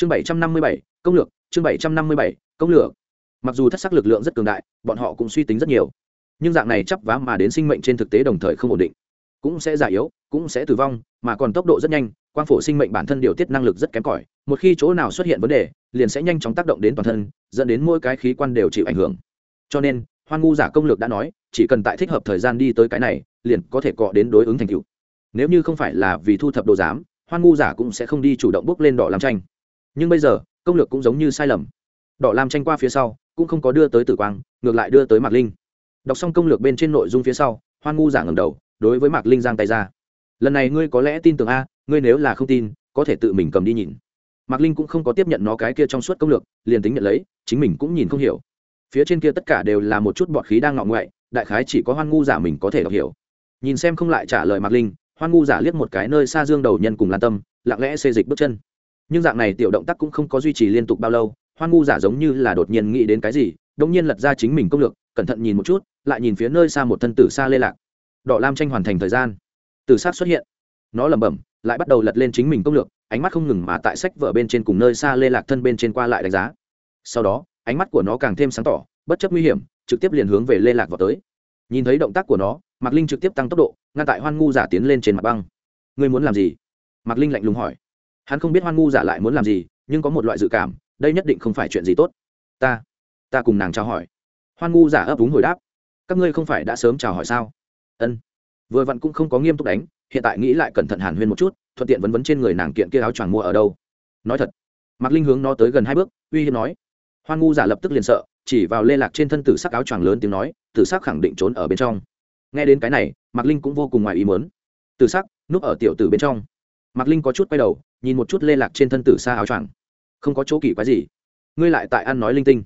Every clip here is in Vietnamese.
chương bảy trăm năm mươi bảy, công lược, chương bảy trăm năm mươi bảy, công lược. Mặc dù thất sắc lực lượng rất cường đại, bọn họ cũng suy tính rất nhiều. Nhưng dạng này chấp vá mà đến sinh mệnh trên thực tế đồng thời không ổn định. Cũng sẽ già yếu, cũng sẽ tử vong, mà còn tốc độ rất nhanh, quang phổ sinh mệnh bản thân điều tiết năng lực rất kém cỏi. Một khi chỗ nào xuất hiện vấn đề, liền sẽ nhanh chóng tác động đến toàn thân, dẫn đến mỗi cái khí quan đều chịu ảnh hưởng. Cho nên hoan ngu giả công lược đã nói, chỉ cần tại thích hợp thời gian đi tới cái này, liền có thể cọ đến đối ứng thành tựu. Nếu như không phải là vì thu thập đồ giám hoan ngu giả cũng sẽ không đi chủ động bước lên đỏ làm tranh nhưng bây giờ, công lược cũng giống như sai lầm. Đỏ lam tranh qua phía sau, cũng không có đưa tới tử quang, ngược lại đưa tới mạc linh. Đọc xong công lược bên trên nội dung phía sau, hoan ngu giả ngầm đầu, đối với mạc linh giang tay ra. Lần này ngươi có lẽ tin tưởng a, ngươi nếu là không tin, có thể tự mình cầm đi nhìn. Mạc linh cũng không có tiếp nhận nó cái kia trong suốt công lược, liền tính nhận lấy, chính mình cũng nhìn không hiểu. Phía trên kia tất cả đều là một chút bọt khí đang ngọng ngoại, đại khái chỉ có hoan ngu giả mình có thể đọc hiểu. Nhìn xem không lại trả lời mạc linh, hoan ngu giả liếc một cái nơi xa dương đầu nhân cùng lan tâm, lặng lẽ xê dịch bước chân nhưng dạng này tiểu động tác cũng không có duy trì liên tục bao lâu hoan ngu giả giống như là đột nhiên nghĩ đến cái gì đông nhiên lật ra chính mình công lược, cẩn thận nhìn một chút, lại nhìn phía nơi xa một thân tử xa lê lạc. Đỏ lam tranh hoàn thành thời gian. Từ sát xuất hiện. Nó lẩm bẩm, lại bắt đầu lật lên chính mình công lược, ánh mắt không ngừng mà tại sách vở bên trên cùng nơi xa lê lạc thân bên trên qua lại đánh giá. Sau đó, ánh mắt của nó càng thêm sáng tỏ, bất chấp nguy hiểm, trực tiếp liền hướng về lê lạc vào tới. Nhìn thấy động tác của nó, mạc linh trực tiếp tăng tốc độ, ngăn tại hoan ngu giả tiến lên trên mặt băng. Ngươi muốn làm gì? Mạc linh lạnh lùng hỏi hắn không biết hoan ngu giả lại muốn làm gì, nhưng có một loại dự cảm, đây nhất định không phải chuyện gì tốt. Ta ta cùng nàng chào hỏi. Hoan ngu giả ấp úng hồi đáp. Các ngươi không phải đã sớm chào hỏi sao? Ân. Vừa vặn cũng không có nghiêm túc đánh, hiện tại nghĩ lại cẩn thận hàn huyên một chút, thuận tiện vấn vấn trên người nàng kiện kia áo choàng mua ở đâu. Nói thật, mạc linh hướng nó tới gần hai bước, uy hiếp nói. Hoan ngu giả lập tức liền sợ, chỉ vào lê lạc trên thân tử sắc áo choàng lớn tiếng nói, tử sắc khẳng định trốn ở bên trong. Nghe đến cái này, mạc linh cũng vô cùng ngoài ý mớn tử sắc, núp ở tiểu tử bên trong. Mạc linh có chút quay đầu nhìn một chút lê lạc trên thân tử xa áo choàng. Không có chỗ kỳ quái gì. Ngươi lại tại ăn nói linh tinh.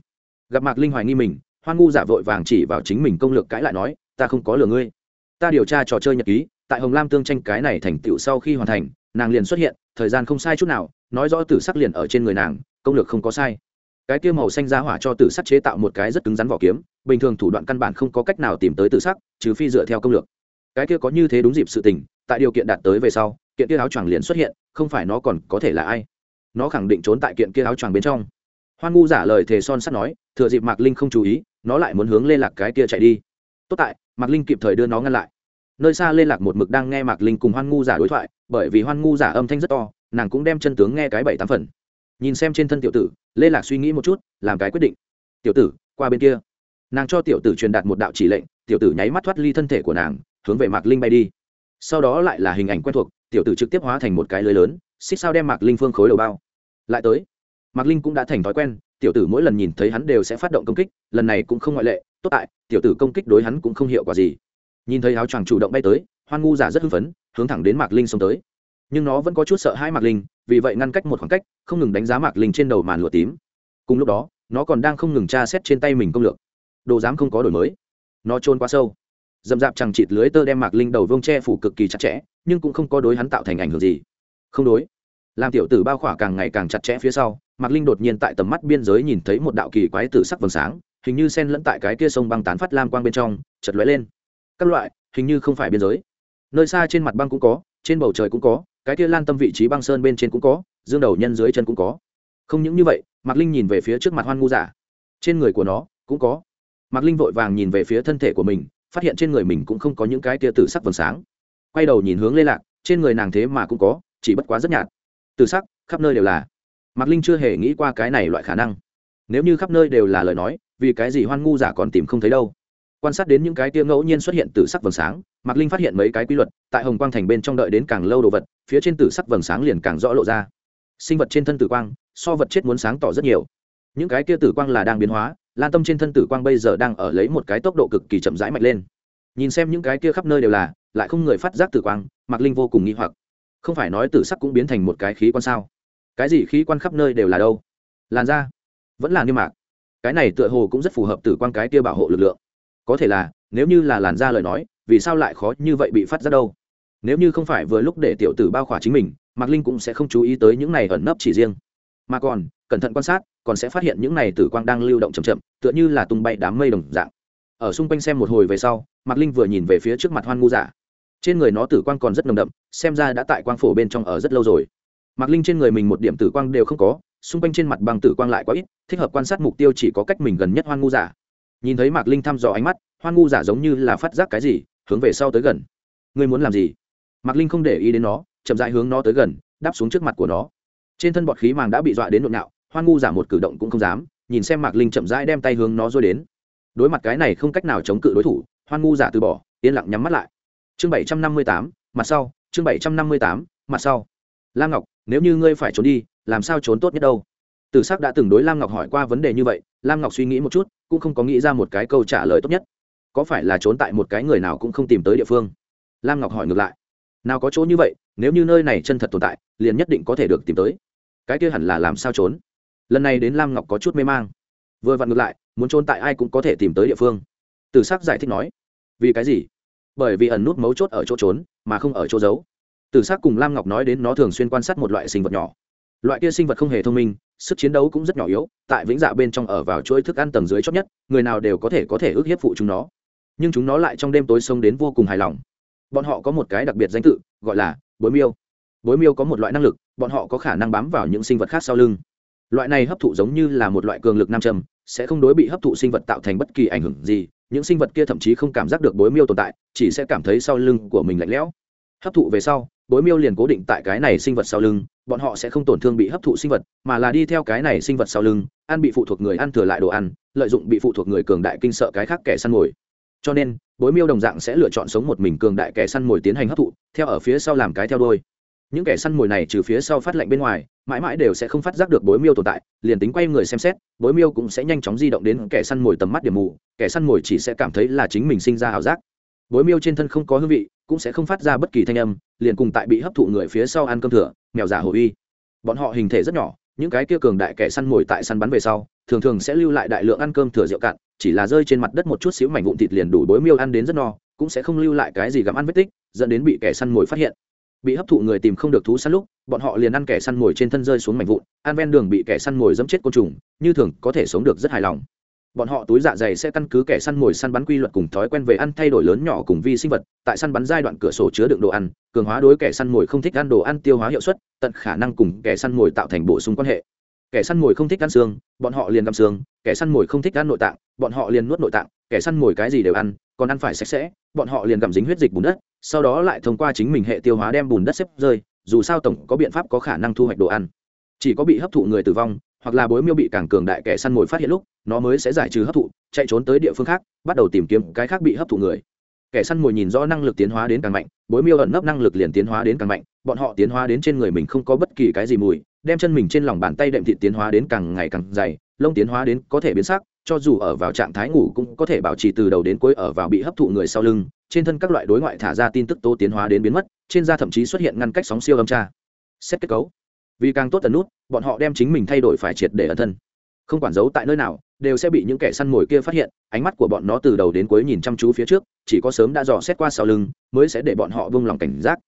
Gặp mạc linh hoài nghi mình, hoan ngu giả vội vàng chỉ vào chính mình công lược cãi lại nói, ta không có lừa ngươi. Ta điều tra trò chơi nhật ký, tại hồng lam tương tranh cái này thành tựu sau khi hoàn thành, nàng liền xuất hiện, thời gian không sai chút nào, nói rõ tử sắc liền ở trên người nàng, công lược không có sai. Cái kia màu xanh ra hỏa cho tử sắc chế tạo một cái rất cứng rắn vỏ kiếm, bình thường thủ đoạn căn bản không có cách nào tìm tới tử sắc, trừ phi dựa theo công lược. Cái kia có như thế đúng dịp sự tình, tại điều kiện đạt tới về sau kiện kia áo choàng liền xuất hiện, không phải nó còn có thể là ai. Nó khẳng định trốn tại kiện kia áo choàng bên trong. Hoan ngu giả lời thề son sắt nói, thừa dịp mạc linh không chú ý, nó lại muốn hướng lê lạc cái kia chạy đi. Tốt tại, mạc linh kịp thời đưa nó ngăn lại. Nơi xa lê lạc một mực đang nghe mạc linh cùng hoan ngu giả đối thoại, bởi vì hoan ngu giả âm thanh rất to, nàng cũng đem chân tướng nghe cái bảy tám phần. Nhìn xem trên thân tiểu tử, lê lạc suy nghĩ một chút, làm cái quyết định. Tiểu tử, qua bên kia. Nàng cho tiểu tử truyền đạt một đạo chỉ lệnh, tiểu tử nháy mắt thoát ly thân thể của nàng, hướng về mạc linh bay đi. Sau đó lại là hình ảnh quen thuộc tiểu tử trực tiếp hóa thành một cái lưới lớn, xích sao đem mạc linh phương khối đầu bao. Lại tới, mạc linh cũng đã thành thói quen, tiểu tử mỗi lần nhìn thấy hắn đều sẽ phát động công kích, lần này cũng không ngoại lệ, tốt tại, tiểu tử công kích đối hắn cũng không hiệu quả gì. Nhìn thấy áo choàng chủ động bay tới, hoan ngu giả rất hưng phấn, hướng thẳng đến mạc linh xông tới. Nhưng nó vẫn có chút sợ hai mạc linh, vì vậy ngăn cách một khoảng cách, không ngừng đánh giá mạc linh trên đầu màn lụa tím. Cùng lúc đó, nó còn đang không ngừng tra xét trên tay mình công lược. Đồ dám không có đổi mới. Nó trôn quá sâu d ầ m chẳng chịt lưới tơ đem mạc linh đầu vông che phủ cực kỳ chặt chẽ, nhưng cũng không có đối hắn tạo thành ảnh hưởng gì. Không đối. Làm tiểu tử bao khỏa càng ngày càng chặt chẽ phía sau, mạc linh đột nhiên tại tầm mắt biên giới nhìn thấy một đạo kỳ quái tử sắc vầng sáng, hình như sen lẫn tại cái kia sông băng tán phát lam quang bên trong chật lóe lên. Các loại, hình như không phải biên giới. Nơi xa trên mặt băng cũng có, trên bầu trời cũng có, cái kia lan tâm vị trí băng sơn bên trên cũng có, dương đầu nhân dưới chân cũng có. Không những như vậy, mạc linh nhìn về phía trước mặt hoan ngu giả. Trên người của nó cũng có. Mạc linh vội vàng nhìn về phía thân thể của mình phát hiện trên người mình cũng không có những cái tia tử sắc vầng sáng. Quay đầu nhìn hướng lê lạc, trên người nàng thế mà cũng có, chỉ bất quá rất nhạt. Tử sắc, khắp nơi đều là. Mạc linh chưa hề nghĩ qua cái này loại khả năng. Nếu như khắp nơi đều là lời nói, vì cái gì hoan ngu giả còn tìm không thấy đâu? Quan sát đến những cái tia ngẫu nhiên xuất hiện từ sắc vầng sáng, mạc linh phát hiện mấy cái quy luật, tại hồng quang thành bên trong đợi đến càng lâu đồ vật, phía trên tử sắc vầng sáng liền càng rõ lộ ra. Sinh vật trên thân tử quang, so vật chết muốn sáng tỏ rất nhiều. Những cái kia tử quang là đang biến hóa lan tâm trên thân tử quang bây giờ đang ở lấy một cái tốc độ cực kỳ chậm rãi mạnh lên. Nhìn xem những cái kia khắp nơi đều là, lại không người phát giác tử quang, mạc linh vô cùng nghi hoặc. Không phải nói tử sắc cũng biến thành một cái khí quan sao? Cái gì khí quan khắp nơi đều là đâu? Làn da vẫn là niêm mạc. Cái này tựa hồ cũng rất phù hợp tử quang cái kia bảo hộ lực lượng. Có thể là, nếu như là làn da lời nói, vì sao lại khó như vậy bị phát ra đâu? Nếu như không phải vừa lúc để tiểu tử bao khỏa chính mình, mạc linh cũng sẽ không chú ý tới những này ẩn nấp chỉ riêng mà còn, cẩn thận quan sát, còn sẽ phát hiện những này tử quang đang lưu động chậm chậm, tựa như là tung bay đám mây đồng dạng. Ở xung quanh xem một hồi về sau, mạc linh vừa nhìn về phía trước mặt hoan ngu giả trên người nó tử quang còn rất nồng đậm, xem ra đã tại quang phổ bên trong ở rất lâu rồi. Mạc linh trên người mình một điểm tử quang đều không có, xung quanh trên mặt băng tử quang lại quá ít, thích hợp quan sát mục tiêu chỉ có cách mình gần nhất hoan ngu giả nhìn thấy mạc linh thăm dò ánh mắt, hoan ngu giả giống như là phát giác cái gì, hướng về sau tới gần. Ngươi muốn làm gì? Mạc linh không để ý đến nó, chậm rãi hướng nó tới gần, đáp xuống trước mặt của nó trên thân bọt khí màng đã bị dọa đến nhộn nhạo hoan ngu giả một cử động cũng không dám, nhìn xem mạc linh chậm rãi đem tay hướng nó rồi đến. Đối mặt cái này không cách nào chống cự đối thủ hoan ngu giả từ bỏ, yên lặng nhắm mắt lại. Chương bảy trăm năm mươi tám, mặt sau, chương bảy trăm năm mươi tám, mặt sau. Lam ngọc, nếu như ngươi phải trốn đi, làm sao trốn tốt nhất đâu? Từ s ắ c đã từng đối lam ngọc hỏi qua vấn đề như vậy, lam ngọc suy nghĩ một chút, cũng không có nghĩ ra một cái câu trả lời tốt nhất. Có phải là trốn tại một cái người nào cũng không tìm tới địa phương? Lam ngọc hỏi ngược lại. Nào có chỗ như vậy, nếu như nơi này chân thật tồn tại, liền nhất định có thể được tìm tới cái kia hẳn là làm sao trốn? Lần này đến lam ngọc có chút mê mang. Vừa vặn ngược lại, muốn trốn tại ai cũng có thể tìm tới địa phương. Từ s ắ c giải thích nói, vì cái gì? Bởi vì ẩn nút mấu chốt ở chỗ trốn, mà không ở chỗ giấu. Từ s ắ c cùng lam ngọc nói đến nó thường xuyên quan sát một loại sinh vật nhỏ. Loại kia sinh vật không hề thông minh, sức chiến đấu cũng rất nhỏ yếu, tại vĩnh dạ bên trong ở vào chuỗi thức ăn tầng dưới chót nhất, người nào đều có thể có thể ước hiếp phụ chúng nó. Nhưng chúng nó lại trong đêm tối sông đến vô cùng hài lòng. Bọn họ có một cái đặc biệt danh tự, gọi là bối miêu bối miêu có một loại năng lực, bọn họ có khả năng bám vào những sinh vật khác sau lưng. Loại này hấp thụ giống như là một loại cường lực nam châm, sẽ không đối bị hấp thụ sinh vật tạo thành bất kỳ ảnh hưởng gì, những sinh vật kia thậm chí không cảm giác được bối miêu tồn tại, chỉ sẽ cảm thấy sau lưng của mình lạnh lẽo. Hấp thụ về sau, bối miêu liền cố định tại cái này sinh vật sau lưng, bọn họ sẽ không tổn thương bị hấp thụ sinh vật, mà là đi theo cái này sinh vật sau lưng, ăn bị phụ thuộc người ăn thừa lại đồ ăn, lợi dụng bị phụ thuộc người cường đại kinh sợ cái khác kẻ săn mồi. Cho nên, bối miêu đồng dạng sẽ lựa chọn sống một mình cường đại kẻ săn mồi tiến hành hấp thụ, theo ở phía sau làm cái theo đôi những kẻ săn mồi này trừ phía sau phát lệnh bên ngoài, mãi mãi đều sẽ không phát giác được bối miêu tồn tại, liền tính quay người xem xét, bối miêu cũng sẽ nhanh chóng di động đến kẻ săn mồi tầm mắt điểm mù, kẻ săn mồi chỉ sẽ cảm thấy là chính mình sinh ra ảo giác. Bối miêu trên thân không có hương vị, cũng sẽ không phát ra bất kỳ thanh âm, liền cùng tại bị hấp thụ người phía sau ăn cơm thừa, mèo giả hồ uy. Bọn họ hình thể rất nhỏ, những cái kia cường đại kẻ săn mồi tại săn bắn về sau, thường thường sẽ lưu lại đại lượng ăn cơm thừa rượu cạn, chỉ là rơi trên mặt đất một chút xíu mảnh vụn thịt liền đủ bối miêu ăn đến rất no, cũng sẽ không lưu lại cái gì gặm ăn vết tích, dẫn đến bị kẻ săn mồi phát hiện bị hấp thụ người tìm không được thú săn lúc, bọn họ liền ăn kẻ săn mồi trên thân rơi xuống mảnh vụn, ăn ven đường bị kẻ săn mồi dẫm chết côn trùng, như thường có thể sống được rất hài lòng. Bọn họ túi dạ dày sẽ căn cứ kẻ săn mồi săn bắn quy luật cùng thói quen về ăn thay đổi lớn nhỏ cùng vi sinh vật, tại săn bắn giai đoạn cửa sổ chứa đựng đồ ăn, cường hóa đối kẻ săn mồi không thích ăn đồ ăn tiêu hóa hiệu suất, tận khả năng cùng kẻ săn mồi tạo thành bổ sung quan hệ. Kẻ săn mồi không thích ăn xương, bọn họ liền gặm xương, kẻ săn mồi không thích ăn nội tạng, bọn họ liền nuốt nội tạng, kẻ săn mồi cái gì đều ăn, còn ăn phải sạch sẽ bọn họ liền gặm dính huyết dịch bùn đất, sau đó lại thông qua chính mình hệ tiêu hóa đem bùn đất xếp rơi, dù sao tổng có biện pháp có khả năng thu hoạch đồ ăn. Chỉ có bị hấp thụ người tử vong, hoặc là bối miêu bị càng cường đại kẻ săn mồi phát hiện lúc, nó mới sẽ giải trừ hấp thụ, chạy trốn tới địa phương khác, bắt đầu tìm kiếm cái khác bị hấp thụ người. Kẻ săn mồi nhìn rõ năng lực tiến hóa đến càng mạnh, bối miêu ẩn nấp năng lực liền tiến hóa đến càng mạnh, bọn họ tiến hóa đến trên người mình không có bất kỳ cái gì mùi, đem chân mình trên lòng bàn tay đệm thịt tiến hóa đến càng ngày càng dày, lông tiến hóa đến có thể biến sắc cho dù ở vào trạng thái ngủ cũng có thể bảo trì từ đầu đến cuối ở vào bị hấp thụ người sau lưng, trên thân các loại đối ngoại thả ra tin tức tố tiến hóa đến biến mất, trên da thậm chí xuất hiện ngăn cách sóng siêu âm tra. Xét kết cấu. Vì càng tốt tần nút, bọn họ đem chính mình thay đổi phải triệt để ẩn thân. Không quản giấu tại nơi nào, đều sẽ bị những kẻ săn mồi kia phát hiện, ánh mắt của bọn nó từ đầu đến cuối nhìn chăm chú phía trước, chỉ có sớm đã dò xét qua sau lưng, mới sẽ để bọn họ vung lòng cảnh giác.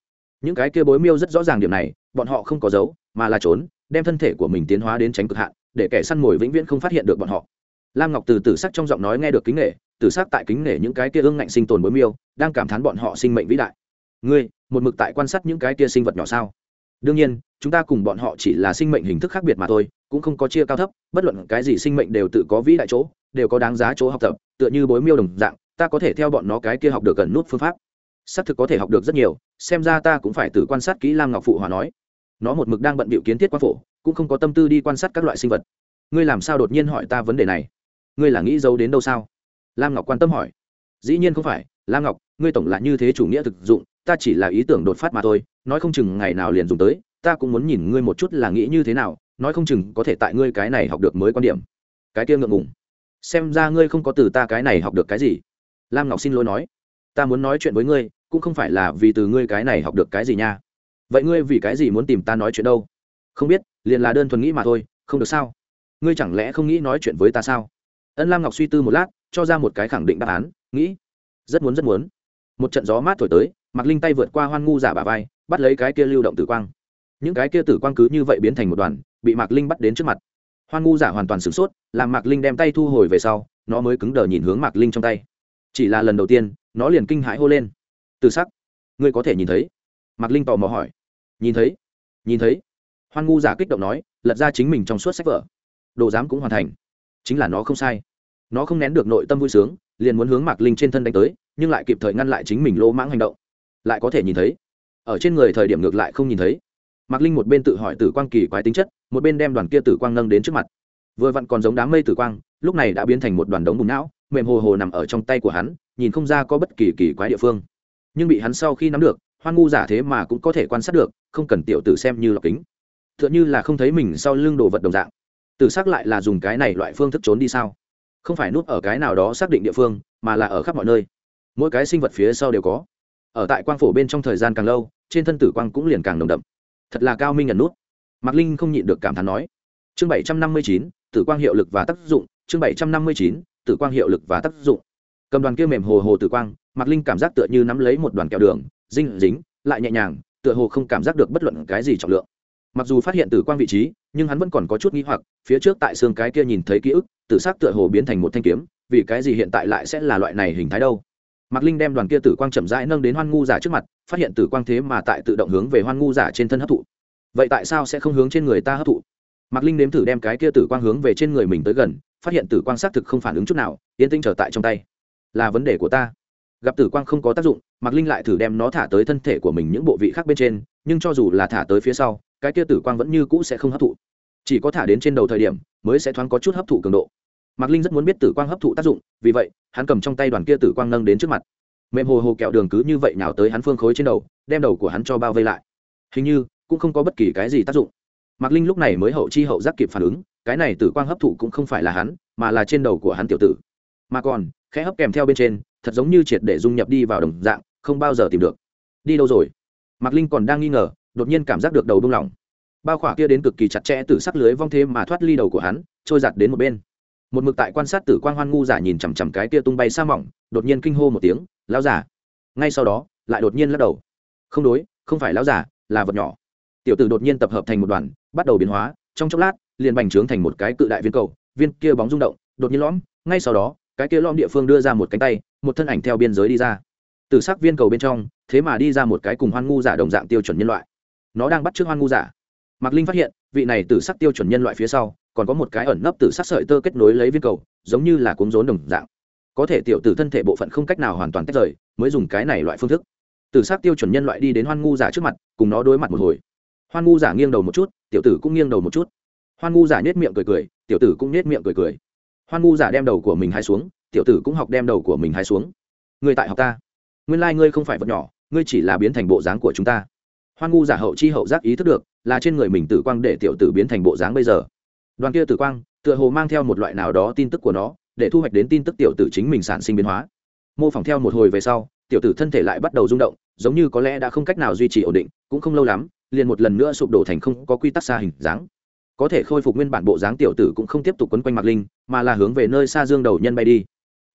Những cái kia bối miêu rất rõ ràng điểm này, bọn họ không có giấu, mà là trốn, đem thân thể của mình tiến hóa đến tránh cực hạn, để kẻ săn mồi vĩnh viễn không phát hiện được bọn họ lam ngọc từ tử sắc trong giọng nói nghe được kính nghệ tử sắc tại kính nghệ những cái kia ương ngạnh sinh tồn bối miêu, đang cảm thán bọn họ sinh mệnh vĩ đại. Ngươi, một mực tại quan sát những cái kia sinh vật nhỏ sao? Đương nhiên, chúng ta cùng bọn họ chỉ là sinh mệnh hình thức khác biệt mà thôi, cũng không có chia cao thấp, bất luận cái gì sinh mệnh đều tự có vĩ đại chỗ, đều có đáng giá chỗ học tập, tựa như bối miêu đồng dạng, ta có thể theo bọn nó cái kia học được gần nút phương pháp. Xác thực có thể học được rất nhiều, xem ra ta cũng phải tự quan sát kỹ lam ngọc phụ hòa nói. Nó một mực đang bận bịu kiến thiết quan phổ, cũng không có tâm tư đi quan sát các loại sinh vật. Ngươi làm sao đột nhiên hỏi ta vấn đề này? Ngươi là nghĩ giấu đến đâu sao? Lam ngọc quan tâm hỏi. Dĩ nhiên không phải, lam ngọc, ngươi tổng là như thế chủ nghĩa thực dụng, ta chỉ là ý tưởng đột phát mà thôi, nói không chừng ngày nào liền dùng tới, ta cũng muốn nhìn ngươi một chút là nghĩ như thế nào, nói không chừng có thể tại ngươi cái này học được mới quan điểm. Cái kia ngượng ngùng. Xem ra ngươi không có từ ta cái này học được cái gì. Lam ngọc xin lỗi nói. Ta muốn nói chuyện với ngươi, cũng không phải là vì từ ngươi cái này học được cái gì nha. Vậy ngươi vì cái gì muốn tìm ta nói chuyện đâu? Không biết, liền là đơn thuần nghĩ mà thôi, không được sao? Ngươi chẳng lẽ không nghĩ nói chuyện với ta sao? Ân lam ngọc suy tư một lát, cho ra một cái khẳng định đáp án, nghĩ, rất muốn rất muốn. Một trận gió mát thổi tới mặc linh tay vượt qua hoan ngu giả bà vai, bắt lấy cái kia lưu động tử quang. Những cái kia tử quang cứ như vậy biến thành một đoàn, bị mạc linh bắt đến trước mặt. Hoan ngu giả hoàn toàn sửng sốt, làm mạc linh đem tay thu hồi về sau, nó mới cứng đờ nhìn hướng mạc linh trong tay. Chỉ là lần đầu tiên, nó liền kinh hãi hô lên. Từ sắc, ngươi có thể nhìn thấy? Mạc linh tò mò hỏi. Nhìn thấy nhìn thấy. Hoan ngu giả kích động nói, lật ra chính mình trong suốt sách vở. Đồ giám cũng hoàn thành chính là nó không sai. Nó không nén được nội tâm vui sướng, liền muốn hướng mạc linh trên thân đánh tới, nhưng lại kịp thời ngăn lại chính mình lỗ mãng hành động. Lại có thể nhìn thấy. Ở trên người thời điểm ngược lại không nhìn thấy. Mạc linh một bên tự hỏi tử quang kỳ quái tính chất, một bên đem đoàn kia tử quang nâng đến trước mặt. Vừa vặn còn giống đám mây tử quang, lúc này đã biến thành một đoàn đống bùn não, mềm hồ hồ nằm ở trong tay của hắn, nhìn không ra có bất kỳ kỳ quái địa phương. Nhưng bị hắn sau khi nắm được, hoan ngu giả thế mà cũng có thể quan sát được, không cần tiểu tử xem như lọc kính. T h ư ợ n h ư là không thấy mình sau lưng đồ vật đồng dạng tử s ắ c lại là dùng cái này loại phương thức trốn đi sao? Không phải núp ở cái nào đó xác định địa phương, mà là ở khắp mọi nơi. Mỗi cái sinh vật phía sau đều có. Ở tại quang phổ bên trong thời gian càng lâu, trên thân tử quang cũng liền càng nồng đậm. Thật là cao minh nhận nút. Mạc linh không nhịn được cảm thán nói. Chương bảy trăm năm mươi chín, tử quang hiệu lực và tác dụng. Chương bảy trăm năm mươi chín, tử quang hiệu lực và tác dụng. Cầm đoàn kia mềm hồ hồ tử quang, mạc linh cảm giác tựa như nắm lấy một đoàn kẹo đường dinh dính, lại nhẹ nhàng, tựa hồ không cảm giác được bất luận cái gì trọng lượng. Mặc dù phát hiện tử quang vị trí nhưng hắn vẫn còn có chút n g h i hoặc, phía trước tại xương cái kia nhìn thấy ký ức, tử s ắ c tựa hồ biến thành một thanh kiếm, vì cái gì hiện tại lại sẽ là loại này hình thái đâu? Mạc linh đem đoàn kia tử quang chậm rãi nâng đến hoan ngu giả trước mặt, phát hiện tử quang thế mà tại tự động hướng về hoan ngu giả trên thân hấp thụ. Vậy tại sao sẽ không hướng trên người ta hấp thụ? Mạc linh nếm thử đem cái kia tử quang hướng về trên người mình tới gần, phát hiện tử quang xác thực không phản ứng chút nào, yên tĩnh trở tại trong tay. Là vấn đề của ta gặp tử quang không có tác dụng, mạc linh lại thử đem nó thả tới thân thể của mình những bộ vị khác bên trên, nhưng cho dù là thả tới phía sau, cái kia tử quang vẫn như cũ sẽ không hấp thụ. Chỉ có thả đến trên đầu thời điểm mới sẽ thoáng có chút hấp thụ cường độ. Mạc linh rất muốn biết tử quang hấp thụ tác dụng, vì vậy, hắn cầm trong tay đoàn kia tử quang nâng đến trước mặt. Mềm hồ hồ kẹo đường cứ như vậy nào tới hắn phương khối trên đầu, đem đầu của hắn cho bao vây lại. Hình như, cũng không có bất kỳ cái gì tác dụng. Mạc linh lúc này mới hậu chi hậu giác kịp phản ứng, cái này tử quang hấp thụ cũng không phải là hắn, mà là trên đầu của hắn tiểu tử. Mà còn khẽ hấp kèm theo bên trên thật giống như triệt để dung nhập đi vào đồng dạng, không bao giờ tìm được. Đi đâu rồi? Mạc linh còn đang nghi ngờ, đột nhiên cảm giác được đầu buông lỏng. Bao khỏa kia đến cực kỳ chặt chẽ từ sắc lưới vong thế mà thoát ly đầu của hắn, trôi giặt đến một bên. Một mực tại quan sát tử quang hoan ngu giả nhìn chằm chằm cái kia tung bay sa mỏng, đột nhiên kinh hô một tiếng, lão giả! Ngay sau đó, lại đột nhiên lắc đầu. Không đối, không phải lão giả, là vật nhỏ. Tiểu tử đột nhiên tập hợp thành một đoàn, bắt đầu biến hóa, trong chốc lát, liền bành trướng thành một cái cự đại viên cầu, viên kia bóng rung động, đột nhiên lõm, ngay sau đó cái kia lom địa phương đưa ra một cánh tay, một thân ảnh theo biên giới đi ra. Từ sắc viên cầu bên trong, thế mà đi ra một cái cùng hoan ngu giả đồng dạng tiêu chuẩn nhân loại. Nó đang bắt trước hoan ngu giả. Mạc linh phát hiện, vị này từ sắc tiêu chuẩn nhân loại phía sau, còn có một cái ẩn nấp từ sắc sợi tơ kết nối lấy viên cầu, giống như là cuốn rốn đồng dạng. Có thể tiểu tử thân thể bộ phận không cách nào hoàn toàn tách rời, mới dùng cái này loại phương thức. Từ sắc tiêu chuẩn nhân loại đi đến hoan ngu giả trước mặt, cùng nó đối mặt một hồi. Hoan ngu giả nghiêng đầu một chút, tiểu tử cũng nghiêng đầu một chút. Hoan ngu giả nhét miệng cười cười, tiểu tử cũng nhét miệng cười cười hoan ngu giả đem đầu của mình hai xuống, tiểu tử cũng học đem đầu của mình hai xuống. Người tại học ta. Nguyên lai、like、ngươi không phải vật nhỏ, ngươi chỉ là biến thành bộ dáng của chúng ta. Hoan ngu giả hậu chi hậu giác ý thức được, là trên người mình tử quang để tiểu tử biến thành bộ dáng bây giờ. Đoàn kia tử quang, tựa hồ mang theo một loại nào đó tin tức của nó, để thu hoạch đến tin tức tiểu tử chính mình sản sinh biến hóa. Mô phỏng theo một hồi về sau, tiểu tử thân thể lại bắt đầu rung động, giống như có lẽ đã không cách nào duy trì ổn định, cũng không lâu lắm, liền một lần nữa sụp đổ thành không có quy tắc xa hình dáng có thể khôi phục nguyên bản bộ dáng tiểu tử cũng không tiếp tục quấn quanh mạc linh, mà là hướng về nơi xa dương đầu nhân bay đi.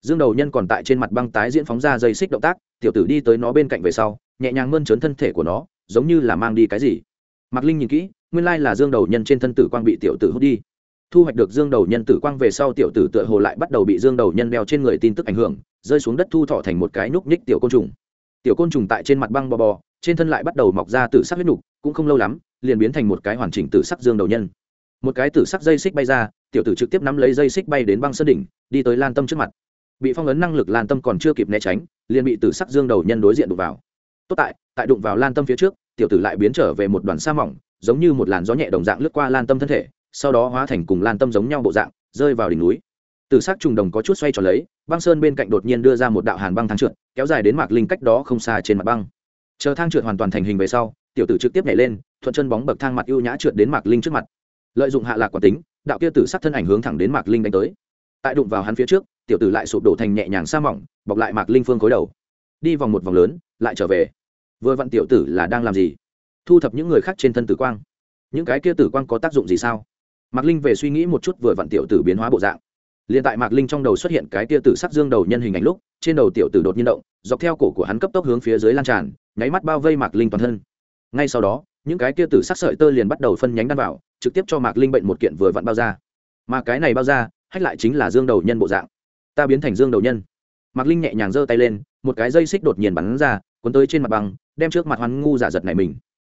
Dương đầu nhân còn tại trên mặt băng tái diễn phóng ra dây xích động tác, tiểu tử đi tới nó bên cạnh về sau, nhẹ nhàng mơn trớn thân thể của nó, giống như là mang đi cái gì. Mạc linh nhìn kỹ, nguyên lai là dương đầu nhân trên thân tử quang bị tiểu tử hút đi. Thu hoạch được dương đầu nhân tử quang về sau tiểu tử tựa hồ lại bắt đầu bị dương đầu nhân đeo trên người tin tức ảnh hưởng, rơi xuống đất thu thọ thành một cái núc nhích tiểu côn trùng. Tiểu côn trùng tại trên mặt băng bò bò, trên thân lại bắt đầu mọc ra tử sắc huyết nhục cũng không lâu lắm, liền biến thành một cái hoàn chỉnh tử sắc dương đầu nhân một cái tử sắc dây xích bay ra, tiểu tử trực tiếp nắm lấy dây xích bay đến băng sơn đỉnh, đi tới lan tâm trước mặt. Bị phong ấn năng lực lan tâm còn chưa kịp né tránh, liền bị tử sắc dương đầu nhân đối diện đụng vào. Tốt tại tại đụng vào lan tâm phía trước, tiểu tử lại biến trở về một đoàn sa mỏng, giống như một làn gió nhẹ đồng dạng lướt qua lan tâm thân thể, sau đó hóa thành cùng lan tâm giống nhau bộ dạng, rơi vào đỉnh núi. Tử sắc trùng đồng có chút xoay tròn lấy, băng sơn bên cạnh đột nhiên đưa ra một đạo hàn băng thang trượt, kéo dài đến mạc linh cách đó không xa trên mặt băng. Chờ thang trượt hoàn toàn thành hình về sau, tiểu tử trực tiếp nhảy lên, thuận chân bóng bậc thang mặt ưu nhã trượt đến mạc linh trước mặt lợi dụng hạ lạc quả tính, đạo kia tử sắc thân ảnh hướng thẳng đến mạc linh đánh tới. Tại đụng vào hắn phía trước, tiểu tử lại sụp đổ thành nhẹ nhàng sa mỏng, bọc lại mạc linh phương khối đầu. Đi vòng một vòng lớn, lại trở về. Vừa vặn tiểu tử là đang làm gì? Thu thập những người khác trên thân tử quang. Những cái kia tử quang có tác dụng gì sao? Mạc linh về suy nghĩ một chút vừa vặn tiểu tử biến hóa bộ dạng. Liền tại mạc linh trong đầu xuất hiện cái kia tử sắc dương đầu nhân hình ảnh lúc, trên đầu tiểu tử đột nhiên động, dọc theo cổ của hắn cấp tốc hướng phía dưới lan tràn, nháy mắt bao vây mạc linh toàn thân. Ngay sau đó, những cái kia tử sắc sợi tơ liền bắt đầu phân nhánh đan vào trực tiếp cho mạc linh bệnh một kiện vừa vặn bao ra mà cái này bao ra hách lại chính là dương đầu nhân bộ dạng. Ta biến thành dương đầu nhân. Mạc linh nhẹ nhàng giơ tay lên, một cái dây xích đột nhiên bắn ra, cuốn tới trên mặt bằng đem trước mặt hoan ngu giả giật này mình.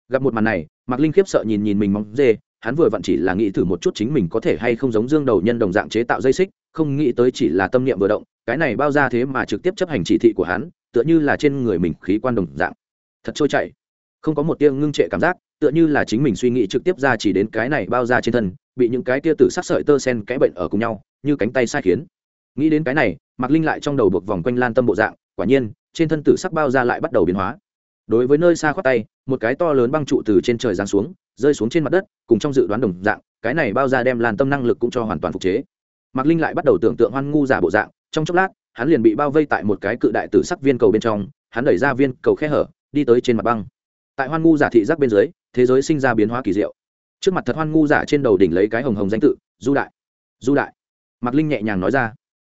Gặp một màn này, mạc linh khiếp sợ nhìn nhìn mình móng dê, hắn vừa vặn chỉ là nghĩ thử một chút chính mình có thể hay không giống dương đầu nhân đồng dạng chế tạo dây xích, không nghĩ tới chỉ là tâm niệm vừa động, cái này bao ra thế mà trực tiếp chấp hành chỉ thị của hắn, tựa như là trên người mình khí quan đồng dạng. Thật trôi chảy. Không có một tiếng ngưng trệ cảm giác tựa như là chính mình suy nghĩ trực tiếp ra chỉ đến cái này bao ra trên thân, bị những cái tia tử sắc sợi tơ sen cái bệnh ở cùng nhau, như cánh tay sai khiến. Nghĩ đến cái này, mạc linh lại trong đầu buộc vòng quanh lan tâm bộ dạng, quả nhiên, trên thân tử sắc bao ra lại bắt đầu biến hóa. Đối với nơi xa khoát tay, một cái to lớn băng trụ từ trên trời giáng xuống, rơi xuống trên mặt đất, cùng trong dự đoán đồng dạng, cái này bao ra đem lan tâm năng lực cũng cho hoàn toàn phục chế. Mạc linh lại bắt đầu tưởng tượng hoan ngu giả bộ dạng, trong chốc lát, hắn liền bị bao vây tại một cái cự đại tử sắc viên cầu bên trong, hắn đẩy ra viên cầu khe hở, đi tới trên mặt băng tại hoan ngu giả thị giác bên dưới, thế giới sinh ra biến hóa kỳ diệu. Trước mặt thật hoan ngu giả trên đầu đỉnh lấy cái hồng hồng danh tự, du đại. Du đại. Mạc linh nhẹ nhàng nói ra.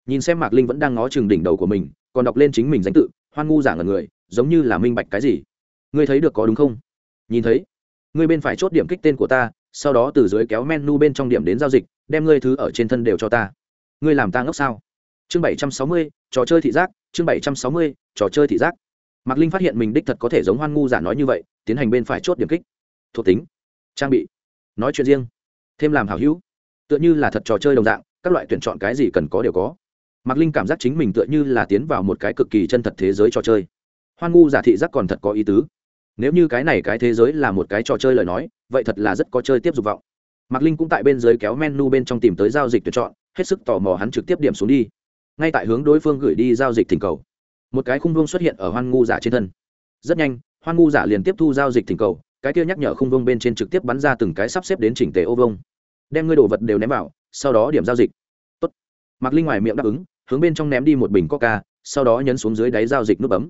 Nhìn xem mạc linh vẫn đang ngó chừng đỉnh đầu của mình, còn đọc lên chính mình danh tự, hoan ngu giả ngần người, giống như là minh bạch cái gì. Ngươi thấy được có đúng không? Nhìn thấy. Ngươi bên phải chốt điểm kích tên của ta, sau đó từ dưới kéo menu bên trong điểm đến giao dịch, đem ngươi thứ ở trên thân đều cho ta. Ngươi làm ta ngốc sao? Chương bảy trăm sáu mươi, trò chơi thị giác, chương bảy trăm sáu mươi, trò chơi thị giác mạc linh phát hiện mình đích thật có thể giống hoan ngu giả nói như vậy, tiến hành bên phải chốt điểm kích. Thuộc tính, trang bị, nói chuyện riêng, thêm làm hảo hữu. Tựa như là thật trò chơi đồng dạng, các loại tuyển chọn cái gì cần có đều có. Mạc linh cảm giác chính mình tựa như là tiến vào một cái cực kỳ chân thật thế giới trò chơi. Hoan ngu giả thị giác còn thật có ý tứ. Nếu như cái này cái thế giới là một cái trò chơi lời nói, vậy thật là rất có chơi tiếp dục vọng. Mạc linh cũng tại bên dưới kéo menu bên trong tìm tới giao dịch tuyển chọn, hết sức tò mò hắn trực tiếp điểm xuống đi. Ngay tại hướng đối phương gửi đi giao dịch thỉnh cầu một cái khung vương xuất hiện ở hoan ngu giả trên thân. Rất nhanh, hoan ngu giả liền tiếp thu giao dịch thỉnh cầu, cái kia nhắc nhở khung vương bên trên trực tiếp bắn ra từng cái sắp xếp đến chỉnh tề ô vông đem ngươi đồ vật đều ném vào, sau đó điểm giao dịch. Tốt. mạc linh ngoài miệng đáp ứng, hướng bên trong ném đi một bình coca, sau đó nhấn xuống dưới đáy giao dịch nút bấm.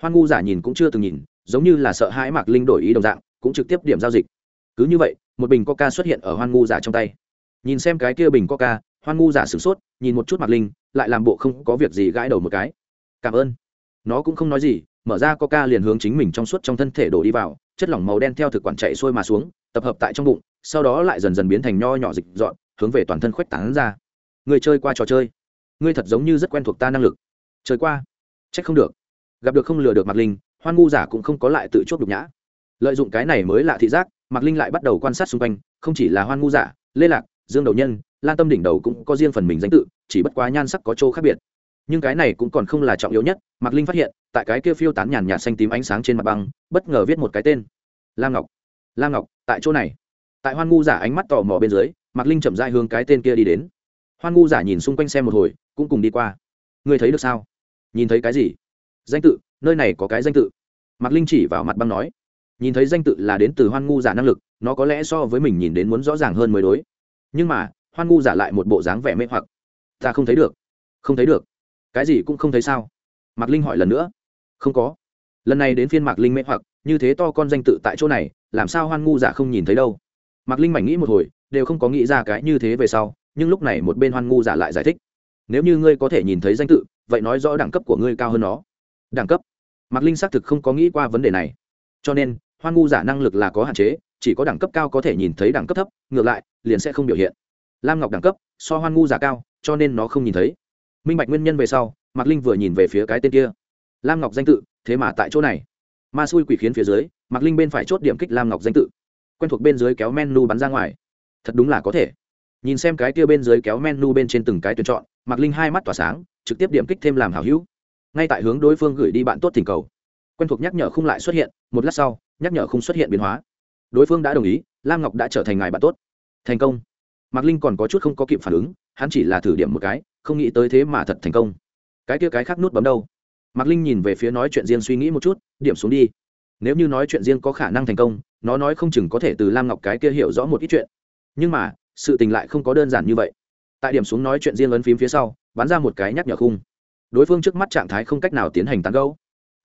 Hoan ngu giả nhìn cũng chưa từng nhìn, giống như là sợ hãi mạc linh đổi ý đồng dạng, cũng trực tiếp điểm giao dịch. Cứ như vậy, một bình coca xuất hiện ở hoan ngu giả trong tay. Nhìn xem cái kia bình coca, hoan ngu giả sửng sốt, nhìn một chút mạc linh, lại làm bộ không có việc gì gãi đầu một cái cảm ơn. Nó cũng không nói gì, mở ra coca liền hướng chính mình trong suốt trong thân thể đổ đi vào, chất lỏng màu đen theo thực quản chạy xuôi mà xuống, tập hợp tại trong bụng, sau đó lại dần dần biến thành nho nhỏ dịch dọn, hướng về toàn thân khuếch tán ra. Người chơi qua trò chơi? Ngươi thật giống như rất quen thuộc ta năng lực. Chơi qua? Trách không được. Gặp được không lừa được mạc linh, hoan ngu giả cũng không có lại tự chốt đục nhã. Lợi dụng cái này mới lạ thị giác, mạc linh lại bắt đầu quan sát xung quanh, không chỉ là hoan ngu giả, lê lạc, dương đầu nhân, lan tâm đỉnh đầu cũng có riêng phần mình danh tự, chỉ bất quá nhan sắc có chỗ khác biệt nhưng cái này cũng còn không là trọng yếu nhất, mạc linh phát hiện, tại cái kia phiêu tán nhàn nhạt xanh tím ánh sáng trên mặt băng, bất ngờ viết một cái tên. Lam ngọc. Lam ngọc, tại chỗ này. Tại hoan ngu giả ánh mắt tò mò bên dưới, mạc linh chậm dai hướng cái tên kia đi đến. Hoan ngu giả nhìn xung quanh xem một hồi, cũng cùng đi qua. Ngươi thấy được sao? Nhìn thấy cái gì? Danh tự, nơi này có cái danh tự. Mạc linh chỉ vào mặt băng nói. Nhìn thấy danh tự là đến từ hoan ngu giả năng lực, nó có lẽ so với mình nhìn đến muốn rõ ràng hơn mới đối. Nhưng mà, hoan ngu giả lại một bộ dáng vẻ mê hoặc. Ta không thấy được. Không thấy được cái gì cũng không thấy sao? Mạc linh hỏi lần nữa. Không có. Lần này đến phiên mạc linh mê hoặc, như thế to con danh tự tại chỗ này, làm sao hoan ngu giả không nhìn thấy đâu? Mạc linh mảnh nghĩ một hồi, đều không có nghĩ ra cái như thế về sau, nhưng lúc này một bên hoan ngu giả lại giải thích. Nếu như ngươi có thể nhìn thấy danh tự, vậy nói rõ đẳng cấp của ngươi cao hơn nó. Đẳng cấp? Mạc linh xác thực không có nghĩ qua vấn đề này. Cho nên, hoan ngu giả năng lực là có hạn chế, chỉ có đẳng cấp cao có thể nhìn thấy đẳng cấp thấp, ngược lại, liền sẽ không biểu hiện. Lam ngọc đẳng cấp, so hoan ngu giả cao, cho nên nó không nhìn thấy minh bạch nguyên nhân về sau, mạc linh vừa nhìn về phía cái tên kia. Lam ngọc danh tự, thế mà tại chỗ này. Ma xui quỷ khiến phía dưới, mạc linh bên phải chốt điểm kích lam ngọc danh tự. Quen thuộc bên dưới kéo menu bắn ra ngoài. Thật đúng là có thể. Nhìn xem cái kia bên dưới kéo menu bên trên từng cái tuyển chọn, mạc linh hai mắt tỏa sáng, trực tiếp điểm kích thêm làm hảo hữu. Ngay tại hướng đối phương gửi đi bạn tốt thỉnh cầu. Quen thuộc nhắc nhở không lại xuất hiện, một lát sau, nhắc nhở không xuất hiện biến hóa. Đối phương đã đồng ý, lam ngọc đã trở thành ngài bạn tốt. Thành công mạc linh còn có chút không có kịp phản ứng, hắn chỉ là thử điểm một cái, không nghĩ tới thế mà thật thành công. Cái kia cái khác nút bấm đâu? Mạc linh nhìn về phía nói chuyện riêng suy nghĩ một chút, điểm xuống đi. Nếu như nói chuyện riêng có khả năng thành công, nó nói không chừng có thể từ lam ngọc cái kia hiểu rõ một ít chuyện. Nhưng mà, sự tình lại không có đơn giản như vậy. Tại điểm xuống nói chuyện riêng ấn phím phía sau, bắn ra một cái nhắc nhở khung. Đối phương trước mắt trạng thái không cách nào tiến hành tán gấu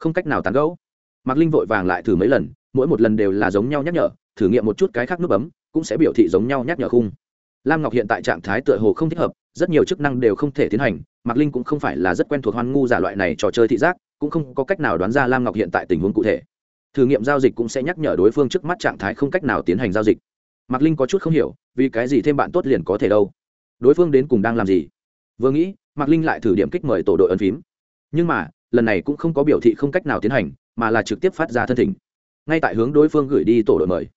không cách nào tán gấu mạc linh vội vàng lại thử mấy lần, mỗi một lần đều là giống nhau nhắc nhở, thử nghiệm một chút cái khác nút bấm, cũng sẽ biểu thị giống nhau nhắc nhở khung lam ngọc hiện tại trạng thái tựa hồ không thích hợp, rất nhiều chức năng đều không thể tiến hành, mạc linh cũng không phải là rất quen thuộc hoan ngu giả loại này trò chơi thị giác, cũng không có cách nào đoán ra lam ngọc hiện tại tình huống cụ thể. Thử nghiệm giao dịch cũng sẽ nhắc nhở đối phương trước mắt trạng thái không cách nào tiến hành giao dịch. Mạc linh có chút không hiểu, vì cái gì thêm bạn tốt liền có thể đâu? Đối phương đến cùng đang làm gì? Vừa nghĩ, mạc linh lại thử điểm kích mời tổ đội ấn phím. Nhưng mà, lần này cũng không có biểu thị không cách nào tiến hành, mà là trực tiếp phát ra thân thỉnh. Ngay tại hướng đối phương gửi đi tổ đội mời.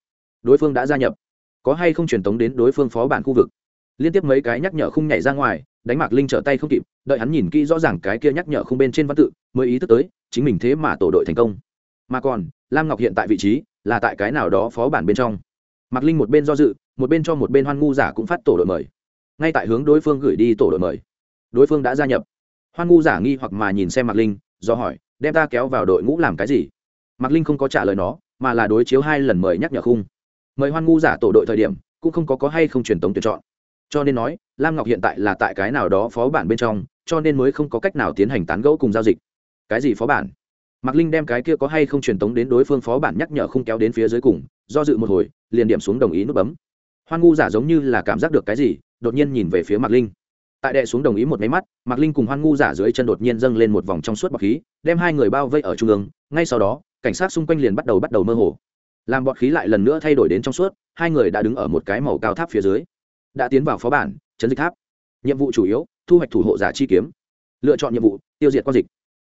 Đối phương đã gia nhập có hay không truyền tống đến đối phương phó bản khu vực. Liên tiếp mấy cái nhắc nhở khung nhảy ra ngoài, đánh mạc linh trở tay không kịp, đợi hắn nhìn kỹ rõ ràng cái kia nhắc nhở khung bên trên văn tự, mới ý thức tới, chính mình thế mà tổ đội thành công. Mà còn, lam ngọc hiện tại vị trí là tại cái nào đó phó bản bên trong. Mạc linh một bên do dự, một bên cho một bên hoan ngu giả cũng phát tổ đội mời. Ngay tại hướng đối phương gửi đi tổ đội mời, đối phương đã gia nhập. Hoan ngu giả nghi hoặc mà nhìn xem mạc linh, do hỏi, đem ta kéo vào đội ngũ làm cái gì? Mạc linh không có trả lời nó, mà là đối chiếu hai lần mời nhắc nhở khung mời hoan ngu giả tổ đội thời điểm, cũng không có có hay không truyền tống tuyển chọn. Cho nên nói, lam ngọc hiện tại là tại cái nào đó phó bản bên trong, cho nên mới không có cách nào tiến hành tán gẫu cùng giao dịch. Cái gì phó bản? Mạc linh đem cái kia có hay không truyền tống đến đối phương phó bản nhắc nhở không kéo đến phía dưới cùng, do dự một hồi, liền điểm xuống đồng ý nút bấm. Hoan ngu giả giống như là cảm giác được cái gì, đột nhiên nhìn về phía mạc linh. Tại đệ xuống đồng ý một máy mắt, mạc linh cùng hoan ngu giả dưới chân đột nhiên dâng lên một vòng trong suốt bọc khí, đem hai người bao vây ở trung ương, ngay sau đó, cảnh sát xung quanh liền bắt đầu bắt đầu mơ hồ làm bọt khí lại lần nữa thay đổi đến trong suốt, hai người đã đứng ở một cái màu cao tháp phía dưới. Đã tiến vào phó bản chấn dịch tháp. Nhiệm vụ chủ yếu, thu hoạch thủ hộ giả chi kiếm. Lựa chọn nhiệm vụ, tiêu diệt quan dịch.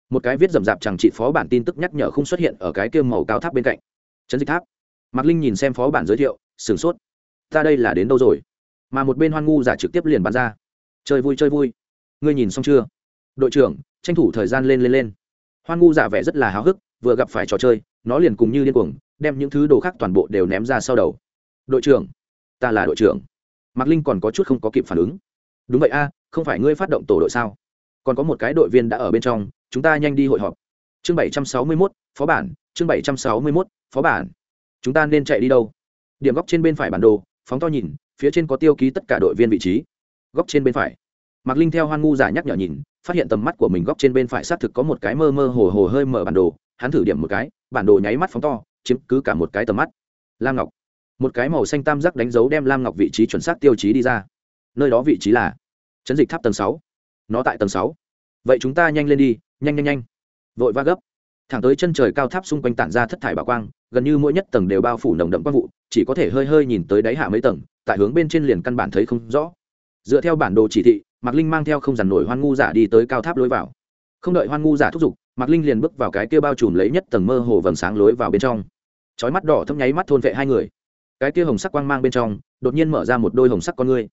Một cái viết rầm rạp chẳng trị phó bản tin tức nhắc nhở không xuất hiện ở cái kia màu cao tháp bên cạnh. Chấn dịch tháp. Mạc linh nhìn xem phó bản giới thiệu, sửng sốt. Ta đây là đến đâu rồi? Mà một bên hoan ngu giả trực tiếp liền bắn ra. Chơi vui chơi vui. Ngươi nhìn xong chưa? Đội trưởng, tranh thủ thời gian lên lên lên. Hoan ngu giả vẻ rất là háo hức, vừa gặp phải trò chơi, nó liền cùng như điên cuồng đem những thứ đồ khác toàn bộ đều ném ra sau đầu. Đội trưởng, ta là đội trưởng. Mạc linh còn có chút không có kịp phản ứng. Đúng vậy a, không phải ngươi phát động tổ đội sao? Còn có một cái đội viên đã ở bên trong, chúng ta nhanh đi hội họp. Chương bảy trăm sáu mươi mốt, phó bản, chương bảy trăm sáu mươi mốt, phó bản. Chúng ta nên chạy đi đâu? Điểm góc trên bên phải bản đồ, phóng to nhìn, phía trên có tiêu ký tất cả đội viên vị trí. Góc trên bên phải. Mạc linh theo hoan ngu giả nhắc nhở nhìn, phát hiện tầm mắt của mình góc trên bên phải xác thực có một cái mơ mơ hồ hồ hơi mở bản đồ. Hắn thử điểm một cái, bản đồ nháy mắt phóng to chiếm cứ cả một cái tầm mắt. Lam ngọc. Một cái màu xanh tam giác đánh dấu đem lam ngọc vị trí chuẩn xác tiêu chí đi ra. Nơi đó vị trí là chấn dịch tháp tầng sáu. Nó tại tầng sáu. Vậy chúng ta nhanh lên đi, nhanh nhanh nhanh. Vội va gấp. Thẳng tới chân trời cao tháp xung quanh tản ra thất thải bà quang, gần như mỗi nhất tầng đều bao phủ nồng đậm quang vụ, chỉ có thể hơi hơi nhìn tới đáy hạ mấy tầng, tại hướng bên trên liền căn bản thấy không rõ. Dựa theo bản đồ chỉ thị, mạc linh mang theo không dằn nổi hoan ngu giả đi tới cao tháp lối vào. Không đợi hoan ngu giả thúc giục mạc linh liền bước vào cái kia bao trùm lấy nhất tầng mơ hồ vầng sáng lối vào bên trong. Chói mắt đỏ thâm nháy mắt thôn vệ hai người. Cái kia hồng sắc quang mang bên trong, đột nhiên mở ra một đôi hồng sắc con ngươi.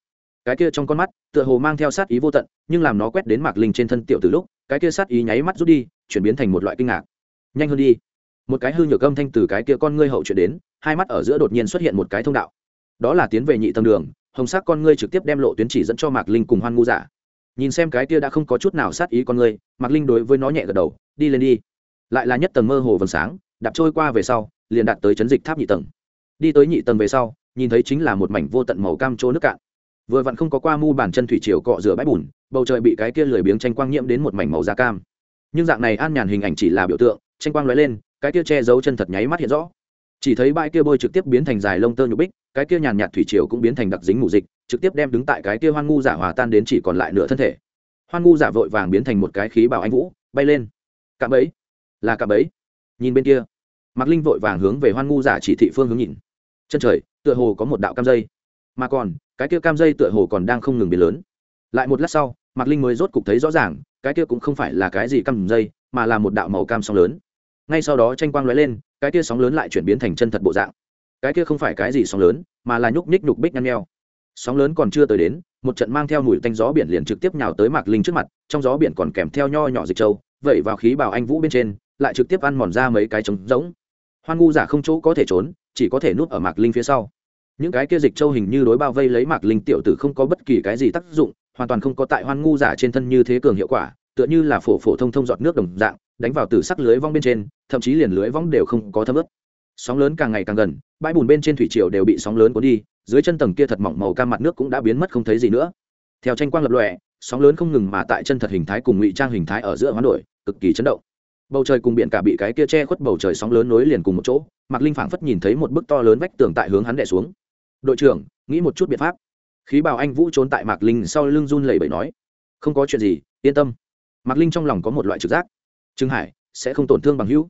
Cái kia trong con mắt, tựa hồ mang theo sát ý vô tận, nhưng làm nó quét đến mạc linh trên thân tiểu từ lúc, cái kia sát ý nháy mắt rút đi, chuyển biến thành một loại kinh ngạc. Nhanh hơn đi. Một cái hư nhược âm thanh từ cái kia con ngươi hậu chuyển đến, hai mắt ở giữa đột nhiên xuất hiện một cái thông đạo. Đó là tiến về nhị tầng đường, hồng sắc con ngươi trực tiếp đem lộ tuyến chỉ dẫn cho mạc linh cùng hoan ngu giả nhìn xem cái kia đã không có chút nào sát ý con người, mạc linh đối với nó nhẹ gật đầu đi lên đi. Lại là nhất tầng mơ hồ vầng sáng đạp trôi qua về sau liền đạt tới chấn dịch tháp nhị tầng. Đi tới nhị tầng về sau nhìn thấy chính là một mảnh vô tận màu cam chỗ nước cạn. Vừa vặn không có qua mu bàn chân thủy chiều cọ rửa bãi bùn bầu trời bị cái kia lười biếng tranh quang nhiễm đến một mảnh màu da cam. Nhưng dạng này an nhàn hình ảnh chỉ là biểu tượng tranh quang lóe lên cái kia che giấu chân thật nháy mắt hiện rõ. Chỉ thấy bãi kia bôi trực tiếp biến thành dài lông tơ nhục bích cái kia nhàn nhạt thủy triều cũng biến thành đặc dính mù dịch trực tiếp đem đứng tại cái kia hoan ngu giả hòa tan đến chỉ còn lại nửa thân thể. Hoan ngu giả vội vàng biến thành một cái khí bảo anh vũ, bay lên. Cạm bẫy. Là cạm bẫy. Nhìn bên kia, mạc linh vội vàng hướng về hoan ngu giả chỉ thị phương hướng nhìn. Chân trời, tựa hồ có một đạo cam dây. Mà còn, cái kia cam dây tựa hồ còn đang không ngừng biến lớn. Lại một lát sau, mạc linh mới rốt cục thấy rõ ràng, cái kia cũng không phải là cái gì cam dây, mà là một đạo màu cam sóng lớn. Ngay sau đó tranh quang lóe lên, cái kia sóng lớn lại chuyển biến thành chân thật bộ dạng. Cái kia không phải cái gì sóng lớn, mà là nhúc nhích nhục bích nhăn nheo sóng lớn còn chưa tới đến, một trận mang theo mùi tanh gió biển liền trực tiếp nhào tới mạc linh trước mặt, trong gió biển còn kèm theo nho nhỏ dịch trâu vẩy vào khí bào anh vũ bên trên, lại trực tiếp ăn mòn ra mấy cái trống rỗng. Hoan ngu giả không chỗ có thể trốn, chỉ có thể núp ở mạc linh phía sau. Những cái kia dịch trâu hình như đối bao vây lấy mạc linh tiểu tử không có bất kỳ cái gì tác dụng, hoàn toàn không có tại hoan ngu giả trên thân như thế cường hiệu quả, tựa như là phổ phổ thông thông giọt nước đồng dạng, đánh vào từ sắc lưới vong bên trên, thậm chí liền lưới vong đều không có thấm ướt. Sóng lớn càng ngày càng gần, bãi bùn bên trên thủy triều đều bị sóng lớn cuốn đi dưới chân tầng kia thật mỏng màu cam mặt nước cũng đã biến mất không thấy gì nữa. Theo tranh quang lập lòe, sóng lớn không ngừng mà tại chân thật hình thái cùng ngụy trang hình thái ở giữa hoán đổi, cực kỳ chấn động. Bầu trời cùng biển cả bị cái kia che khuất bầu trời sóng lớn nối liền cùng một chỗ, mạc linh phảng phất nhìn thấy một bức to lớn vách tường tại hướng hắn đè xuống. Đội trưởng, nghĩ một chút biện pháp. Khí bào anh vũ trốn tại mạc linh sau lưng run lẩy bẩy nói. Không có chuyện gì, yên tâm. Mạc linh trong lòng có một loại trực giác. Trương hải, sẽ không tổn thương bằng hữu.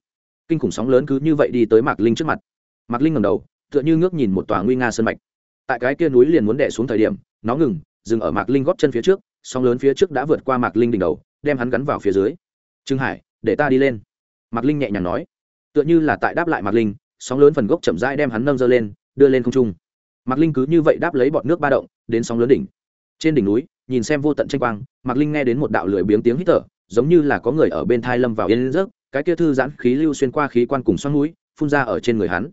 Kinh khủng sóng lớn cứ như vậy đi tới mạc linh trước mặt. Mạc linh ngầm đầu, tựa như ngước nhìn một tòa nguy nga sơn mạch tại cái kia núi liền muốn đẻ xuống thời điểm, nó ngừng, dừng ở mạc linh góp chân phía trước, sóng lớn phía trước đã vượt qua mạc linh đỉnh đầu, đem hắn gắn vào phía dưới. Trương hải, để ta đi lên. Mạc linh nhẹ nhàng nói. Tựa như là tại đáp lại mạc linh, sóng lớn phần gốc chậm rãi đem hắn nâng dơ lên, đưa lên không trung. Mạc linh cứ như vậy đáp lấy bọt nước ba động, đến sóng lớn đỉnh. Trên đỉnh núi, nhìn xem vô tận tranh quang, mạc linh nghe đến một đạo lười biếng tiếng hít thở, giống như là có người ở bên thai lâm vào yên rớt cái kia thư giãn khí lưu xuyên qua khí quan cùng xoắn núi, phun ra ở trên người hắn.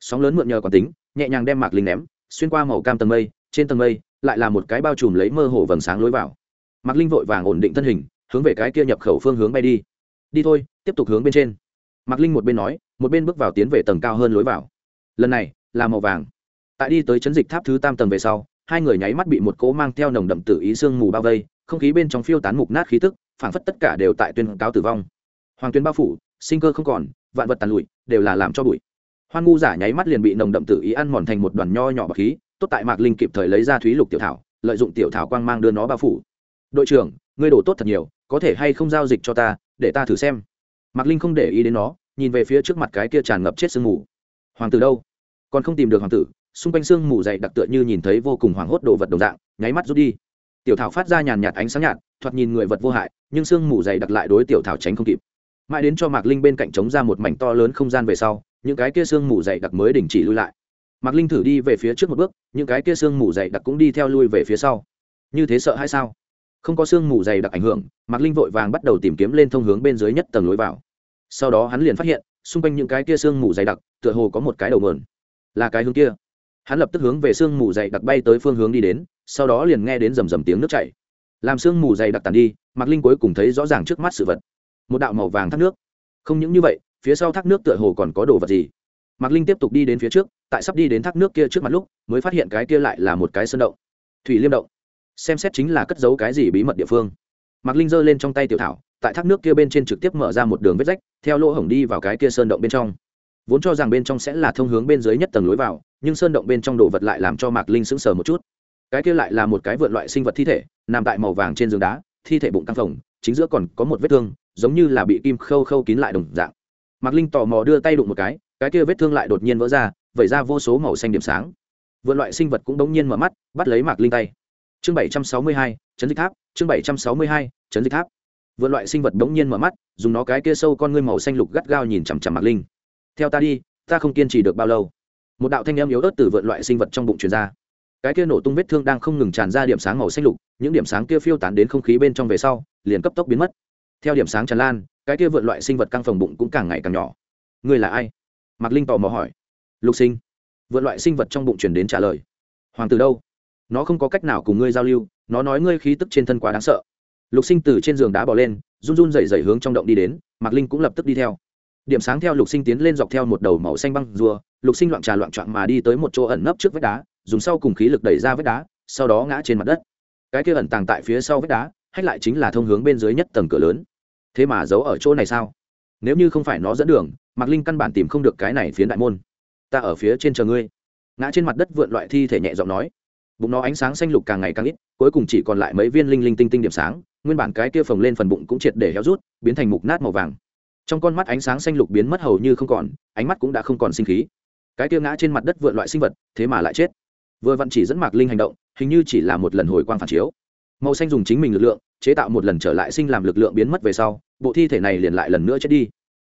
Sóng lớn mượn nhờ còn tính, nhẹ nhàng đem mạc linh ném xuyên qua màu cam tầng mây, trên tầng mây lại là một cái bao trùm lấy mơ hồ vầng sáng lối vào. Mạc linh vội vàng ổn định thân hình, hướng về cái kia nhập khẩu phương hướng bay đi. Đi thôi, tiếp tục hướng bên trên. Mạc linh một bên nói, một bên bước vào tiến về tầng cao hơn lối vào. Lần này là màu vàng. Tại đi tới chấn dịch tháp thứ tam tầng về sau, hai người nháy mắt bị một cỗ mang theo nồng đậm tử ý sương mù bao vây, không khí bên trong phiêu tán mục nát khí tức, phảng phất tất cả đều tại tuyên cáo tử vong. Hoàng tuyên bao phủ, sinh cơ không còn, vạn vật tàn lụi, đều là làm cho bụi hoan ngu giả nháy mắt liền bị nồng đậm tử ý ăn mòn thành một đoàn nho nhỏ bọc khí, tốt tại mạc linh kịp thời lấy ra thúy lục tiểu thảo, lợi dụng tiểu thảo quang mang đưa nó bao phủ. Đội trưởng, ngươi đổ tốt thật nhiều, có thể hay không giao dịch cho ta, để ta thử xem. Mạc linh không để ý đến nó, nhìn về phía trước mặt cái kia tràn ngập chết sương mù. Hoàng tử đâu? Còn không tìm được hoàng tử. Xung quanh sương mù dày đặc tựa như nhìn thấy vô cùng hoảng hốt đồ vật đồng dạng, nháy mắt rút đi. Tiểu thảo phát ra nhàn nhạt ánh sáng nhạt, thoạt nhìn người vật vô hại, nhưng sương mù dày đặc lại đối tiểu thảo tránh không kịp. Mãi đến cho mạc linh bên cạnh chống ra một mảnh to lớn không gian về sau những cái kia sương mù dày đặc mới đình chỉ lui lại. Mạc linh thử đi về phía trước một bước, những cái kia sương mù dày đặc cũng đi theo lui về phía sau. Như thế sợ hay sao? Không có sương mù dày đặc ảnh hưởng, mạc linh vội vàng bắt đầu tìm kiếm lên thông hướng bên dưới nhất tầng lối vào. Sau đó hắn liền phát hiện, xung quanh những cái kia sương mù dày đặc, tựa hồ có một cái đầu mườn là cái hướng kia. Hắn lập tức hướng về sương mù dày đặc bay tới phương hướng đi đến, sau đó liền nghe đến rầm rầm tiếng nước chảy. Làm sương mù dày đặc tàn đi, mạc linh cuối cùng thấy rõ ràng trước mắt sự vật. Một đạo màu vàng thác nước. Không những như vậy phía sau thác nước tựa hồ còn có đồ vật gì? Mạc linh tiếp tục đi đến phía trước, tại sắp đi đến thác nước kia trước mặt lúc, mới phát hiện cái kia lại là một cái sơn động. Thủy liêm động. Xem xét chính là cất giấu cái gì bí mật địa phương. Mạc linh giơ lên trong tay tiểu thảo, tại thác nước kia bên trên trực tiếp mở ra một đường vết rách, theo lỗ hổng đi vào cái kia sơn động bên trong. Vốn cho rằng bên trong sẽ là thông hướng bên dưới nhất tầng lối vào, nhưng sơn động bên trong đồ vật lại làm cho mạc linh sững sờ một chút. Cái kia lại là một cái vượn loại sinh vật thi thể, nằm tại màu vàng trên giường đá, thi thể bụng căng phồng, chính giữa còn có một vết thương, giống như là bị kim khâu khâu kín lại đồng dạng mạc linh tò mò đưa tay đụng một cái cái kia vết thương lại đột nhiên vỡ ra, vẩy ra vô số màu xanh điểm sáng. Vượn loại sinh vật cũng đống nhiên mở mắt, bắt lấy mạc linh tay. Chương bảy trăm sáu mươi hai chấn dịch tháp, chương bảy trăm sáu mươi hai chấn dịch tháp. Vượn loại sinh vật đống nhiên mở mắt, dùng nó cái kia sâu con ngươi màu xanh lục gắt gao nhìn chằm chằm mạc linh. Theo ta đi, ta không kiên trì được bao lâu. Một đạo thanh âm yếu ớt từ vượn loại sinh vật trong bụng truyền ra. Cái kia nổ tung vết thương đang không ngừng tràn ra điểm sáng màu xanh lục, những điểm sáng kia phiêu tán đến không khí bên trong về sau, liền cấp tốc biến mất. Theo điểm sáng tràn lan cái kia vượn loại sinh vật căng phòng bụng cũng càng ngày càng nhỏ. Ngươi là ai? Mạc linh tò mò hỏi. Lục sinh. Vượn loại sinh vật trong bụng chuyển đến trả lời. Hoàng tử đâu? Nó không có cách nào cùng ngươi giao lưu, nó nói ngươi khí tức trên thân quá đáng sợ. Lục sinh từ trên giường đá bỏ lên, run run dày dày hướng trong động đi đến, mạc linh cũng lập tức đi theo. Điểm sáng theo lục sinh tiến lên dọc theo một đầu màu xanh băng rùa, lục sinh loạn trà loạn trọn mà đi tới một chỗ ẩn nấp trước vách đá, dùng sau cùng khí lực đẩy ra vách đá, sau đó ngã trên mặt đất. Cái kia ẩn tàng tại phía sau vách đá, hách lại chính là thông hướng bên dưới nhất tầng cửa lớn thế mà giấu ở chỗ này sao? Nếu như không phải nó dẫn đường, mạc linh căn bản tìm không được cái này phiến đại môn. Ta ở phía trên chờ ngươi. Ngã trên mặt đất vượn loại thi thể nhẹ giọng nói. Bụng nó ánh sáng xanh lục càng ngày càng ít, cuối cùng chỉ còn lại mấy viên linh linh tinh tinh điểm sáng, nguyên bản cái kia phồng lên phần bụng cũng triệt để héo rút, biến thành mục nát màu vàng. Trong con mắt ánh sáng xanh lục biến mất hầu như không còn, ánh mắt cũng đã không còn sinh khí. Cái kia ngã trên mặt đất vượn loại sinh vật, thế mà lại chết. Vừa vặn chỉ dẫn mạc linh hành động, hình như chỉ là một lần hồi quang phản chiếu màu xanh dùng chính mình lực lượng, chế tạo một lần trở lại sinh làm lực lượng biến mất về sau, bộ thi thể này liền lại lần nữa chết đi.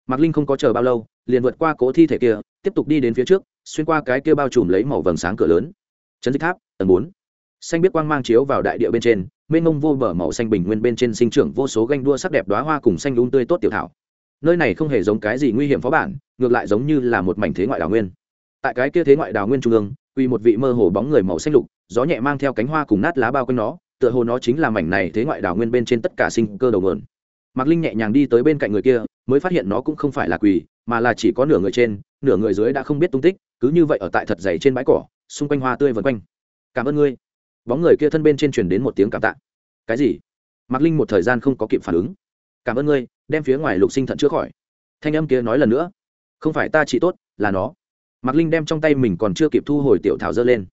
Mạc linh không có chờ bao lâu, liền vượt qua cỗ thi thể kia, tiếp tục đi đến phía trước, xuyên qua cái kia bao trùm lấy màu vầng sáng cửa lớn. Trấn dịch tháp, tầng bốn. Xanh biết quang mang chiếu vào đại địa bên trên, mênh mông vô bờ màu xanh bình nguyên bên trên sinh trưởng vô số ganh đua sắc đẹp đoá hoa cùng xanh đun tươi tốt tiểu thảo. Nơi này không hề giống cái gì nguy hiểm phó bản, ngược lại giống như là một mảnh thế ngoại đào nguyên. Tại cái kia thế ngoại đào nguyên trung ương quy một vị mơ hồ bóng người màu xanh lục, gió nhẹ mang theo cánh hoa cùng nát lá bao quanh nó tựa hồ nó chính là mảnh này thế ngoại đảo nguyên bên trên tất cả sinh cơ đầu nguồn. Mạc linh nhẹ nhàng đi tới bên cạnh người kia, mới phát hiện nó cũng không phải là quỳ mà là chỉ có nửa người trên, nửa người dưới đã không biết tung tích, cứ như vậy ở tại thật dày trên bãi cỏ, xung quanh hoa tươi vần quanh. Cảm ơn ngươi. Bóng người kia thân bên trên truyền đến một tiếng cảm tạ. Cái gì? Mạc linh một thời gian không có kịp phản ứng. Cảm ơn ngươi, đem phía ngoài lục sinh thận chữa khỏi. Thanh âm kia nói lần nữa. Không phải ta chỉ tốt, là nó. Mạc linh đem trong tay mình còn chưa kịp thu hồi tiểu thảo dơ lên.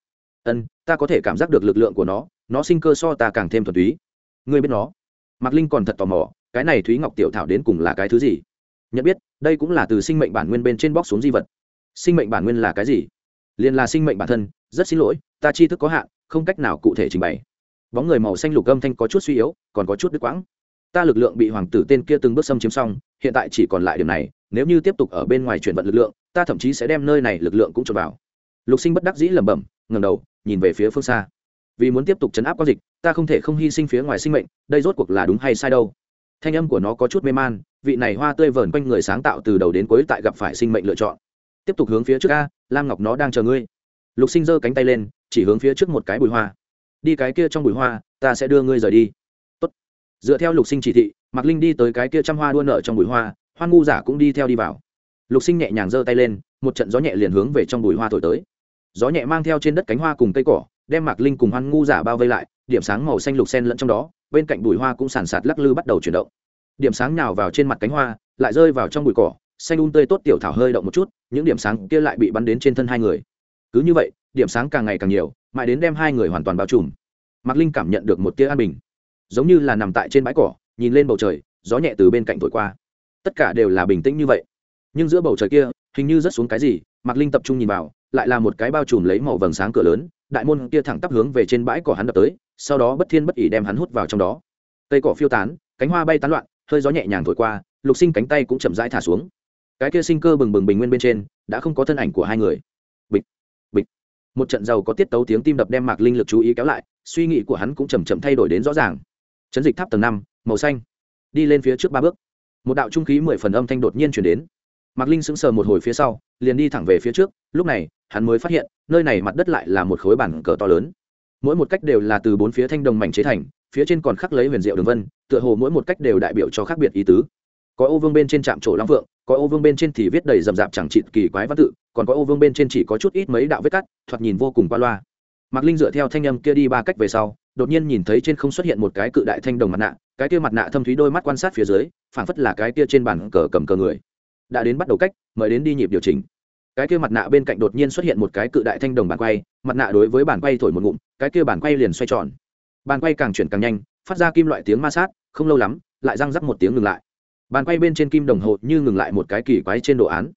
Ân, ta có thể cảm giác được lực lượng của nó nó sinh cơ so ta càng thêm thuần túy. Ngươi biết nó. Mạc linh còn thật tò mò, cái này thúy ngọc tiểu thảo đến cùng là cái thứ gì? Nhận biết, đây cũng là từ sinh mệnh bản nguyên bên trên bóc xuống di vật. Sinh mệnh bản nguyên là cái gì? Liền là sinh mệnh bản thân, rất xin lỗi, ta chi thức có hạn, không cách nào cụ thể trình bày. Bóng người màu xanh lục âm thanh có chút suy yếu, còn có chút đứt quãng. Ta lực lượng bị hoàng tử tên kia từng bước xâm chiếm xong, hiện tại chỉ còn lại điểm này, nếu như tiếp tục ở bên ngoài chuyển vận lực lượng, ta thậm chí sẽ đem nơi này lực lượng cũng trộn vào. Lục sinh bất đắc dĩ lẩm bẩm ngầm đầu, nhìn về phía phương xa vì muốn tiếp tục chấn áp quan dịch, ta không thể không hy sinh phía ngoài sinh mệnh, đây rốt cuộc là đúng hay sai đâu? Thanh âm của nó có chút mê man, vị này hoa tươi vờn quanh người sáng tạo từ đầu đến cuối tại gặp phải sinh mệnh lựa chọn. Tiếp tục hướng phía trước a, lam ngọc nó đang chờ ngươi. Lục sinh giơ cánh tay lên, chỉ hướng phía trước một cái bụi hoa. Đi cái kia trong bụi hoa, ta sẽ đưa ngươi rời đi. Tốt. dựa theo lục sinh chỉ thị, mạc linh đi tới cái kia trăm hoa đua nợ trong bụi hoa, hoan ngu giả cũng đi theo đi vào. Lục sinh nhẹ nhàng giơ tay lên, một trận gió nhẹ liền hướng về trong bụi hoa thổi tới. Gió nhẹ mang theo trên đất cánh hoa cùng cây cỏ đem mạc linh cùng hoan ngu giả bao vây lại, điểm sáng màu xanh lục sen lẫn trong đó, bên cạnh bụi hoa cũng sàn sạt lắc lư bắt đầu chuyển động. Điểm sáng nào vào trên mặt cánh hoa, lại rơi vào trong bụi cỏ, xanh un tươi tốt tiểu thảo hơi động một chút, những điểm sáng kia lại bị bắn đến trên thân hai người. Cứ như vậy, điểm sáng càng ngày càng nhiều, mãi đến đem hai người hoàn toàn bao trùm. Mạc linh cảm nhận được một tia an bình. Giống như là nằm tại trên bãi cỏ, nhìn lên bầu trời, gió nhẹ từ bên cạnh thổi qua. Tất cả đều là bình tĩnh như vậy. Nhưng giữa bầu trời kia, hình như rất xuống cái gì, mạc linh tập trung nhìn vào lại là một cái bao trùm lấy màu vầng sáng cửa lớn, đại môn kia thẳng tắp hướng về trên bãi cỏ hắn đập tới, sau đó bất thiên bất ỉ đem hắn hút vào trong đó. Cây cỏ phiêu tán, cánh hoa bay tán loạn, hơi gió nhẹ nhàng thổi qua, lục sinh cánh tay cũng chậm rãi thả xuống. Cái kia sinh cơ bừng bừng bình nguyên bên trên, đã không có thân ảnh của hai người. Bịch bịch. Một trận giàu có tiết tấu tiếng tim đập đem mạc linh lực chú ý kéo lại, suy nghĩ của hắn cũng chầm chậm thay đổi đến rõ ràng. Chấn dịch tháp tầng năm, màu xanh. Đi lên phía trước ba bước. Một đạo trung khí mười phần âm thanh đột nhiên chuyển đến mạc linh sững sờ một hồi phía sau, liền đi thẳng về phía trước, lúc này, hắn mới phát hiện, nơi này mặt đất lại là một khối bản cờ to lớn. Mỗi một cách đều là từ bốn phía thanh đồng mảnh chế thành, phía trên còn khắc lấy huyền diệu đường vân, tựa hồ mỗi một cách đều đại biểu cho khác biệt ý tứ. Có ô vương bên trên trạm trổ long phượng có ô vương bên trên thì viết đầy rầm rạp chẳng trịt kỳ quái văn tự, còn có ô vương bên trên chỉ có chút ít mấy đạo vết cắt, thoạt nhìn vô cùng qua loa. Mạc linh dựa theo thanh âm kia đi ba cách về sau, đột nhiên nhìn thấy trên không xuất hiện một cái cự đại thanh đồng mặt nạ, cái kia mặt nạ thâm thúy đôi mắt quan sát phía dưới, phảng phất là cái kia trên bàn cờ cầm cờ người đã đến bắt đầu cách, mời đến đi nhịp điều chỉnh. Cái kia mặt nạ bên cạnh đột nhiên xuất hiện một cái cự đại thanh đồng bàn quay, mặt nạ đối với bàn quay thổi một ngụm, cái kia bàn quay liền xoay tròn. Bàn quay càng chuyển càng nhanh, phát ra kim loại tiếng ma sát, không lâu lắm, lại răng rắc một tiếng ngừng lại. Bàn quay bên trên kim đồng hồ như ngừng lại một cái kỳ quái trên đồ án.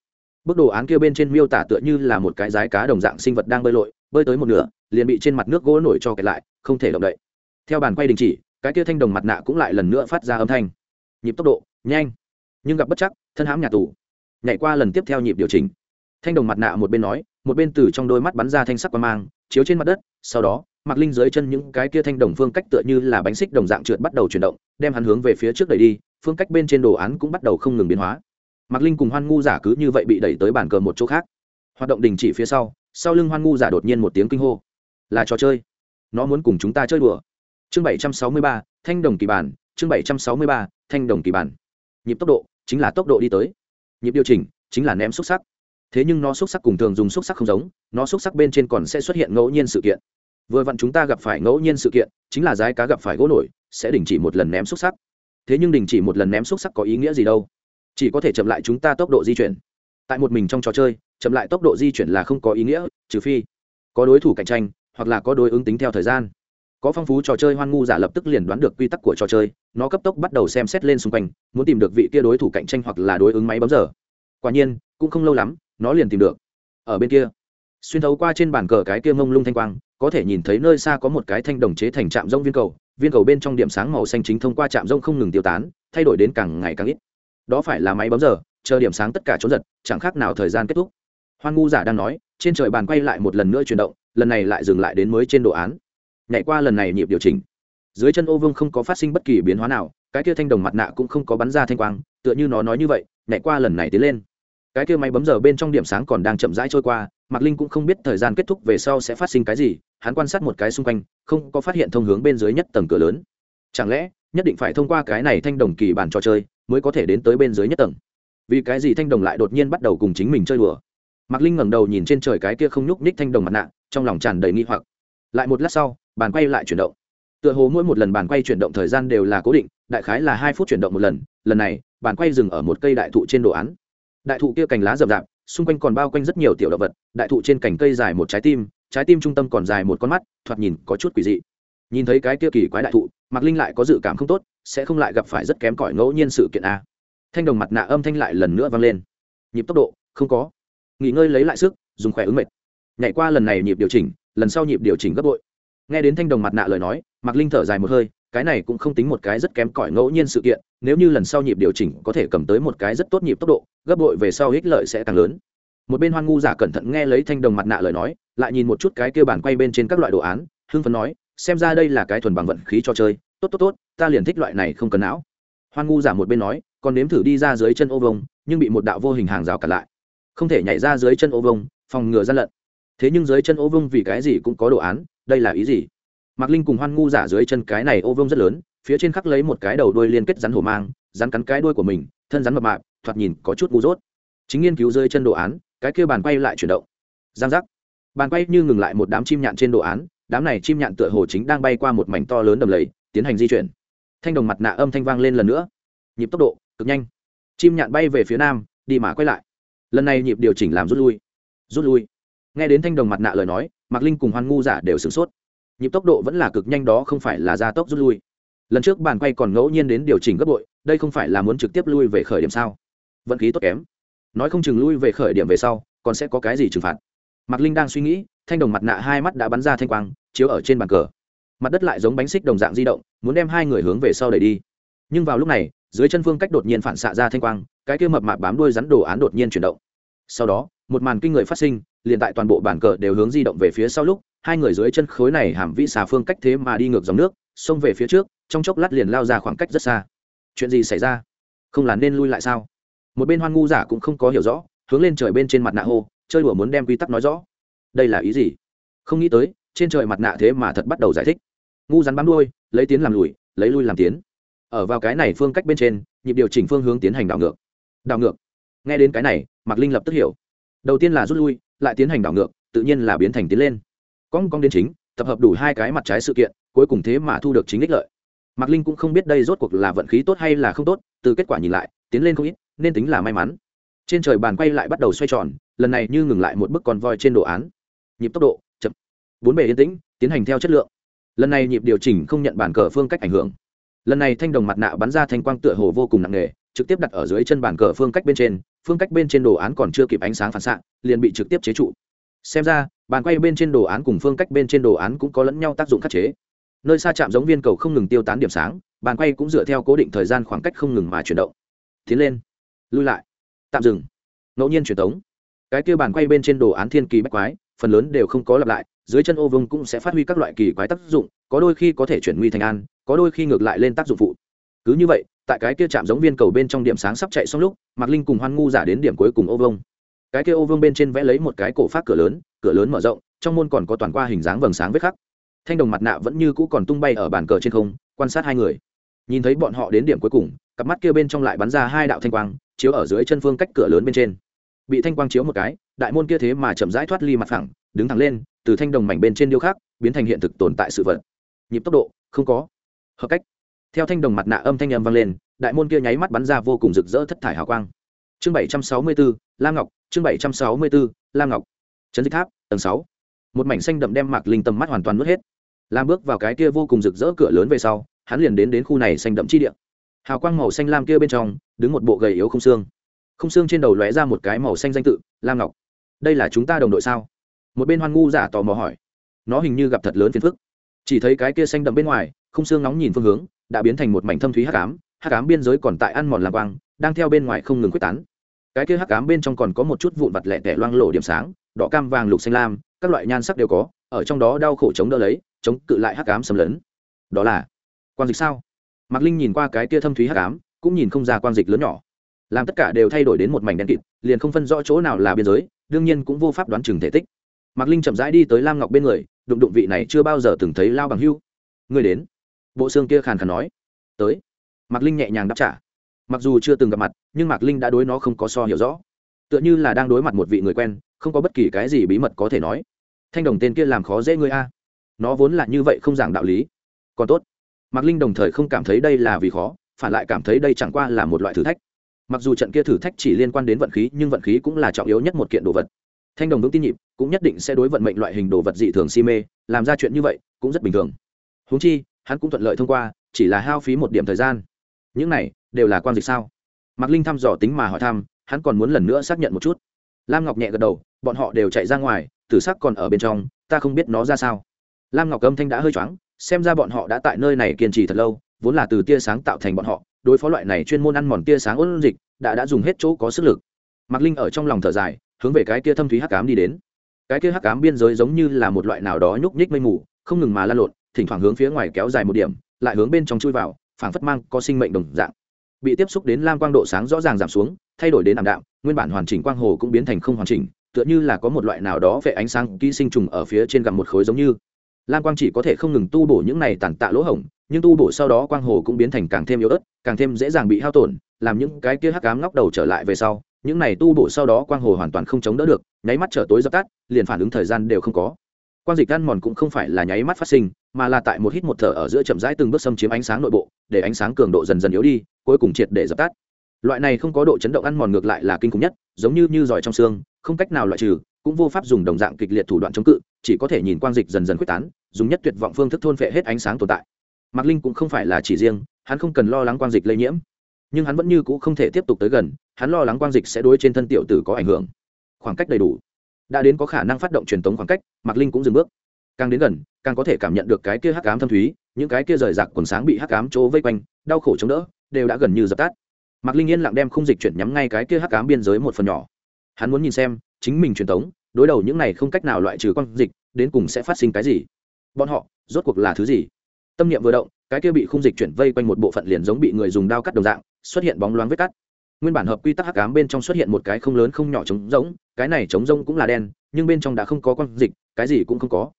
Bức đồ án kia bên trên miêu tả tựa như là một cái rái cá đồng dạng sinh vật đang bơi lội, bơi tới một nửa, liền bị trên mặt nước gỗ nổi cho kẹt lại, không thể động đậy. Theo bàn quay đình chỉ, cái kia thanh đồng mặt nạ cũng lại lần nữa phát ra âm thanh. Nhịp tốc độ, nhanh, nhưng gặp bất chắc, thân hãm nhà tù nhảy qua lần tiếp theo nhịp điều chỉnh. Thanh đồng mặt nạ một bên nói, một bên từ trong đôi mắt bắn ra thanh sắc qua mang, chiếu trên mặt đất, sau đó mặc linh dưới chân những cái kia thanh đồng phương cách tựa như là bánh xích đồng dạng trượt bắt đầu chuyển động, đem hắn hướng về phía trước đẩy đi, phương cách bên trên đồ án cũng bắt đầu không ngừng biến hóa. Mặc linh cùng hoan ngu giả cứ như vậy bị đẩy tới bàn cờ một chỗ khác. Hoạt động đình chỉ phía sau sau lưng hoan ngu giả đột nhiên một tiếng kinh hô. Là trò chơi. Nó muốn cùng chúng ta chơi đùa. Chương bảy trăm sáu mươi ba, thanh đồng kỳ bản, chương bảy trăm sáu mươi ba, thanh đồng kỳ bản. Nhịp tốc độ, chính là tốc độ đi tới nhịp điều chỉnh chính là ném xúc sắc. Thế nhưng nó xúc sắc cùng thường dùng xúc sắc không giống, nó xúc sắc bên trên còn sẽ xuất hiện ngẫu nhiên sự kiện. Vừa vặn chúng ta gặp phải ngẫu nhiên sự kiện, chính là giá cá gặp phải gỗ nổi, sẽ đình chỉ một lần ném xúc sắc. Thế nhưng đình chỉ một lần ném xúc sắc có ý nghĩa gì đâu? Chỉ có thể chậm lại chúng ta tốc độ di chuyển. Tại một mình trong trò chơi, chậm lại tốc độ di chuyển là không có ý nghĩa, trừ phi có đối thủ cạnh tranh, hoặc là có đối ứng tính theo thời gian có phong phú trò chơi hoan ngu giả lập tức liền đoán được quy tắc của trò chơi, nó cấp tốc bắt đầu xem xét lên xung quanh, muốn tìm được vị kia đối thủ cạnh tranh hoặc là đối ứng máy bấm giờ. Quả nhiên, cũng không lâu lắm, nó liền tìm được. Ở bên kia, xuyên thấu qua trên bàn cờ cái kia mông lung thanh quang, có thể nhìn thấy nơi xa có một cái thanh đồng chế thành trạm rông viên cầu viên cầu bên trong điểm sáng màu xanh chính thông qua trạm rông không ngừng tiêu tán, thay đổi đến càng ngày càng ít. Đó phải là máy bấm giờ, chờ điểm sáng tất cả trốn giật, chẳng khác nào thời gian kết thúc. Hoan ngu giả đang nói, trên trời bàn quay lại một lần nữa chuyển động, lần này lại dừng lại đến mới trên đồ án nhảy qua lần này nhịp điều chỉnh. Dưới chân ô vương không có phát sinh bất kỳ biến hóa nào, cái kia thanh đồng mặt nạ cũng không có bắn ra thanh quang, tựa như nó nói như vậy, nhảy qua lần này tiến lên. Cái kia máy bấm giờ bên trong điểm sáng còn đang chậm rãi trôi qua, mạc linh cũng không biết thời gian kết thúc về sau sẽ phát sinh cái gì, hắn quan sát một cái xung quanh, không có phát hiện thông hướng bên dưới nhất tầng cửa lớn. Chẳng lẽ, nhất định phải thông qua cái này thanh đồng kỳ bản trò chơi mới có thể đến tới bên dưới nhất tầng? Vì cái gì thanh đồng lại đột nhiên bắt đầu cùng chính mình chơi đùa? Mạc linh ngẩng đầu nhìn trên trời cái kia không nhúc ních thanh đồng mặt nạ, trong lòng tràn đầy nghi hoặc lại một lát sau, bàn quay lại chuyển động. Tựa hồ mỗi một lần bàn quay chuyển động thời gian đều là cố định, đại khái là hai phút chuyển động một lần lần này, bàn quay dừng ở một cây đại thụ trên đồ án. Đại thụ kia cành lá rậm rạp, xung quanh còn bao quanh rất nhiều tiểu động vật, đại thụ trên cành cây dài một trái tim trái tim trung tâm còn dài một con mắt, thoạt nhìn có chút quỷ dị. Nhìn thấy cái kia kỳ quái đại thụ, mạc linh lại có dự cảm không tốt, sẽ không lại gặp phải rất kém cỏi ngẫu nhiên sự kiện a. Thanh đồng mặt nạ âm thanh lại lần nữa vang lên. Nhịp tốc độ, không có. Nghỉ ngơi lấy lại sức, dùng khỏe ứng mệt. Nhảy qua lần này nhịp điều chỉnh lần sau nhịp điều chỉnh gấp bội. Nghe đến thanh đồng mặt nạ lời nói, mạc linh thở dài một hơi, cái này cũng không tính một cái rất kém cỏi ngẫu nhiên sự kiện, nếu như lần sau nhịp điều chỉnh có thể cầm tới một cái rất tốt nhịp tốc độ, gấp bội về sau ích lợi sẽ càng lớn. Một bên hoan ngu giả cẩn thận nghe lấy thanh đồng mặt nạ lời nói, lại nhìn một chút cái kia bản quay bên trên các loại đồ án, hưng phấn nói, xem ra đây là cái thuần bằng vận khí cho chơi, tốt tốt tốt, ta liền thích loại này không cần não. Hoan ngu giả một bên nói, còn nếm thử đi ra dưới chân ô vông nhưng bị một đạo vô hình hàng rào cản lại. Không thể nhảy ra dưới chân ô vông phòng ngừa gian lận thế nhưng dưới chân ô vương vì cái gì cũng có đồ án, đây là ý gì? Mạc linh cùng hoan ngu giả dưới chân cái này ô vương rất lớn, phía trên khắc lấy một cái đầu đuôi liên kết rắn hổ mang, rắn cắn cái đuôi của mình, thân rắn mập mạp, thoạt nhìn có chút ngu dốt. Chính nghiên cứu dưới chân đồ án, cái kia bàn quay lại chuyển động. Giang giác. Bàn quay như ngừng lại một đám chim nhạn trên đồ án, đám này chim nhạn tựa hồ chính đang bay qua một mảnh to lớn đầm lầy, tiến hành di chuyển. Thanh đồng mặt nạ âm thanh vang lên lần nữa. Nhịp tốc độ, cực nhanh. Chim nhạn bay về phía nam, đi mà quay lại. Lần này nhịp điều chỉnh làm rút lui. Rút lui nghe đến thanh đồng mặt nạ lời nói, mạc linh cùng hoan ngu giả đều sửng sốt. Nhịp tốc độ vẫn là cực nhanh đó, không phải là gia tốc rút lui. Lần trước bàn quay còn ngẫu nhiên đến điều chỉnh gấp bội, đây không phải là muốn trực tiếp lui về khởi điểm sao? Vận khí tốt kém. Nói không chừng lui về khởi điểm về sau, còn sẽ có cái gì trừng phạt. Mạc linh đang suy nghĩ, thanh đồng mặt nạ hai mắt đã bắn ra thanh quang, chiếu ở trên bàn cờ. Mặt đất lại giống bánh xích đồng dạng di động, muốn đem hai người hướng về sau đẩy đi. Nhưng vào lúc này, dưới chân phương cách đột nhiên phản xạ ra thanh quang, cái kia mập mạp bám đuôi rắn đồ án đột nhiên chuyển động. Sau đó, một màn kinh người phát sinh liền tại toàn bộ bản cờ đều hướng di động về phía sau lúc, hai người dưới chân khối này hàm vĩ xà phương cách thế mà đi ngược dòng nước, xông về phía trước, trong chốc lát liền lao ra khoảng cách rất xa. Chuyện gì xảy ra? Không là nên lui lại sao? Một bên hoan ngu giả cũng không có hiểu rõ, hướng lên trời bên trên mặt nạ hô, chơi đùa muốn đem quy tắc nói rõ. Đây là ý gì? Không nghĩ tới, trên trời mặt nạ thế mà thật bắt đầu giải thích. Ngu rắn bám đuôi, lấy tiến làm lùi, lấy lui làm tiến. Ở vào cái này phương cách bên trên, nhịp điều chỉnh phương hướng tiến hành đảo ngược. Đảo ngược. Nghe đến cái này, mạc linh lập tức hiểu. Đầu tiên là rút lui lại tiến hành đảo ngược, tự nhiên là biến thành tiến lên. Cong cong đến chính, tập hợp đủ hai cái mặt trái sự kiện, cuối cùng thế mà thu được chính ích lợi. Mạc linh cũng không biết đây rốt cuộc là vận khí tốt hay là không tốt, từ kết quả nhìn lại, tiến lên không ít, nên tính là may mắn. Trên trời bàn quay lại bắt đầu xoay tròn, lần này như ngừng lại một bức con voi trên đồ án. Nhịp tốc độ, chậm. Bốn bề yên tĩnh, tiến hành theo chất lượng. Lần này nhịp điều chỉnh không nhận bản cờ phương cách ảnh hưởng. Lần này thanh đồng mặt nạ bắn ra thanh quang tựa hồ vô cùng nặng nề, trực tiếp đặt ở dưới chân bàn cờ phương cách bên trên phương cách bên trên đồ án còn chưa kịp ánh sáng phản xạ, liền bị trực tiếp chế trụ. Xem ra, bàn quay bên trên đồ án cùng phương cách bên trên đồ án cũng có lẫn nhau tác dụng khắc chế. Nơi xa chạm giống viên cầu không ngừng tiêu tán điểm sáng, bàn quay cũng dựa theo cố định thời gian khoảng cách không ngừng mà chuyển động. Tiến lên, lui lại, tạm dừng. Ngẫu nhiên truyền tống. Cái kia bàn quay bên trên đồ án thiên kỳ bách quái, phần lớn đều không có lặp lại, dưới chân ô vương cũng sẽ phát huy các loại kỳ quái tác dụng, có đôi khi có thể chuyển nguy thành an, có đôi khi ngược lại lên tác dụng phụ. Cứ như vậy tại cái kia chạm giống viên cầu bên trong điểm sáng sắp chạy xong lúc mạc linh cùng hoan ngu giả đến điểm cuối cùng ô vông cái kia ô vương bên trên vẽ lấy một cái cổ phát cửa lớn cửa lớn mở rộng trong môn còn có toàn qua hình dáng vầng sáng vết khắc. Thanh đồng mặt nạ vẫn như cũ còn tung bay ở bàn cờ trên không quan sát hai người. Nhìn thấy bọn họ đến điểm cuối cùng cặp mắt kia bên trong lại bắn ra hai đạo thanh quang chiếu ở dưới chân phương cách cửa lớn bên trên. Bị thanh quang chiếu một cái đại môn kia thế mà chậm rãi thoát ly mặt thẳng, đứng thẳng lên từ thanh đồng mảnh bên trên điêu khắc biến thành hiện thực tồn tại sự vật. Nhịp tốc độ không có. Hợp cách theo thanh đồng mặt nạ âm thanh âm vang lên, đại môn kia nháy mắt bắn ra vô cùng rực rỡ thất thải hào quang. Chương bảy trăm sáu mươi bốn lam ngọc, chương bảy trăm sáu mươi bốn lam ngọc. Trấn dịch tháp, tầng sáu. Một mảnh xanh đậm đem mạc linh tầm mắt hoàn toàn mất hết. Lam bước vào cái kia vô cùng rực rỡ cửa lớn về sau, hắn liền đến đến khu này xanh đậm chi địa. Hào quang màu xanh lam kia bên trong, đứng một bộ gầy yếu không xương. Không xương trên đầu lóe ra một cái màu xanh danh tự, lam ngọc. Đây là chúng ta đồng đội sao? Một bên hoan ngu giả tò mò hỏi. Nó hình như gặp thật lớn phiền phức. Chỉ thấy cái kia xanh đậm bên ngoài, không xương nóng nhìn phương hướng đã biến thành một mảnh thâm thúy hắc ám hắc ám biên giới còn tại ăn mòn làm quang, đang theo bên ngoài không ngừng quyết tán. Cái kia hắc ám bên trong còn có một chút vụn vặt lẻ tẻ loang lộ điểm sáng, đỏ cam, vàng, lục, xanh lam, các loại nhan sắc đều có, ở trong đó đau khổ chống đỡ lấy, chống cự lại hắc ám xâm lấn. Đó là quan dịch sao? Mạc linh nhìn qua cái kia thâm thúy hắc ám, cũng nhìn không ra quan dịch lớn nhỏ. Làm tất cả đều thay đổi đến một mảnh đen kịt, liền không phân rõ chỗ nào là biên giới, đương nhiên cũng vô pháp đoán chừng thể tích. Mạc linh chậm rãi đi tới lam ngọc bên người, đụng đụng vị này chưa bao giờ từng thấy lao bằng hưu. Người đến bộ xương kia khàn khàn nói, tới. Mạc linh nhẹ nhàng đáp trả. Mặc dù chưa từng gặp mặt, nhưng mạc linh đã đối nó không có so hiểu rõ. Tựa như là đang đối mặt một vị người quen, không có bất kỳ cái gì bí mật có thể nói. Thanh đồng tên kia làm khó dễ ngươi a. Nó vốn là như vậy không giảng đạo lý. Còn tốt. Mạc linh đồng thời không cảm thấy đây là vì khó, phản lại cảm thấy đây chẳng qua là một loại thử thách. Mặc dù trận kia thử thách chỉ liên quan đến vận khí, nhưng vận khí cũng là trọng yếu nhất một kiện đồ vật. Thanh đồng vững tin nhịp, cũng nhất định sẽ đối vận mệnh loại hình đồ vật dị thường si mê, làm ra chuyện như vậy, cũng rất bình thường. Húng chi hắn cũng thuận lợi thông qua, chỉ là hao phí một điểm thời gian. Những này đều là quan dịch sao? Mạc linh thăm dò tính mà hỏi thăm, hắn còn muốn lần nữa xác nhận một chút. Lam ngọc nhẹ gật đầu, bọn họ đều chạy ra ngoài, tử sắc còn ở bên trong, ta không biết nó ra sao. Lam ngọc âm thanh đã hơi choáng, xem ra bọn họ đã tại nơi này kiên trì thật lâu, vốn là từ tia sáng tạo thành bọn họ, đối phó loại này chuyên môn ăn mòn tia sáng ôn dịch, đã đã dùng hết chỗ có sức lực. Mạc linh ở trong lòng thở dài, hướng về cái kia thâm thúy hắc ám đi đến. Cái kia hắc ám biên giới giống như là một loại nào đó nhúc nhích mây mù, không ngừng mà lan lộn thỉnh thoảng hướng phía ngoài kéo dài một điểm, lại hướng bên trong chui vào, phảng phất mang có sinh mệnh đồng dạng. Bị tiếp xúc đến lam quang độ sáng rõ ràng giảm xuống, thay đổi đến ảm đạm, nguyên bản hoàn chỉnh quang hồ cũng biến thành không hoàn chỉnh, tựa như là có một loại nào đó về ánh sáng ký sinh trùng ở phía trên gặm một khối giống như. Lam quang chỉ có thể không ngừng tu bổ những này tàn tạ lỗ hổng, nhưng tu bổ sau đó quang hồ cũng biến thành càng thêm yếu ớt, càng thêm dễ dàng bị hao tổn, làm những cái kia hắc cám ngóc đầu trở lại về sau, những này tu bổ sau đó quang hồ hoàn toàn không chống đỡ được, nháy mắt trở tối dập tắt, liền phản ứng thời gian đều không có quang dịch ăn mòn cũng không phải là nháy mắt phát sinh, mà là tại một hít một thở ở giữa chậm rãi từng bước xâm chiếm ánh sáng nội bộ, để ánh sáng cường độ dần dần yếu đi, cuối cùng triệt để dập tắt. Loại này không có độ chấn động ăn mòn ngược lại là kinh khủng nhất, giống như như giỏi trong xương, không cách nào loại trừ, cũng vô pháp dùng đồng dạng kịch liệt thủ đoạn chống cự, chỉ có thể nhìn quang dịch dần dần quyết tán, dùng nhất tuyệt vọng phương thức thôn phệ hết ánh sáng tồn tại. Mạc linh cũng không phải là chỉ riêng, hắn không cần lo lắng quang dịch lây nhiễm, nhưng hắn vẫn như c ũ không thể tiếp tục tới gần, hắn lo lắng quang dịch sẽ đối trên thân tiểu tử có ảnh hưởng. Khoảng cách đầy đủ đã đến có khả năng phát động truyền tống khoảng cách, mạc linh cũng dừng bước. Càng đến gần, càng có thể cảm nhận được cái kia hắc ám thâm thúy, những cái kia rời rạc quần sáng bị hắc ám chỗ vây quanh, đau khổ chống đỡ, đều đã gần như dập tắt. Mạc linh yên lặng đem khung dịch chuyển nhắm ngay cái kia hắc ám biên giới một phần nhỏ. Hắn muốn nhìn xem, chính mình truyền tống, đối đầu những này không cách nào loại trừ con dịch, đến cùng sẽ phát sinh cái gì? Bọn họ, rốt cuộc là thứ gì? Tâm niệm vừa động, cái kia bị khung dịch chuyển vây quanh một bộ phận liền giống bị người dùng đao cắt đồng dạng, xuất hiện bóng loáng vết cắt nguyên bản hợp quy tắc hắc ám bên trong xuất hiện một cái không lớn không nhỏ trống rỗng, cái này trống rỗng cũng là đen, nhưng bên trong đã không có quang dịch, cái gì cũng không có.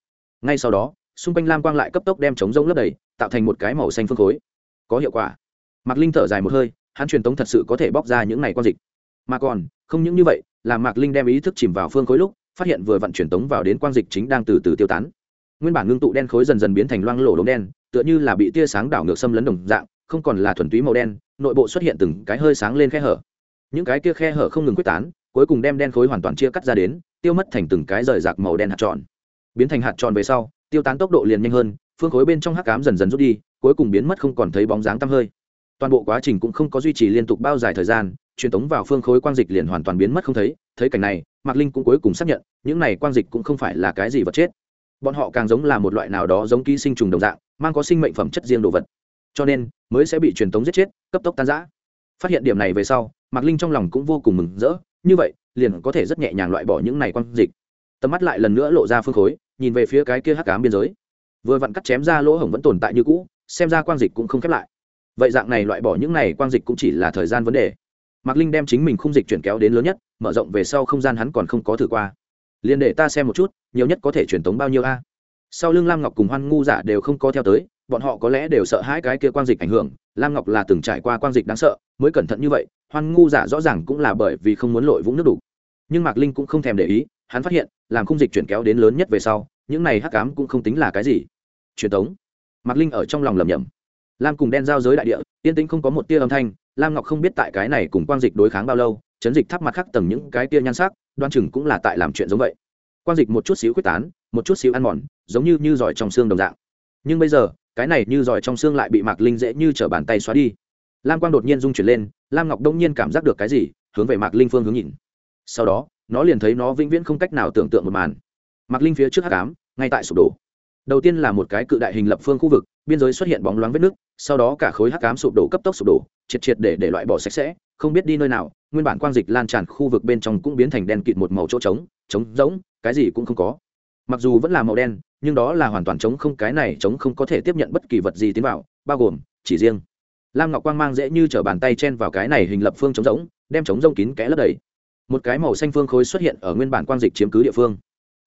Ngay sau đó, xung quanh lam quang lại cấp tốc đem trống rỗng lấp đầy, tạo thành một cái màu xanh phương khối. Có hiệu quả. Mạc linh thở dài một hơi, hắn truyền tống thật sự có thể bóc ra những này quang dịch. Mà còn, không những như vậy, là mạc linh đem ý thức chìm vào phương khối lúc, phát hiện vừa vận chuyển tống vào đến quang dịch chính đang từ từ tiêu tán. Nguyên bản ngưng tụ đen khối dần dần biến thành loang lổ đống đen tựa như là bị tia sáng đảo ngược xâm lấn đồng dạng, không còn là thuần túy màu đen, nội bộ xuất hiện từng cái hơi sáng lên khe hở. Những cái kia khe hở không ngừng quyết tán, cuối cùng đem đen khối hoàn toàn chia cắt ra đến, tiêu mất thành từng cái rời rạc màu đen hạt tròn. Biến thành hạt tròn về sau, tiêu tán tốc độ liền nhanh hơn, phương khối bên trong hắc cám dần dần rút đi, cuối cùng biến mất không còn thấy bóng dáng tăm hơi. Toàn bộ quá trình cũng không có duy trì liên tục bao dài thời gian, truyền tống vào phương khối quang dịch liền hoàn toàn biến mất không thấy thấy cảnh này, mạc linh cũng cuối cùng xác nhận, những này quang dịch cũng không phải là cái gì vật chết. Bọn họ càng giống là một loại nào đó giống ký sinh trùng đồng dạng mang có sinh mệnh phẩm chất riêng đồ vật. Cho nên, mới sẽ bị truyền tống giết chết, cấp tốc tan giã phát hiện điểm này về sau, mạc linh trong lòng cũng vô cùng mừng rỡ, như vậy, liền có thể rất nhẹ nhàng loại bỏ những này quang dịch. Tầm mắt lại lần nữa lộ ra phương khối, nhìn về phía cái kia hắc cám biên giới. Vừa vặn cắt chém ra lỗ hổng vẫn tồn tại như cũ, xem ra quang dịch cũng không khép lại. Vậy dạng này loại bỏ những này quang dịch cũng chỉ là thời gian vấn đề. Mạc linh đem chính mình khung dịch chuyển kéo đến lớn nhất, mở rộng về sau không gian hắn còn không có thử qua. Liền để ta xem một chút, nhiều nhất có thể truyền tống bao nhiêu a? Sau lưng lam ngọc cùng hoan ngu giả đều không có theo tới, bọn họ có lẽ đều sợ hãi cái kia quang dịch ảnh hưởng, lam ngọc là từng trải qua quang dịch đáng sợ, mới cẩn thận như vậy, hoan ngu giả rõ ràng cũng là bởi vì không muốn lội vũng nước đủ. Nhưng mạc linh cũng không thèm để ý, hắn phát hiện, làm khung dịch chuyển kéo đến lớn nhất về sau, những này hắc cám cũng không tính là cái gì. Truyền tống. Mạc linh ở trong lòng lầm nhầm lam cùng đen giao giới đại địa, yên tĩnh không có một tia âm thanh, lam ngọc không biết tại cái này cùng quang dịch đối kháng bao lâu, chấn dịch thắp mặt khắc tầng những cái tia nhan sắc, đoan chừng cũng là tại làm chuyện giống vậy quang dịch một chút xíu quyết tán một chút xíu ăn mòn giống như như giỏi trong xương đồng dạng. Nhưng bây giờ cái này như giỏi trong xương lại bị mạc linh dễ như t bàn tay xóa đi. Lam quang đột nhiên rung chuyển lên lam ngọc đông nhiên cảm giác được cái gì hướng về mạc linh phương hướng nhìn. Sau đó nó liền thấy nó vĩnh viễn không cách nào tưởng tượng một màn. Mạc linh phía trước hắc ám, ngay tại sụp đổ. Đầu tiên là một cái cự đại hình lập phương khu vực biên giới xuất hiện bóng loáng vết nước sau đó cả khối hắc cám sụp đổ cấp tốc sụp đổ triệt triệt để để loại bỏ sạch sẽ không biết đi nơi nào nguyên bản quang dịch lan tràn khu vực bên trong cũng biến thành đen kịt một màu chỗ trống trống rỗng, cái gì cũng không có. Mặc dù vẫn là màu đen, nhưng đó là hoàn toàn trống không, cái này trống không có thể tiếp nhận bất kỳ vật gì tiến vào, bao gồm chỉ riêng. Lam ngọc quang mang dễ như t bàn tay chen vào cái này hình lập phương trống rỗng, đem trống rông kín kẽ lấp đầy. Một cái màu xanh phương khối xuất hiện ở nguyên bản quang dịch chiếm cứ địa phương.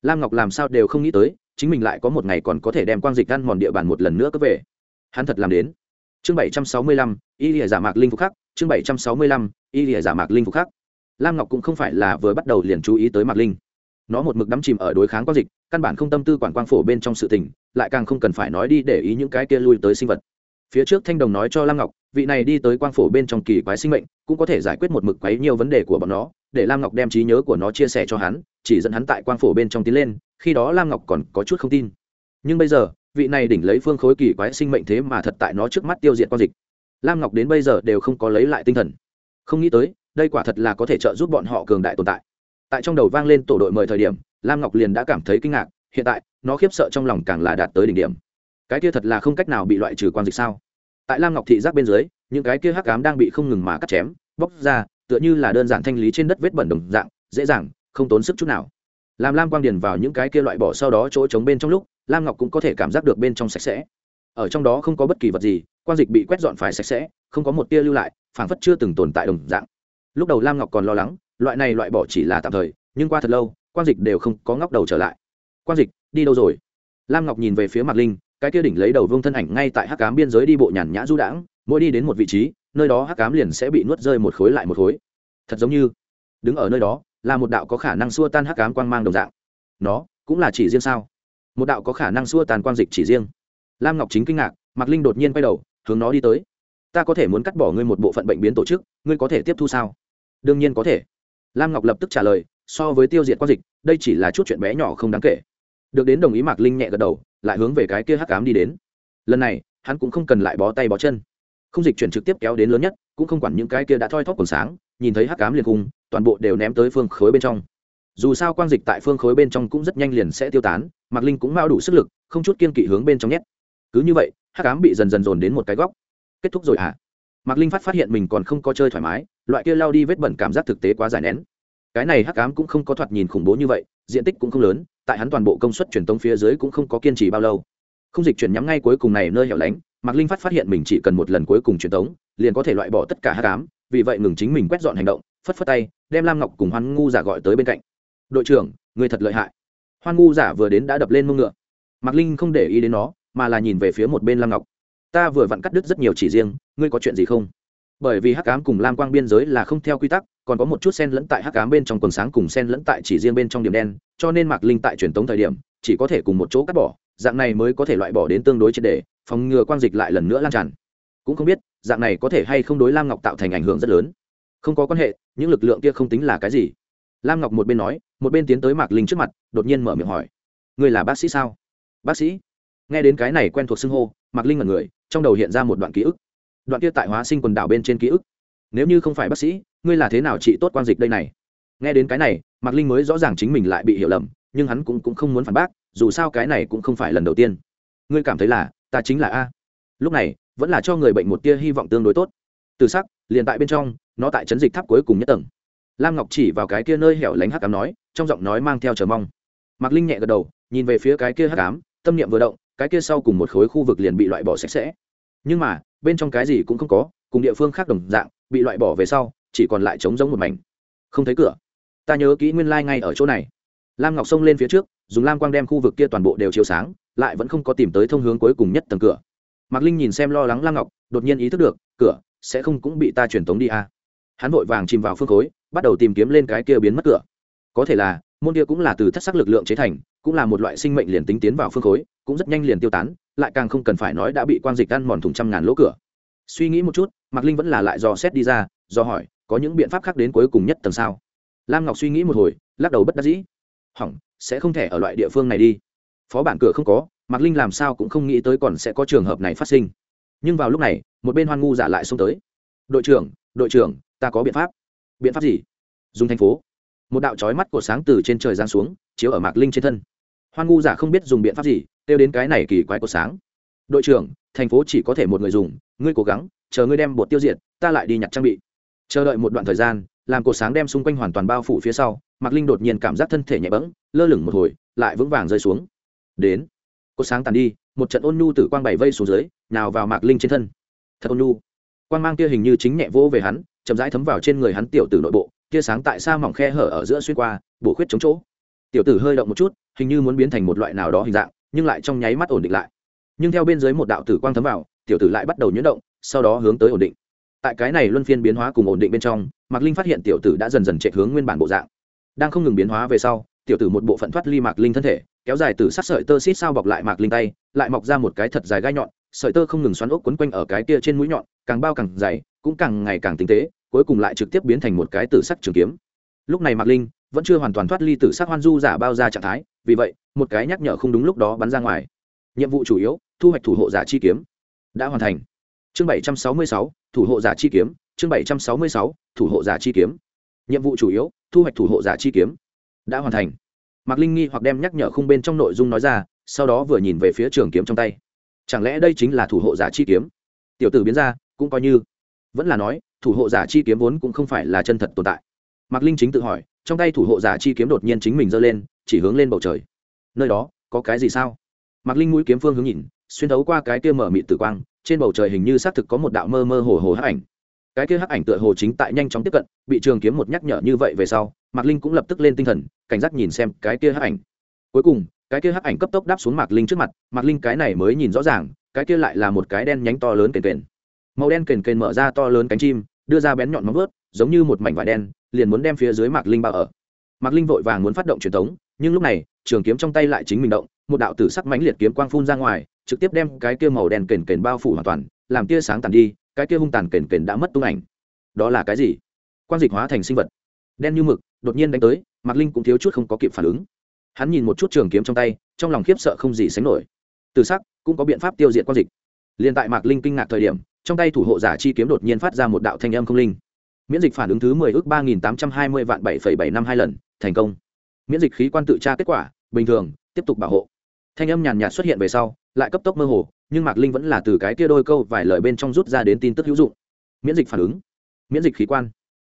Lam ngọc làm sao đều không nghĩ tới, chính mình lại có một ngày còn có thể đem quang dịch ăn mòn địa bàn một lần nữa cướp về. Hắn thật làm đến. Chương bảy trăm sáu mươi lăm, y lìa giả mạc linh phục khắc, chương bảy trăm sáu mươi lăm y lìa giả mạc linh phục khác. lam ngọc cũng không phải là vừa bắt đầu liền chú ý tới mạc linh. Nó một mực đắm chìm ở đối kháng quang dịch, căn bản không tâm tư quản quang phổ bên trong sự tình, lại càng không cần phải nói đi để ý những cái kia lui tới sinh vật. Phía trước thanh đồng nói cho lam ngọc, vị này đi tới quang phổ bên trong kỳ quái sinh mệnh, cũng có thể giải quyết một mực quấy nhiều vấn đề của bọn nó, để lam ngọc đem trí nhớ của nó chia sẻ cho hắn, chỉ dẫn hắn tại quang phổ bên trong tiến lên, khi đó lam ngọc còn có chút không tin. Nhưng bây giờ, vị này đỉnh lấy phương khối kỳ quái sinh mệnh thế mà thật tại nó trước mắt tiêu diệt quang dịch. Lam ngọc đến bây giờ đều không có lấy lại tinh thần không nghĩ tới, đây quả thật là có thể trợ giúp bọn họ cường đại tồn tại. Tại trong đầu vang lên tổ đội mời thời điểm, lam ngọc liền đã cảm thấy kinh ngạc, hiện tại, nó khiếp sợ trong lòng càng là đạt tới đỉnh điểm. Cái kia thật là không cách nào bị loại trừ quan dịch sao? Tại lam ngọc thị giác bên dưới, những cái kia hắc ám đang bị không ngừng mà cắt chém, bóc ra, tựa như là đơn giản thanh lý trên đất vết bẩn đồng dạng, dễ dàng, không tốn sức chút nào. Làm lam quang điền vào những cái kia loại bỏ sau đó chỗ trống bên trong lúc, lam ngọc cũng có thể cảm giác được bên trong sạch sẽ. Ở trong đó không có bất kỳ vật gì quan dịch bị quét dọn phải sạch sẽ, không có một tia lưu lại phảng phất chưa từng tồn tại đồng dạng. Lúc đầu lam ngọc còn lo lắng, loại này loại bỏ chỉ là tạm thời, nhưng qua thật lâu quan dịch đều không có ngóc đầu trở lại. Quan dịch, đi đâu rồi? Lam ngọc nhìn về phía mặt linh, cái kia đỉnh lấy đầu vương thân ảnh ngay tại hắc cám biên giới đi bộ nhàn nhã du đãng, mỗi đi đến một vị trí, nơi đó hắc cám liền sẽ bị nuốt rơi một khối lại một khối. Thật giống như, đứng ở nơi đó, là một đạo có khả năng xua tan hắc cám quang mang đồng dạng. Nó, cũng là chỉ riêng sao? Một đạo có khả năng xua tan quang dịch chỉ riêng. Lam ngọc chính kinh ngạc, mạc linh đột nhiên quay đầu, hướng nó đi tới ta có thể muốn cắt bỏ ngươi một bộ phận bệnh biến tổ chức, ngươi có thể tiếp thu sao? Đương nhiên có thể. Lam ngọc lập tức trả lời, so với tiêu diệt quang dịch, đây chỉ là chút chuyện bé nhỏ không đáng kể. Được đến đồng ý mạc linh nhẹ gật đầu, lại hướng về cái kia hắc cám đi đến. Lần này, hắn cũng không cần lại bó tay bó chân. Không dịch chuyển trực tiếp kéo đến lớn nhất, cũng không quản những cái kia đã thoi thóp còn sáng, nhìn thấy hắc cám liền cung toàn bộ đều ném tới phương khối bên trong. Dù sao quang dịch tại phương khối bên trong cũng rất nhanh liền sẽ tiêu tán, mạc linh cũng mao đủ sức lực, không chút kiên kỵ hướng bên trong nhét. Cứ như vậy, hắc cám bị dần dần dồn đến một cái góc kết thúc rồi à? mạc linh phát phát hiện mình còn không có chơi thoải mái, loại kia lao đi vết bẩn cảm giác thực tế quá dài nén. Cái này hắc ám cũng không có thoạt nhìn khủng bố như vậy, diện tích cũng không lớn, tại hắn toàn bộ công suất truyền tống phía dưới cũng không có kiên trì bao lâu. Không dịch chuyển nhắm ngay cuối cùng này nơi hẻo lánh, mạc linh phát phát hiện mình chỉ cần một lần cuối cùng truyền tống, liền có thể loại bỏ tất cả hắc ám. vì vậy ngừng chính mình quét dọn hành động, phất phất tay, đem lam ngọc cùng hoan ngu giả gọi tới bên cạnh. Đội trưởng, người thật lợi hại. Hoan ngu giả vừa đến đã đập lên mông ngựa. Mạc linh không để ý đến nó, mà là nhìn về phía một bên lam ngọc ta vừa vặn cắt đứt rất nhiều chỉ riêng, ngươi có chuyện gì không? Bởi vì hắc ám cùng lam quang biên giới là không theo quy tắc, còn có một chút sen lẫn tại hắc ám bên trong quần sáng cùng sen lẫn tại chỉ riêng bên trong điểm đen, cho nên mạc linh tại truyền tống thời điểm, chỉ có thể cùng một chỗ cắt bỏ, dạng này mới có thể loại bỏ đến tương đối triệt đề phòng ngừa quang dịch lại lần nữa lan tràn. Cũng không biết, dạng này có thể hay không đối lam ngọc tạo thành ảnh hưởng rất lớn. Không có quan hệ, những lực lượng kia không tính là cái gì. Lam ngọc một bên nói, một bên tiến tới mạc linh trước mặt, đột nhiên mở miệng hỏi, ngươi là bác sĩ sao? Bác sĩ. Nghe đến cái này quen thuộc xưng hô mạc linh là người trong đầu hiện ra một đoạn ký ức. Đoạn kia tại hóa sinh quần đảo bên trên ký ức. Nếu như không phải bác sĩ ngươi là thế nào trị tốt quan dịch đây này? Nghe đến cái này mạc linh mới rõ ràng chính mình lại bị hiểu lầm nhưng hắn cũng, cũng không muốn phản bác dù sao cái này cũng không phải lần đầu tiên. Ngươi cảm thấy là ta chính là a. Lúc này vẫn là cho người bệnh một tia hy vọng tương đối tốt. Từ sắc liền tại bên trong nó tại chấn dịch tháp cuối cùng nhất tầng. Lam ngọc chỉ vào cái kia nơi hẻo lánh hắc cám nói trong giọng nói mang theo chờ mong. Mạc linh nhẹ gật đầu nhìn về phía cái kia hắc cám tâm niệm vừa động cái kia sau cùng một khối khu vực liền bị loại bỏ sạch sẽ. Nhưng mà, bên trong cái gì cũng không có, cùng địa phương khác đồng dạng, bị loại bỏ về sau, chỉ còn lại trống giống một mảnh. Không thấy cửa. Ta nhớ kỹ nguyên lai、like、ngay ở chỗ này. Lam ngọc xông lên phía trước, dùng lam quang đem khu vực kia toàn bộ đều chiếu sáng, lại vẫn không có tìm tới thông hướng cuối cùng nhất tầng cửa. Mạc linh nhìn xem lo lắng lam ngọc, đột nhiên ý thức được, cửa sẽ không cũng bị ta truyền tống đi à. hắn vội vàng chìm vào phương khối, bắt đầu tìm kiếm lên cái kia biến mất cửa. Có thể là, môn kia cũng là từ thất sắc lực lượng chế thành, cũng là một loại sinh mệnh liền tính tiến vào phương khối cũng rất nhanh liền tiêu tán, lại càng không cần phải nói đã bị quang dịch ăn mòn thùng trăm ngàn lỗ cửa. Suy nghĩ một chút, mạc linh vẫn là lại dò xét đi ra do hỏi, có những biện pháp khác đến cuối cùng nhất tầng sao? Lam ngọc suy nghĩ một hồi, lắc đầu bất đắc dĩ. Hỏng, sẽ không thể ở loại địa phương này đi. Phó bản cửa không có, mạc linh làm sao cũng không nghĩ tới còn sẽ có trường hợp này phát sinh. Nhưng vào lúc này, một bên hoan ngu giả lại xông tới. Đội trưởng đội trưởng, ta có biện pháp. Biện pháp gì? Dùng thành phố. Một đạo trói mắt của sáng từ trên trời giáng xuống, chiếu ở mạc linh trên thân. Hoan ngu giả không biết dùng biện pháp gì kêu đến cái này kỳ quái của sáng. Đội trưởng, thành phố chỉ có thể một người dùng, ngươi cố gắng, chờ ngươi đem bột tiêu diệt, ta lại đi nhặt trang bị. Chờ đợi một đoạn thời gian, làm cột sáng đem xung quanh hoàn toàn bao phủ phía sau, mạc linh đột nhiên cảm giác thân thể nhẹ bẫng, lơ lửng một hồi, lại vững vàng rơi xuống. Đến cột sáng tàn đi, một trận ôn nhu từ quang bảy vây xuống dưới, nào vào mạc linh trên thân. Thật ôn nhu. Quang mang kia hình như chính nhẹ vỗ về hắn, chậm rãi thấm vào trên người hắn tiểu tử nội bộ, tia sáng tại xa mỏng khe hở ở giữa xuyên qua, bổ khuyết chống chỗ. Tiểu tử hơi động một chút, hình như muốn biến thành một loại nào đó hình dạng nhưng lại trong nháy mắt ổn định lại. Nhưng theo bên dưới một đạo tử quang thấm vào, tiểu tử lại bắt đầu nhuyễn động, sau đó hướng tới ổn định. Tại cái này luân phiên biến hóa cùng ổn định bên trong, mạc linh phát hiện tiểu tử đã dần dần chạy hướng nguyên bản bộ dạng. Đang không ngừng biến hóa về sau, tiểu tử một bộ phận thoát ly mạc linh thân thể, kéo dài từ sát sợi tơ xít sao bọc lại mạc linh tay, lại mọc ra một cái thật dài gai nhọn, sợi tơ không ngừng xoắn ốc quấn quanh ở cái kia trên mũi nhọn, càng bao càng dày, cũng càng ngày càng tinh tế, cuối cùng lại trực tiếp biến thành một cái tử sắc trường kiếm. Lúc này mạc linh vẫn chưa hoàn toàn thoát ly tử sắc hoan du giả bao ra trạng thái vì vậy, một cái nhắc nhở không đúng lúc đó bắn ra ngoài. Nhiệm vụ chủ yếu, thu hoạch thủ hộ giả chi kiếm. Đã hoàn thành. Chương bảy trăm sáu mươi sáu, thủ hộ giả chi kiếm. Chương bảy trăm sáu mươi sáu, thủ hộ giả chi kiếm. Nhiệm vụ chủ yếu, thu hoạch thủ hộ giả chi kiếm. Đã hoàn thành. Mạc linh nghi hoặc đem nhắc nhở khung bên trong nội dung nói ra, sau đó vừa nhìn về phía trường kiếm trong tay. Chẳng lẽ đây chính là thủ hộ giả chi kiếm? Tiểu tử biến ra, cũng coi như. Vẫn là nói, thủ hộ giả chi kiếm vốn cũng không phải là chân thật tồn tại. Mạc linh chính tự hỏi, trong tay thủ hộ giả chi kiếm đột nhiên chính mình giơ lên chỉ hướng lên bầu trời. Nơi đó, có cái gì sao? Mạc linh mũi kiếm phương hướng nhìn, xuyên thấu qua cái kia mở mịt tử quang, trên bầu trời hình như xác thực có một đạo mơ mơ hồ hồ hắc ảnh. Cái kia hắc ảnh tựa hồ chính tại nhanh chóng tiếp cận, bị trường kiếm một nhắc nhở như vậy về sau, mạc linh cũng lập tức lên tinh thần, cảnh giác nhìn xem cái kia hắc ảnh. Cuối cùng, cái kia hắc ảnh cấp tốc đáp xuống mạc linh trước mặt, mạc linh cái này mới nhìn rõ ràng, cái kia lại là một cái đen nhánh to lớn kền kền. Màu đen kền kền mở ra to lớn cánh chim, đưa ra bén nhọn móng vớt giống như một mảnh vải đen, liền muốn đem phía dưới mạc linh bao ở. Mạc linh vội vàng muốn phát động truyền thống nhưng lúc này, trường kiếm trong tay lại chính mình động, một đạo tử sắc mãnh liệt kiếm quang phun ra ngoài, trực tiếp đem cái kia màu đen kền kền bao phủ hoàn toàn, làm tia sáng tàn đi, cái kia hung tàn kền kền đã mất tung ảnh. Đó là cái gì? Quang dịch hóa thành sinh vật. Đen như mực, đột nhiên đánh tới, mạc linh cũng thiếu chút không có kịp phản ứng. Hắn nhìn một chút trường kiếm trong tay, trong lòng khiếp sợ không gì sánh nổi. Từ sắc cũng có biện pháp tiêu diệt quang dịch. Liền tại mạc linh kinh ngạc thời điểm, trong tay thủ hộ giả chi kiếm đột nhiên phát ra một đạo thanh âm không linh. Miễn dịch phản ứng thứ mười ước ba nghìn tám trăm hai mươi vạn bảy phẩy bảy năm hai lần, thành công miễn dịch khí quan tự tra kết quả, bình thường, tiếp tục bảo hộ. Thanh âm nhàn nhạt xuất hiện về sau, lại cấp tốc mơ hồ, nhưng mạc linh vẫn là từ cái kia đôi câu vài lời bên trong rút ra đến tin tức hữu dụng. Miễn dịch phản ứng. Miễn dịch khí quan.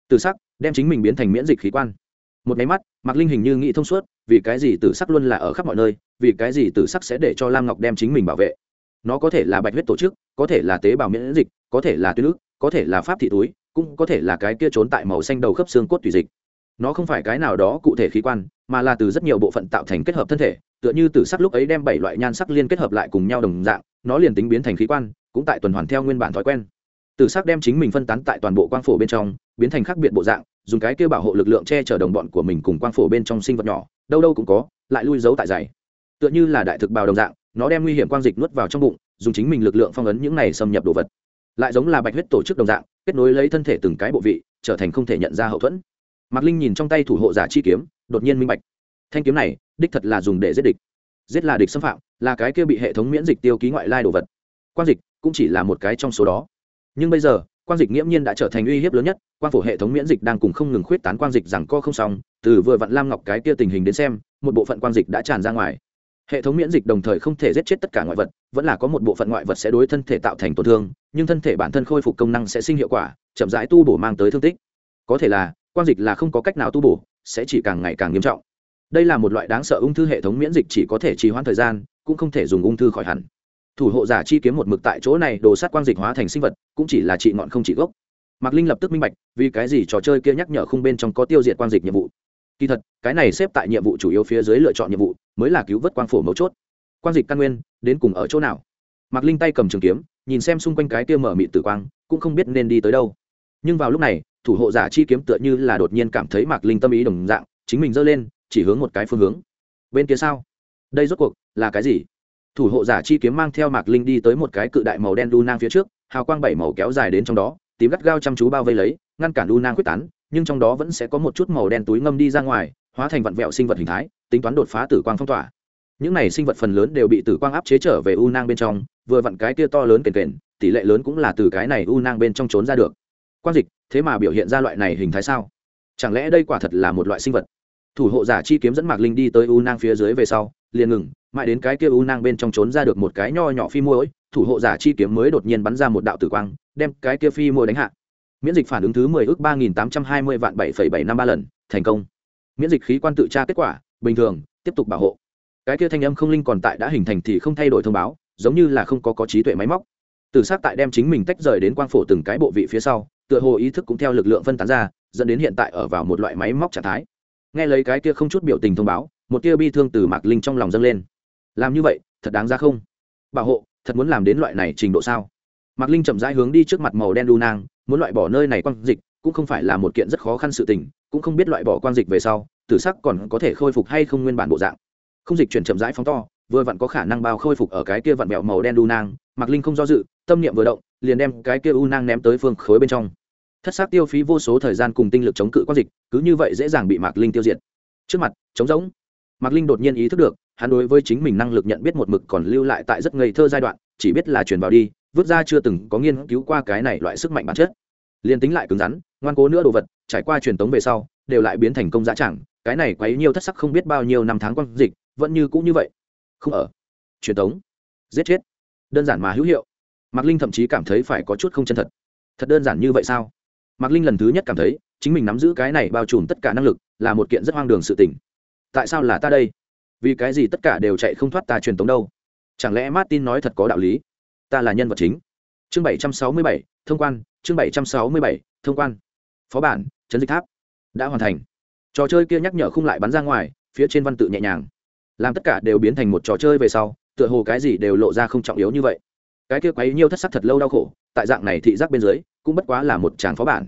Từ sắc, đem chính mình biến thành miễn dịch khí quan. Một máy mắt, mạc linh hình như nghĩ thông suốt, vì cái gì tử sắc luôn là ở khắp mọi nơi, vì cái gì tử sắc sẽ để cho lam ngọc đem chính mình bảo vệ? Nó có thể là bạch huyết tổ chức, có thể là tế bào miễn dịch, có thể là tuyến ức, có thể là pháp thị túi, cũng có thể là cái kia trốn tại màu xanh đầu khớp xương cốt tùy dịch nó không phải cái nào đó cụ thể khí quan, mà là từ rất nhiều bộ phận tạo thành kết hợp thân thể, tựa như tử sắc lúc ấy đem bảy loại nhan sắc liên kết hợp lại cùng nhau đồng dạng, nó liền tính biến thành khí quan, cũng tại tuần hoàn theo nguyên bản thói quen. Tử sắc đem chính mình phân tán tại toàn bộ quang phổ bên trong, biến thành khác biệt bộ dạng, dùng cái kia bảo hộ lực lượng che chở đồng bọn của mình cùng quang phổ bên trong sinh vật nhỏ, đâu đâu cũng có, lại lui giấu tại dày. Tựa như là đại thực bào đồng dạng, nó đem nguy hiểm quang dịch nuốt vào trong bụng, dùng chính mình lực lượng phong ấn những này xâm nhập đồ vật. Lại giống là bạch huyết tổ chức đồng dạng, kết nối lấy thân thể từng cái bộ vị, trở thành không thể nhận ra hậu thuẫn mạc linh nhìn trong tay thủ hộ giả chi kiếm, đột nhiên minh bạch. Thanh kiếm này, đích thật là dùng để giết địch. Giết là địch xâm phạm, là cái kia bị hệ thống miễn dịch tiêu ký ngoại lai đồ vật. Quan dịch cũng chỉ là một cái trong số đó. Nhưng bây giờ quan dịch nghiễm nhiên đã trở thành uy hiếp lớn nhất Quan phổ hệ thống miễn dịch đang cùng không ngừng khuyết tán quan dịch rằng co không xong, từ vừa vặn lam ngọc cái kia tình hình đến xem, một bộ phận quan dịch đã tràn ra ngoài. Hệ thống miễn dịch đồng thời không thể giết chết tất cả ngoại vật, vẫn là có một bộ phận ngoại vật sẽ đối thân thể tạo thành tổn thương, nhưng thân thể bản thân khôi phục công năng sẽ sinh hiệu quả, chậm rãi tu bổ mang tới thương tích. Có thể là quang dịch là không có cách nào tu bổ, sẽ chỉ càng ngày càng nghiêm trọng. Đây là một loại đáng sợ ung thư hệ thống miễn dịch chỉ có thể trì hoãn thời gian, cũng không thể dùng ung thư khỏi hẳn. Thủ hộ giả chi kiếm một mực tại chỗ này đồ sát quang dịch hóa thành sinh vật, cũng chỉ là trị ngọn không trị gốc. Mạc linh lập tức minh bạch, vì cái gì trò chơi kia nhắc nhở khung bên trong có tiêu diệt quang dịch nhiệm vụ. Kỳ thật, cái này xếp tại nhiệm vụ chủ yếu phía dưới lựa chọn nhiệm vụ, mới là cứu vớt quang phổ mấu chốt. Quang dịch căn nguyên, đến cùng ở chỗ nào? Mạc linh tay cầm trường kiếm, nhìn xem xung quanh cái kia mở mịt tử quang, cũng không biết nên đi tới đâu. Nhưng vào lúc này thủ hộ giả chi kiếm tựa như là đột nhiên cảm thấy mạc linh tâm ý đồng dạng, chính mình giơ lên, chỉ hướng một cái phương hướng. Bên kia sao? Đây rốt cuộc là cái gì? Thủ hộ giả chi kiếm mang theo mạc linh đi tới một cái cự đại màu đen đu nang phía trước, hào quang bảy màu kéo dài đến trong đó, tím gắt gao chăm chú bao vây lấy, ngăn cản đu nang quyết tán, nhưng trong đó vẫn sẽ có một chút màu đen túi ngâm đi ra ngoài, hóa thành vặn vẹo sinh vật hình thái, tính toán đột phá tử quang phong tỏa. Những này sinh vật phần lớn đều bị tử quang áp chế trở về u nang bên trong, vừa vặn cái kia to lớn kền kền, tỷ lệ lớn cũng là từ cái này u nang bên trong trốn ra được. Quang dịch thế mà biểu hiện ra loại này hình thái sao? Chẳng lẽ đây quả thật là một loại sinh vật? Thủ hộ giả chi kiếm dẫn mạc linh đi tới u nang phía dưới về sau, liền ngừng, mãi đến cái kia u nang bên trong trốn ra được một cái nho nhỏ phi môi thủ hộ giả chi kiếm mới đột nhiên bắn ra một đạo tử quang, đem cái kia phi môi đánh hạ. Miễn dịch phản ứng thứ mười ước ba nghìn tám trăm hai mươi vạn bảy phẩy bảy năm ba lần, thành công. Miễn dịch khí quan tự tra kết quả, bình thường, tiếp tục bảo hộ. Cái kia thanh âm không linh còn tại đã hình thành thì không thay đổi thông báo, giống như là không có có trí tuệ máy móc. Từ s tại đem chính mình tách rời đến quang phổ từng cái bộ vị phía sau tựa hồ ý thức cũng theo lực lượng phân tán ra, dẫn đến hiện tại ở vào một loại máy móc trạng thái. Nghe lấy cái kia không chút biểu tình thông báo, một tia bi thương từ mạc linh trong lòng dâng lên. Làm như vậy, thật đáng ra không? Bảo hộ, thật muốn làm đến loại này trình độ sao? Mạc linh chậm rãi hướng đi trước mặt màu đen đu nang, muốn loại bỏ nơi này quang dịch, cũng không phải là một kiện rất khó khăn sự tình, cũng không biết loại bỏ quang dịch về sau, tử sắc còn có thể khôi phục hay không nguyên bản bộ dạng. Không dịch chuyển chậm rãi phóng to, vừa vặn có khả năng bao khôi phục ở cái kia vặn bẹo màu đen đu nang, mạc linh không do dự, tâm niệm vừa động liền đem cái kia u nang ném tới phương khối bên trong. Thất xác tiêu phí vô số thời gian cùng tinh lực chống cự quang dịch, cứ như vậy dễ dàng bị mạc linh tiêu diệt. Trước mặt chống rỗng. Mạc linh đột nhiên ý thức được, hắn đối với chính mình năng lực nhận biết một mực còn lưu lại tại rất ngây thơ giai đoạn, chỉ biết là truyền vào đi, vứt ra chưa từng có nghiên cứu qua cái này loại sức mạnh bản chất. Liền tính lại cứng rắn, ngoan cố nữa đồ vật, trải qua truyền tống về sau, đều lại biến thành công giá chẳng cái này quấy nhiều thất sắc không biết bao nhiêu năm tháng quang dịch, vẫn như cũ như vậy. Không ở. Truyền tống. Giết chết. Đơn giản mà hữu hiệu mạc linh thậm chí cảm thấy phải có chút không chân thật. Thật đơn giản như vậy sao? Mạc linh lần thứ nhất cảm thấy, chính mình nắm giữ cái này bao trùm tất cả năng lực là một kiện rất hoang đường sự tình. Tại sao là ta đây? Vì cái gì tất cả đều chạy không thoát ta truyền tống đâu? Chẳng lẽ martin nói thật có đạo lý? Ta là nhân vật chính. Chương bảy trăm sáu mươi bảy, thông quan, chương bảy trăm sáu mươi bảy, thông quan. Phó bản, trấn dịch tháp. Đã hoàn thành. Trò chơi kia nhắc nhở không lại bắn ra ngoài, phía trên văn tự nhẹ nhàng. Làm tất cả đều biến thành một trò chơi về sau, tựa hồ cái gì đều lộ ra không trọng yếu như vậy cái kia quấy nhiêu thất sắc thật lâu đau khổ tại dạng này thị giác bên dưới cũng bất quá là một tràng phó bản.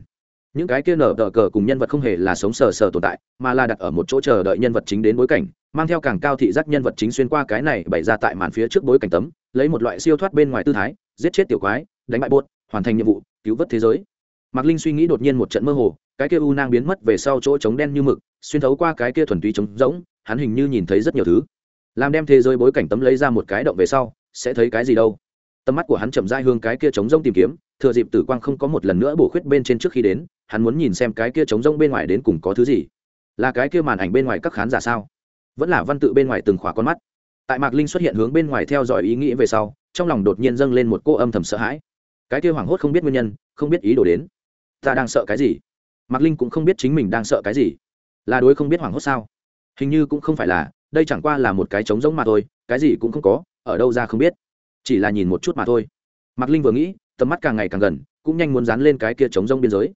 Những cái kia nở tờ cờ cùng nhân vật không hề là sống sờ sờ tồn tại mà là đặt ở một chỗ chờ đợi nhân vật chính đến bối cảnh mang theo càng cao thị giác nhân vật chính xuyên qua cái này bày ra tại màn phía trước bối cảnh tấm lấy một loại siêu thoát bên ngoài tư thái giết chết tiểu quái đánh bại bột, hoàn thành nhiệm vụ cứu vớt thế giới. Mạc linh suy nghĩ đột nhiên một trận mơ hồ cái kia u nang biến mất về sau chỗ trống đen như mực xuyên thấu qua cái kia thuần túy trống rỗng hắn hình như nhìn thấy rất nhiều thứ. Làm đem thế giới bối cảnh tấm lấy ra một cái động về sau sẽ thấy cái gì đâu? Tầm mắt của hắn chậm dai hương cái kia trống rông tìm kiếm, thừa dịp tử quang không có một lần nữa bổ khuyết bên trên trước khi đến, hắn muốn nhìn xem cái kia trống rông bên ngoài đến cùng có thứ gì. Là cái kia màn ảnh bên ngoài các khán giả sao? Vẫn là văn tự bên ngoài từng khỏa con mắt. Tại mạc linh xuất hiện hướng bên ngoài theo dõi ý nghĩ về sau, trong lòng đột nhiên dâng lên một cô âm thầm sợ hãi. Cái kia hoảng hốt không biết nguyên nhân, không biết ý đồ đến. Ta đang sợ cái gì? Mạc linh cũng không biết chính mình đang sợ cái gì. Là đối không biết hoảng hốt sao? Hình như cũng không phải là, đây chẳng qua là một cái trống rỗng mà thôi, cái gì cũng không có, ở đâu ra không biết chỉ là nhìn một chút mà thôi. Mạc linh vừa nghĩ, tầm mắt càng ngày càng gần, cũng nhanh muốn dán lên cái kia chống rông biên giới.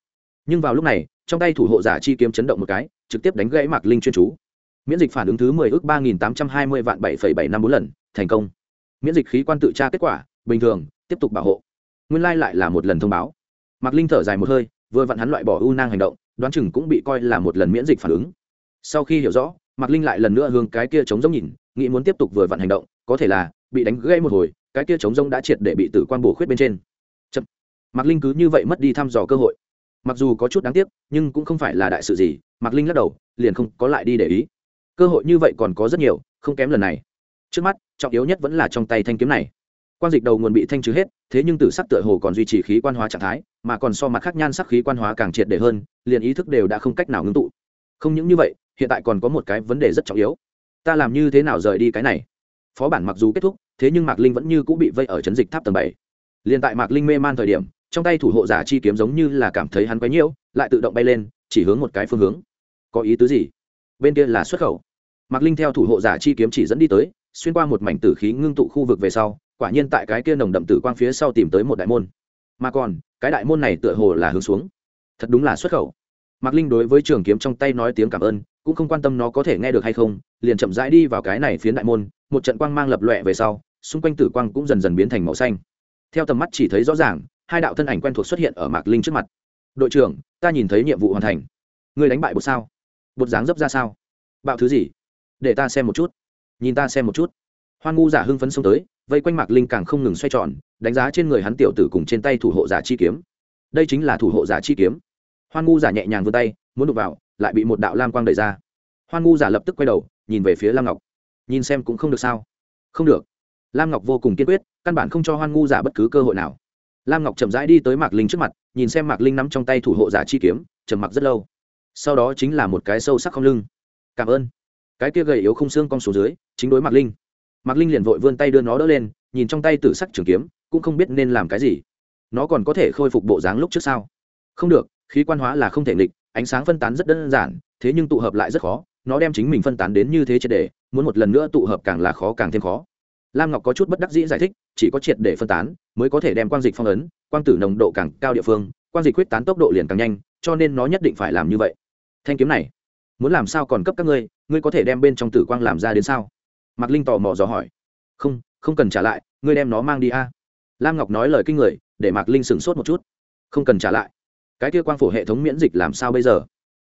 Nhưng vào lúc này, trong tay thủ hộ giả chi kiếm chấn động một cái, trực tiếp đánh gãy mạc linh chuyên chú. Miễn dịch phản ứng thứ mười ước ba nghìn tám trăm hai mươi vạn bảy phẩy bảy năm bốn lần, thành công. Miễn dịch khí quan tự tra kết quả, bình thường, tiếp tục bảo hộ. Nguyên lai、like、lại là một lần thông báo. Mạc linh thở dài một hơi, vừa vặn hắn loại bỏ u nang hành động, đoán chừng cũng bị coi là một lần miễn dịch phản ứng. Sau khi hiểu rõ, mạc linh lại lần nữa hướng cái kia chống giống nhìn, nghĩ muốn tiếp tục vừa vặn hành động, có thể là bị đánh gãy một hồi cái kia chống rông đã triệt để bị tử quan bổ khuyết bên trên. Chậm. mạc linh cứ như vậy mất đi thăm dò cơ hội. Mặc dù có chút đáng tiếc, nhưng cũng không phải là đại sự gì, mạc linh lắc đầu, liền không có lại đi để ý. Cơ hội như vậy còn có rất nhiều, không kém lần này. Trước mắt, trọng yếu nhất vẫn là trong tay thanh kiếm này. Quan dịch đầu nguồn bị thanh trừ hết, thế nhưng tử sắc tựa hồ còn duy trì khí quan hóa trạng thái, mà còn so mặt khác nhan sắc khí quan hóa càng triệt để hơn, liền ý thức đều đã không cách nào ngưng tụ. Không những như vậy, hiện tại còn có một cái vấn đề rất trọng yếu. Ta làm như thế nào rời đi cái này? Phó bản mặc dù kết thúc thế nhưng mạc linh vẫn như cũng bị vây ở chấn dịch tháp tầng bảy. Liền tại mạc linh mê man thời điểm, trong tay thủ hộ giả chi kiếm giống như là cảm thấy hắn quấy nhiễu, lại tự động bay lên, chỉ hướng một cái phương hướng. Có ý tứ gì? Bên kia là xuất khẩu. Mạc linh theo thủ hộ giả chi kiếm chỉ dẫn đi tới, xuyên qua một mảnh tử khí ngưng tụ khu vực về sau, quả nhiên tại cái kia nồng đậm tử quang phía sau tìm tới một đại môn. Mà còn, cái đại môn này tựa hồ là hướng xuống. Thật đúng là xuất khẩu. Mạc linh đối với trường kiếm trong tay nói tiếng cảm ơn, cũng không quan tâm nó có thể nghe được hay không, liền chậm rãi đi vào cái này phiến đại môn, một trận quang mang lập lọe về sau xung quanh tử quang cũng dần dần biến thành màu xanh. Theo tầm mắt chỉ thấy rõ ràng, hai đạo thân ảnh quen thuộc xuất hiện ở mạc linh trước mặt. Đội trưởng, ta nhìn thấy nhiệm vụ hoàn thành. Người đánh bại bột sao? Bột dáng dấp ra sao? Bạo thứ gì? Để ta xem một chút. Nhìn ta xem một chút. Hoan ngu giả hưng phấn xông tới, vây quanh mạc linh càng không ngừng xoay tròn, đánh giá trên người hắn tiểu tử cùng trên tay thủ hộ giả chi kiếm. Đây chính là thủ hộ giả chi kiếm. Hoan ngu giả nhẹ nhàng vươn tay, muốn đục vào, lại bị một đạo lam quang đẩy ra. Hoan ngu giả lập tức quay đầu, nhìn về phía lam ngọc. Nhìn xem cũng không được sao? Không được lam ngọc vô cùng kiên quyết, căn bản không cho hoan ngu giả bất cứ cơ hội nào. Lam ngọc chậm rãi đi tới mạc linh trước mặt, nhìn xem mạc linh nắm trong tay thủ hộ giả chi kiếm, trầm mặc rất lâu. Sau đó chính là một cái sâu sắc không lưng. Cảm ơn. Cái kia gầy yếu không xương cong số dưới, chính đối mạc linh. Mạc linh liền vội vươn tay đưa nó đỡ lên, nhìn trong tay tử sắc trường kiếm, cũng không biết nên làm cái gì. Nó còn có thể khôi phục bộ dáng lúc trước sau không được, khí quan hóa là không thể nghịch, ánh sáng phân tán rất đơn giản, thế nhưng tụ hợp lại rất khó, nó đem chính mình phân tán đến như thế triệt để, muốn một lần nữa tụ hợp càng là khó càng thêm khó lam ngọc có chút bất đắc dĩ giải thích, chỉ có triệt để phân tán, mới có thể đem quang dịch phong ấn, quang tử nồng độ càng cao địa phương, quang dịch quyết tán tốc độ liền càng nhanh, cho nên nó nhất định phải làm như vậy. Thanh kiếm này, muốn làm sao còn cấp các ngươi ngươi có thể đem bên trong tử quang làm ra đến sao? Mạc linh tò mò dò hỏi. Không không cần trả lại, ngươi đem nó mang đi a. Lam ngọc nói lời kinh người, để mạc linh sửng sốt một chút. Không cần trả lại. Cái kia quang phổ hệ thống miễn dịch làm sao bây giờ?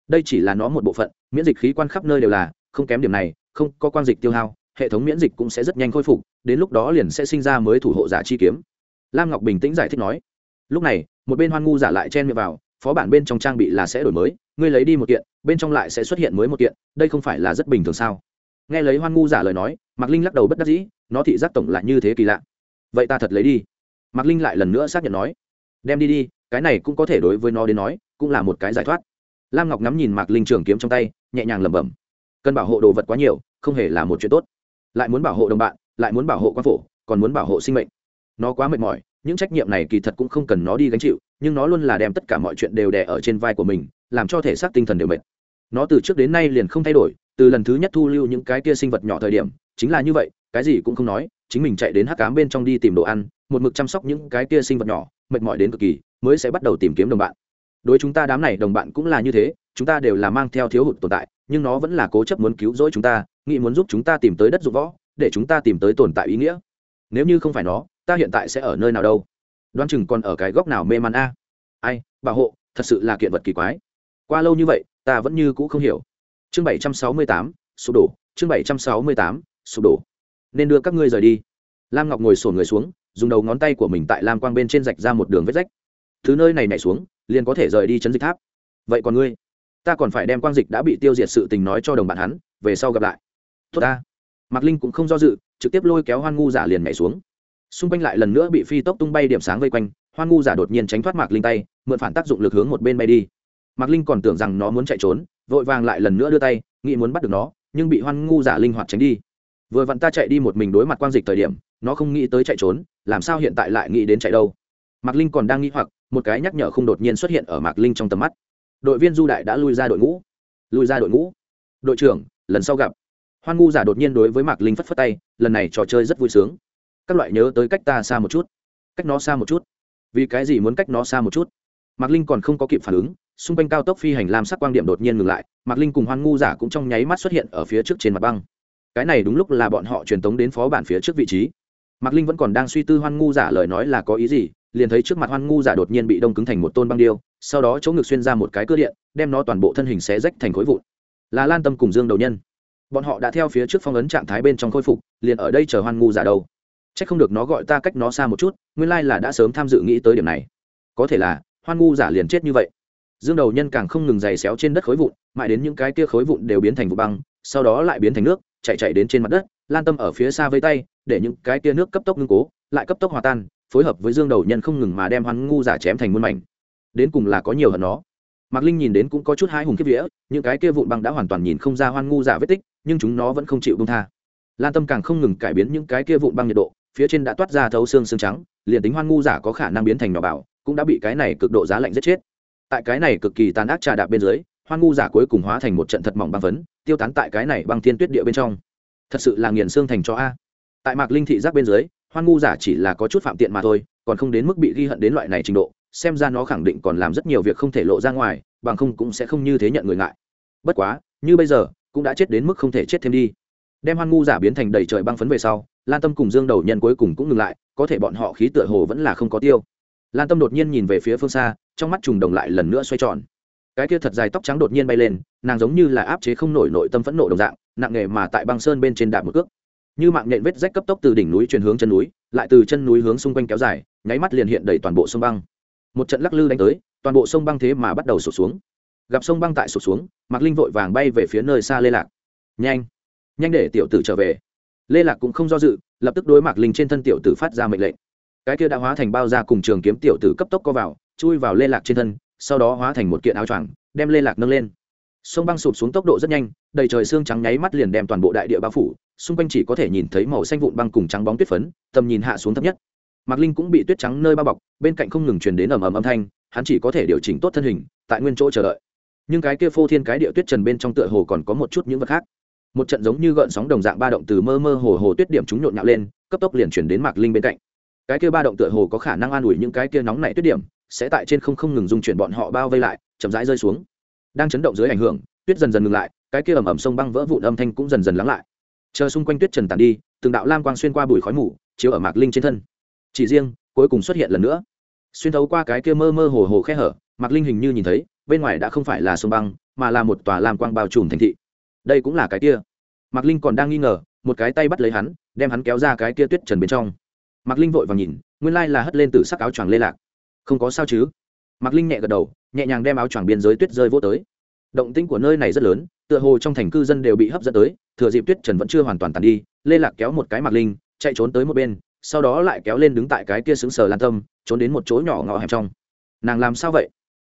Đây chỉ là nó một bộ phận, miễn dịch khí quan khắp nơi đều là, không kém điểm này, không có quang dịch tiêu hao hệ thống miễn dịch cũng sẽ rất nhanh khôi phục, đến lúc đó liền sẽ sinh ra mới thủ hộ giả chi kiếm. Lam ngọc bình tĩnh giải thích nói. Lúc này, một bên hoan ngu giả lại chen miệng vào, phó bản bên trong trang bị là sẽ đổi mới, ngươi lấy đi một kiện, bên trong lại sẽ xuất hiện mới một kiện, đây không phải là rất bình thường sao? Nghe lấy hoan ngu giả lời nói, mạc linh lắc đầu bất đắc dĩ, nó thị giác tổng là như thế kỳ lạ. Vậy ta thật lấy đi. Mạc linh lại lần nữa xác nhận nói. Đem đi đi, cái này cũng có thể đối với nó đến nói, cũng là một cái giải thoát. Lam ngọc ngắm nhìn mạc linh trường kiếm trong tay, nhẹ nhàng lẩm bẩm. Cần bảo hộ đồ vật quá nhiều, không hề là một chuyện tốt lại muốn bảo hộ đồng bạn, lại muốn bảo hộ quan phổ, còn muốn bảo hộ sinh mệnh. Nó quá mệt mỏi, những trách nhiệm này kỳ thật cũng không cần nó đi gánh chịu, nhưng nó luôn là đem tất cả mọi chuyện đều đè ở trên vai của mình, làm cho thể xác tinh thần đều mệt. Nó từ trước đến nay liền không thay đổi, từ lần thứ nhất thu lưu những cái kia sinh vật nhỏ thời điểm, chính là như vậy, cái gì cũng không nói, chính mình chạy đến hắc cám bên trong đi tìm đồ ăn, một mực chăm sóc những cái kia sinh vật nhỏ, mệt mỏi đến cực kỳ, mới sẽ bắt đầu tìm kiếm đồng bạn. Đối chúng ta đám này đồng bạn cũng là như thế, chúng ta đều là mang theo thiếu hụt tồn tại, nhưng nó vẫn là cố chấp muốn cứu rỗi chúng ta nghĩ muốn giúp chúng ta tìm tới đất dụng võ, để chúng ta tìm tới tồn tại ý nghĩa. Nếu như không phải nó, ta hiện tại sẽ ở nơi nào đâu? Đoán chừng còn ở cái góc nào mê man a? Ai, bảo hộ, thật sự là kiện vật kỳ quái. Qua lâu như vậy, ta vẫn như cũ không hiểu. Chương bảy trăm sáu mươi tám, sụp đổ. Chương bảy trăm sáu mươi tám, sụp đổ. Nên đưa các ngươi rời đi. Lam ngọc ngồi sổn người xuống, dùng đầu ngón tay của mình tại lam quang bên trên rạch ra một đường vết rách. Thứ nơi này nhảy xuống, liền có thể rời đi chấn dịch tháp. Vậy còn ngươi? Ta còn phải đem quang dịch đã bị tiêu diệt sự tình nói cho đồng bạn hắn, về sau gặp lại tốt ta. Mạc linh cũng không do dự, trực tiếp lôi kéo hoan ngu giả liền nhảy xuống. Xung quanh lại lần nữa bị phi tốc tung bay điểm sáng vây quanh, hoan ngu giả đột nhiên tránh thoát mạc linh tay, mượn phản tác dụng lực hướng một bên bay đi. Mạc linh còn tưởng rằng nó muốn chạy trốn, vội vàng lại lần nữa đưa tay, nghĩ muốn bắt được nó, nhưng bị hoan ngu giả linh hoạt tránh đi. Vừa vặn ta chạy đi một mình đối mặt quang dịch thời điểm, nó không nghĩ tới chạy trốn, làm sao hiện tại lại nghĩ đến chạy đâu? Mạc linh còn đang nghĩ hoặc, một cái nhắc nhở không đột nhiên xuất hiện ở mạc linh trong tầm mắt. Đội viên du đại đã lui ra đội ngũ. Lui ra đội ngũ. Đội trưởng, lần sau gặp hoan ngu giả đột nhiên đối với mạc linh phất phất tay, lần này trò chơi rất vui sướng. Các loại nhớ tới cách ta xa một chút, cách nó xa một chút. Vì cái gì muốn cách nó xa một chút? Mạc linh còn không có kịp phản ứng, xung quanh cao tốc phi hành lam sắc quang điểm đột nhiên ngừng lại, mạc linh cùng hoan ngu giả cũng trong nháy mắt xuất hiện ở phía trước trên mặt băng. Cái này đúng lúc là bọn họ truyền tống đến phó bản phía trước vị trí. Mạc linh vẫn còn đang suy tư hoan ngu giả lời nói là có ý gì, liền thấy trước mặt hoan ngu giả đột nhiên bị đông cứng thành một tôn băng điêu, sau đó chỗ ngực xuyên ra một cái cơ điện, đem nó toàn bộ thân hình xé rách thành khối vụn. Là lan tâm cùng dương đầu nhân bọn họ đã theo phía trước phong ấn trạng thái bên trong khôi phục, liền ở đây chờ hoan ngu giả đâu. C h ắ c không được nó gọi ta cách nó xa một chút, nguyên lai là đã sớm tham dự nghĩ tới điểm này. Có thể là, hoan ngu giả liền chết như vậy. Dương đầu nhân càng không ngừng giày xéo trên đất khối vụn, mãi đến những cái kia khối vụn đều biến thành vụ băng, sau đó lại biến thành nước, chạy chạy đến trên mặt đất, lan tâm ở phía xa với tay, để những cái kia nước cấp tốc ngưng cố, lại cấp tốc hòa tan, phối hợp với dương đầu nhân không ngừng mà đem hoan ngu giả chém thành muôn mảnh. Đến cùng là có nhiều hơn nó. Mạc linh nhìn đến cũng có chút hai hùng kiếp vía, những cái kia vụn băng đã hoàn toàn nhìn không ra hoan ngu giả vết tích nhưng chúng nó vẫn không chịu bông tha. Lan tâm càng không ngừng cải biến những cái kia vụn băng nhiệt độ, phía trên đã toát ra thấu xương xương trắng, liền tính hoan ngu giả có khả năng biến thành nhỏ bảo, cũng đã bị cái này cực độ giá lạnh giết chết. Tại cái này cực kỳ tàn ác trà đạp bên dưới, hoan ngu giả cuối cùng hóa thành một trận thật mỏng băng phấn, tiêu tán tại cái này băng thiên tuyết địa bên trong. Thật sự là nghiền xương thành cho a. Tại mạc linh thị giác bên dưới, hoan ngu giả chỉ là có chút phạm tiện mà thôi, còn không đến mức bị ghi hận đến loại này trình độ, xem ra nó khẳng định còn làm rất nhiều việc không thể lộ ra ngoài, bằng không cũng sẽ không như thế nhận người ngại. Bất quá, như bây giờ cũng đã chết đến mức không thể chết thêm đi. Đem hoan ngu giả biến thành đầy trời băng phấn về sau, lan tâm cùng dương đầu nhân cuối cùng cũng ngừng lại, có thể bọn họ khí tựa hồ vẫn là không có tiêu. Lan tâm đột nhiên nhìn về phía phương xa, trong mắt trùng đồng lại lần nữa xoay tròn. Cái kia thật dài tóc trắng đột nhiên bay lên, nàng giống như là áp chế không nổi nội tâm phẫn nộ đồng dạng, nặng nề mà tại băng sơn bên trên đạp một cước. Như mạng nhện vết rách cấp tốc từ đỉnh núi chuyển hướng chân núi, lại từ chân núi hướng xung quanh kéo dài, nháy mắt liền hiện đầy toàn bộ sông băng. Một trận lắc lư đánh tới, toàn bộ sông băng thế mà bắt đầu sụt xuống gặp sông băng tại sụt xuống, mạc linh vội vàng bay về phía nơi xa lê lạc. Nhanh nhanh để tiểu tử trở về. Lê lạc cũng không do dự, lập tức đối mạc linh trên thân tiểu tử phát ra mệnh lệnh. Cái kia đã hóa thành bao da cùng trường kiếm tiểu tử cấp tốc co vào, chui vào lê lạc trên thân, sau đó hóa thành một kiện áo choàng, đem lê lạc nâng lên. Sông băng sụp xuống tốc độ rất nhanh, đầy trời xương trắng nháy mắt liền đem toàn bộ đại địa bao phủ, xung quanh chỉ có thể nhìn thấy màu xanh vụn băng cùng trắng bóng tuyết phấn, tầm nhìn hạ xuống thấp nhất. Mạc linh cũng bị tuyết trắng nơi bao bọc, bên cạnh không ngừng truyền đến ầm ầm âm thanh, hắn chỉ có thể điều chỉnh tốt thân hình, tại nguyên chỗ chờ đợi nhưng cái kia phô thiên cái địa tuyết trần bên trong tựa hồ còn có một chút những vật khác. Một trận giống như gợn sóng đồng dạng ba động từ mơ mơ hồ hồ tuyết điểm chúng nhộn nhạo lên, cấp tốc liền chuyển đến mạc linh bên cạnh. Cái kia ba động tựa hồ có khả năng an ủi những cái kia nóng nảy tuyết điểm, sẽ tại trên không không ngừng dung chuyển bọn họ bao vây lại, chậm rãi rơi xuống. Đang chấn động dưới ảnh hưởng, tuyết dần dần ngừng lại, cái kia ẩm ẩm sông băng vỡ vụn âm thanh cũng dần dần lắng lại. Chờ xung quanh tuyết trần tàn đi, từng đạo lam quang xuyên qua bụi khói mù, chiếu ở mạc linh trên thân. Chỉ riêng, cuối cùng xuất hiện lần nữa. Xuyên thấu qua cái kia mơ mơ hồ hồ khe hở, mạc linh hình như nhìn thấy bên ngoài đã không phải là sông băng, mà là một tòa làm quang bao trùm thành thị. Đây cũng là cái kia. Mạc linh còn đang nghi ngờ, một cái tay bắt lấy hắn, đem hắn kéo ra cái kia tuyết trần bên trong. Mạc linh vội vàng nhìn, nguyên lai là hất lên từ sắc áo choàng lê lạc. Không có sao chứ? Mạc linh nhẹ gật đầu, nhẹ nhàng đem áo choàng biên giới tuyết rơi vô tới. Động tĩnh của nơi này rất lớn, tựa hồ trong thành cư dân đều bị hấp dẫn tới, thừa dịp tuyết trần vẫn chưa hoàn toàn tàn đi, lê lạc kéo một cái mạc linh, chạy trốn tới một bên, sau đó lại kéo lên đứng tại cái kia xứng sờ lan tâm, trốn đến một chỗ nhỏ ngõ hẹp trong. Nàng làm sao vậy?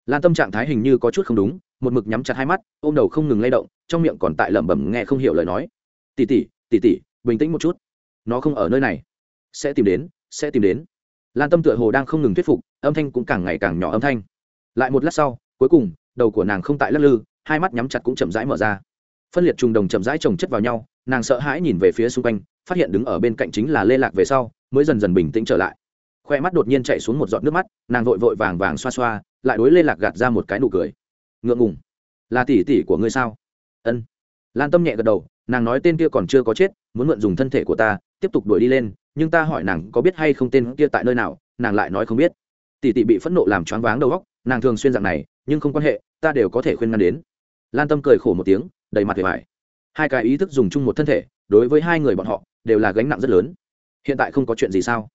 Lan tâm trạng thái hình như có chút không đúng, một mực nhắm chặt hai mắt, ôm đầu không ngừng lay động, trong miệng còn tại lẩm bẩm nghe không hiểu lời nói. Tỉ tỉ tỉ tỉ bình tĩnh một chút. Nó không ở nơi này. Sẽ tìm đến, sẽ tìm đến. Lan tâm tựa hồ đang không ngừng thuyết phục, âm thanh cũng càng ngày càng nhỏ âm thanh. Lại một lát sau, cuối cùng, đầu của nàng không tại lắc lư, hai mắt nhắm chặt cũng chậm rãi mở ra. Phân liệt trùng đồng chậm rãi chồng chất vào nhau, nàng sợ hãi nhìn về phía xung quanh, phát hiện đứng ở bên cạnh chính là lê lạc về sau, mới dần dần bình tĩnh trở lại khoe mắt đột nhiên chạy xuống một giọt nước mắt, nàng vội vội vàng vàng xoa xoa, lại đối lê lạc gạt ra một cái nụ cười. Ngượng ngùng. Là tỷ tỷ của ngươi sao? Ân. Lan tâm nhẹ gật đầu, nàng nói tên kia còn chưa có chết, muốn mượn dùng thân thể của ta, tiếp tục đuổi đi lên, nhưng ta hỏi nàng có biết hay không tên kia tại nơi nào, nàng lại nói không biết. Tỷ tỷ bị phẫn nộ làm choáng váng đầu óc, nàng thường xuyên dạng này, nhưng không quan hệ, ta đều có thể khuyên ngăn đến. Lan tâm cười khổ một tiếng, đầy mặt vẻ vải. Hai cái ý thức dùng chung một thân thể, đối với hai người bọn họ, đều là gánh nặng rất lớn. Hiện tại không có chuyện gì sao?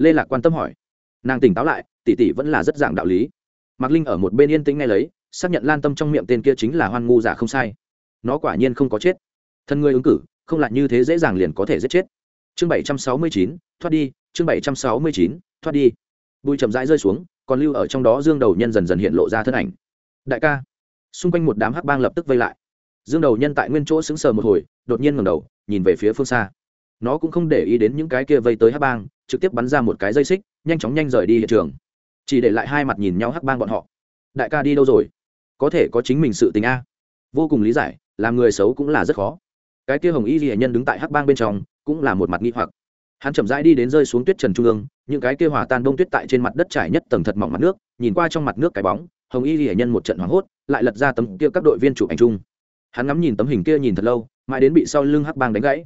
Lê lạc quan tâm hỏi. Nàng tỉnh táo lại tỷ tỷ vẫn là rất dạng đạo lý. Mạc linh ở một bên yên tĩnh ngay lấy, xác nhận lan tâm trong miệng tên kia chính là hoan ngu giả không sai. Nó quả nhiên không có chết. Thân ngươi ứng cử, không lại như thế dễ dàng liền có thể giết chết. Chương bảy trăm sáu mươi chín, thoát đi, chương bảy trăm sáu mươi chín, thoát đi. Bụi chậm rãi rơi xuống, còn lưu ở trong đó dương đầu nhân dần dần hiện lộ ra thân ảnh. Đại ca. Xung quanh một đám hắc bang lập tức vây lại. Dương đầu nhân tại nguyên chỗ sững sờ một hồi, đột nhiên ngầm đầu, nhìn về phía phương xa. Nó cũng không để ý đến những cái kia vây tới hắc bang trực tiếp bắn ra một cái dây xích, nhanh chóng nhanh rời đi hiện trường. Chỉ để lại hai mặt nhìn nhau hắc bang bọn họ. Đại ca đi đâu rồi? Có thể có chính mình sự tình a. Vô cùng lý giải, làm người xấu cũng là rất khó. Cái kia hồng y ghi nhân đứng tại hắc bang bên trong, cũng là một mặt nghi hoặc. Hắn chậm rãi đi đến rơi xuống tuyết trần trung ương, những cái kia hòa tan bông tuyết tại trên mặt đất trải nhất tầng thật mỏng mặt nước, nhìn qua trong mặt nước cái bóng, hồng y ghi nhân một trận hoảng hốt, lại lật ra tấm kia các đội viên chụp ảnh chung. Hắn ngắm nhìn tấm hình kia nhìn thật lâu, mãi đến bị sau lưng hắc bang đánh gãy.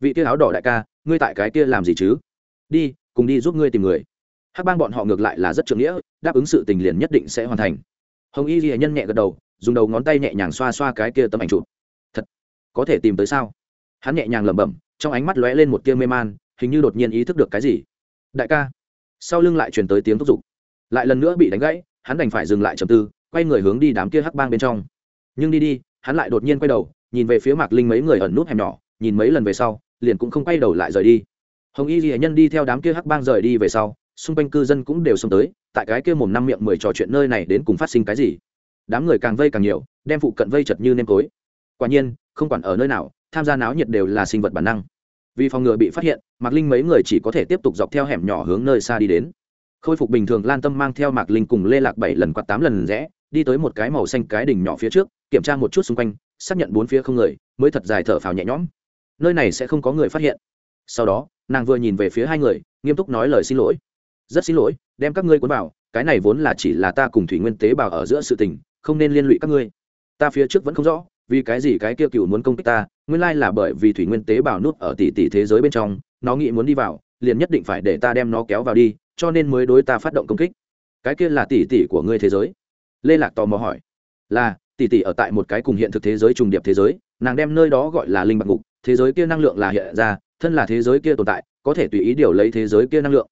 Vị kia áo đỏ đại ca, ngươi tại cái kia làm gì chứ? Đi, cùng đi giúp ngươi tìm người. Hắc bang bọn họ ngược lại là rất trượng nghĩa, đáp ứng sự tình liền nhất định sẽ hoàn thành. Hồng y ghi nhân nhẹ gật đầu, dùng đầu ngón tay nhẹ nhàng xoa xoa cái kia tấm ảnh chụp. Thật, có thể tìm tới sao? Hắn nhẹ nhàng lẩm bẩm, trong ánh mắt lóe lên một tia mê man, hình như đột nhiên ý thức được cái gì. Đại ca, sau lưng lại truyền tới tiếng thúc giục. Lại lần nữa bị đánh gãy, hắn đành phải dừng lại trầm tư, quay người hướng đi đám kia hắc bang bên trong. Nhưng đi đi, hắn lại đột nhiên quay đầu, nhìn về phía mạc linh mấy người ẩn nút hẻm nhỏ, nhìn mấy lần về sau, liền cũng không quay đầu lại rời đi hồng y ghi nhân đi theo đám kia hắc bang rời đi về sau, xung quanh cư dân cũng đều xông tới, tại cái kia mồm năm miệng mười trò chuyện nơi này đến cùng phát sinh cái gì. Đám người càng vây càng nhiều, đem phụ cận vây chật như nêm tối quả nhiên, không quản ở nơi nào, tham gia náo nhiệt đều là sinh vật bản năng. Vì phòng ngừa bị phát hiện, mạc linh mấy người chỉ có thể tiếp tục dọc theo hẻm nhỏ hướng nơi xa đi đến. Khôi phục bình thường, lan tâm mang theo mạc linh cùng lê lạc bảy lần quạt tám lần rẽ, đi tới một cái màu xanh cái đỉnh nhỏ phía trước, kiểm tra một chút xung quanh, xác nhận bốn phía không người, mới thật dài thở phào nhẹ nhõm. Nơi này sẽ không có người phát hiện. Sau đó nàng vừa nhìn về phía hai người, nghiêm túc nói lời xin lỗi. Rất xin lỗi, đem các ngươi cuốn vào, cái này vốn là chỉ là ta cùng thủy nguyên tế bào ở giữa sự tình, không nên liên lụy các ngươi. Ta phía trước vẫn không rõ, vì cái gì cái kia cựu muốn công kích ta, nguyên lai là bởi vì thủy nguyên tế bào nút ở tỷ tỷ thế giới bên trong, nó nghĩ muốn đi vào, liền nhất định phải để ta đem nó kéo vào đi, cho nên mới đối ta phát động công kích. Cái kia là tỷ tỷ của ngươi thế giới? Lê lạc tò mò hỏi. Là, tỷ tỷ ở tại một cái cùng hiện thực thế giới trùng điệp thế giới, nàng đem nơi đó gọi là linh bạc ngục, thế giới kia năng lượng là hiện ra thân là thế giới kia tồn tại, có thể tùy ý điều lấy thế giới kia năng lượng.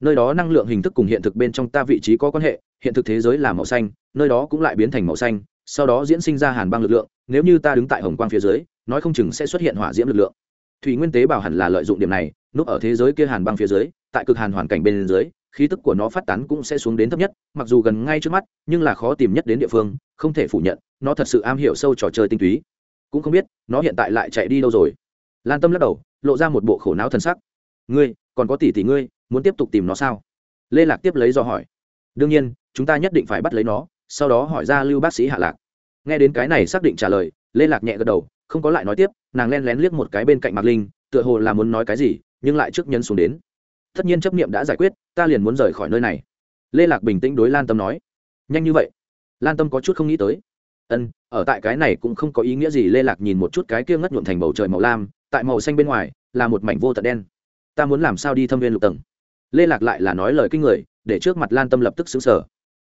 Nơi đó năng lượng hình thức cùng hiện thực bên trong ta vị trí có quan hệ, hiện thực thế giới là màu xanh, nơi đó cũng lại biến thành màu xanh, sau đó diễn sinh ra hàn băng lực lượng, nếu như ta đứng tại hồng quang phía dưới, nói không chừng sẽ xuất hiện hỏa diễm lực lượng. Thủy nguyên tế bảo hẳn là lợi dụng điểm này, núp ở thế giới kia hàn băng phía dưới, tại cực hàn hoàn cảnh bên dưới, khí tức của nó phát tán cũng sẽ xuống đến thấp nhất, mặc dù gần ngay trước mắt, nhưng là khó tìm nhất đến địa phương, không thể phủ nhận, nó thật sự am hiểu sâu trò chơi tinh túy. Cũng không biết, nó hiện tại lại chạy đi đâu rồi? Lan tâm lắc đầu lộ ra một bộ khổ não thân sắc. Ngươi, còn có tỷ tỷ ngươi, muốn tiếp tục tìm nó sao? Lê lạc tiếp lấy do hỏi. Đương nhiên, chúng ta nhất định phải bắt lấy nó, sau đó hỏi ra lưu bác sĩ hạ lạc. Nghe đến cái này xác định trả lời, lê lạc nhẹ gật đầu, không có lại nói tiếp, nàng len lén liếc một cái bên cạnh mạc linh, tựa hồ là muốn nói cái gì, nhưng lại trước nhân xuống đến. Tất nhiên chấp nghiệm đã giải quyết, ta liền muốn rời khỏi nơi này. Lê lạc bình tĩnh đối lan tâm nói. Nhanh như vậy? Lan tâm có chút không nghĩ tới. Ân, ở tại cái này cũng không có ý nghĩa gì, lê lạc nhìn một chút cái kia ngất nhuộm thành bầu trời màu lam tại màu xanh bên ngoài là một mảnh vô tận đen. Ta muốn làm sao đi thâm viên lục tầng? Lê lạc lại là nói lời kinh người, để trước mặt lan tâm lập tức xứng sở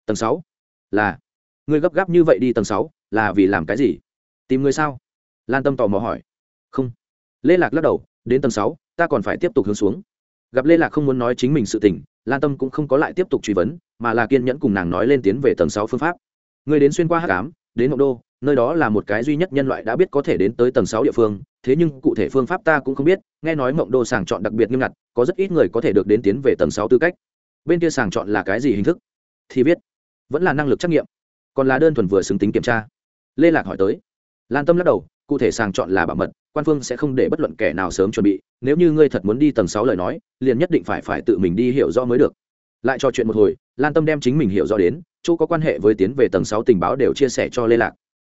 tầng sáu? Là. Ngươi gấp gáp như vậy đi tầng sáu, là vì làm cái gì? Tìm người sao? Lan tâm tò mò hỏi. Không. Lê lạc lắc đầu, đến tầng sáu, ta còn phải tiếp tục hướng xuống. Gặp lê lạc không muốn nói chính mình sự tình, lan tâm cũng không có lại tiếp tục truy vấn, mà là kiên nhẫn cùng nàng nói lên tiến về tầng sáu phương pháp. Người đến xuyên qua h tám đến ngọc đô nơi đó là một cái duy nhất nhân loại đã biết có thể đến tới tầng sáu địa phương, thế nhưng cụ thể phương pháp ta cũng không biết, nghe nói mộng đồ sàng chọn đặc biệt nghiêm ngặt, có rất ít người có thể được đến tiến về tầng sáu tư cách. Bên kia sàng chọn là cái gì hình thức? Thì biết vẫn là năng lực trắc nghiệm, còn là đơn thuần vừa xứng tính kiểm tra. Lê lạc hỏi tới, lan tâm lắc đầu, cụ thể sàng chọn là bảo mật, quan phương sẽ không để bất luận kẻ nào sớm chuẩn bị, nếu như ngươi thật muốn đi tầng sáu lời nói, liền nhất định phải phải tự mình đi hiểu rõ mới được. Lại trò chuyện một hồi, lan tâm đem chính mình hiểu rõ đến, chỗ có quan hệ với tiến về tầng sáu tình báo đều chia sẻ cho lê lạc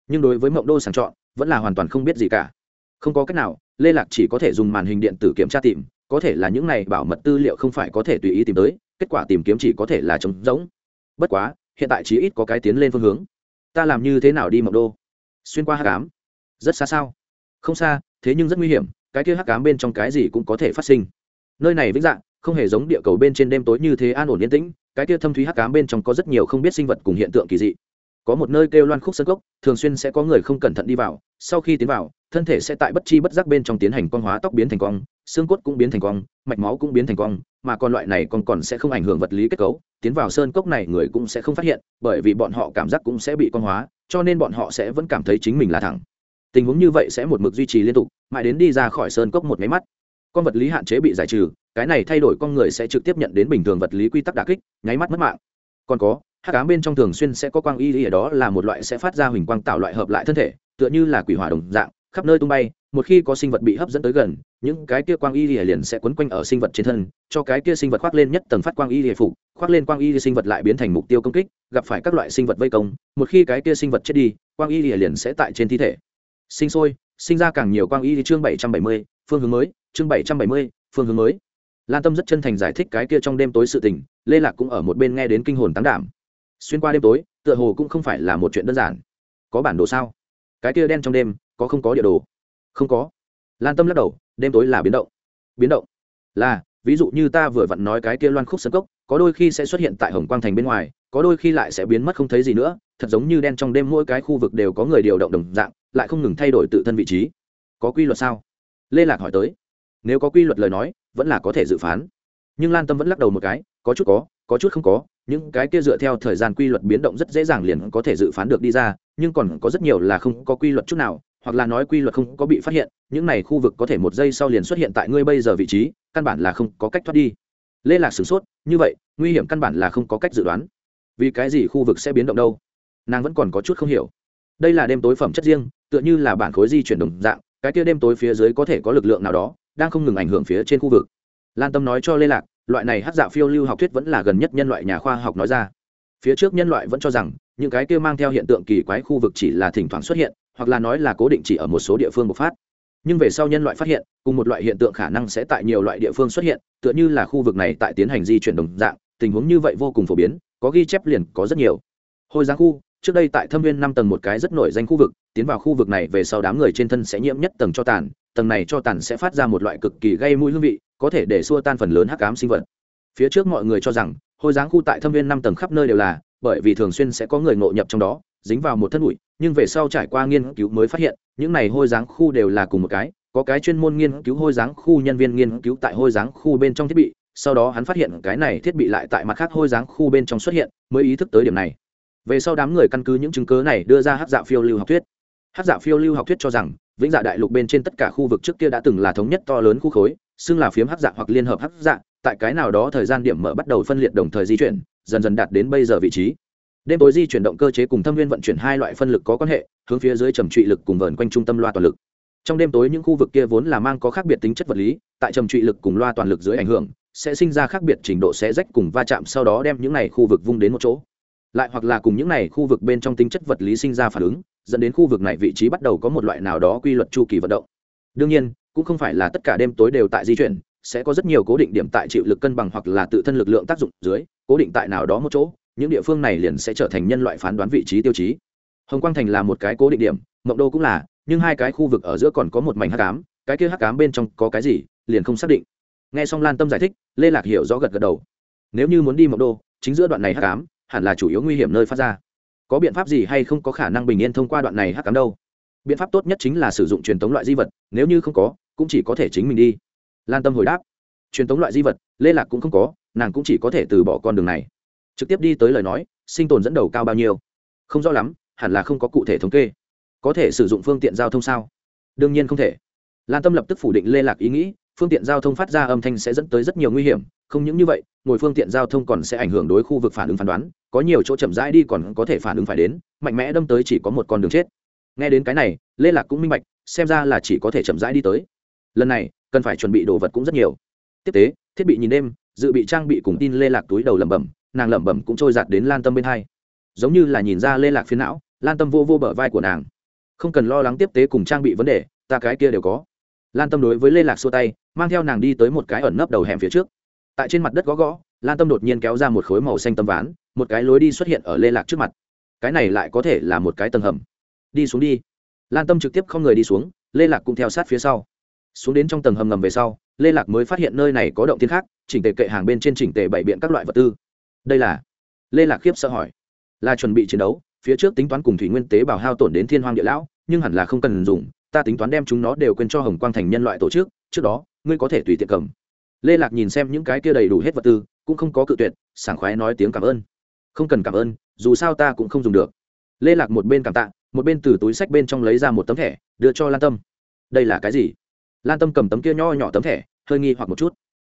nhưng đối với mộng đô sàng chọn, vẫn là hoàn toàn không biết gì cả. Không có cách nào, lê lạc chỉ có thể dùng màn hình điện tử kiểm tra tìm, có thể là những này bảo mật tư liệu không phải có thể tùy ý tìm tới, kết quả tìm kiếm chỉ có thể là trống rỗng. Bất quá, hiện tại chỉ ít có cái tiến lên phương hướng. Ta làm như thế nào đi mộng đô? Xuyên qua hắc ám. Rất xa sao? Không xa, thế nhưng rất nguy hiểm, cái kia hắc ám bên trong cái gì cũng có thể phát sinh. Nơi này vĩnh dạng, không hề giống địa cầu bên trên đêm tối như thế an ổn yên tĩnh, cái kia thâm thúy hắc ám bên trong có rất nhiều không biết sinh vật cùng hiện tượng kỳ dị có một nơi kêu loan khúc sân cốc, thường xuyên sẽ có người không cẩn thận đi vào, sau khi tiến vào, thân thể sẽ tại bất chi bất giác bên trong tiến hành con hóa tóc biến thành quang, xương cốt cũng biến thành quang, mạch máu cũng biến thành quang, mà còn loại này còn còn sẽ không ảnh hưởng vật lý kết cấu, tiến vào sơn cốc này người cũng sẽ không phát hiện, bởi vì bọn họ cảm giác cũng sẽ bị con hóa, cho nên bọn họ sẽ vẫn cảm thấy chính mình là thẳng. Tình huống như vậy sẽ một mực duy trì liên tục, mãi đến đi ra khỏi sơn cốc một máy mắt. Con vật lý hạn chế bị giải trừ, cái này thay đổi con người sẽ trực tiếp nhận đến bình thường vật lý quy tắc đà kích, nháy mắt mất mạng. Còn có hát cám bên trong thường xuyên sẽ có quang y y ở đó là một loại sẽ phát ra huỳnh quang tạo loại hợp lại thân thể, tựa như là quỷ hỏa đồng dạng, khắp nơi tung bay, một khi có sinh vật bị hấp dẫn tới gần, những cái kia quang y lìa liền sẽ quấn quanh ở sinh vật trên thân, cho cái kia sinh vật khoác lên nhất tầng phát quang y lìa phục khoác lên quang y sinh vật lại biến thành mục tiêu công kích, gặp phải các loại sinh vật vây công, một khi cái kia sinh vật chết đi, quang y lìa liền sẽ tại trên thi thể. Sinh sôi, sinh ra càng nhiều quang y chương bảy trăm bảy mươi, phương hướng mới, chương bảy trăm bảy mươi, phương hướng mới. Lan tâm rất chân thành giải thích cái kia trong đêm tối sự tình, lê lạc cũng ở một bên nghe đến kinh hồn tán đảm xuyên qua đêm tối, tựa hồ cũng không phải là một chuyện đơn giản. Có bản đồ sao? Cái kia đen trong đêm, có không có địa đồ? Không có. Lan tâm lắc đầu, đêm tối là biến động. Biến động? Là, ví dụ như ta vừa vặn nói cái kia loan khúc sân cốc, có đôi khi sẽ xuất hiện tại hồng quang thành bên ngoài, có đôi khi lại sẽ biến mất không thấy gì nữa, thật giống như đen trong đêm mỗi cái khu vực đều có người điều động đồng dạng, lại không ngừng thay đổi tự thân vị trí. Có quy luật sao? Lê lạc hỏi tới. Nếu có quy luật lời nói, vẫn là có thể dự phán. Nhưng lan tâm vẫn lắc đầu một cái, có chút có có chút không có những cái kia dựa theo thời gian quy luật biến động rất dễ dàng liền có thể dự phán được đi ra, nhưng còn có rất nhiều là không có quy luật chút nào, hoặc là nói quy luật không có bị phát hiện, những này khu vực có thể một giây sau liền xuất hiện tại ngươi bây giờ vị trí, căn bản là không có cách thoát đi. Lê lạc sửng sốt, như vậy, nguy hiểm căn bản là không có cách dự đoán. Vì cái gì khu vực sẽ biến động đâu? Nàng vẫn còn có chút không hiểu. Đây là đêm tối phẩm chất riêng, tựa như là bản khối di chuyển đồng dạng, cái kia đêm tối phía dưới có thể có lực lượng nào đó, đang không ngừng ảnh hưởng phía trên khu vực lan tâm nói cho lê lạc, loại này hát dạ phiêu lưu học thuyết vẫn là gần nhất nhân loại nhà khoa học nói ra. Phía trước nhân loại vẫn cho rằng, những cái kia mang theo hiện tượng kỳ quái khu vực chỉ là thỉnh thoảng xuất hiện, hoặc là nói là cố định chỉ ở một số địa phương bộc phát. Nhưng về sau nhân loại phát hiện, cùng một loại hiện tượng khả năng sẽ tại nhiều loại địa phương xuất hiện, tựa như là khu vực này tại tiến hành di chuyển đồng dạng, tình huống như vậy vô cùng phổ biến, có ghi chép liền có rất nhiều. Hồi giáng khu, trước đây tại thâm viên năm tầng một cái rất nổi danh khu vực, tiến vào khu vực này về sau đám người trên thân sẽ nhiễm nhất tầng cho tàn, tầng này cho tàn sẽ phát ra một loại cực kỳ gây mũi hương vị có thể để xua tan phần lớn hắc ám sinh vật. Phía trước mọi người cho rằng, hôi giáng khu tại thâm viên năm tầng khắp nơi đều là, bởi vì thường xuyên sẽ có người ngộ nhập trong đó, dính vào một thân bụi, nhưng về sau trải qua nghiên cứu mới phát hiện, những này hôi dáng khu đều là cùng một cái, có cái chuyên môn nghiên cứu hôi dáng khu, nhân viên nghiên cứu tại hôi dáng khu bên trong thiết bị, sau đó hắn phát hiện cái này thiết bị lại tại mặt khác hôi dáng khu bên trong xuất hiện, mới ý thức tới điểm này. Về sau đám người căn cứ những chứng cớ này đưa ra hát dạ phiêu lưu học thuyết. Hát dạ phiêu lưu học thuyết cho rằng, vĩnh dạ đại lục bên trên tất cả khu vực trước kia đã từng là thống nhất to lớn khu khối xưng là phiếm hắc dạ hoặc liên hợp hắc dạ tại cái nào đó thời gian điểm mở bắt đầu phân liệt đồng thời di chuyển, dần dần đạt đến bây giờ vị trí. Đêm tối di chuyển động cơ chế cùng thâm viên vận chuyển hai loại phân lực có quan hệ, hướng phía dưới trầm trụy lực cùng vờn quanh trung tâm loa toàn lực. Trong đêm tối những khu vực kia vốn là mang có khác biệt tính chất vật lý, tại trầm trụy lực cùng loa toàn lực dưới ảnh hưởng, sẽ sinh ra khác biệt trình độ sẽ rách cùng va chạm sau đó đem những này khu vực vung đến một chỗ. Lại hoặc là cùng những này khu vực bên trong tính chất vật lý sinh ra phản ứng, dẫn đến khu vực này vị trí bắt đầu có một loại nào đó quy luật chu kỳ vận động. Đương nhiên cũng không phải là tất cả đêm tối đều tại di chuyển, sẽ có rất nhiều cố định điểm tại chịu lực cân bằng hoặc là tự thân lực lượng tác dụng dưới, cố định tại nào đó một chỗ, những địa phương này liền sẽ trở thành nhân loại phán đoán vị trí tiêu chí. Hồng quang thành là một cái cố định điểm, mộng đô cũng là, nhưng hai cái khu vực ở giữa còn có một mảnh hắc ám, cái kia hắc ám bên trong có cái gì, liền không xác định. Nghe xong lan tâm giải thích, lê lạc hiểu rõ gật gật đầu. Nếu như muốn đi mộng đô, chính giữa đoạn này hắc ám, hẳn là chủ yếu nguy hiểm nơi phát ra. Có biện pháp gì hay không có khả năng bình yên thông qua đoạn này hắc ám đâu? Biện pháp tốt nhất chính là sử dụng truyền tống loại di vật, nếu như không có cũng chỉ có thể chính mình đi. Lan tâm hồi đáp, truyền tống loại di vật, lê lạc cũng không có, nàng cũng chỉ có thể từ bỏ con đường này. Trực tiếp đi tới lời nói, sinh tồn dẫn đầu cao bao nhiêu? Không rõ lắm, hẳn là không có cụ thể thống kê. Có thể sử dụng phương tiện giao thông sao? Đương nhiên không thể. Lan tâm lập tức phủ định lê lạc ý nghĩ, phương tiện giao thông phát ra âm thanh sẽ dẫn tới rất nhiều nguy hiểm. Không những như vậy, ngồi phương tiện giao thông còn sẽ ảnh hưởng đối khu vực phản ứng phán đoán, có nhiều chỗ chậm rãi đi còn có thể phản ứng phải đến, mạnh mẽ đâm tới chỉ có một con đường chết. Nghe đến cái này, lê lạc cũng minh bạch, xem ra là chỉ có thể chậm rãi đi tới lần này cần phải chuẩn bị đồ vật cũng rất nhiều tiếp tế thiết bị nhìn đêm dự bị trang bị cùng tin lê lạc túi đầu lẩm bẩm nàng lẩm bẩm cũng trôi giạt đến lan tâm bên hai giống như là nhìn ra lê lạc phiến não lan tâm vô vô bờ vai của nàng không cần lo lắng tiếp tế cùng trang bị vấn đề ta cái kia đều có lan tâm đối với lê lạc xua tay mang theo nàng đi tới một cái ẩn nấp đầu hẻm phía trước tại trên mặt đất gõ gõ lan tâm đột nhiên kéo ra một khối màu xanh tấm ván một cái lối đi xuất hiện ở lê lạc trước mặt cái này lại có thể là một cái tầng hầm đi xuống đi lan tâm trực tiếp không người đi xuống lê lạc cũng theo sát phía sau xuống đến trong tầng hầm ngầm về sau, lê lạc mới phát hiện nơi này có động tiên khác, chỉnh tề kệ hàng bên trên chỉnh tề bảy biện các loại vật tư. Đây là? Lê lạc khiếp sợ hỏi. Là chuẩn bị chiến đấu, phía trước tính toán cùng thủy nguyên tế bào hao tổn đến thiên hoang địa lão, nhưng hẳn là không cần dùng, ta tính toán đem chúng nó đều quên cho hồng quang thành nhân loại tổ chức, trước đó, ngươi có thể tùy tiện cầm. Lê lạc nhìn xem những cái kia đầy đủ hết vật tư, cũng không có cự tuyệt, sảng khoái nói tiếng cảm ơn. Không cần cảm ơn, dù sao ta cũng không dùng được. Lê lạc một bên cảm tạ, một bên từ túi sách bên trong lấy ra một tấm thẻ, đưa cho lan tâm. Đây là cái gì? Lan tâm cầm tấm kia nho nhỏ tấm thẻ, hơi nghi hoặc một chút.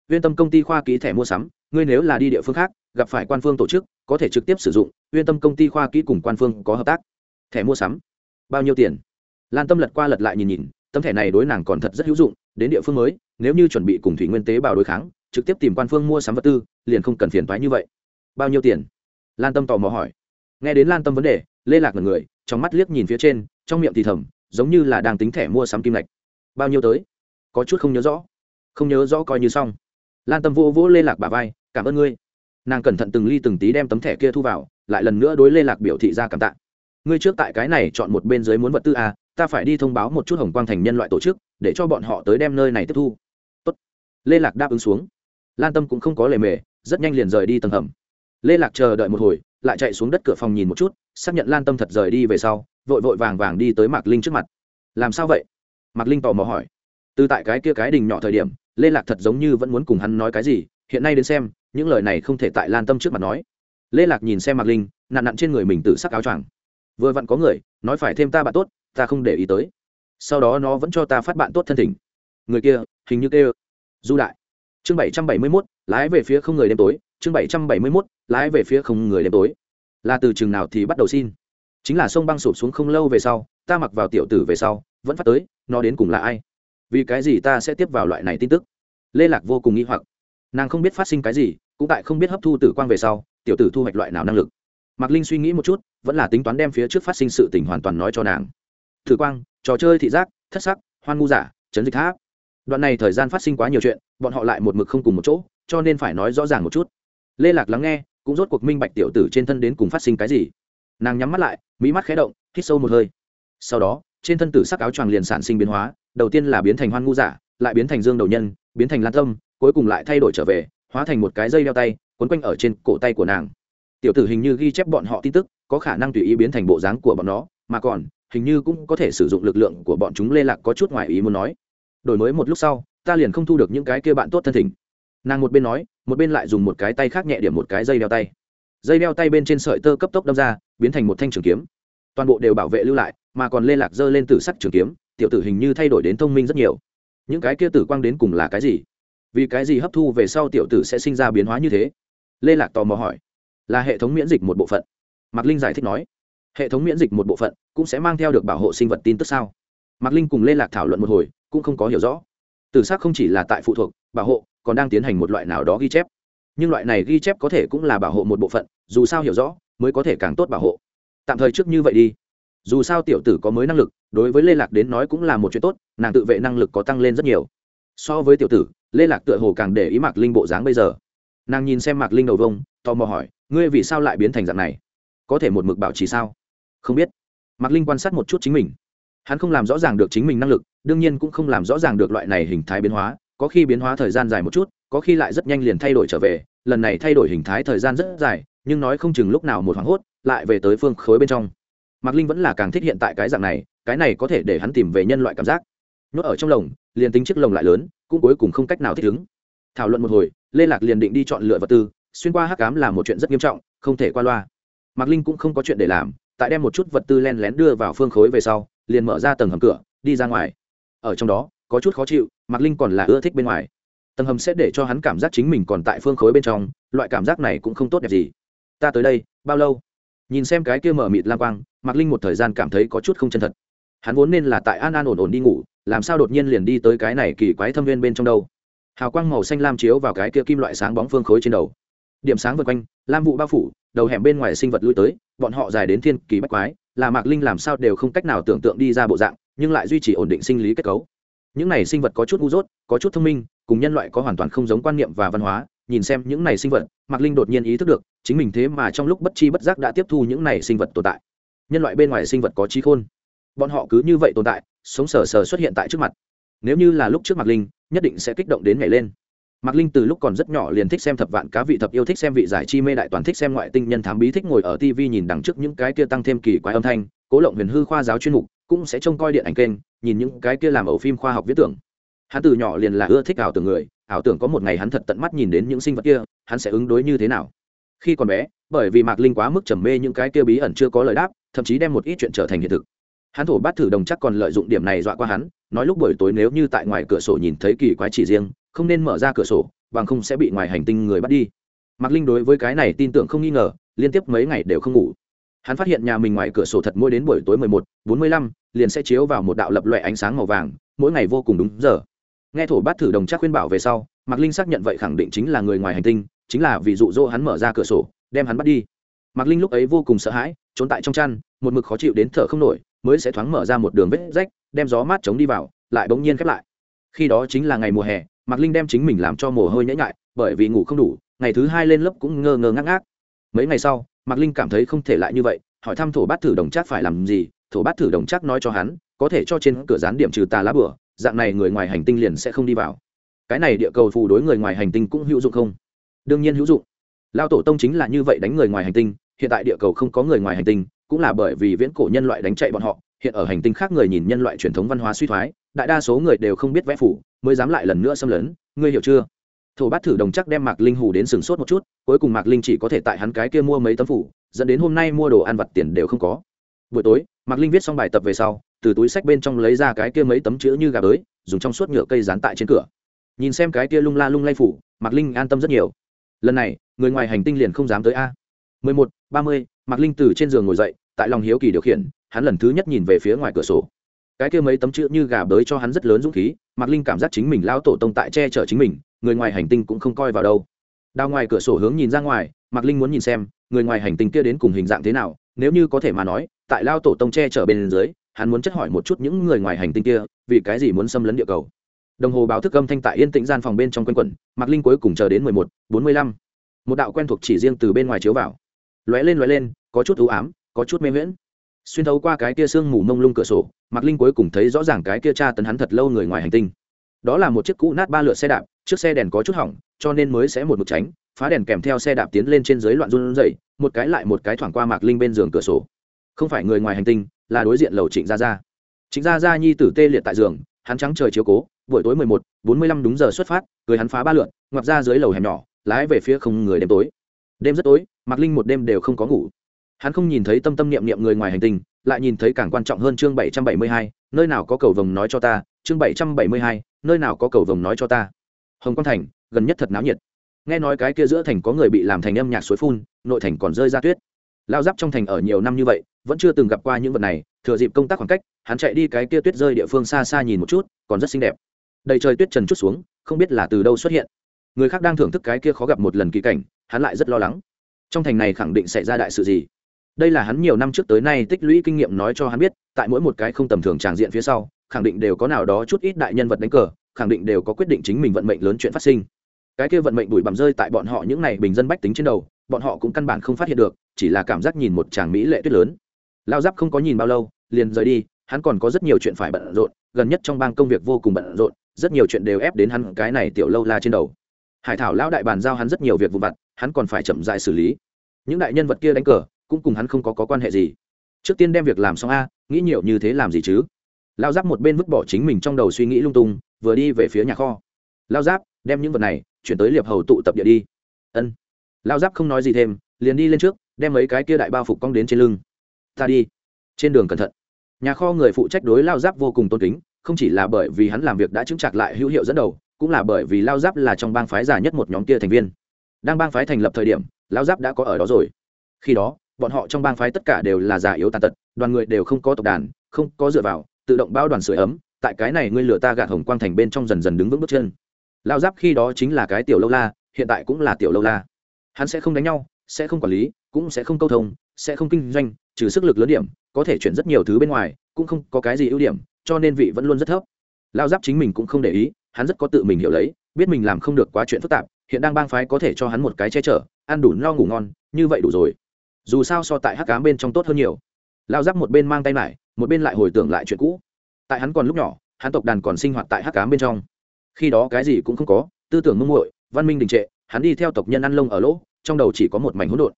Uyên tâm công ty khoa ký thẻ mua sắm, ngươi nếu là đi địa phương khác, gặp phải quan phương tổ chức, có thể trực tiếp sử dụng uyên tâm công ty khoa ký cùng quan phương có hợp tác. Thẻ mua sắm. Bao nhiêu tiền? Lan tâm lật qua lật lại nhìn nhìn, tấm thẻ này đối nàng còn thật rất hữu dụng, đến địa phương mới, nếu như chuẩn bị cùng thủy nguyên tế bào đối kháng, trực tiếp tìm quan phương mua sắm vật tư, liền không cần phiền thoái như vậy. Bao nhiêu tiền? Lan tâm tò mò hỏi. Nghe đến lan tâm vấn đề, lê lạc là người, trong mắt liếc nhìn phía trên, trong miệng thì thầm, giống như là đang tính thẻ mua sắm kim lạch bao nhiêu tới? Có chút không nhớ rõ. Không nhớ rõ coi như xong. Lan tâm vô vỗ lê lạc bà vai cảm ơn ngươi. Nàng cẩn thận từng ly từng tí đem tấm thẻ kia thu vào lại lần nữa đối lê lạc biểu thị ra cảm tạ. Ngươi trước tại cái này chọn một bên dưới muốn vật tư à, ta phải đi thông báo một chút hồng quang thành nhân loại tổ chức để cho bọn họ tới đem nơi này tiếp thu. Tốt. lê lạc đáp ứng xuống. Lan tâm cũng không có lề mề rất nhanh liền rời đi tầng hầm. Lê lạc chờ đợi một hồi lại chạy xuống đất cửa phòng nhìn một chút xác nhận lan tâm thật rời đi về sau vội vội vàng vàng đi tới mạc linh trước mặt. Làm sao vậy? Mạc linh tò mò hỏi từ tại cái kia cái đình nhỏ thời điểm, lê lạc thật giống như vẫn muốn cùng hắn nói cái gì, hiện nay đến xem, những lời này không thể tại lan tâm trước mặt nói. Lê lạc nhìn xem mạc linh nạn nặn trên người mình tự sắc áo choàng. Vừa vặn có người, nói phải thêm ta bạn tốt, ta không để ý tới. Sau đó nó vẫn cho ta phát bạn tốt thân thỉnh. Người kia, hình như kêu, du đại. Chương bảy trăm bảy mươi mốt, lái về phía không người đêm tối. Chương bảy trăm bảy mươi mốt, lái về phía không người đêm tối. Là từ chừng nào thì bắt đầu xin. Chính là sông băng sụp xuống không lâu về sau, ta mặc vào tiểu tử về sau, vẫn phát tới, nó đến cùng là ai? Vì cái gì ta sẽ tiếp vào loại này tin tức? Lê lạc vô cùng nghi hoặc. Nàng không biết phát sinh cái gì, cũng tại không biết hấp thu tử quang về sau, tiểu tử thu hoạch loại nào năng lực. Mạc linh suy nghĩ một chút, vẫn là tính toán đem phía trước phát sinh sự tình hoàn toàn nói cho nàng. Tử quang, trò chơi thị giác, thất sắc, hoan ngu giả, chấn dịch tháp. Đoạn này thời gian phát sinh quá nhiều chuyện, bọn họ lại một mực không cùng một chỗ, cho nên phải nói rõ ràng một chút. Lê lạc lắng nghe, cũng rốt cuộc minh bạch tiểu tử trên thân đến cùng phát sinh cái gì. Nàng nhắm mắt lại mỹ mắt khé động, hít sâu một hơi. Sau đó trên thân tử sắc áo choàng liền sản sinh biến hóa, đầu tiên là biến thành hoan ngu giả, lại biến thành dương đầu nhân, biến thành lan tâm, cuối cùng lại thay đổi trở về, hóa thành một cái dây đeo tay, quấn quanh ở trên cổ tay của nàng. Tiểu tử hình như ghi chép bọn họ tin tức, có khả năng tùy ý biến thành bộ dáng của bọn nó, mà còn, hình như cũng có thể sử dụng lực lượng của bọn chúng lê lạc có chút ngoài ý muốn nói. Đổi mới một lúc sau, ta liền không thu được những cái kia bạn tốt thân thỉnh. Nàng một bên nói, một bên lại dùng một cái tay khác nhẹ điểm một cái dây đeo tay. Dây đeo tay bên trên sợi tơ cấp tốc đâm ra, biến thành một thanh trường kiếm toàn bộ đều bảo vệ lưu lại, mà còn lê lạc dơ lên tử sắc trường kiếm, tiểu tử hình như thay đổi đến thông minh rất nhiều. Những cái kia tử quang đến cùng là cái gì? Vì cái gì hấp thu về sau tiểu tử sẽ sinh ra biến hóa như thế? Lê lạc tò mò hỏi. Là hệ thống miễn dịch một bộ phận. Mạc linh giải thích nói. Hệ thống miễn dịch một bộ phận cũng sẽ mang theo được bảo hộ sinh vật tin tức sao? Mạc linh cùng lê lạc thảo luận một hồi, cũng không có hiểu rõ. Tử sắc không chỉ là tại phụ thuộc, bảo hộ, còn đang tiến hành một loại nào đó ghi chép. Nhưng loại này ghi chép có thể cũng là bảo hộ một bộ phận, dù sao hiểu rõ, mới có thể càng tốt bảo hộ tạm thời trước như vậy đi. Dù sao tiểu tử có mới năng lực, đối với lê lạc đến nói cũng là một chuyện tốt, nàng tự vệ năng lực có tăng lên rất nhiều. So với tiểu tử, lê lạc tựa hồ càng để ý mạc linh bộ dáng bây giờ. Nàng nhìn xem mạc linh đầu vông, tò mò hỏi, ngươi vì sao lại biến thành dạng này? Có thể một mực bảo trì sao? Không biết. Mạc linh quan sát một chút chính mình. Hắn không làm rõ ràng được chính mình năng lực, đương nhiên cũng không làm rõ ràng được loại này hình thái biến hóa, có khi biến hóa thời gian dài một chút, có khi lại rất nhanh liền thay đổi trở về, lần này thay đổi hình thái thời gian rất dài, nhưng nói không chừng lúc nào một hoảng hốt lại về tới phương khối bên trong. Mạc linh vẫn là càng thích hiện tại cái dạng này, cái này có thể để hắn tìm về nhân loại cảm giác. Nhốt ở trong lồng, liền tính chiếc lồng lại lớn, cũng cuối cùng không cách nào thích ứng. Thảo luận một hồi, lê lạc liền định đi chọn lựa vật tư, xuyên qua hắc cám là một chuyện rất nghiêm trọng, không thể qua loa. Mạc linh cũng không có chuyện để làm, tại đem một chút vật tư len lén đưa vào phương khối về sau, liền mở ra tầng hầm cửa, đi ra ngoài. Ở trong đó, có chút khó chịu, mạc linh còn là ưa thích bên ngoài. Tầng hầm sẽ để cho hắn cảm giác chính mình còn tại phương khối bên trong, loại cảm giác này cũng không tốt đẹp gì. Ta tới đây, bao lâu? Nhìn xem cái kia mở mịt lang quang, mạc linh một thời gian cảm thấy có chút không chân thật. Hắn vốn nên là tại an an ổn ổn đi ngủ, làm sao đột nhiên liền đi tới cái này kỳ quái thâm viên bên trong đâu? Hào quang màu xanh lam chiếu vào cái kia kim loại sáng bóng phương khối trên đầu. Điểm sáng vượt quanh, lam vụ bao phủ, đầu hẻm bên ngoài sinh vật lui tới, bọn họ dài đến thiên kỳ bách quái, là mạc linh làm sao đều không cách nào tưởng tượng đi ra bộ dạng, nhưng lại duy trì ổn định sinh lý kết cấu. Những này sinh vật có chút ngu dốt, có chút thông minh, cùng nhân loại có hoàn toàn không giống quan niệm và văn hóa nhìn xem những này sinh vật, mạc linh đột nhiên ý thức được, chính mình thế mà trong lúc bất chi bất giác đã tiếp thu những này sinh vật tồn tại. Nhân loại bên ngoài sinh vật có trí khôn. Bọn họ cứ như vậy tồn tại, sống sờ sờ xuất hiện tại trước mặt. Nếu như là lúc trước mạc linh, nhất định sẽ kích động đến nhảy lên. Mạc linh từ lúc còn rất nhỏ liền thích xem thập vạn cá vị thập yêu, thích xem vị giải chi mê đại toàn, thích xem ngoại tinh nhân thám bí, thích ngồi ở tv nhìn đằng trước những cái kia tăng thêm kỳ quái âm thanh. Cố lộng huyền hư khoa giáo chuyên mục cũng sẽ trông coi điện ảnh kênh, nhìn những cái kia làm ẩu phim khoa học viết tưởng. Hắn từ nhỏ liền là ưa thích ảo tưởng người ảo tưởng có một ngày hắn thật tận mắt nhìn đến những sinh vật kia, hắn sẽ ứng đối như thế nào? Khi còn bé, bởi vì mạc linh quá mức trầm mê những cái kia bí ẩn chưa có lời đáp, thậm chí đem một ít chuyện trở thành hiện thực. Hắn thổ bát thử đồng chắc còn lợi dụng điểm này dọa qua hắn, nói lúc buổi tối nếu như tại ngoài cửa sổ nhìn thấy kỳ quái chỉ riêng, không nên mở ra cửa sổ, bằng không sẽ bị ngoài hành tinh người bắt đi. Mạc linh đối với cái này tin tưởng không nghi ngờ, liên tiếp mấy ngày đều không ngủ. Hắn phát hiện nhà mình ngoài cửa sổ thật mỗi đến buổi tối mười một, bốn mươi lăm, liền sẽ chiếu vào một đạo lập loại ánh sáng màu vàng, mỗi ngày vô cùng đúng giờ nghe thổ bát thử đồng chắc khuyên bảo về sau, mạc linh xác nhận vậy khẳng định chính là người ngoài hành tinh, chính là vì dụ dỗ hắn mở ra cửa sổ, đem hắn bắt đi. Mạc linh lúc ấy vô cùng sợ hãi, trốn tại trong chăn, một mực khó chịu đến thở không nổi, mới sẽ thoáng mở ra một đường vết rách, đem gió mát chống đi vào, lại bỗng nhiên khép lại. Khi đó chính là ngày mùa hè, mạc linh đem chính mình làm cho mồ hôi nhễ nhại, bởi vì ngủ không đủ, ngày thứ hai lên lớp cũng ngơ ngơ ngác ngác. Mấy ngày sau, mạc linh cảm thấy không thể lại như vậy, hỏi thăm thổ bát thử đồng chắc phải làm gì, thổ bát thử đồng chắc nói cho hắn, có thể cho trên cửa rán điểm trừ tà lá bửa dạng này người ngoài hành tinh liền sẽ không đi vào. Cái này địa cầu phù đối người ngoài hành tinh cũng hữu dụng không? Đương nhiên hữu dụng. Lao tổ tông chính là như vậy đánh người ngoài hành tinh, hiện tại địa cầu không có người ngoài hành tinh, cũng là bởi vì viễn cổ nhân loại đánh chạy bọn họ, hiện ở hành tinh khác người nhìn nhân loại truyền thống văn hóa suy thoái, đại đa số người đều không biết vẽ phủ, mới dám lại lần nữa xâm lấn, ngươi hiểu chưa? Thổ bát thử đồng chắc đem mạc linh hù đến sừng sốt một chút, cuối cùng mạc linh chỉ có thể tại hắn cái kia mua mấy tấm phủ, dẫn đến hôm nay mua đồ ăn vặt tiền đều không có. Buổi tối, mạc linh viết xong bài tập về sau từ túi sách bên trong lấy ra cái kia mấy tấm chữ như gà bới, dùng trong suốt nhựa cây dán tại trên cửa. Nhìn xem cái kia lung la lung lay phủ, mạc linh an tâm rất nhiều. Lần này, người ngoài hành tinh liền không dám tới a. Mười một, ba mươi, mạc linh từ trên giường ngồi dậy, tại lòng hiếu kỳ điều khiển, hắn lần thứ nhất nhìn về phía ngoài cửa sổ. Cái kia mấy tấm chữ như gà bới cho hắn rất lớn dũng khí, mạc linh cảm giác chính mình lao tổ tông tại che chở chính mình, người ngoài hành tinh cũng không coi vào đâu. Đào ngoài cửa sổ hướng nhìn ra ngoài, mạc linh muốn nhìn xem, người ngoài hành tinh kia đến cùng hình dạng thế nào, nếu như có thể mà nói, tại lao tổ tông che chở bên dưới hắn muốn chất hỏi một chút những người ngoài hành tinh kia, vì cái gì muốn xâm lấn địa cầu. Đồng hồ báo thức âm thanh tại yên tĩnh gian phòng bên trong quanh quẩn, mạc linh cuối cùng chờ đến mười một, bốn mươi lăm. Một đạo quen thuộc chỉ riêng từ bên ngoài chiếu vào. Lóe lên lóe lên, có chút ưu ám, có chút mê miễn xuyên thấu qua cái kia sương mù mông lung cửa sổ, mạc linh cuối cùng thấy rõ ràng cái kia tra tấn hắn thật lâu người ngoài hành tinh. Đó là một chiếc cũ nát ba lượt xe đạp chiếc xe đèn có chút hỏng, cho nên mới sẽ một mực tránh, phá đèn kèm theo xe đạp tiến lên trên dưới loạn run dậy một cái lại một cái thoảng qua mạc linh bên giường cửa sổ. Không phải người ngoài hành tinh là đối diện lầu trịnh gia gia. Trịnh gia gia nhi tử tê liệt tại giường, hắn trắng trời chiếu cố, buổi tối mười một, bốn mươi lăm đúng giờ xuất phát người hắn phá ba lượn ngoặt ra dưới lầu hẻm nhỏ, lái về phía không người đêm tối. Đêm rất tối, mạc linh một đêm đều không có ngủ. Hắn không nhìn thấy tâm tâm niệm niệm người ngoài hành tinh, lại nhìn thấy càng quan trọng hơn chương bảy trăm bảy mươi hai, nơi nào có cầu vồng nói cho ta, chương bảy trăm bảy mươi hai, nơi nào có cầu vồng nói cho ta. Hồng quang thành, gần nhất thật náo nhiệt. Nghe nói cái kia giữa thành có người bị làm thành âm nhạc suối phun, nội thành còn rơi ra tuyết lao giáp trong thành ở nhiều năm như vậy, vẫn chưa từng gặp qua những vật này, thừa dịp công tác khoảng cách, hắn chạy đi cái kia tuyết rơi địa phương xa xa nhìn một chút, còn rất xinh đẹp. Đầy trời tuyết trần chút xuống, không biết là từ đâu xuất hiện. Người khác đang thưởng thức cái kia khó gặp một lần kỳ cảnh, hắn lại rất lo lắng. Trong thành này khẳng định xảy ra đại sự gì? Đây là hắn nhiều năm trước tới nay tích lũy kinh nghiệm nói cho hắn biết, tại mỗi một cái không tầm thường tràng diện phía sau, khẳng định đều có nào đó chút ít đại nhân vật đánh cờ, khẳng định đều có quyết định chính mình vận mệnh lớn chuyện phát sinh. Cái kia vận mệnh bụi bặm rơi tại bọn họ những này bình dân bách tính trên đầu bọn họ cũng căn bản không phát hiện được chỉ là cảm giác nhìn một chàng mỹ lệ tuyết lớn. Lao giáp không có nhìn bao lâu liền rời đi hắn còn có rất nhiều chuyện phải bận rộn gần nhất trong bang công việc vô cùng bận rộn rất nhiều chuyện đều ép đến hắn cái này tiểu lâu la trên đầu. Hải thảo lão đại bàn giao hắn rất nhiều việc vụ vặt hắn còn phải chậm dại xử lý. Những đại nhân vật kia đánh cờ cũng cùng hắn không có, có quan hệ gì. Trước tiên đem việc làm xong a nghĩ nhiều như thế làm gì chứ? Lao giáp một bên vứt bỏ chính mình trong đầu suy nghĩ lung tung vừa đi về phía nhà kho. Lao giáp đem những vật này chuyển tới liệp hầu tụ tập địa đi. Ân lao giáp không nói gì thêm, liền đi lên trước, đem mấy cái kia đại bao phục cong đến trên lưng. Ta đi. Trên đường cẩn thận. Nhà kho người phụ trách đối lao giáp vô cùng tôn kính, không chỉ là bởi vì hắn làm việc đã chứng chặt lại hữu hiệu dẫn đầu, cũng là bởi vì lao giáp là trong bang phái già nhất một nhóm kia thành viên. Đang bang phái thành lập thời điểm lao giáp đã có ở đó rồi. Khi đó, bọn họ trong bang phái tất cả đều là già yếu tàn tật, đoàn người đều không có tộc đàn, không có dựa vào, tự động bao đoàn sửa ấm, tại cái này ngươi lửa ta gạt hồng quang thành bên trong dần dần đứng vững bước chân. Lao giáp khi đó chính là cái tiểu lâu la, hiện tại cũng là tiểu lâu la hắn sẽ không đánh nhau, sẽ không quản lý, cũng sẽ không câu thông, sẽ không kinh doanh, trừ sức lực lớn điểm, có thể chuyển rất nhiều thứ bên ngoài, cũng không có cái gì ưu điểm, cho nên vị vẫn luôn rất thấp. Lao giáp chính mình cũng không để ý, hắn rất có tự mình hiểu lấy, biết mình làm không được quá chuyện phức tạp, hiện đang bang phái có thể cho hắn một cái che chở, ăn đủ no ngủ ngon, như vậy đủ rồi. Dù sao so tại hắc cám bên trong tốt hơn nhiều. Lao giáp một bên mang tay lại, một bên lại hồi tưởng lại chuyện cũ. Tại hắn còn lúc nhỏ, hắn tộc đàn còn sinh hoạt tại hắc cám bên trong. Khi đó cái gì cũng không có, tư tưởng mông muội, văn minh đình trệ hắn đi theo tộc nhân ăn lông ở lỗ, trong đầu chỉ có một mảnh hỗn độn.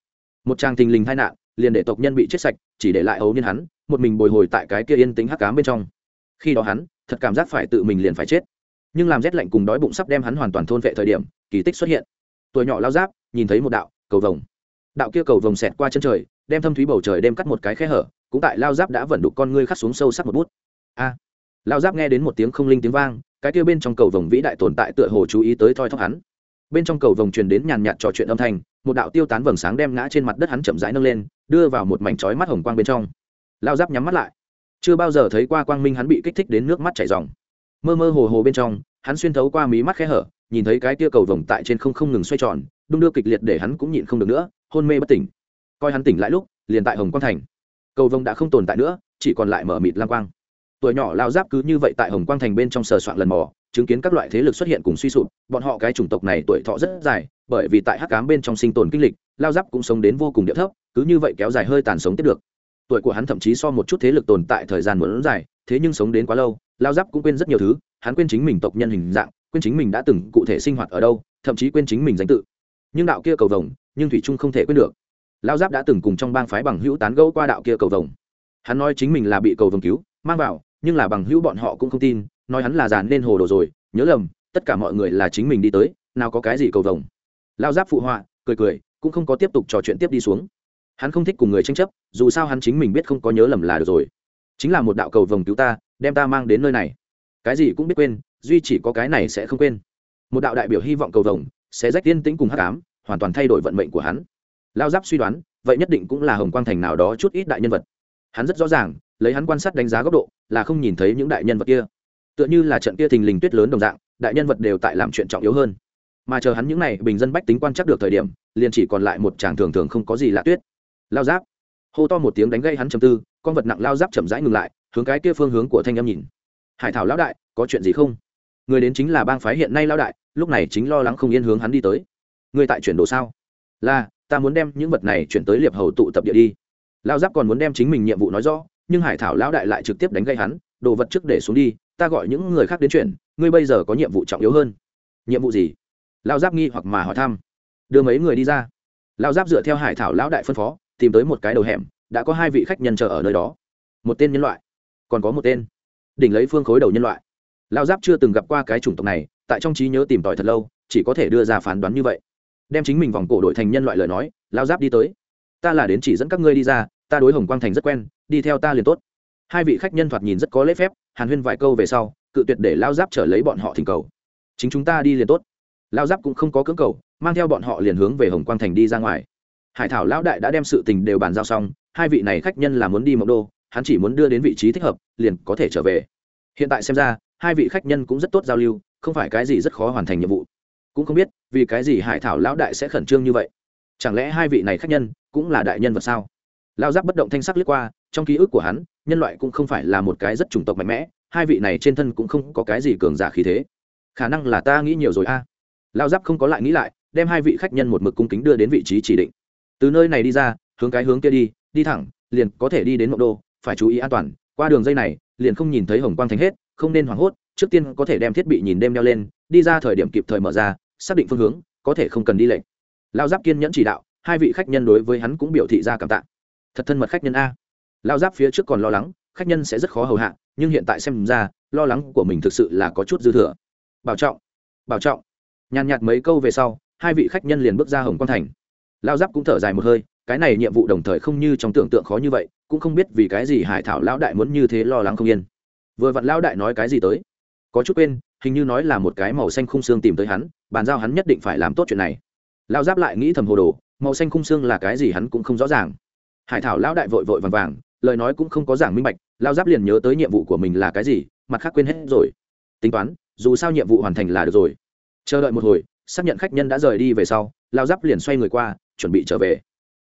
Một trang tình lình tai nạn, liền để tộc nhân bị chết sạch, chỉ để lại ấu niên hắn, một mình bồi hồi tại cái kia yên tĩnh hắc cám bên trong. Khi đó hắn, thật cảm giác phải tự mình liền phải chết. Nhưng làm rét lạnh cùng đói bụng sắp đem hắn hoàn toàn thôn vệ thời điểm, kỳ tích xuất hiện. Tuổi nhỏ lao giáp, nhìn thấy một đạo, cầu vồng. Đạo kia cầu vồng xẹt qua chân trời, đem thâm thúy bầu trời đem cắt một cái khe hở, cũng tại lao giáp đã vẩn đục con ngươi khắc xuống sâu sắc một bút. A! Lao giáp nghe đến một tiếng không linh tiếng vang, cái kia bên trong cầu vồng vĩ đại tồn tại tựa hồ chú ý tới thoi thóp hắn bên trong cầu vồng truyền đến nhàn nhạt trò chuyện âm thanh, một đạo tiêu tán vầng sáng đem ngã trên mặt đất hắn chậm rãi nâng lên, đưa vào một mảnh trói mắt hồng quang bên trong. Lao giáp nhắm mắt lại. Chưa bao giờ thấy qua quang minh hắn bị kích thích đến nước mắt chảy ròng. Mơ mơ hồ hồ bên trong, hắn xuyên thấu qua mí mắt khẽ hở, nhìn thấy cái tia cầu vồng tại trên không không ngừng xoay tròn, đung đưa kịch liệt để hắn cũng nhịn không được nữa, hôn mê bất tỉnh. Coi hắn tỉnh lại lúc, liền tại hồng quang thành. Cầu vồng đã không tồn tại nữa, chỉ còn lại mở mịt lang quang. Tuổi nhỏ lao giáp cứ như vậy tại hồng quang thành bên trong sờ soạn lần mò chứng kiến các loại thế lực xuất hiện cùng suy sụp, bọn họ cái chủng tộc này tuổi thọ rất dài, bởi vì tại hắc cám bên trong sinh tồn kinh lịch, lao giáp cũng sống đến vô cùng địa thấp, cứ như vậy kéo dài hơi tàn sống tiếp được. Tuổi của hắn thậm chí so một chút thế lực tồn tại thời gian muốn dài, thế nhưng sống đến quá lâu, lao giáp cũng quên rất nhiều thứ, hắn quên chính mình tộc nhân hình dạng, quên chính mình đã từng cụ thể sinh hoạt ở đâu, thậm chí quên chính mình danh tự. Nhưng đạo kia cầu vồng, nhưng thủy trung không thể quên được. Lao giáp đã từng cùng trong bang phái bằng hữu tán gẫu qua đạo kia cầu vồng. Hắn nói chính mình là bị cầu vồng cứu, mang vào, nhưng là bằng hữu bọn họ cũng không tin nói hắn là giàn nên hồ đồ rồi, nhớ lầm, tất cả mọi người là chính mình đi tới, nào có cái gì cầu vồng. Lao giáp phụ họa, cười cười, cũng không có tiếp tục trò chuyện tiếp đi xuống. Hắn không thích cùng người tranh chấp, dù sao hắn chính mình biết không có nhớ lầm là được rồi. Chính là một đạo cầu vồng cứu ta, đem ta mang đến nơi này. Cái gì cũng biết quên, duy chỉ có cái này sẽ không quên. Một đạo đại biểu hy vọng cầu vồng, sẽ rách tiên tĩnh cùng hắc ám, hoàn toàn thay đổi vận mệnh của hắn. Lao giáp suy đoán, vậy nhất định cũng là hồng quang thành nào đó chút ít đại nhân vật. Hắn rất rõ ràng, lấy hắn quan sát đánh giá góc độ, là không nhìn thấy những đại nhân vật kia tựa như là trận kia thình lình tuyết lớn đồng dạng, đại nhân vật đều tại làm chuyện trọng yếu hơn. Mà chờ hắn những n à y bình dân bách tính quan chắc được thời điểm, liền chỉ còn lại một chàng thường thường không có gì lạ tuyết. Lao giáp. Hô to một tiếng đánh gây hắn chầm tư, con vật nặng lao giáp chậm rãi ngừng lại, hướng cái kia phương hướng của thanh âm nhìn. Hải thảo lão đại, có chuyện gì không? Người đến chính là bang phái hiện nay lão đại, lúc này chính lo lắng không yên hướng hắn đi tới. Người tại chuyển đồ sao? Là, ta muốn đem những vật này chuyển tới liệp hầu tụ tập địa đi. Lao giáp còn muốn đem chính mình nhiệm vụ nói rõ, nhưng hải thảo lão đại lại trực tiếp đánh gây hắn, đồ vật trước để xuống đi ta gọi những người khác đến chuyển ngươi bây giờ có nhiệm vụ trọng yếu hơn. Nhiệm vụ gì? Lao giáp nghi hoặc mà hỏi thăm. Đưa mấy người đi ra. Lao giáp dựa theo hải thảo lão đại phân phó, tìm tới một cái đầu hẻm, đã có hai vị khách nhân chờ ở nơi đó. Một tên nhân loại, còn có một tên đỉnh lấy phương khối đầu nhân loại. Lao giáp chưa từng gặp qua cái chủng tộc này, tại trong trí nhớ tìm tòi thật lâu, chỉ có thể đưa ra phán đoán như vậy. Đem chính mình vòng cổ đội thành nhân loại lời nói lao giáp đi tới. Ta là đến chỉ dẫn các ngươi đi ra, ta đối hồng quang thành rất quen, đi theo ta liền tốt hai vị khách nhân thoạt nhìn rất có lễ phép, hàn huyên vài câu về sau, cự tuyệt để lao giáp trở lấy bọn họ thỉnh cầu. Chính chúng ta đi liền tốt. Lao giáp cũng không có cưỡng cầu, mang theo bọn họ liền hướng về hồng quang thành đi ra ngoài. Hải thảo lão đại đã đem sự tình đều bàn giao xong, hai vị này khách nhân là muốn đi mộng đô, hắn chỉ muốn đưa đến vị trí thích hợp, liền có thể trở về. Hiện tại xem ra, hai vị khách nhân cũng rất tốt giao lưu, không phải cái gì rất khó hoàn thành nhiệm vụ. Cũng không biết, vì cái gì hải thảo lão đại sẽ khẩn trương như vậy? Chẳng lẽ hai vị này khách nhân cũng là đại nhân vật sao? Lao giáp bất động thanh sắc lướt qua trong ký ức của hắn, nhân loại cũng không phải là một cái rất chủng tộc mạnh mẽ, hai vị này trên thân cũng không có cái gì cường giả khí thế. Khả năng là ta nghĩ nhiều rồi a. À. lao giáp không có lại nghĩ lại, đem hai vị khách nhân một mực cung kính đưa đến vị trí chỉ định. Từ nơi này đi ra, hướng cái hướng kia đi đi thẳng, liền có thể đi đến mộng đô, phải chú ý an toàn, qua đường dây này, liền không nhìn thấy hồng quang thành hết, không nên hoảng hốt, trước tiên có thể đem thiết bị nhìn đêm đeo lên, đi ra thời điểm kịp thời mở ra, xác định phương hướng, có thể không cần đi lệnh lao giáp kiên nhẫn chỉ đạo, hai vị khách nhân đối với hắn cũng biểu thị ra cảm tạ. Thật thân mật khách nhân a lao giáp phía trước còn lo lắng, khách nhân sẽ rất khó hầu hạ, nhưng hiện tại xem ra, lo lắng của mình thực sự là có chút dư thừa. Bảo trọng bảo trọng. Nhàn nhạt mấy câu về sau, hai vị khách nhân liền bước ra hồng quang thành. Lao giáp cũng thở dài một hơi, cái này nhiệm vụ đồng thời không như trong tưởng tượng khó như vậy, cũng không biết vì cái gì hải thảo lão đại muốn như thế lo lắng không yên. Vừa vặn lão đại nói cái gì tới? Có chút quên, hình như nói là một cái màu xanh khung xương tìm tới hắn, bàn giao hắn nhất định phải làm tốt chuyện này. Lao giáp lại nghĩ thầm hồ đồ, màu xanh khung xương là cái gì hắn cũng không rõ ràng. Hải thảo lão đại vội vội vàng vàng lời nói cũng không có giảng minh bạch, lao giáp liền nhớ tới nhiệm vụ của mình là cái gì, mặt khác quên hết rồi. Tính toán, dù sao nhiệm vụ hoàn thành là được rồi. Chờ đợi một hồi, xác nhận khách nhân đã rời đi về sau, lao giáp liền xoay người qua, chuẩn bị trở về.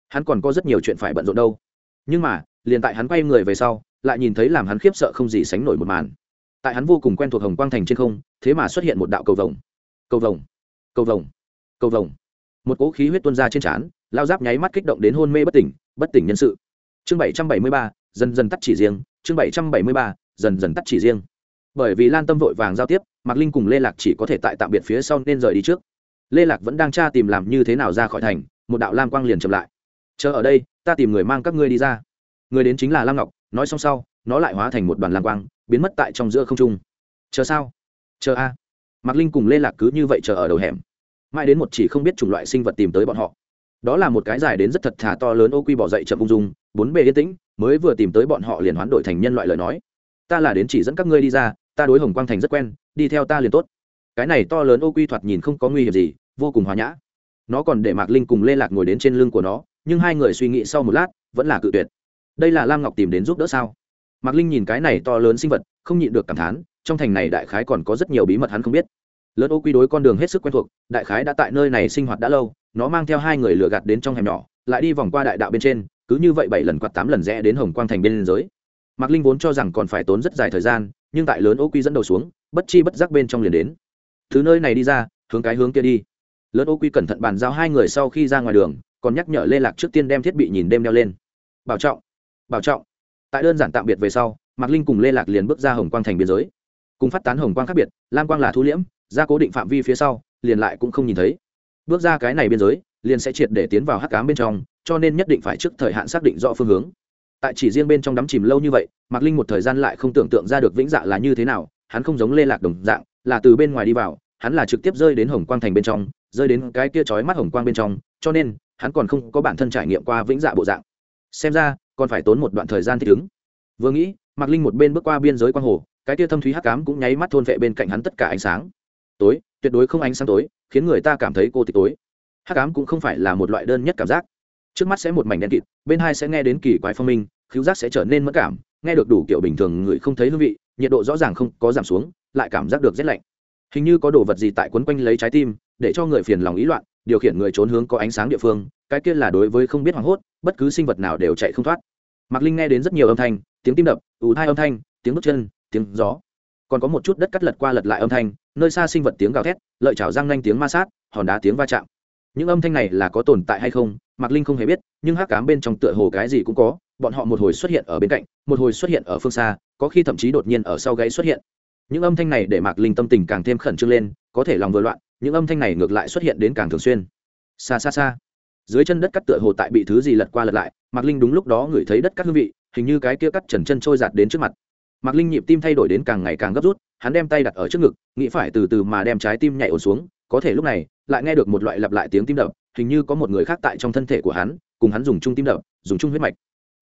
Hắn còn có rất nhiều chuyện phải bận rộn đâu. Nhưng mà, liền tại hắn quay người về sau, lại nhìn thấy làm hắn khiếp sợ không gì sánh nổi một màn. Tại hắn vô cùng quen thuộc hồng quang thành trên không, thế mà xuất hiện một đạo cầu vồng. Cầu vồng cầu vồng cầu vồng. Một cỗ khí huyết tuôn ra trên trán, lao giáp nháy mắt kích động đến hôn mê bất tỉnh bất tỉnh nhân sự chương bảy trăm bảy mươi ba, dần dần tắt chỉ riêng. Chương bảy trăm bảy mươi ba, dần dần tắt chỉ riêng. Bởi vì lan tâm vội vàng giao tiếp, mạc linh cùng lê lạc chỉ có thể tại tạm biệt phía sau nên rời đi trước. Lê lạc vẫn đang tra tìm làm như thế nào ra khỏi thành, một đạo lam quang liền chậm lại. Chờ ở đây, ta tìm người mang các ngươi đi ra. Người đến chính là lam ngọc, nói xong sau, nó lại hóa thành một đoàn lam quang, biến mất tại trong giữa không trung. Chờ sao? Chờ a? Mạc linh cùng lê lạc cứ như vậy chờ ở đầu hẻm. Mãi đến một chỉ không biết chủng loại sinh vật tìm tới bọn họ đó là một cái dài đến rất thật thà to lớn ô quy bỏ dậy chậm ung dung, bốn bề yên tĩnh, mới vừa tìm tới bọn họ liền hoán đổi thành nhân loại lời nói. Ta là đến chỉ dẫn các ngươi đi ra, ta đối hồng quang thành rất quen, đi theo ta liền tốt. Cái này to lớn ô quy thoạt nhìn không có nguy hiểm gì, vô cùng hòa nhã. Nó còn để mạc linh cùng lê lạc ngồi đến trên lưng của nó, nhưng hai người suy nghĩ sau một lát, vẫn là cự tuyệt. Đây là lam ngọc tìm đến giúp đỡ sao? Mạc linh nhìn cái này to lớn sinh vật, không nhịn được cảm thán, trong thành này đại khái còn có rất nhiều bí mật hắn không biết. Lớn ô quy đối con đường hết sức quen thuộc, đại khái đã tại nơi này sinh hoạt đã lâu nó mang theo hai người lừa gạt đến trong hẻm nhỏ, lại đi vòng qua đại đạo bên trên, cứ như vậy bảy lần quạt tám lần rẽ đến hồng quang thành bên giới. Mạc linh vốn cho rằng còn phải tốn rất dài thời gian, nhưng tại lớn ô quy dẫn đầu xuống, bất chi bất giác bên trong liền đến. Thứ nơi này đi ra, hướng cái hướng kia đi. Lớn ô quy cẩn thận bàn giao hai người sau khi ra ngoài đường, còn nhắc nhở lê lạc trước tiên đem thiết bị nhìn đêm đeo lên. Bảo trọng bảo trọng. Tại đơn giản tạm biệt về sau, mạc linh cùng lê lạc liền bước ra hồng quang thành biên giới. Cùng phát tán hồng quang khác biệt, lam quang là thu liễm ra cố định phạm vi phía sau, liền lại cũng không nhìn thấy bước ra cái này biên giới, liền sẽ triệt để tiến vào hắc cám bên trong, cho nên nhất định phải trước thời hạn xác định rõ phương hướng. Tại chỉ riêng bên trong đắm chìm lâu như vậy, mạc linh một thời gian lại không tưởng tượng ra được vĩnh dạ là như thế nào, hắn không giống lê lạc đồng dạng, là từ bên ngoài đi vào, hắn là trực tiếp rơi đến hồng quang thành bên trong, rơi đến cái kia chói mắt hồng quang bên trong, cho nên, hắn còn không có bản thân trải nghiệm qua vĩnh dạ bộ dạng. Xem ra, còn phải tốn một đoạn thời gian thích ứng. Vừa nghĩ, mạc linh một bên bước qua biên giới quang hồ, cái kia thâm thúy hắc cám cũng nháy mắt thôn vệ bên cạnh hắn tất cả ánh sáng tối, tuyệt đối không ánh sáng tối, khiến người ta cảm thấy cô tịch tối. Hắc cám cũng không phải là một loại đơn nhất cảm giác. Trước mắt sẽ một mảnh đen kịt, bên hai sẽ nghe đến kỳ quái phong minh khiếu giác sẽ trở nên mất cảm, nghe được đủ kiểu bình thường người không thấy hương vị, nhiệt độ rõ ràng không có giảm xuống, lại cảm giác được rét lạnh. Hình như có đồ vật gì tại quấn quanh lấy trái tim, để cho người phiền lòng ý loạn, điều khiển người trốn hướng có ánh sáng địa phương, cái kia là đối với không biết hoảng hốt, bất cứ sinh vật nào đều chạy không thoát. Mạc linh nghe đến rất nhiều âm thanh, tiếng tim đập, ù thai âm thanh, tiếng bước chân, tiếng gió còn có một chút đất cắt lật qua lật lại âm thanh, nơi xa sinh vật tiếng gào thét, lợi chảo răng nanh tiếng ma sát, hòn đá tiếng va chạm. Những âm thanh này là có tồn tại hay không, mạc linh không hề biết, nhưng hát cám bên trong tựa hồ cái gì cũng có, bọn họ một hồi xuất hiện ở bên cạnh, một hồi xuất hiện ở phương xa, có khi thậm chí đột nhiên ở sau gáy xuất hiện. Những âm thanh này để mạc linh tâm tình càng thêm khẩn trương lên, có thể lòng vừa loạn, những âm thanh này ngược lại xuất hiện đến càng thường xuyên. Xa xa xa. Dưới chân đất cắt tựa hồ tại bị thứ gì lật qua lật lại, mạc linh đúng lúc đó ngửi thấy đất cắt hương vị, hình như cái kia cắt trần chân trôi giạt đến trước mặt mạc linh nhịp tim thay đổi đến càng ngày càng gấp rút, hắn đem tay đặt ở trước ngực, nghĩ phải từ từ mà đem trái tim nhảy ổn xuống, có thể lúc này, lại nghe được một loại lặp lại tiếng tim đập, hình như có một người khác tại trong thân thể của hắn, cùng hắn dùng chung tim đập, dùng chung huyết mạch.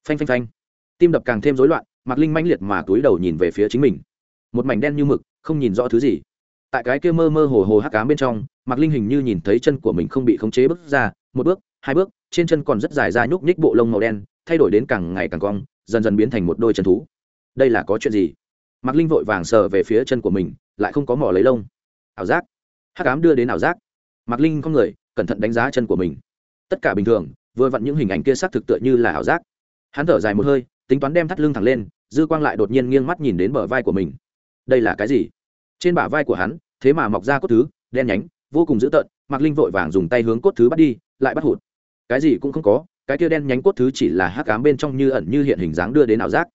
Phanh phanh phanh. Tim đập càng thêm rối loạn, mạc linh manh liệt mà túi đầu nhìn về phía chính mình. Một mảnh đen như mực, không nhìn rõ thứ gì. Tại cái kia mơ mơ hồ hồ hắc cám bên trong, mạc linh hình như nhìn thấy chân của mình không bị khống chế bước ra, một bước, hai bước, trên chân còn rất dài ra nhúc nhích bộ lông màu đen, thay đổi đến càng ngày càng cong, dần dần biến thành một đôi chân thú đây là có chuyện gì? Mạc linh vội vàng sờ về phía chân của mình, lại không có mỏ lấy lông. Ảo giác. Hắc ám đưa đến ảo giác. Mạc linh không người, cẩn thận đánh giá chân của mình. Tất cả bình thường, vừa vặn những hình ảnh kia xác thực tựa như là ảo giác. Hắn thở dài một hơi, tính toán đem thắt lưng thẳng lên, dư quang lại đột nhiên nghiêng mắt nhìn đến bờ vai của mình. Đây là cái gì? Trên bả vai của hắn, thế mà mọc ra cốt thứ, đen nhánh, vô cùng dữ tợn, mạc linh vội vàng dùng tay hướng cốt thứ bắt đi, lại bắt hụt. Cái gì cũng không có, cái kia đen nhánh cốt thứ chỉ là hắc cám bên trong như ẩn như hiện hình dáng đưa đến ảo giác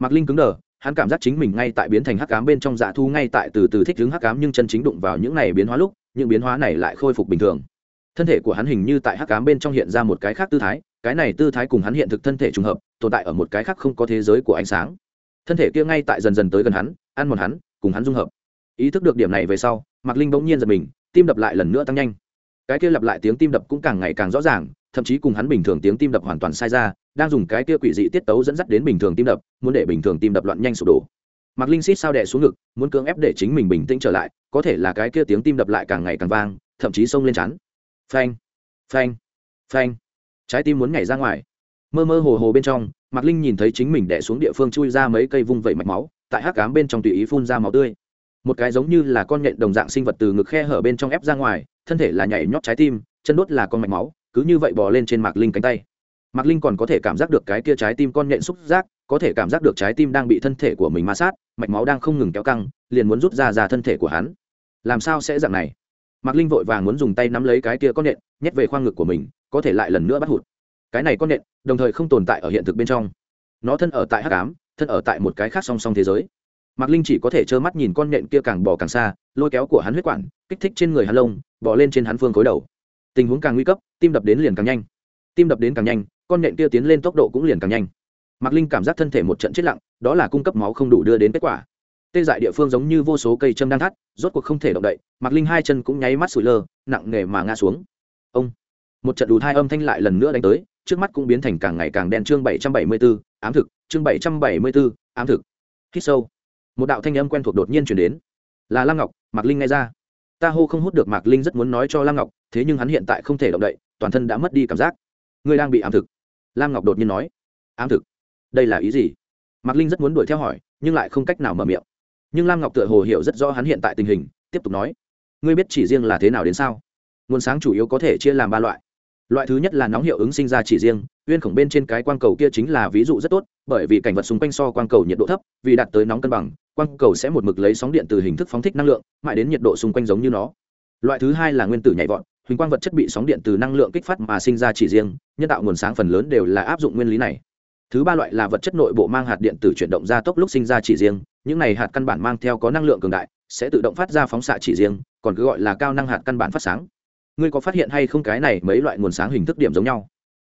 mạc linh cứng đờ, hắn cảm giác chính mình ngay tại biến thành hắc cám bên trong dạ thu ngay tại từ từ thích hướng hắc cám nhưng chân chính đụng vào những này biến hóa lúc, những biến hóa này lại khôi phục bình thường. Thân thể của hắn hình như tại hắc cám bên trong hiện ra một cái khác tư thái, cái này tư thái cùng hắn hiện thực thân thể trùng hợp, tồn tại ở một cái khác không có thế giới của ánh sáng. Thân thể kia ngay tại dần dần tới gần hắn, ăn một hắn, cùng hắn dung hợp. Ý thức được điểm này về sau, mạc linh bỗng nhiên giật mình, tim đập lại lần nữa tăng nhanh. Cái kia lặp lại tiếng tim đập cũng càng ngày càng rõ ràng, thậm chí cùng hắn bình thường tiếng tim đập hoàn toàn sai ra đang dùng cái kia quỷ dị tiết tấu dẫn dắt đến bình thường tim đập, muốn để bình thường tim đập loạn nhanh sụp đổ. Mạc linh xít sao đẻ xuống ngực, muốn cưỡng ép để chính mình bình tĩnh trở lại, có thể là cái kia tiếng tim đập lại càng ngày càng vang, thậm chí xông lên chắn. Phanh phanh phanh. Trái tim muốn nhảy ra ngoài. Mơ mơ hồ hồ bên trong, mạc linh nhìn thấy chính mình đẻ xuống địa phương chui ra mấy cây vung vẩy mạch máu, tại hắc cám bên trong tùy ý phun ra máu tươi. Một cái giống như là con nhện đồng dạng sinh vật từ ngực khe hở bên trong ép ra ngoài, thân thể là nhảy nhót trái tim, chân đốt là con mạch máu, cứ như vậy bò lên trên mạc linh cánh tay mạc linh còn có thể cảm giác được cái kia trái tim con nhện xúc giác, có thể cảm giác được trái tim đang bị thân thể của mình ma sát, mạch máu đang không ngừng kéo căng, liền muốn rút ra ra thân thể của hắn. Làm sao sẽ dạng này? Mạc linh vội vàng muốn dùng tay nắm lấy cái kia con nhện, nhét về khoang ngực của mình, có thể lại lần nữa bắt hụt. Cái này con nhện, đồng thời không tồn tại ở hiện thực bên trong. Nó thân ở tại hắc ám, thân ở tại một cái khác song song thế giới. Mạc linh chỉ có thể trơ mắt nhìn con nhện kia càng bỏ càng xa, lôi kéo của hắn huyết quản, kích thích trên người hắn lông bỏ lên trên hắn phương khối đầu. Tình huống càng nguy cấp, tim đập đến liền càng nhanh. Tim đập đến càng nhanh con nện kia tiến lên tốc độ cũng liền càng nhanh. Mạc linh cảm giác thân thể một trận chết lặng, đó là cung cấp máu không đủ đưa đến kết quả. Tê dại địa phương giống như vô số cây châm đang thắt, rốt cuộc không thể động đậy, mạc linh hai chân cũng nháy mắt sủi lơ, nặng nề mà ngã xuống. Ông! Một trận đủ thai âm thanh lại lần nữa đánh tới, trước mắt cũng biến thành càng ngày càng đen chương bảy trăm bảy mươi b ố ám thực, chương bảy trăm bảy mươi b ố ám thực. Hít sâu. Một đạo thanh âm quen thuộc đột nhiên chuyển đến. Là lam ngọc, mạc linh nghe ra. Ta hô không hút được mạc linh rất muốn nói cho lam ngọc, thế nhưng hắn hiện tại không thể động đậy, toàn thân đã mất đi cảm giác. Ngươi đang bị ám thực lam ngọc đột nhiên nói ám thực đây là ý gì mạc linh rất muốn đuổi theo hỏi nhưng lại không cách nào mở miệng nhưng lam ngọc tựa hồ hiểu rất rõ hắn hiện tại tình hình tiếp tục nói ngươi biết chỉ riêng là thế nào đến sao nguồn sáng chủ yếu có thể chia làm ba loại loại thứ nhất là nóng hiệu ứng sinh ra chỉ riêng uyên khổng bên trên cái quang cầu kia chính là ví dụ rất tốt bởi vì cảnh vật xung quanh so quang cầu nhiệt độ thấp vì đạt tới nóng cân bằng quang cầu sẽ một mực lấy sóng điện từ hình thức phóng thích năng lượng mãi đến nhiệt độ xung quanh giống như nó loại thứ hai là nguyên tử nhảy vọt huỳnh quang vật chất bị sóng điện từ năng lượng kích phát mà sinh ra chỉ riêng, nhân tạo nguồn sáng phần lớn đều là áp dụng nguyên lý này. Thứ ba loại là vật chất nội bộ mang hạt điện tử chuyển động ra tốc lúc sinh ra chỉ riêng, những này hạt căn bản mang theo có năng lượng cường đại, sẽ tự động phát ra phóng xạ chỉ riêng, còn cứ gọi là cao năng hạt căn bản phát sáng. Ngươi có phát hiện hay không cái này mấy loại nguồn sáng hình thức điểm giống nhau?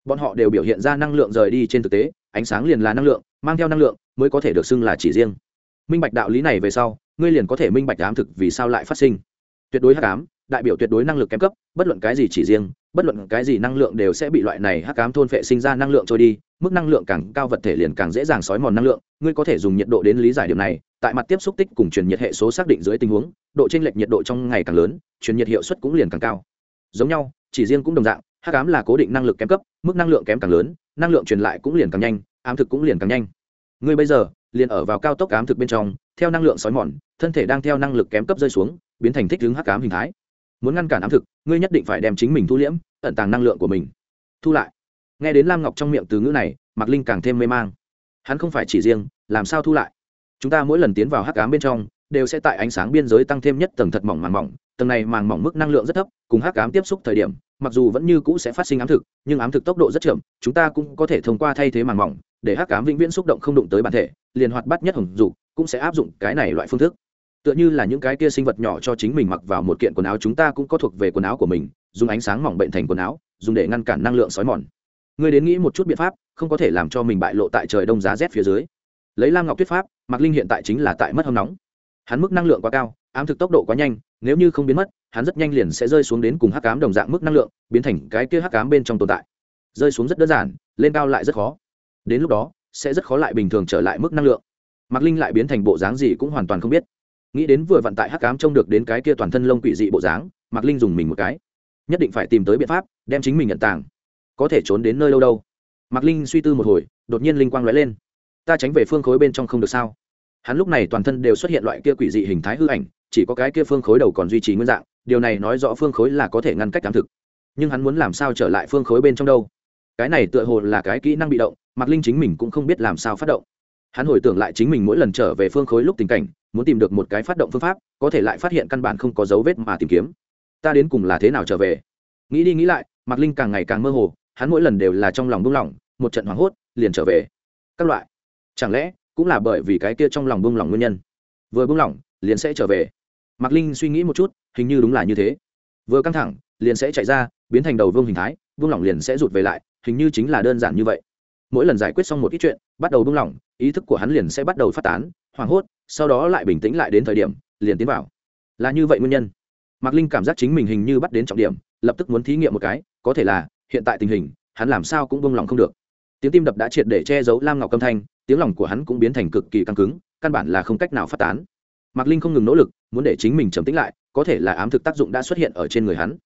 Bọn họ đều biểu hiện ra năng lượng rời đi trên thực tế, ánh sáng liền là năng lượng, mang theo năng lượng mới có thể được xưng là chỉ riêng. Minh bạch đạo lý này về sau, ngươi liền có thể minh bạch ám thực vì sao lại phát sinh. Tuyệt đối hắc ám đại biểu tuyệt đối năng lực kém cấp, bất luận cái gì chỉ riêng, bất luận cái gì năng lượng đều sẽ bị loại này hắc ám thôn phệ sinh ra năng lượng trôi đi, mức năng lượng càng cao vật thể liền càng dễ dàng sói mòn năng lượng. Ngươi có thể dùng nhiệt độ đến lý giải điểm này, tại mặt tiếp xúc tích cùng truyền nhiệt hệ số xác định dưới tình huống, độ chênh lệch nhiệt độ trong ngày càng lớn, truyền nhiệt hiệu suất cũng liền càng cao. Giống nhau, chỉ riêng cũng đồng dạng, hắc ám là cố định năng lực kém cấp, mức năng lượng kém càng lớn, năng lượng truyền lại cũng liền càng nhanh, ám thực cũng liền càng nhanh. Ngươi bây giờ, liền ở vào cao tốc ám thực bên trong, theo năng lượng sói mòn, thân thể đang theo năng lực kém cấp rơi xuống, biến thành thích ứng hắc ám hình thái muốn ngăn cản ám thực, ngươi nhất định phải đem chính mình thu liễm, ẩn tàng năng lượng của mình. Thu lại. Nghe đến lam ngọc trong miệng từ ngữ này, mạc linh càng thêm mê mang. Hắn không phải chỉ riêng, làm sao thu lại? Chúng ta mỗi lần tiến vào hắc ám bên trong, đều sẽ tại ánh sáng biên giới tăng thêm nhất tầng thật mỏng màng mỏng, tầng này màng mỏng mức năng lượng rất thấp, cùng hắc ám tiếp xúc thời điểm, mặc dù vẫn như cũ sẽ phát sinh ám thực, nhưng ám thực tốc độ rất chậm, chúng ta cũng có thể thông qua thay thế màng mỏng, để hắc ám vĩnh viễn xúc động không đụng tới bản thể, liền hoạt bát nhất hồng dục cũng sẽ áp dụng cái này loại phương thức tựa như là những cái kia sinh vật nhỏ cho chính mình mặc vào một kiện quần áo chúng ta cũng có thuộc về quần áo của mình, dùng ánh sáng mỏng bệnh thành quần áo, dùng để ngăn cản năng lượng sói mòn. Ngươi đến nghĩ một chút biện pháp, không có thể làm cho mình bại lộ tại trời đông giá rét phía dưới. Lấy lam ngọc tuyết pháp, mạc linh hiện tại chính là tại mất hâm nóng. Hắn mức năng lượng quá cao, ám thực tốc độ quá nhanh, nếu như không biến mất, hắn rất nhanh liền sẽ rơi xuống đến cùng hắc cám đồng dạng mức năng lượng, biến thành cái kia hắc cám bên trong tồn tại. Rơi xuống rất đơn giản, lên cao lại rất khó. Đến lúc đó, sẽ rất khó lại bình thường trở lại mức năng lượng. Mạc linh lại biến thành bộ dáng gì cũng hoàn toàn không biết nghĩ đến vừa vận tại hắc cám trông được đến cái kia toàn thân lông quỷ dị bộ dáng, mạc linh dùng mình một cái. Nhất định phải tìm tới biện pháp, đem chính mình nhận tàng. Có thể trốn đến nơi đâu đâu. Mạc linh suy tư một hồi, đột nhiên linh quang lóe lên. Ta tránh về phương khối bên trong không được sao? Hắn lúc này toàn thân đều xuất hiện loại kia quỷ dị hình thái hư ảnh, chỉ có cái kia phương khối đầu còn duy trì nguyên dạng, điều này nói rõ phương khối là có thể ngăn cách ám thực. Nhưng hắn muốn làm sao trở lại phương khối bên trong đâu? Cái này tựa hồ là cái kỹ năng bị động, mạc linh chính mình cũng không biết làm sao phát động hắn hồi tưởng lại chính mình mỗi lần trở về phương khối lúc tình cảnh, muốn tìm được một cái phát động phương pháp, có thể lại phát hiện căn bản không có dấu vết mà tìm kiếm. Ta đến cùng là thế nào trở về? Nghĩ đi nghĩ lại, mạc linh càng ngày càng mơ hồ, hắn mỗi lần đều là trong lòng buông lỏng, một trận hoảng hốt, liền trở về. Các loại. Chẳng lẽ, cũng là bởi vì cái kia trong lòng buông lỏng nguyên nhân? Vừa buông lỏng, liền sẽ trở về. Mạc linh suy nghĩ một chút, hình như đúng là như thế. Vừa căng thẳng, liền sẽ chạy ra, biến thành đầu vương hình thái, buông lỏng liền sẽ rụt về lại, hình như chính là đơn giản như vậy mỗi lần giải quyết xong một ít chuyện, bắt đầu buông lỏng, ý thức của hắn liền sẽ bắt đầu phát tán, hoảng hốt, sau đó lại bình tĩnh lại đến thời điểm, liền tiến vào. Là như vậy nguyên nhân. Mạc linh cảm giác chính mình hình như bắt đến trọng điểm, lập tức muốn thí nghiệm một cái, có thể là, hiện tại tình hình, hắn làm sao cũng buông lỏng không được. Tiếng tim đập đã triệt để che giấu lam ngọc âm thanh, tiếng lòng của hắn cũng biến thành cực kỳ căng cứng, căn bản là không cách nào phát tán. Mạc linh không ngừng nỗ lực, muốn để chính mình trầm tĩnh lại, có thể là ám thực tác dụng đã xuất hiện ở trên người hắn.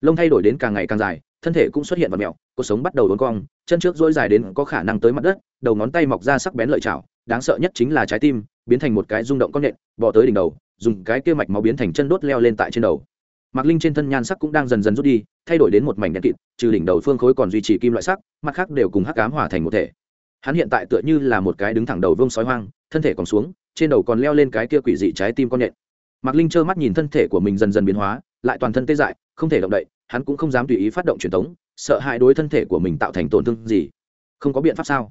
Lông thay đổi đến càng ngày càng dài, thân thể cũng xuất hiện vật mẹo cuộc sống bắt đầu đốn cong, chân trước dỗi dài đến có khả năng tới mặt đất, đầu ngón tay mọc ra sắc bén lợi chảo, đáng sợ nhất chính là trái tim, biến thành một cái rung động con nhện, bò tới đỉnh đầu, dùng cái kia mạch máu biến thành chân đốt leo lên tại trên đầu. Mạc linh trên thân nhan sắc cũng đang dần dần rút đi, thay đổi đến một mảnh đen kịt, trừ đỉnh đầu phương khối còn duy trì kim loại sắc, mặt khác đều cùng hắc cám hòa thành một thể. Hắn hiện tại tựa như là một cái đứng thẳng đầu vương sói hoang, thân thể còn xuống, trên đầu còn leo lên cái kia quỷ dị trái tim con nhện. Mạc linh trơ mắt nhìn thân thể của mình dần dần biến hóa, lại toàn thân tê dại, không thể động đậy, hắn cũng không dám tùy ý phát động truyền thống sợ hãi đối thân thể của mình tạo thành tổn thương gì? Không có biện pháp sao?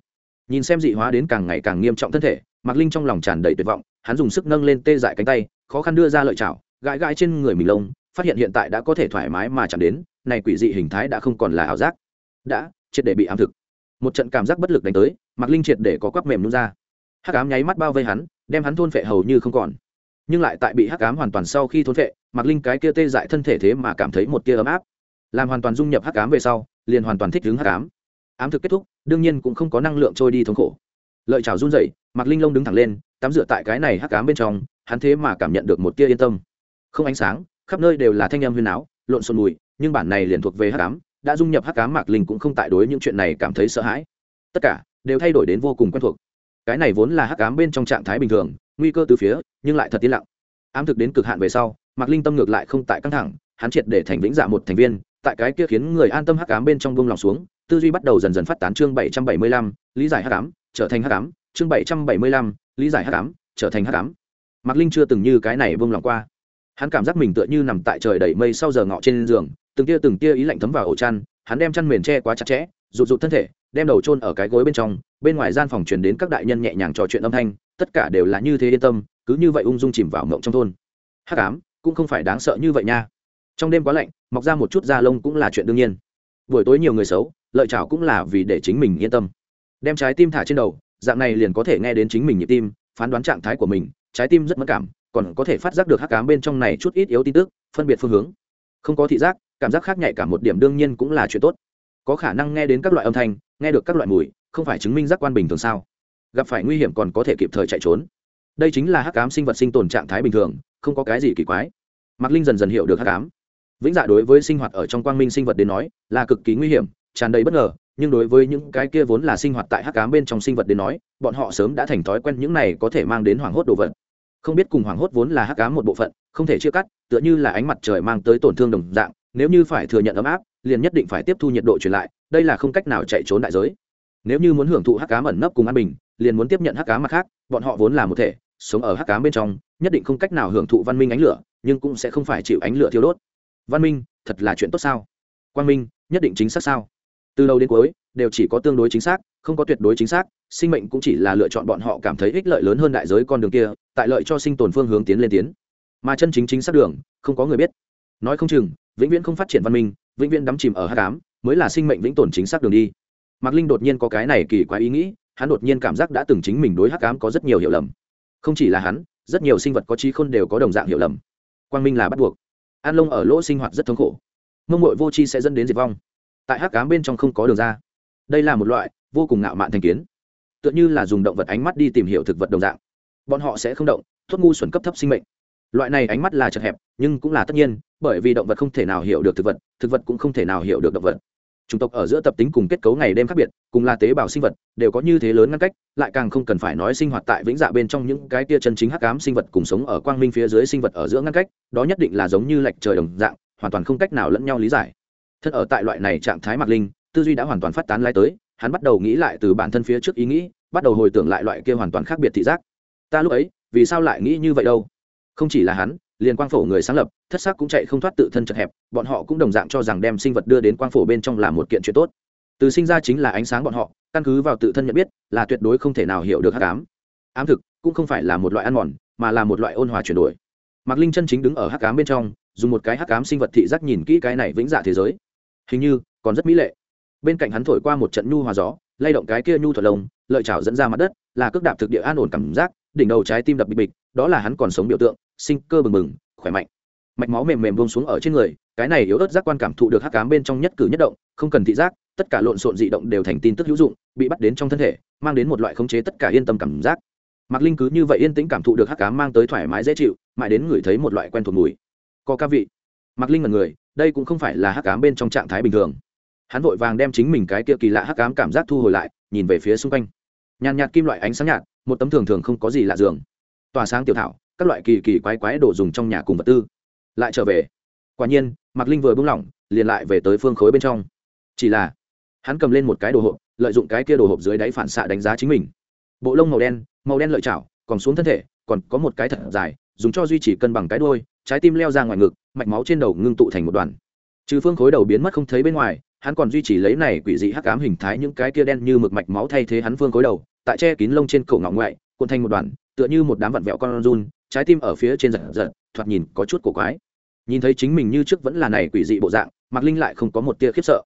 Nhìn xem dị hóa đến càng ngày càng nghiêm trọng thân thể, mạc linh trong lòng tràn đầy tuyệt vọng, hắn dùng sức nâng lên tê dại cánh tay, khó khăn đưa ra lợi chảo gãi gãi trên người mình lông, phát hiện hiện tại đã có thể thoải mái mà chạm đến, này quỷ dị hình thái đã không còn là ảo giác. Đã, triệt để bị ám thực. Một trận cảm giác bất lực đánh tới, mạc linh triệt để có quắp mềm nút ra. Hắc ám nháy mắt bao vây hắn, đem hắn thôn phệ hầu như không còn. Nhưng lại tại bị hắc ám hoàn toàn sau khi thôn phệ, mạc linh cái kia tê dại thân thể thế mà cảm thấy một tia ấm áp làm hoàn toàn dung nhập hắc ám về sau, liền hoàn toàn thích ứng hắc ám. Ám thực kết thúc, đương nhiên cũng không có năng lượng trôi đi thống khổ. Lợi chảo run rẩy mặc linh lông đứng thẳng lên, tắm rửa tại cái này hắc ám bên trong, hắn thế mà cảm nhận được một tia yên tâm. Không ánh sáng, khắp nơi đều là thanh âm huyền áo lộn xộn mùi, nhưng bản này liền thuộc về hắc ám, đã dung nhập hắc ám mạc linh cũng không tại đối những chuyện này cảm thấy sợ hãi. Tất cả đều thay đổi đến vô cùng quen thuộc. Cái này vốn là hắc ám bên trong trạng thái bình thường, nguy cơ từ phía, nhưng lại thật yên lặng. Ám thực đến cực hạn về sau, mạc linh tâm ngược lại không tại căng thẳng, hắn triệt để thành vĩnh dạ một thành viên tại cái kia khiến người an tâm hắc ám bên trong buông lòng xuống, tư duy bắt đầu dần dần phát tán chương bảy trăm bảy mươi lăm, lý giải hắc ám, trở thành hắc ám, chương bảy trăm bảy mươi lăm, lý giải hắc ám, trở thành hắc ám. Mạc linh chưa từng như cái này buông lòng qua. Hắn cảm giác mình tựa như nằm tại trời đầy mây sau giờ ngọ trên giường, từng tia từng tia ý lạnh thấm vào ổ chăn, hắn đem chăn mền che quá chặt chẽ, rụt rụt thân thể, đem đầu chôn ở cái gối bên trong, bên ngoài gian phòng truyền đến các đại nhân nhẹ nhàng trò chuyện âm thanh, tất cả đều là như thế yên tâm, cứ như vậy ung dung chìm vào mộng trong thôn. Hắc ám, cũng không phải đáng sợ như vậy nha trong đêm quá lạnh, mọc ra một chút da lông cũng là chuyện đương nhiên. Buổi tối nhiều người xấu, lợi chảo cũng là vì để chính mình yên tâm. Đem trái tim thả trên đầu, dạng này liền có thể nghe đến chính mình nhịp tim, phán đoán trạng thái của mình, trái tim rất mất cảm, còn có thể phát giác được hắc ám bên trong này chút ít yếu tin tức, phân biệt phương hướng. Không có thị giác, cảm giác khác nhạy cả một điểm đương nhiên cũng là chuyện tốt. Có khả năng nghe đến các loại âm thanh, nghe được các loại mùi, không phải chứng minh giác quan bình thường sao? Gặp phải nguy hiểm còn có thể kịp thời chạy trốn. Đây chính là hắc ám sinh vật sinh tồn trạng thái bình thường, không có cái gì kỳ quái. Mạc linh dần dần hiểu được hắc ám vĩnh dạ đối với sinh hoạt ở trong quang minh sinh vật đến nói, là cực kỳ nguy hiểm, tràn đầy bất ngờ. Nhưng đối với những cái kia vốn là sinh hoạt tại hắc ám bên trong sinh vật đến nói, bọn họ sớm đã thành thói quen những này có thể mang đến hoảng hốt đồ vật. Không biết cùng hoảng hốt vốn là hắc ám một bộ phận, không thể chia cắt, tựa như là ánh mặt trời mang tới tổn thương đồng dạng, nếu như phải thừa nhận ấm áp, liền nhất định phải tiếp thu nhiệt độ truyền lại, đây là không cách nào chạy trốn đại giới. Nếu như muốn hưởng thụ hắc ám ẩn nấp cùng an bình, liền muốn tiếp nhận hắc ám mặt khác, bọn họ vốn là một thể, sống ở hắc ám bên trong, nhất định không cách nào hưởng thụ văn minh ánh lửa, nhưng cũng sẽ không phải chịu ánh lửa thiêu đốt văn minh, thật là chuyện tốt sao? Quang minh, nhất định chính xác sao? Từ đầu đến cuối, đều chỉ có tương đối chính xác, không có tuyệt đối chính xác, sinh mệnh cũng chỉ là lựa chọn bọn họ cảm thấy ích lợi lớn hơn đại giới con đường kia, tại lợi cho sinh tồn phương hướng tiến lên tiến. Mà chân chính chính xác đường, không có người biết. Nói không chừng, vĩnh viễn không phát triển văn minh, vĩnh viễn đắm chìm ở h tám mới là sinh mệnh vĩnh tồn chính xác đường đi. Mạc linh đột nhiên có cái này kỳ quái ý nghĩ, hắn đột nhiên cảm giác đã từng chính mình đối hắc ám có rất nhiều hiểu lầm. Không chỉ là hắn, rất nhiều sinh vật có trí khôn đều có đồng dạng hiểu lầm. Quang minh là bắt buộc an lông ở lỗ sinh hoạt rất thống khổ. Mông mội vô tri sẽ dẫn đến diệt vong. Tại hắc ám bên trong không có đường ra. Đây là một loại vô cùng ngạo mạn thành kiến. Tựa như là dùng động vật ánh mắt đi tìm hiểu thực vật đồng dạng. Bọn họ sẽ không động thuốc ngu xuẩn cấp thấp sinh mệnh. Loại này ánh mắt là chật hẹp, nhưng cũng là tất nhiên, bởi vì động vật không thể nào hiểu được thực vật thực vật cũng không thể nào hiểu được động vật chủng tộc ở giữa tập tính cùng kết cấu ngày đêm khác biệt, cùng là tế bào sinh vật, đều có như thế lớn ngăn cách, lại càng không cần phải nói sinh hoạt tại vĩnh dạ bên trong những cái tia chân chính hắc ám sinh vật cùng sống ở quang minh phía dưới sinh vật ở giữa ngăn cách, đó nhất định là giống như lệch trời đồng dạng, hoàn toàn không cách nào lẫn nhau lý giải. Thân ở tại loại này trạng thái mạc linh, tư duy đã hoàn toàn phát tán lai tới, hắn bắt đầu nghĩ lại từ bản thân phía trước ý nghĩ, bắt đầu hồi tưởng lại loại kia hoàn toàn khác biệt thị giác. Ta lúc ấy, vì sao lại nghĩ như vậy đâu? Không chỉ là hắn liền quang phổ người sáng lập, thất sắc cũng chạy không thoát tự thân chật hẹp, bọn họ cũng đồng dạng cho rằng đem sinh vật đưa đến quang phổ bên trong là một kiện chuyện tốt. Từ sinh ra chính là ánh sáng bọn họ, căn cứ vào tự thân nhận biết, là tuyệt đối không thể nào hiểu được hắc ám. Ám thực cũng không phải là một loại ăn mòn, mà là một loại ôn hòa chuyển đổi. Mạc linh chân chính đứng ở hắc ám bên trong, dùng một cái hắc ám sinh vật thị giác nhìn kỹ cái này vĩnh dạ thế giới. Hình như còn rất mỹ lệ. Bên cạnh hắn thổi qua một trận nhu hòa gió, lay động cái kia nhu thuật lồng lợi chảo dẫn ra mặt đất, là cước đạp thực địa an ổn cảm giác, đỉnh đầu trái tim đập bịch bịch, đó là hắn còn sống biểu tượng sinh cơ bừng bừng, khỏe mạnh. Mạch máu mềm mềm buông xuống ở trên người, cái này yếu ớt giác quan cảm thụ được hắc cám bên trong nhất cử nhất động, không cần thị giác, tất cả lộn xộn dị động đều thành tin tức hữu dụng, bị bắt đến trong thân thể, mang đến một loại khống chế tất cả yên tâm cảm giác. Mạc linh cứ như vậy yên tĩnh cảm thụ được hắc cám mang tới thoải mái dễ chịu, mãi đến người thấy một loại quen thuộc mùi. Có ca vị. Mạc linh là người, đây cũng không phải là hắc cám bên trong trạng thái bình thường. Hắn vội vàng đem chính mình cái kia kỳ lạ hắc cám cảm giác thu hồi lại, nhìn về phía xung quanh. Nhàn nhạt kim loại ánh sáng nhạt, một tấm thường thường không có gì lạ giường tỏa sáng tiểu thảo các loại kỳ kỳ quái quái đồ dùng trong nhà cùng vật tư. Lại trở về. Quả nhiên, mạc linh vừa buông lỏng, liền lại về tới phương khối bên trong. Chỉ là, hắn cầm lên một cái đồ hộp, lợi dụng cái kia đồ hộp dưới đáy phản xạ đánh giá chính mình. Bộ lông màu đen màu đen lợi chảo, còn xuống thân thể, còn có một cái thật dài, dùng cho duy trì cân bằng cái đôi trái tim leo ra ngoài ngực, mạch máu trên đầu ngưng tụ thành một đoàn. Trừ phương khối đầu biến mất không thấy bên ngoài, hắn còn duy trì lấy này quỷ dị hắc ám hình thái những cái kia đen như mực mạch máu thay thế hắn phương khối đầu, tại che kín lông trên cổ ngọng ngoại, cuộn thành một đoàn tựa như một đám vặn vẹo con run, trái tim ở phía trên giật giật, thoạt nhìn có chút cổ quái. Nhìn thấy chính mình như trước vẫn là này quỷ dị bộ dạng, mạc linh lại không có một tia khiếp sợ.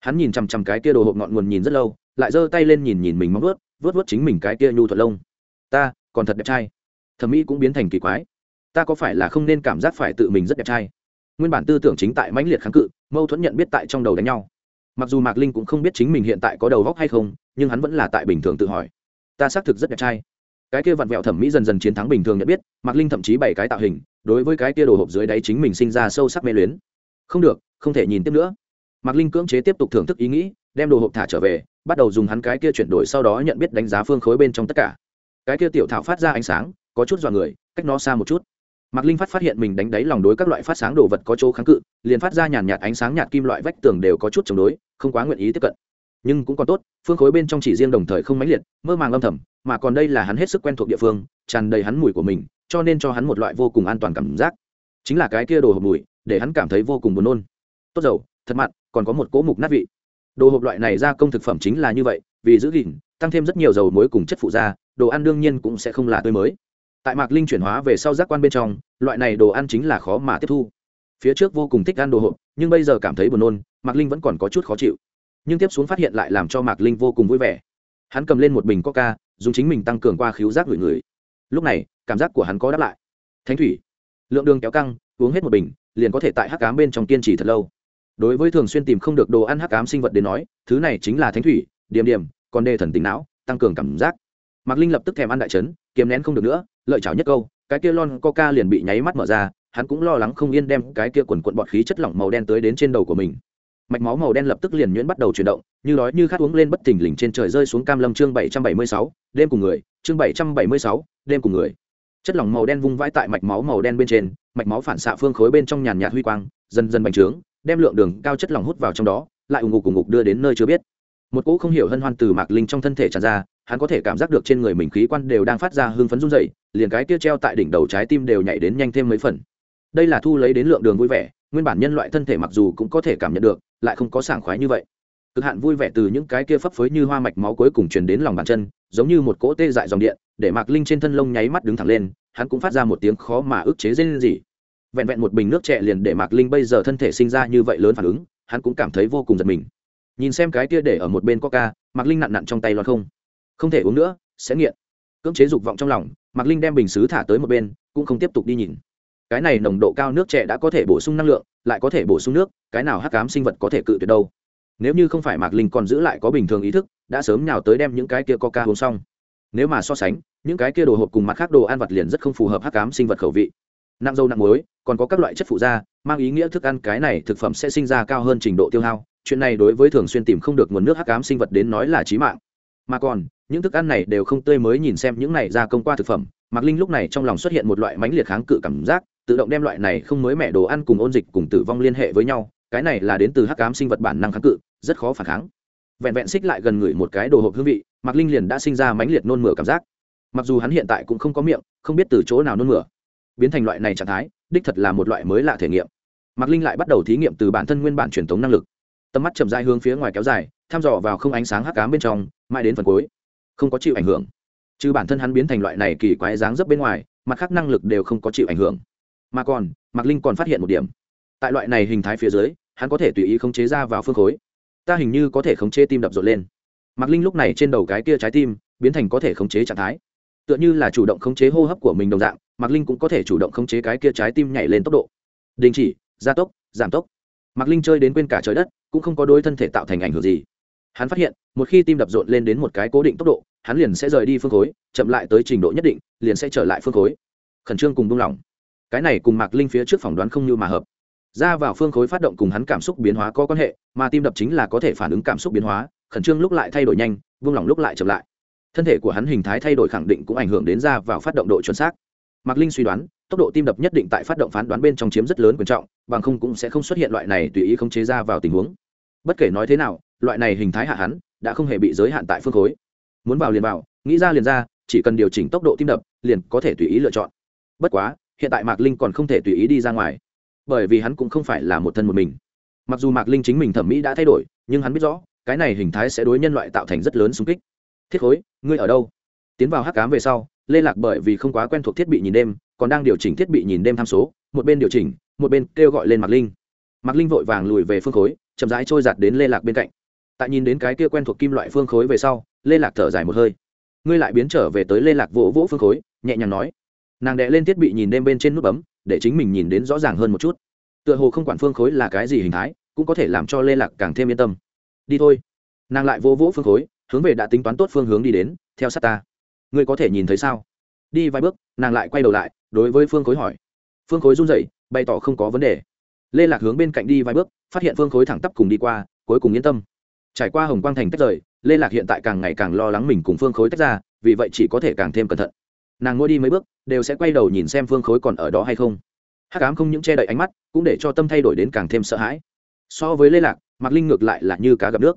Hắn nhìn chằm chằm cái tia đồ hộp ngọn nguồn nhìn rất lâu, lại giơ tay lên nhìn nhìn mình móng vớt vớt vớt chính mình cái tia nhu thuật lông. Ta, còn thật đẹp trai. Thẩm mỹ cũng biến thành kỳ quái. Ta có phải là không nên cảm giác phải tự mình rất đẹp trai? Nguyên bản tư tưởng chính tại mãnh liệt kháng cự, mâu thuẫn nhận biết tại trong đầu đánh nhau. Mặc dù mạc linh cũng không biết chính mình hiện tại có đầu góc hay không, nhưng hắn vẫn là tại bình thường tự hỏi. Ta xác thực rất đẹp trai cái kia vặn vẹo thẩm mỹ dần dần chiến thắng bình thường nhận biết, mạc linh thậm chí bảy cái tạo hình, đối với cái kia đồ hộp dưới đáy chính mình sinh ra sâu sắc mê luyến. Không được, không thể nhìn tiếp nữa. Mạc linh cưỡng chế tiếp tục thưởng thức ý nghĩ, đem đồ hộp thả trở về, bắt đầu dùng hắn cái kia chuyển đổi sau đó nhận biết đánh giá phương khối bên trong tất cả. Cái kia tiểu thảo phát ra ánh sáng, có chút dọa người, cách nó xa một chút. Mạc linh phát phát hiện mình đánh đáy lòng đối các loại phát sáng đồ vật có chỗ kháng cự, liền phát ra nhàn nhạt ánh sáng nhạt kim loại vách tường đều có chút chống đối, không quá nguyện ý tiếp cận. Nhưng cũng còn tốt, phương khối bên trong chỉ riêng đồng thời không mãnh liệt, mơ màng âm thầm mà còn đây là hắn hết sức quen thuộc địa phương, tràn đầy hắn mùi của mình, cho nên cho hắn một loại vô cùng an toàn cảm giác. Chính là cái kia đồ hộp mùi, để hắn cảm thấy vô cùng buồn nôn. Tốt dầu, thật mặn, còn có một cỗ mục nát vị. Đồ hộp loại này ra công thực phẩm chính là như vậy, vì giữ gìn, tăng thêm rất nhiều dầu muối cùng chất phụ da đồ ăn đương nhiên cũng sẽ không là tươi mới. Tại mạc linh chuyển hóa về sau giác quan bên trong, loại này đồ ăn chính là khó mà tiếp thu. Phía trước vô cùng thích ăn đồ hộp, nhưng bây giờ cảm thấy buồn nôn, mạc linh vẫn còn có chút khó chịu. Nhưng tiếp xuống phát hiện lại làm cho mạc linh vô cùng vui vẻ. Hắn cầm lên một bình coca dùng chính mình tăng cường qua khiếu giác gửi người. Lúc này, cảm giác của hắn có đáp lại. Thánh thủy. Lượng đường kéo căng, uống hết một bình, liền có thể tại hắc cám bên trong kiên trì thật lâu. Đối với thường xuyên tìm không được đồ ăn hắc cám sinh vật đến nói, thứ này chính là thánh thủy điểm điểm còn đề thần tính não, tăng cường cảm giác. Mạc linh lập tức thèm ăn đại trấn, kiềm nén không được nữa, lợi chảo nhất câu, cái kia lon coca liền bị nháy mắt mở ra, hắn cũng lo lắng không yên đem cái kia quần quận bọt khí chất lỏng màu đen tới đến trên đầu của mình mạch máu màu đen lập tức liền nhuyễn bắt đầu chuyển động, như nói như khát uống lên bất thình lình trên trời rơi xuống cam lâm chương bảy trăm bảy mươi sáu, đêm cùng người, chương bảy trăm bảy mươi sáu, đêm cùng người. Chất lỏng màu đen vung vãi tại mạch máu màu đen bên trên, mạch máu phản xạ phương khối bên trong nhàn nhạt huy quang, dần dần bành trướng, đem lượng đường cao chất lỏng hút vào trong đó, lại ủng ngục ủng ngục đưa đến nơi chưa biết. Một cỗ không hiểu hân hoan từ mạc linh trong thân thể tràn ra, hắn có thể cảm giác được trên người mình khí quan đều đang phát ra hưng phấn run dậy liền cái kia treo tại đỉnh đầu trái tim đều nhảy đến nhanh thêm mấy phần. Đây là thu lấy đến lượng đường vui vẻ, nguyên bản nhân loại thân thể mặc dù cũng có thể cảm nhận được lại không có sảng khoái như vậy. Cực hạn vui vẻ từ những cái kia phấp phới như hoa mạch máu cuối cùng truyền đến lòng bàn chân, giống như một cỗ tê dại dòng điện, để mạc linh trên thân lông nháy mắt đứng thẳng lên, hắn cũng phát ra một tiếng khó mà ức chế dê lên gì vẹn vẹn một bình nước trẻ liền để mạc linh bây giờ thân thể sinh ra như vậy lớn phản ứng, hắn cũng cảm thấy vô cùng giật mình. Nhìn xem cái kia để ở một bên coca, mạc linh nặn nặn trong tay loạt không. Không thể uống nữa, sẽ nghiện. Cưỡng chế dục vọng trong lòng, mạc linh đem bình xứ thả tới một bên, cũng không tiếp tục đi nhìn cái này nồng độ cao nước trẻ đã có thể bổ sung năng lượng, lại có thể bổ sung nước, cái nào hắc cám sinh vật có thể cự tuyệt đâu? Nếu như không phải mạc linh còn giữ lại có bình thường ý thức, đã sớm nào tới đem những cái kia coca uống xong. Nếu mà so sánh, những cái kia đồ hộp cùng mặt khác đồ ăn vặt liền rất không phù hợp hắc cám sinh vật khẩu vị. Nặng dâu nặng muối, còn có các loại chất phụ da, mang ý nghĩa thức ăn cái này thực phẩm sẽ sinh ra cao hơn trình độ tiêu hao. Chuyện này đối với thường xuyên tìm không được nguồn nước hắc cám sinh vật đến nói là trí mạng. Mà còn, những thức ăn này đều không tươi mới nhìn xem những này ra công qua thực phẩm, mạc linh lúc này trong lòng xuất hiện một loại mãnh liệt kháng cự cảm giác tự động đem loại này không mới mẻ đồ ăn cùng ôn dịch cùng tử vong liên hệ với nhau, cái này là đến từ hắc cám sinh vật bản năng kháng cự, rất khó phản kháng. Vẹn vẹn xích lại gần người một cái đồ hộp hương vị, mạc linh liền đã sinh ra mãnh liệt nôn mửa cảm giác. Mặc dù hắn hiện tại cũng không có miệng, không biết từ chỗ nào nôn mửa. Biến thành loại này trạng thái, đích thật là một loại mới lạ thể nghiệm. Mạc linh lại bắt đầu thí nghiệm từ bản thân nguyên bản truyền thống năng lực. Tầm mắt chậm dai hướng phía ngoài kéo dài, thăm dò vào không ánh sáng hắc cám bên trong, mãi đến phần cuối. Không có chịu ảnh hưởng. Trừ bản thân hắn biến thành loại này kỳ quái dáng dấp bên ngoài, mặt khác năng lực đều không có chịu ảnh hưởng mà còn, mạc linh còn phát hiện một điểm. Tại loại này hình thái phía dưới, hắn có thể tùy ý khống chế ra vào phương khối. Ta hình như có thể khống chế tim đập rộn lên. Mạc linh lúc này trên đầu cái kia trái tim, biến thành có thể khống chế trạng thái. Tựa như là chủ động khống chế hô hấp của mình đồng dạng, mạc linh cũng có thể chủ động khống chế cái kia trái tim nhảy lên tốc độ. Đình chỉ, gia tốc, giảm tốc. Mạc linh chơi đến quên cả trời đất, cũng không có đôi thân thể tạo thành ảnh hưởng gì. Hắn phát hiện, một khi tim đập rộn lên đến một cái cố định tốc độ, hắn liền sẽ rời đi phương khối, chậm lại tới trình độ nhất định, liền sẽ trở lại phương khối. Khẩn trương cùng buông lỏng cái này cùng mạc linh phía trước phỏng đoán không như mà hợp ra vào phương khối phát động cùng hắn cảm xúc biến hóa có quan hệ mà tim đập chính là có thể phản ứng cảm xúc biến hóa khẩn trương lúc lại thay đổi nhanh vung lòng lúc lại chậm lại thân thể của hắn hình thái thay đổi khẳng định cũng ảnh hưởng đến ra vào phát động độ chuẩn xác mạc linh suy đoán tốc độ tim đập nhất định tại phát động phán đoán bên trong chiếm rất lớn quan trọng bằng không cũng sẽ không xuất hiện loại này tùy ý không chế ra vào tình huống bất kể nói thế nào loại này hình thái hạ hắn đã không hề bị giới hạn tại phương khối muốn vào liền vào nghĩ ra liền ra chỉ cần điều chỉnh tốc độ tim đập liền có thể tùy ý lựa chọn bất quá hiện tại mạc linh còn không thể tùy ý đi ra ngoài, bởi vì hắn cũng không phải là một thân một mình. Mặc dù mạc linh chính mình thẩm mỹ đã thay đổi, nhưng hắn biết rõ, cái này hình thái sẽ đối nhân loại tạo thành rất lớn xung kích. Thiết khối, ngươi ở đâu? Tiến vào hắc cám về sau, lê lạc bởi vì không quá quen thuộc thiết bị nhìn đêm, còn đang điều chỉnh thiết bị nhìn đêm tham số, một bên điều chỉnh, một bên kêu gọi lên mạc linh. Mạc linh vội vàng lùi về phương khối, chậm rãi trôi giặt đến lê lạc bên cạnh. Tại nhìn đến cái kia quen thuộc kim loại phương khối về sau, lê lạc thở dài một hơi. Ngươi lại biến trở về tới lê lạc vỗ vỗ phương khối, nhẹ nhàng nói nàng đệ lên thiết bị nhìn đêm bên trên nút bấm, để chính mình nhìn đến rõ ràng hơn một chút. Tựa hồ không quản phương khối là cái gì hình thái, cũng có thể làm cho lê lạc càng thêm yên tâm. Đi thôi. Nàng lại vô vỗ phương khối, hướng về đã tính toán tốt phương hướng đi đến, theo sát ta. Ngươi có thể nhìn thấy sao? Đi vài bước, nàng lại quay đầu lại, đối với phương khối hỏi. Phương khối run rẩy, bày tỏ không có vấn đề. Lê lạc hướng bên cạnh đi vài bước, phát hiện phương khối thẳng tắp cùng đi qua, cuối cùng yên tâm. Trải qua hồng quang thành tách rời, lê lạc hiện tại càng ngày càng lo lắng mình cùng phương khối tách ra, vì vậy chỉ có thể càng thêm cẩn thận nàng ngồi đi mấy bước, đều sẽ quay đầu nhìn xem phương khối còn ở đó hay không. Hắc ám không những che đậy ánh mắt, cũng để cho tâm thay đổi đến càng thêm sợ hãi. So với lê lạc, mạc linh ngược lại là như cá gặp nước.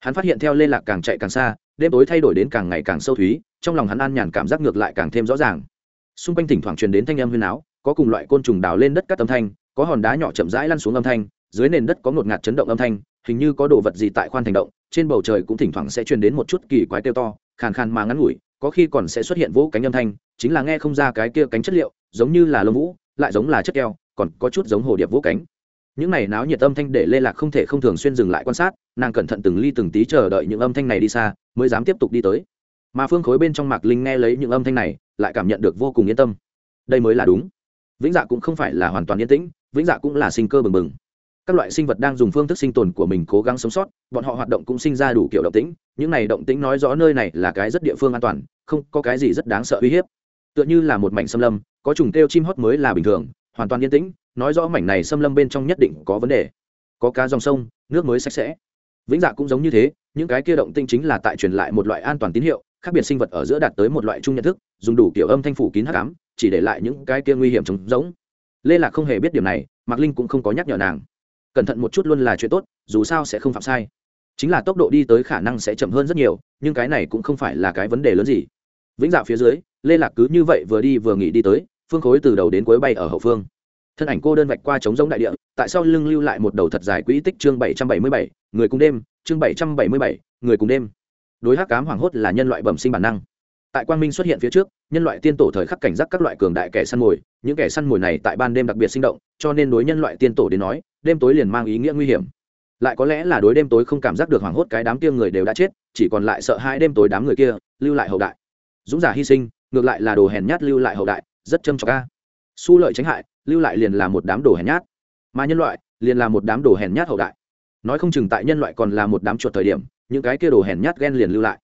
Hắn phát hiện theo lê lạc càng chạy càng xa, đêm tối thay đổi đến càng ngày càng sâu thúy, trong lòng hắn an nhàn cảm giác ngược lại càng thêm rõ ràng. Xung quanh thỉnh thoảng truyền đến thanh âm huyền áo có cùng loại côn trùng đào lên đất cắt âm thanh, có hòn đá nhỏ chậm rãi lăn xuống âm thanh, dưới nền đất có ngột ngạt chấn động âm thanh, hình như có đồ vật gì tại khoan thành động, trên bầu trời cũng thỉnh thoảng sẽ truyền đến một chút kỳ quái kêu to, khàn khàn mà ngắn ngủi có khi còn sẽ xuất hiện vỗ cánh âm thanh, chính là nghe không ra cái kia cánh chất liệu, giống như là lông vũ, lại giống là chất keo, còn có chút giống hồ điệp vỗ cánh. Những này náo nhiệt âm thanh để lê lạc không thể không thường xuyên dừng lại quan sát, nàng cẩn thận từng ly từng tí chờ đợi những âm thanh này đi xa, mới dám tiếp tục đi tới. Mà phương khối bên trong mạc linh nghe lấy những âm thanh này, lại cảm nhận được vô cùng yên tâm. Đây mới là đúng. Vĩnh dạ cũng không phải là hoàn toàn yên tĩnh, vĩnh dạ cũng là sinh cơ bừng bừng các loại sinh vật đang dùng phương thức sinh tồn của mình cố gắng sống sót, bọn họ hoạt động cũng sinh ra đủ kiểu động tĩnh, những này động tĩnh nói rõ nơi này là cái rất địa phương an toàn, không có cái gì rất đáng sợ uy hiếp. Tựa như là một mảnh xâm lâm, có trùng kêu chim hót mới là bình thường, hoàn toàn yên tĩnh, nói rõ mảnh này xâm lâm bên trong nhất định có vấn đề. Có cá dòng sông, nước mới sạch sẽ. Vĩnh dạ cũng giống như thế, những cái kia động tinh chính là tại truyền lại một loại an toàn tín hiệu, khác biệt sinh vật ở giữa đạt tới một loại chung nhận thức, dùng đủ kiểu âm thanh phủ kín hát cám chỉ để lại những cái kia nguy hiểm trống giống lê lạc không hề biết điểm này, mạc linh cũng không có nhắc nhở nàng cẩn thận một chút luôn là chuyện tốt, dù sao sẽ không phạm sai. Chính là tốc độ đi tới khả năng sẽ chậm hơn rất nhiều, nhưng cái này cũng không phải là cái vấn đề lớn gì. Vĩnh dạ phía dưới, lê lạc cứ như vậy vừa đi vừa nghỉ đi tới, phương khối từ đầu đến cuối bay ở hậu phương. Thân ảnh cô đơn vạch qua trống giống đại địa, tại sao lưng lưu lại một đầu thật dài quỹ tích chương bảy trăm bảy mươi bảy, người cùng đêm, chương bảy trăm bảy mươi bảy, người cùng đêm. Đối hắc cám hoảng hốt là nhân loại bẩm sinh bản năng. Tại quang minh xuất hiện phía trước, nhân loại tiên tổ thời khắc cảnh giác các loại cường đại kẻ săn mồi những kẻ săn mồi này tại ban đêm đặc biệt sinh động, cho nên đối nhân loại tiên tổ đến nói, đêm tối liền mang ý nghĩa nguy hiểm. Lại có lẽ là đối đêm tối không cảm giác được hoảng hốt cái đám kia người đều đã chết, chỉ còn lại sợ hai đêm tối đám người kia, lưu lại hậu đại. Dũng giả hy sinh, ngược lại là đồ hèn nhát lưu lại hậu đại, rất châm trọc ca su lợi tránh hại, lưu lại liền là một đám đồ hèn nhát. Mà nhân loại, liền là một đám đồ hèn nhát hậu đại. Nói không chừng tại nhân loại còn là một đám chuột thời điểm, những cái kia đồ hèn nhát ghen liền lưu lại.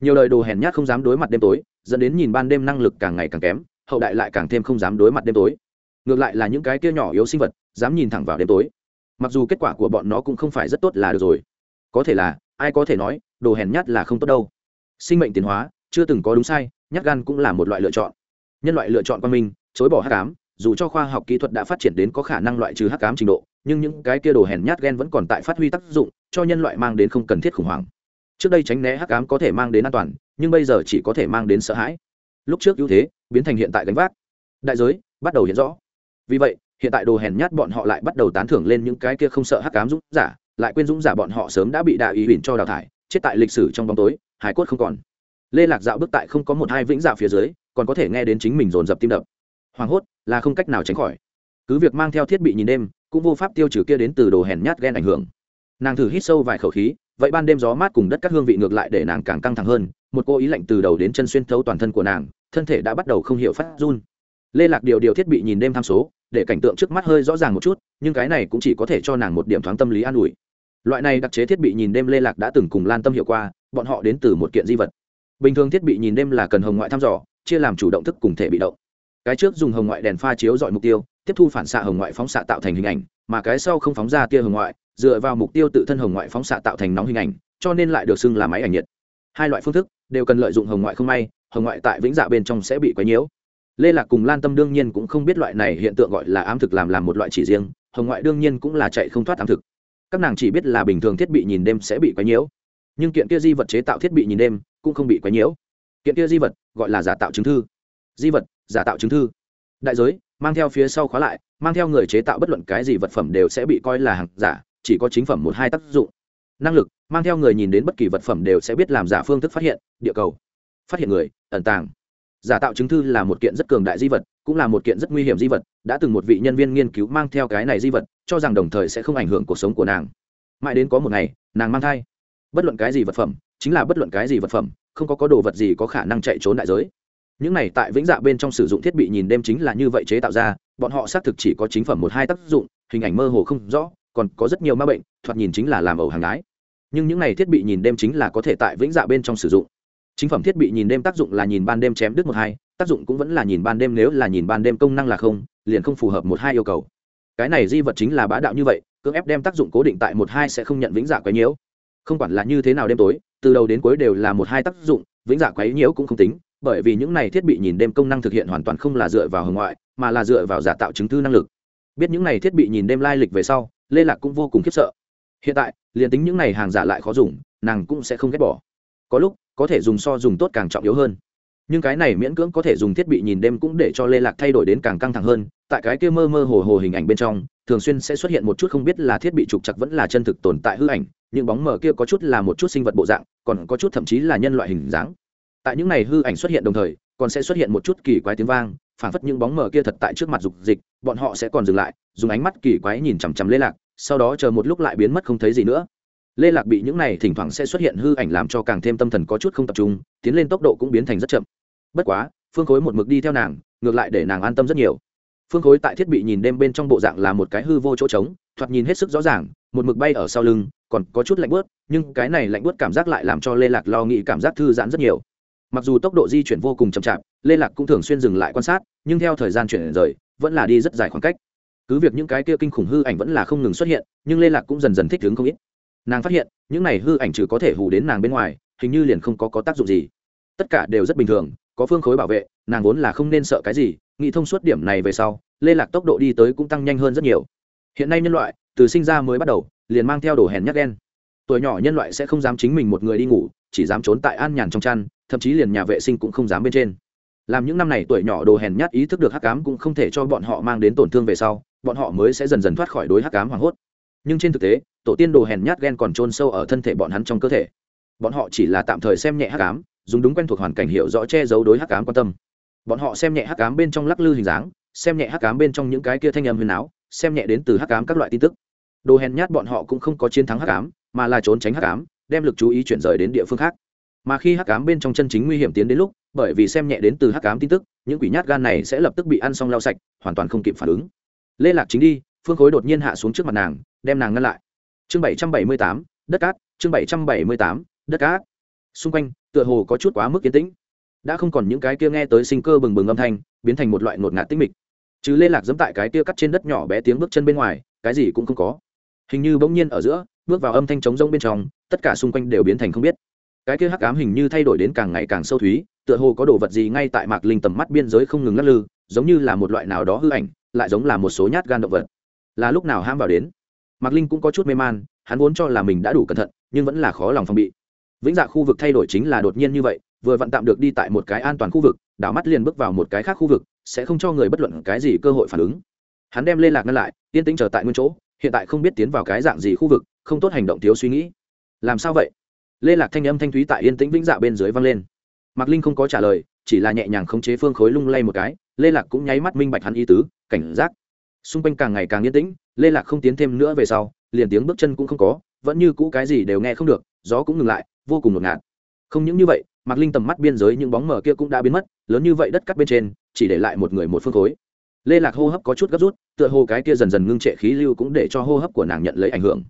Nhiều lời đồ hèn nhát không dám đối mặt đêm tối, dẫn đến nhìn ban đêm năng lực càng ngày càng kém hậu đại lại càng thêm không dám đối mặt đêm tối. Ngược lại là những cái kia nhỏ yếu sinh vật, dám nhìn thẳng vào đêm tối. Mặc dù kết quả của bọn nó cũng không phải rất tốt là được rồi. Có thể là, ai có thể nói, đồ hèn nhát là không tốt đâu. Sinh mệnh tiến hóa, chưa từng có đúng sai, nhát gan cũng là một loại lựa chọn. Nhân loại lựa chọn quan minh chối bỏ hắc ám, dù cho khoa học kỹ thuật đã phát triển đến có khả năng loại trừ hắc ám trình độ, nhưng những cái kia đồ hèn nhát ghen vẫn còn tại phát huy tác dụng, cho nhân loại mang đến không cần thiết khủng hoảng. Trước đây tránh né hắc ám có thể mang đến an toàn, nhưng bây giờ chỉ có thể mang đến sợ hãi. Lúc trước ưu thế biến thành hiện tại gánh vác. Đại giới bắt đầu hiện rõ. Vì vậy, hiện tại đồ hèn nhát bọn họ lại bắt đầu tán thưởng lên những cái kia không sợ hắc cám dũng giả, lại quên dũng giả bọn họ sớm đã bị đại ý huỳnh cho đào thải, chết tại lịch sử trong bóng tối, hải cốt không còn. Lê lạc dạo bước tại không có một hai vĩnh dạo phía dưới, còn có thể nghe đến chính mình dồn dập tim đập. Hoảng hốt là không cách nào tránh khỏi. Cứ việc mang theo thiết bị nhìn đêm, cũng vô pháp tiêu trừ kia đến từ đồ hèn nhát ghen ảnh hưởng. Nàng thử hít sâu vài khẩu khí, vậy ban đêm gió mát cùng đất các hương vị ngược lại để nàng càng căng thẳng hơn, một cô ý lạnh từ đầu đến chân xuyên thấu toàn thân của nàng thân thể đã bắt đầu không hiểu phát run. Lê lạc điều điều thiết bị nhìn đêm tham số, để cảnh tượng trước mắt hơi rõ ràng một chút, nhưng cái này cũng chỉ có thể cho nàng một điểm thoáng tâm lý an ủi. Loại này đặc chế thiết bị nhìn đêm lê lạc đã từng cùng lan tâm hiệu qua, bọn họ đến từ một kiện di vật. Bình thường thiết bị nhìn đêm là cần hồng ngoại thăm dò, chia làm chủ động thức cùng thể bị động. Cái trước dùng hồng ngoại đèn pha chiếu dọi mục tiêu, tiếp thu phản xạ hồng ngoại phóng xạ tạo thành hình ảnh, mà cái sau không phóng ra tia hồng ngoại, dựa vào mục tiêu tự thân hồng ngoại phóng xạ tạo thành nóng hình ảnh, cho nên lại được xưng là máy ảnh nhiệt. Hai loại phương thức đều cần lợi dụng hồng ngoại không may hồng ngoại tại vĩnh dạ bên trong sẽ bị quấy nhiễu. Lê lạc cùng lan tâm đương nhiên cũng không biết loại này hiện tượng gọi là ám thực làm làm một loại chỉ riêng, hồng ngoại đương nhiên cũng là chạy không thoát ám thực. Các nàng chỉ biết là bình thường thiết bị nhìn đêm sẽ bị quấy nhiễu, nhưng kiện kia di vật chế tạo thiết bị nhìn đêm cũng không bị quấy nhiễu. Kiện kia di vật gọi là giả tạo chứng thư. Di vật, giả tạo chứng thư. Đại giới, mang theo phía sau khóa lại, mang theo người chế tạo bất luận cái gì vật phẩm đều sẽ bị coi là hàng giả, chỉ có chính phẩm một hai tác dụng. Năng lực, mang theo người nhìn đến bất kỳ vật phẩm đều sẽ biết làm giả phương thức phát hiện, địa cầu phát hiện người, ẩn tàng. Giả tạo chứng thư là một kiện rất cường đại di vật, cũng là một kiện rất nguy hiểm di vật, đã từng một vị nhân viên nghiên cứu mang theo cái này di vật, cho rằng đồng thời sẽ không ảnh hưởng cuộc sống của nàng. Mãi đến có một ngày, nàng mang thai. Bất luận cái gì vật phẩm, chính là bất luận cái gì vật phẩm, không có có đồ vật gì có khả năng chạy trốn đại giới. Những này tại vĩnh dạ bên trong sử dụng thiết bị nhìn đêm chính là như vậy chế tạo ra, bọn họ xác thực chỉ có chính phẩm một hai tác dụng, hình ảnh mơ hồ không rõ, còn có rất nhiều ma bệnh, thoạt nhìn chính là làm ẩu hàng đái nhưng những này thiết bị nhìn đêm chính là có thể tại vĩnh dạ bên trong sử dụng chính phẩm thiết bị nhìn đêm tác dụng là nhìn ban đêm chém đứt một hai, tác dụng cũng vẫn là nhìn ban đêm nếu là nhìn ban đêm công năng là không, liền không phù hợp một hai yêu cầu. Cái này di vật chính là bá đạo như vậy, cưỡng ép đem tác dụng cố định tại một hai sẽ không nhận vĩnh giả quấy nhiễu. Không quản là như thế nào đêm tối, từ đầu đến cuối đều là một hai tác dụng, vĩnh giả quấy nhiễu cũng không tính, bởi vì những này thiết bị nhìn đêm công năng thực hiện hoàn toàn không là dựa vào hồng ngoại, mà là dựa vào giả tạo chứng thư năng lực. Biết những này thiết bị nhìn đêm lai lịch về sau, lê lạc cũng vô cùng khiếp sợ. Hiện tại, liền tính những này hàng giả lại khó dùng, nàng cũng sẽ không ghét bỏ. Có lúc có thể dùng so dùng tốt càng trọng yếu hơn. Nhưng cái này miễn cưỡng có thể dùng thiết bị nhìn đêm cũng để cho lê lạc thay đổi đến càng căng thẳng hơn. Tại cái kia mơ mơ hồ hồ hình ảnh bên trong, thường xuyên sẽ xuất hiện một chút không biết là thiết bị trục chặt vẫn là chân thực tồn tại hư ảnh, những bóng mờ kia có chút là một chút sinh vật bộ dạng, còn có chút thậm chí là nhân loại hình dáng. Tại những này hư ảnh xuất hiện đồng thời, còn sẽ xuất hiện một chút kỳ quái tiếng vang, phảng phất những bóng mờ kia thật tại trước mặt dục dịch, bọn họ sẽ còn dừng lại, dùng ánh mắt kỳ quái nhìn chằm chằm lê lạc, sau đó chờ một lúc lại biến mất không thấy gì nữa lê lạc bị những này thỉnh thoảng sẽ xuất hiện hư ảnh làm cho càng thêm tâm thần có chút không tập trung, tiến lên tốc độ cũng biến thành rất chậm. Bất quá, phương khối một mực đi theo nàng, ngược lại để nàng an tâm rất nhiều. Phương khối tại thiết bị nhìn đêm bên trong bộ dạng là một cái hư vô chỗ trống, thoạt nhìn hết sức rõ ràng, một mực bay ở sau lưng, còn có chút lạnh bớt nhưng cái này lạnh bớt cảm giác lại làm cho lê lạc lo nghĩ cảm giác thư giãn rất nhiều. Mặc dù tốc độ di chuyển vô cùng chậm chạp, lê lạc cũng thường xuyên dừng lại quan sát, nhưng theo thời gian chuyển rời, vẫn là đi rất dài khoảng cách. Cứ việc những cái kia kinh khủng hư ảnh vẫn là không ngừng xuất hiện, nhưng lê lạc cũng dần dần thích ứng không ít nàng phát hiện những này hư ảnh trừ có thể hù đến nàng bên ngoài hình như liền không có, có tác dụng gì. Tất cả đều rất bình thường có phương khối bảo vệ nàng vốn là không nên sợ cái gì nghĩ thông suốt điểm này về sau lê lạc tốc độ đi tới cũng tăng nhanh hơn rất nhiều. Hiện nay nhân loại từ sinh ra mới bắt đầu liền mang theo đồ hèn nhát đen tuổi nhỏ nhân loại sẽ không dám chính mình một người đi ngủ chỉ dám trốn tại an nhàn trong chăn thậm chí liền nhà vệ sinh cũng không dám bên trên. Làm những năm này tuổi nhỏ đồ hèn nhát ý thức được hắc cám cũng không thể cho bọn họ mang đến tổn thương về sau bọn họ mới sẽ dần dần thoát khỏi đối hắc cám hoảng hốt nhưng trên thực tế, tổ tiên đồ hèn nhát ghen còn trôn sâu ở thân thể bọn hắn trong cơ thể. Bọn họ chỉ là tạm thời xem nhẹ hắc cám dùng đúng quen thuộc hoàn cảnh hiểu rõ che giấu đối hắc cám quan tâm. Bọn họ xem nhẹ hắc cám bên trong lắc lư hình dáng, xem nhẹ hắc cám bên trong những cái kia thanh âm huyền áo, xem nhẹ đến từ hắc cám các loại tin tức. Đồ hèn nhát bọn họ cũng không có chiến thắng hắc cám mà là trốn tránh hắc cám đem lực chú ý chuyển rời đến địa phương khác. Mà khi hắc cám bên trong chân chính nguy hiểm tiến đến lúc, bởi vì xem nhẹ đến từ hắc cám tin tức, những quỷ nhát gan này sẽ lập tức bị ăn xong lau sạch, hoàn toàn không kịp phản ứng. Lê lạc chính đi, phương khối đột nhiên hạ xuống trước mặt nàng đem nàng ngăn lại. Chương bảy trăm bảy mươi tám, đất cát, chương bảy trăm bảy mươi tám, đất cát. Xung quanh, tựa hồ có chút quá mức kiến tĩnh. Đã không còn những cái kia nghe tới sinh cơ bừng bừng âm thanh, biến thành một loại ngột ngạt tĩnh mịch. Chứ lê lạc dẫm tại cái kia cắt trên đất nhỏ bé tiếng bước chân bên ngoài, cái gì cũng không có. Hình như bỗng nhiên ở giữa, bước vào âm thanh trống rông bên trong, tất cả xung quanh đều biến thành không biết. Cái kia hắc ám hình như thay đổi đến càng ngày càng sâu thúy, tựa hồ có đồ vật gì ngay tại mạc linh tầm mắt biên giới không ngừng lắc lư, giống như là một loại nào đó hư ảnh, lại giống là một số nhát gan động vật. Là lúc nào ham vào đến? Mạc linh cũng có chút mê man, hắn vốn cho là mình đã đủ cẩn thận, nhưng vẫn là khó lòng phòng bị. Vĩnh dạ khu vực thay đổi chính là đột nhiên như vậy, vừa vặn tạm được đi tại một cái an toàn khu vực, đảo mắt liền bước vào một cái khác khu vực, sẽ không cho người bất luận cái gì cơ hội phản ứng. Hắn đem liên lạc ngăn lại, yên tĩnh trở tại nguyên chỗ, hiện tại không biết tiến vào cái dạng gì khu vực, không tốt hành động thiếu suy nghĩ. Làm sao vậy? Lê lạc thanh âm thanh thúy tại yên tĩnh vĩnh dạ bên dưới vang lên. Mạc linh không có trả lời, chỉ là nhẹ nhàng khống chế phương khối lung lay một cái lê lạc cũng nháy mắt minh bạch hắn ý tứ, cảnh giác xung quanh càng ngày càng yên tĩnh, lê lạc không tiến thêm nữa về sau, liền tiếng bước chân cũng không có, vẫn như cũ cái gì đều nghe không được, gió cũng ngừng lại, vô cùng ngột ngạt. Không những như vậy, mạc linh tầm mắt biên giới những bóng mờ kia cũng đã biến mất, lớn như vậy đất cắt bên trên, chỉ để lại một người một phương khối. Lê lạc hô hấp có chút gấp rút, tựa hồ cái kia dần dần ngưng trệ khí lưu cũng để cho hô hấp của nàng nhận lấy ảnh hưởng.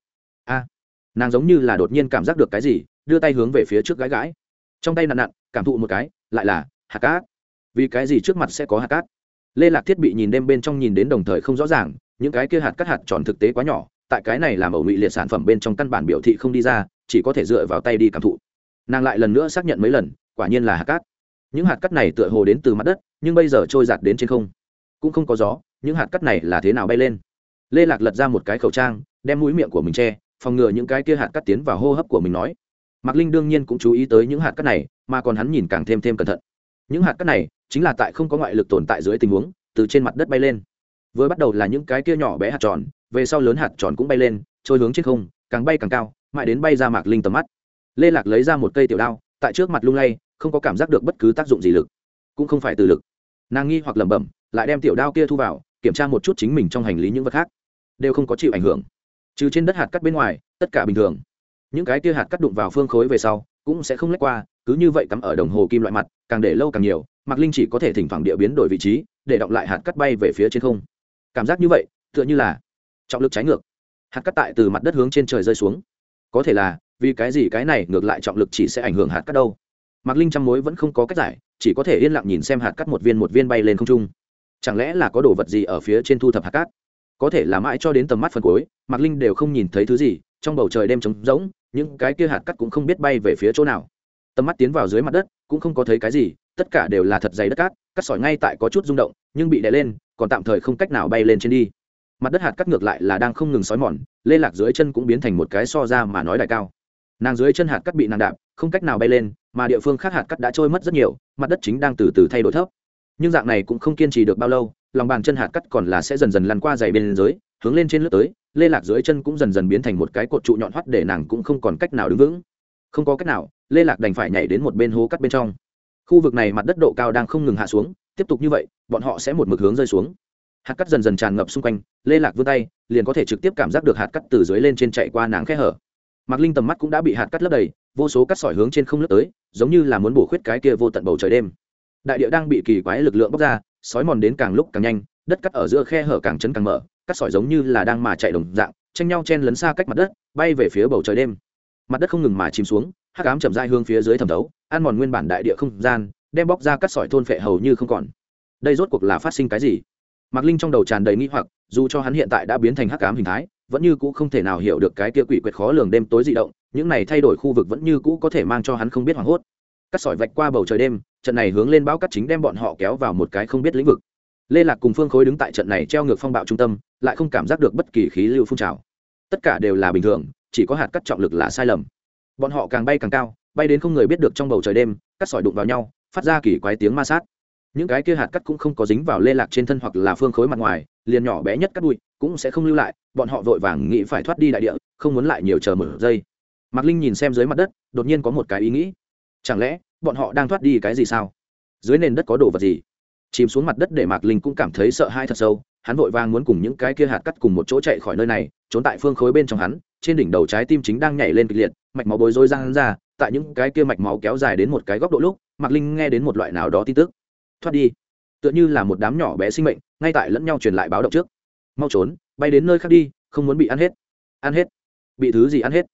A, nàng giống như là đột nhiên cảm giác được cái gì, đưa tay hướng về phía trước gái gái trong tay nặn nặn, cảm thụ một cái, lại là hạt cát. Vì cái gì trước mặt sẽ có hạt cát? Lê lạc thiết bị nhìn đêm bên trong nhìn đến đồng thời không rõ ràng, những cái kia hạt cắt hạt tròn thực tế quá nhỏ, tại cái này làm ẩu ngụy liệt sản phẩm bên trong căn bản biểu thị không đi ra, chỉ có thể dựa vào tay đi cảm thụ. Nàng lại lần nữa xác nhận mấy lần, quả nhiên là hạt cát. Những hạt cắt này tựa hồ đến từ mặt đất, nhưng bây giờ trôi giạt đến trên không. Cũng không có gió, những hạt cắt này là thế nào bay lên? Lê lạc lật ra một cái khẩu trang, đem mũi miệng của mình che, phòng ngừa những cái kia hạt cắt tiến vào hô hấp của mình nói. Mạc linh đương nhiên cũng chú ý tới những hạt cắt này, mà còn hắn nhìn càng thêm thêm cẩn thận những hạt cắt này chính là tại không có ngoại lực tồn tại dưới tình huống, từ trên mặt đất bay lên. Vừa bắt đầu là những cái kia nhỏ bé hạt tròn, về sau lớn hạt tròn cũng bay lên, trôi hướng trên không, càng bay càng cao, mãi đến bay ra mạc linh tầm mắt. Lê lạc lấy ra một cây tiểu đao, tại trước mặt lung lay, không có cảm giác được bất cứ tác dụng gì lực, cũng không phải từ lực. Nàng nghi hoặc lẩm bẩm, lại đem tiểu đao kia thu vào, kiểm tra một chút chính mình trong hành lý những vật khác. Đều không có chịu ảnh hưởng. Trừ trên đất hạt cắt bên ngoài, tất cả bình thường. Những cái kia hạt cắt đụng vào phương khối về sau, cũng sẽ không lách qua, cứ như vậy cắm ở đồng hồ kim loại mặt càng để lâu càng nhiều, mạc linh chỉ có thể thỉnh thoảng địa biến đổi vị trí, để đọng lại hạt cắt bay về phía trên không. Cảm giác như vậy, tựa như là trọng lực trái ngược. Hạt cắt tại từ mặt đất hướng trên trời rơi xuống. Có thể là, vì cái gì cái này ngược lại trọng lực chỉ sẽ ảnh hưởng hạt cắt đâu? Mạc linh trăm mối vẫn không có cách giải, chỉ có thể yên lặng nhìn xem hạt cắt một viên một viên bay lên không trung. Chẳng lẽ là có đồ vật gì ở phía trên thu thập hạt cát? Có thể là mãi cho đến tầm mắt phần cuối, mạc linh đều không nhìn thấy thứ gì, trong bầu trời đêm trống rỗng, những cái kia hạt cắt cũng không biết bay về phía chỗ nào tầm mắt tiến vào dưới mặt đất, cũng không có thấy cái gì, tất cả đều là thật dày đất cát cắt sỏi ngay tại có chút rung động, nhưng bị đè lên, còn tạm thời không cách nào bay lên trên đi. Mặt đất hạt cắt ngược lại là đang không ngừng xói mòn, lê lạc dưới chân cũng biến thành một cái so ra mà nói đại cao. Nàng dưới chân hạt cắt bị nàng đạp, không cách nào bay lên, mà địa phương khác hạt cắt đã trôi mất rất nhiều, mặt đất chính đang từ từ thay đổi thấp. Nhưng dạng này cũng không kiên trì được bao lâu, lòng bàn chân hạt cắt còn là sẽ dần dần lăn qua dày bên dưới, hướng lên trên lướt tới, lê lạc dưới chân cũng dần dần biến thành một cái cột trụ nhọn hoắt để nàng cũng không còn cách nào đứng vững. Không có cách nào lê lạc đành phải nhảy đến một bên hố cắt bên trong. Khu vực này mặt đất độ cao đang không ngừng hạ xuống, tiếp tục như vậy, bọn họ sẽ một mực hướng rơi xuống. Hạt cắt dần dần tràn ngập xung quanh, lê lạc vươn tay, liền có thể trực tiếp cảm giác được hạt cắt từ dưới lên trên chạy qua náng khe hở. Mạc linh tầm mắt cũng đã bị hạt cắt lấp đầy, vô số cắt sỏi hướng trên không lướt tới, giống như là muốn bổ khuyết cái kia vô tận bầu trời đêm. Đại địa đang bị kỳ quái lực lượng bóc ra, sói mòn đến càng lúc càng nhanh, đất cắt ở giữa khe hở càng chấn càng mở, cắt sỏi giống như là đang mà chạy đồng dạng, tranh nhau chen lấn xa cách mặt đất, bay về phía bầu trời đêm. Mặt đất không ngừng mà chìm xuống hắc ám chậm dai hương phía dưới thẩm thấu, ăn mòn nguyên bản đại địa không gian, đem bóc ra cắt sỏi thôn phệ hầu như không còn. Đây rốt cuộc là phát sinh cái gì? Mạc linh trong đầu tràn đầy nghi hoặc, dù cho hắn hiện tại đã biến thành hắc ám hình thái, vẫn như cũ không thể nào hiểu được cái kia quỷ quyệt khó lường đêm tối dị động, những này thay đổi khu vực vẫn như cũ có thể mang cho hắn không biết hoảng hốt. Cắt sỏi vạch qua bầu trời đêm, trận này hướng lên bão cắt chính đem bọn họ kéo vào một cái không biết lĩnh vực. Lê lạc cùng phương khối đứng tại trận này treo ngược phong bạo trung tâm, lại không cảm giác được bất kỳ khí lưu phun trào. Tất cả đều là bình thường, chỉ có hạt cắt trọng lực là sai lầm bọn họ càng bay càng cao, bay đến không người biết được trong bầu trời đêm, cắt sỏi đụng vào nhau, phát ra kỳ quái tiếng ma sát. Những cái kia hạt cắt cũng không có dính vào lê lạc trên thân hoặc là phương khối mặt ngoài, liền nhỏ bé nhất cắt bụi, cũng sẽ không lưu lại, bọn họ vội vàng nghĩ phải thoát đi đại địa, không muốn lại nhiều chờ mở giây. Mạc linh nhìn xem dưới mặt đất, đột nhiên có một cái ý nghĩ. Chẳng lẽ, bọn họ đang thoát đi cái gì sao? Dưới nền đất có đồ vật gì? Chìm xuống mặt đất để mạc linh cũng cảm thấy sợ hãi thật sâu hắn vội vàng muốn cùng những cái kia hạt cắt cùng một chỗ chạy khỏi nơi này, trốn tại phương khối bên trong hắn, trên đỉnh đầu trái tim chính đang nhảy lên kịch liệt, mạch máu bối rối ra hắn ra, tại những cái kia mạch máu kéo dài đến một cái góc độ lúc, mạc linh nghe đến một loại nào đó tin tức. Thoát đi. Tựa như là một đám nhỏ bé sinh mệnh, ngay tại lẫn nhau truyền lại báo động trước. Mau trốn, bay đến nơi khác đi, không muốn bị ăn hết. Ăn hết. Bị thứ gì ăn hết?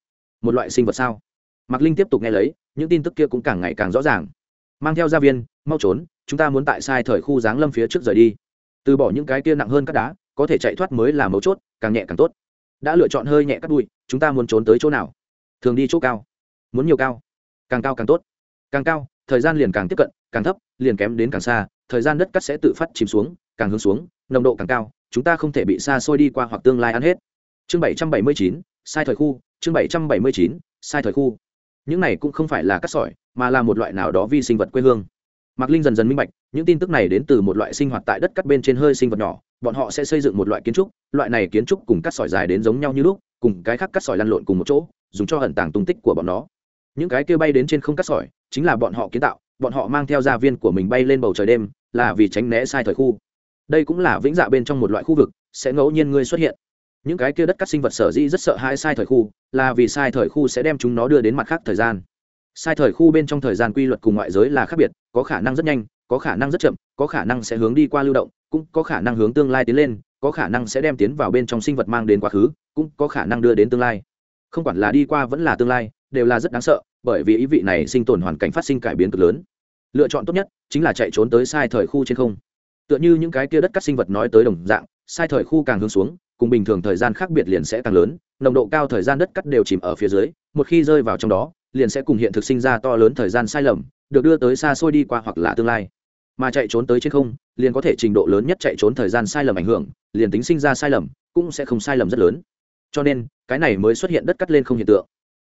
Một loại sinh vật sao? Mạc linh tiếp tục nghe lấy, những tin tức kia cũng càng ngày càng rõ ràng. Mang theo gia viên, mau trốn, chúng ta muốn tại sai thời khu giáng lâm phía trước rời đi từ bỏ những cái kia nặng hơn các đá, có thể chạy thoát mới là mấu chốt, càng nhẹ càng tốt. Đã lựa chọn hơi nhẹ cắt đuôi, chúng ta muốn trốn tới chỗ nào? Thường đi chỗ cao. Muốn nhiều cao? Càng cao càng tốt. Càng cao, thời gian liền càng tiếp cận, càng thấp, liền kém đến càng xa, thời gian đất cắt sẽ tự phát chìm xuống, càng hướng xuống, nồng độ càng cao, chúng ta không thể bị xa xôi đi qua hoặc tương lai ăn hết. Chương bảy trăm bảy mươi chín, sai thời khu, chương bảy trăm bảy mươi chín, sai thời khu. Những này cũng không phải là cắt sỏi, mà là một loại nào đó vi sinh vật quê hương mạc linh dần dần minh bạch, những tin tức này đến từ một loại sinh hoạt tại đất cắt bên trên hơi sinh vật nhỏ, bọn họ sẽ xây dựng một loại kiến trúc, loại này kiến trúc cùng cắt sỏi dài đến giống nhau như lúc, cùng cái khác cắt sỏi lăn lộn cùng một chỗ, dùng cho ẩn tàng tung tích của bọn nó. Những cái kia bay đến trên không cắt sỏi, chính là bọn họ kiến tạo, bọn họ mang theo gia viên của mình bay lên bầu trời đêm, là vì tránh né sai thời khu. Đây cũng là vĩnh dạ bên trong một loại khu vực, sẽ ngẫu nhiên ngươi xuất hiện. Những cái kia đất cắt sinh vật sở dĩ rất sợ hãi sai thời khu, là vì sai thời khu sẽ đem chúng nó đưa đến mặt khác thời gian sai thời khu bên trong thời gian quy luật cùng ngoại giới là khác biệt, có khả năng rất nhanh, có khả năng rất chậm, có khả năng sẽ hướng đi qua lưu động, cũng có khả năng hướng tương lai tiến lên, có khả năng sẽ đem tiến vào bên trong sinh vật mang đến quá khứ, cũng có khả năng đưa đến tương lai. Không quản là đi qua vẫn là tương lai, đều là rất đáng sợ, bởi vì ý vị này sinh tồn hoàn cảnh phát sinh cải biến cực lớn. Lựa chọn tốt nhất chính là chạy trốn tới sai thời khu trên không. Tựa như những cái kia đất các sinh vật nói tới đồng dạng, sai thời khu càng hướng xuống cùng bình thường thời gian khác biệt liền sẽ càng lớn, nồng độ cao thời gian đất cắt đều chìm ở phía dưới, một khi rơi vào trong đó, liền sẽ cùng hiện thực sinh ra to lớn thời gian sai lầm, được đưa tới xa xôi đi qua hoặc là tương lai. Mà chạy trốn tới trên không, liền có thể trình độ lớn nhất chạy trốn thời gian sai lầm ảnh hưởng, liền tính sinh ra sai lầm, cũng sẽ không sai lầm rất lớn. Cho nên, cái này mới xuất hiện đất cắt lên không hiện tượng.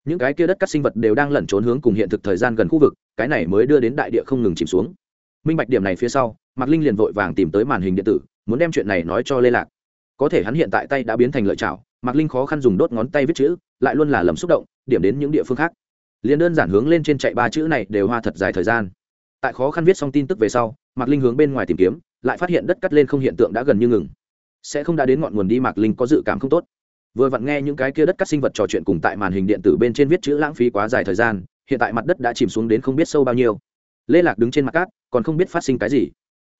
Những cái kia đất cắt sinh vật đều đang lẩn trốn hướng cùng hiện thực thời gian gần khu vực, cái này mới đưa đến đại địa không ngừng chìm xuống. Minh bạch điểm này phía sau, mạc linh liền vội vàng tìm tới màn hình điện tử, muốn đem chuyện này nói cho lê lạc có thể hắn hiện tại tay đã biến thành lợi chảo, mạc linh khó khăn dùng đốt ngón tay viết chữ, lại luôn là lầm xúc động, điểm đến những địa phương khác. Liền đơn giản hướng lên trên chạy ba chữ này đều hoa thật dài thời gian. Tại khó khăn viết xong tin tức về sau, mạc linh hướng bên ngoài tìm kiếm, lại phát hiện đất cắt lên không hiện tượng đã gần như ngừng. Sẽ không đã đến ngọn nguồn đi, mạc linh có dự cảm không tốt. Vừa vặn nghe những cái kia đất cắt sinh vật trò chuyện cùng tại màn hình điện tử bên trên viết chữ lãng phí quá dài thời gian, hiện tại mặt đất đã chìm xuống đến không biết sâu bao nhiêu. Lê lạc đứng trên mặt cát, còn không biết phát sinh cái gì.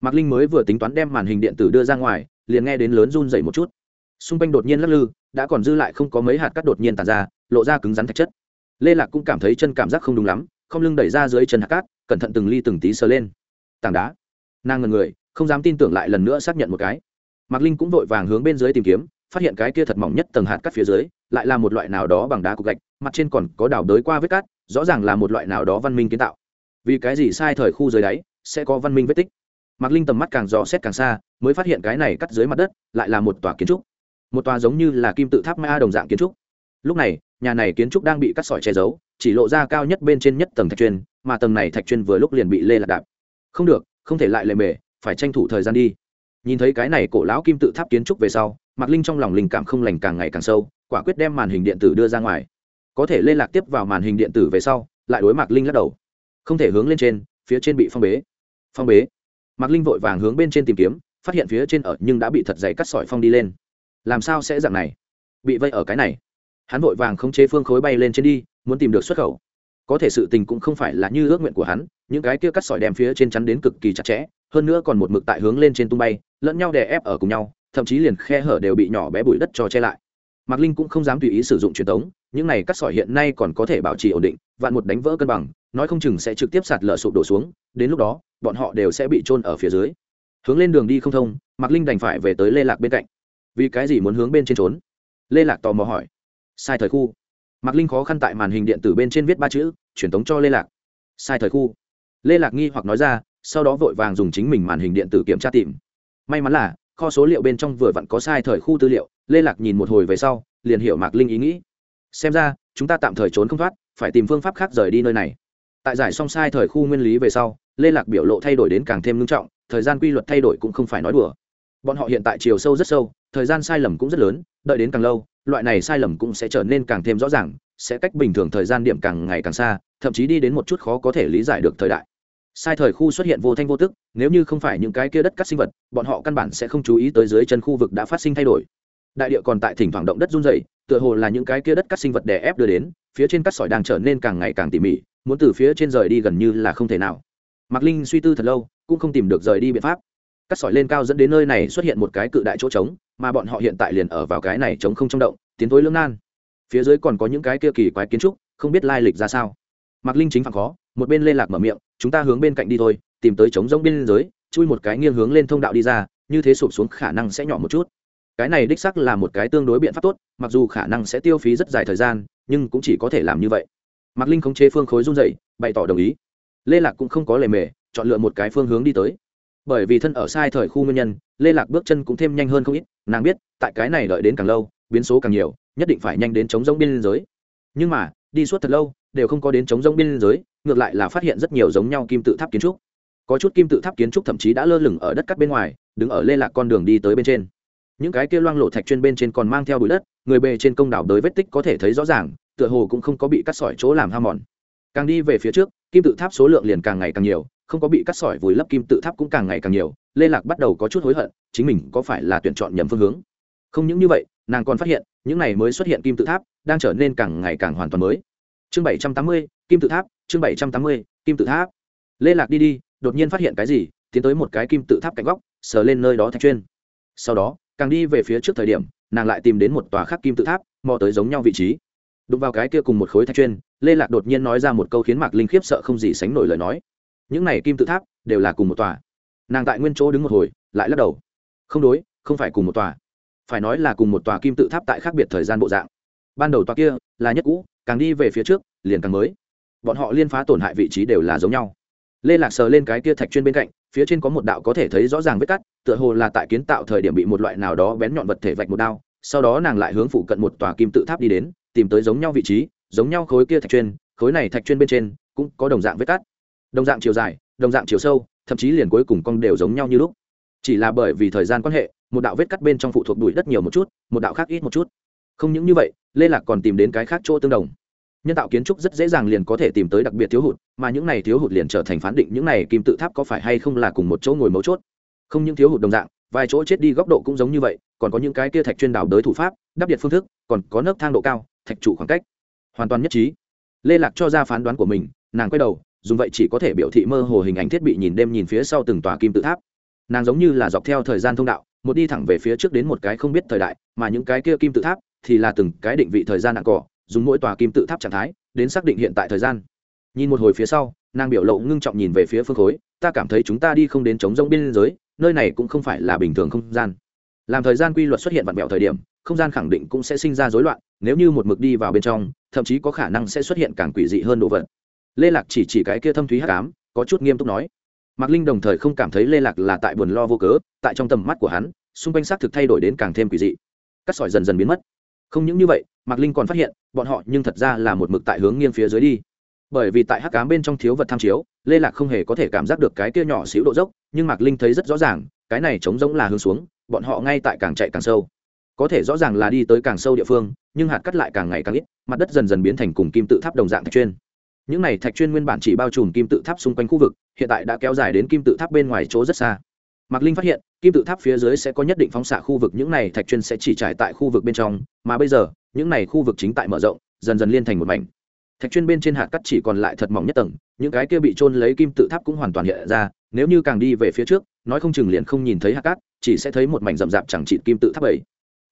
Mạc linh mới vừa tính toán đem màn hình điện tử đưa ra ngoài liền nghe đến lớn run dậy một chút. Xung quanh đột nhiên lắc lư, đã còn dư lại không có mấy hạt cát đột nhiên tàn ra, lộ ra cứng rắn thạch chất. Lê lạc cũng cảm thấy chân cảm giác không đúng lắm, không lưng đẩy ra dưới chân hạt cát, cẩn thận từng ly từng tí sờ lên. Tảng đá. Nàng ngần người, không dám tin tưởng lại lần nữa xác nhận một cái. Mạc linh cũng vội vàng hướng bên dưới tìm kiếm, phát hiện cái kia thật mỏng nhất tầng hạt cát phía dưới, lại là một loại nào đó bằng đá cục gạch, mặt trên còn có đảo đới qua vết cát, rõ ràng là một loại nào đó văn minh kiến tạo. Vì cái gì sai thời khu dưới đáy, sẽ có văn minh vết tích? Mạc linh tầm mắt càng dò xét càng xa, mới phát hiện cái này cắt dưới mặt đất lại là một tòa kiến trúc. Một tòa giống như là kim tự tháp ma đồng dạng kiến trúc. Lúc này, nhà này kiến trúc đang bị cắt sỏi che giấu, chỉ lộ ra cao nhất bên trên nhất tầng thạch chuyên, mà tầng này thạch chuyên vừa lúc liền bị lê lạc đạp. Không được, không thể lại lề mề, phải tranh thủ thời gian đi. Nhìn thấy cái này cổ lão kim tự tháp kiến trúc về sau, mạc linh trong lòng linh cảm không lành càng ngày càng sâu, quả quyết đem màn hình điện tử đưa ra ngoài. Có thể liên lạc tiếp vào màn hình điện tử về sau, lại đối mạc linh lắc đầu. Không thể hướng lên trên, phía trên bị phong bế. Phong bế mạc linh vội vàng hướng bên trên tìm kiếm, phát hiện phía trên ở nhưng đã bị thật dày cắt sỏi phong đi lên. Làm sao sẽ dạng này? Bị vây ở cái này. Hắn vội vàng không chế phương khối bay lên trên đi, muốn tìm được xuất khẩu. Có thể sự tình cũng không phải là như ước nguyện của hắn, những cái kia cắt sỏi đem phía trên chắn đến cực kỳ chặt chẽ, hơn nữa còn một mực tại hướng lên trên tung bay, lẫn nhau đè ép ở cùng nhau, thậm chí liền khe hở đều bị nhỏ bé bụi đất cho che lại. Mạc linh cũng không dám tùy ý sử dụng truyền thống những này cắt sỏi hiện nay còn có thể bảo trì ổn định, vạn một đánh vỡ cân bằng nói không chừng sẽ trực tiếp sạt lở sụp đổ xuống, đến lúc đó, bọn họ đều sẽ bị trôn ở phía dưới. Hướng lên đường đi không thông, mạc linh đành phải về tới lê lạc bên cạnh. Vì cái gì muốn hướng bên trên trốn? Lê lạc tò mò hỏi. Sai thời khu. Mạc linh khó khăn tại màn hình điện tử bên trên viết ba chữ, truyền tống cho lê lạc. Sai thời khu. Lê lạc nghi hoặc nói ra, sau đó vội vàng dùng chính mình màn hình điện tử kiểm tra tìm. May mắn là, kho số liệu bên trong vừa vặn có sai thời khu tư liệu, lê lạc nhìn một hồi về sau, liền hiểu mạc linh ý nghĩ. Xem ra, chúng ta tạm thời trốn không thoát, phải tìm phương pháp khác rời đi nơi này tại giải xong sai thời khu nguyên lý về sau, lê lạc biểu lộ thay đổi đến càng thêm nghiêm trọng, thời gian quy luật thay đổi cũng không phải nói đùa. Bọn họ hiện tại chiều sâu rất sâu, thời gian sai lầm cũng rất lớn, đợi đến càng lâu, loại này sai lầm cũng sẽ trở nên càng thêm rõ ràng, sẽ cách bình thường thời gian điểm càng ngày càng xa, thậm chí đi đến một chút khó có thể lý giải được thời đại. Sai thời khu xuất hiện vô thanh vô tức, nếu như không phải những cái kia đất cắt sinh vật, bọn họ căn bản sẽ không chú ý tới dưới chân khu vực đã phát sinh thay đổi. Đại địa còn tại thỉnh thoảng động đất run dày tựa hồ là những cái kia đất cắt sinh vật đè ép đưa đến, phía trên cắt sỏi đang trở nên càng ngày càng tỉ mỉ muốn từ phía trên rời đi gần như là không thể nào. Mạc linh suy tư thật lâu cũng không tìm được rời đi biện pháp. Cắt sỏi lên cao dẫn đến nơi này xuất hiện một cái cự đại chỗ trống mà bọn họ hiện tại liền ở vào cái này trống không trong động tiến tối lưỡng nan. Phía dưới còn có những cái kia kỳ quái kiến trúc không biết lai lịch ra sao. Mạc linh chính phản khó một bên lên lạc mở miệng chúng ta hướng bên cạnh đi thôi tìm tới trống rỗng bên dưới, chui một cái nghiêng hướng lên thông đạo đi ra như thế sụp xuống khả năng sẽ nhỏ một chút. Cái này đích sắc là một cái tương đối biện pháp tốt mặc dù khả năng sẽ tiêu phí rất dài thời gian nhưng cũng chỉ có thể làm như vậy mạc linh khống chế phương khối run dậy bày tỏ đồng ý. Lê lạc cũng không có lề mề, chọn lựa một cái phương hướng đi tới. Bởi vì thân ở sai thời khu nguyên nhân, lê lạc bước chân cũng thêm nhanh hơn không ít, nàng biết, tại cái này đợi đến càng lâu, biến số càng nhiều, nhất định phải nhanh đến chống giống biên giới. Nhưng mà, đi suốt thật lâu, đều không có đến chống giống biên giới, ngược lại là phát hiện rất nhiều giống nhau kim tự tháp kiến trúc. Có chút kim tự tháp kiến trúc thậm chí đã lơ lửng ở đất cắt bên ngoài, đứng ở lê lạc con đường đi tới bên trên. Những cái kia loang lộ thạch chuyên bên trên còn mang theo bụi đất, người bề trên công đảo đới vết tích có thể thấy rõ ràng tựa hồ cũng không có bị cắt sỏi chỗ làm ham mòn. Càng đi về phía trước, kim tự tháp số lượng liền càng ngày càng nhiều, không có bị cắt sỏi vùi lấp kim tự tháp cũng càng ngày càng nhiều, lê lạc bắt đầu có chút hối hận, chính mình có phải là tuyển chọn nhầm phương hướng. Không những như vậy, nàng còn phát hiện, những này mới xuất hiện kim tự tháp, đang trở nên càng ngày càng hoàn toàn mới. Chương bảy trăm tám mươi, kim tự tháp, chương bảy trăm tám mươi, kim tự tháp. Lê lạc đi đi, đột nhiên phát hiện cái gì, tiến tới một cái kim tự tháp cạnh góc, sờ lên nơi đó thạch chuyên. Sau đó, càng đi về phía trước thời điểm, nàng lại tìm đến một tòa khác kim tự tháp, mò tới giống nhau vị trí đụng vào cái kia cùng một khối thạch chuyên, lê lạc đột nhiên nói ra một câu khiến mạc linh khiếp sợ không gì sánh nổi lời nói. Những này kim tự tháp đều là cùng một tòa. Nàng tại nguyên chỗ đứng một hồi, lại lắc đầu. Không đối, không phải cùng một tòa. Phải nói là cùng một tòa kim tự tháp tại khác biệt thời gian bộ dạng. Ban đầu tòa kia là nhất cũ, càng đi về phía trước, liền càng mới. Bọn họ liên phá tổn hại vị trí đều là giống nhau. Lê lạc sờ lên cái kia thạch chuyên bên cạnh, phía trên có một đạo có thể thấy rõ ràng vết cắt, tựa hồ là tại kiến tạo thời điểm bị một loại nào đó bén nhọn vật thể vạch một đao, sau đó nàng lại hướng phụ cận một tòa kim tự tháp đi đến tìm tới giống nhau vị trí, giống nhau khối kia thạch chuyên, khối này thạch chuyên bên trên cũng có đồng dạng vết cắt. Đồng dạng chiều dài, đồng dạng chiều sâu, thậm chí liền cuối cùng cong đều giống nhau như lúc. Chỉ là bởi vì thời gian quan hệ, một đạo vết cắt bên trong phụ thuộc đùi đất nhiều một chút, một đạo khác ít một chút. Không những như vậy, lê lạc còn tìm đến cái khác chỗ tương đồng. Nhân tạo kiến trúc rất dễ dàng liền có thể tìm tới đặc biệt thiếu hụt, mà những này thiếu hụt liền trở thành phán định những này kim tự tháp có phải hay không là cùng một chỗ ngồi mấu chốt. Không những thiếu hụt đồng dạng, vài chỗ chết đi góc độ cũng giống như vậy, còn có những cái kia thạch chuyên đảo đới thủ pháp, đắp điện phương thức, còn có nấc thang độ cao thạch trụ khoảng cách. Hoàn toàn nhất trí. Lê lạc cho ra phán đoán của mình, nàng quay đầu, dùng vậy chỉ có thể biểu thị mơ hồ hình ảnh thiết bị nhìn đêm nhìn phía sau từng tòa kim tự tháp. Nàng giống như là dọc theo thời gian thông đạo, một đi thẳng về phía trước đến một cái không biết thời đại, mà những cái kia kim tự tháp thì là từng cái định vị thời gian nặng cỏ, dùng mỗi tòa kim tự tháp trạng thái đến xác định hiện tại thời gian. Nhìn một hồi phía sau, nàng biểu lộ ngưng trọng nhìn về phía phương khối, ta cảm thấy chúng ta đi không đến chống rông biên giới, nơi này cũng không phải là bình thường không gian. Làm thời gian quy luật xuất hiện vặn vẹo thời điểm, không gian khẳng định cũng sẽ sinh ra rối loạn nếu như một mực đi vào bên trong, thậm chí có khả năng sẽ xuất hiện càng quỷ dị hơn đồ vật. Lê lạc chỉ chỉ cái kia thâm thúy hắc ám, có chút nghiêm túc nói. Mạc linh đồng thời không cảm thấy lê lạc là tại buồn lo vô cớ, tại trong tầm mắt của hắn, xung quanh xác thực thay đổi đến càng thêm quỷ dị. Cắt sỏi dần dần biến mất. Không những như vậy, mạc linh còn phát hiện, bọn họ nhưng thật ra là một mực tại hướng nghiêng phía dưới đi. Bởi vì tại hắc cám bên trong thiếu vật tham chiếu, lê lạc không hề có thể cảm giác được cái kia nhỏ xíu độ dốc, nhưng mạc linh thấy rất rõ ràng, cái này trống rỗng là hướng xuống, bọn họ ngay tại càng chạy càng sâu có thể rõ ràng là đi tới càng sâu địa phương, nhưng hạt cắt lại càng ngày càng ít, mặt đất dần dần biến thành cùng kim tự tháp đồng dạng thạch chuyên. Những này thạch chuyên nguyên bản chỉ bao trùm kim tự tháp xung quanh khu vực, hiện tại đã kéo dài đến kim tự tháp bên ngoài chỗ rất xa. Mạc linh phát hiện, kim tự tháp phía dưới sẽ có nhất định phóng xạ khu vực, những này thạch chuyên sẽ chỉ trải tại khu vực bên trong, mà bây giờ, những này khu vực chính tại mở rộng, dần dần liên thành một mảnh. Thạch chuyên bên trên hạt cắt chỉ còn lại thật mỏng nhất tầng, những cái kia bị trôn lấy kim tự tháp cũng hoàn toàn hiện ra, nếu như càng đi về phía trước, nói không chừng liền không nhìn thấy hạt cát chỉ sẽ thấy một mảnh rậm rạp chẳng trị kim tự tháp ấy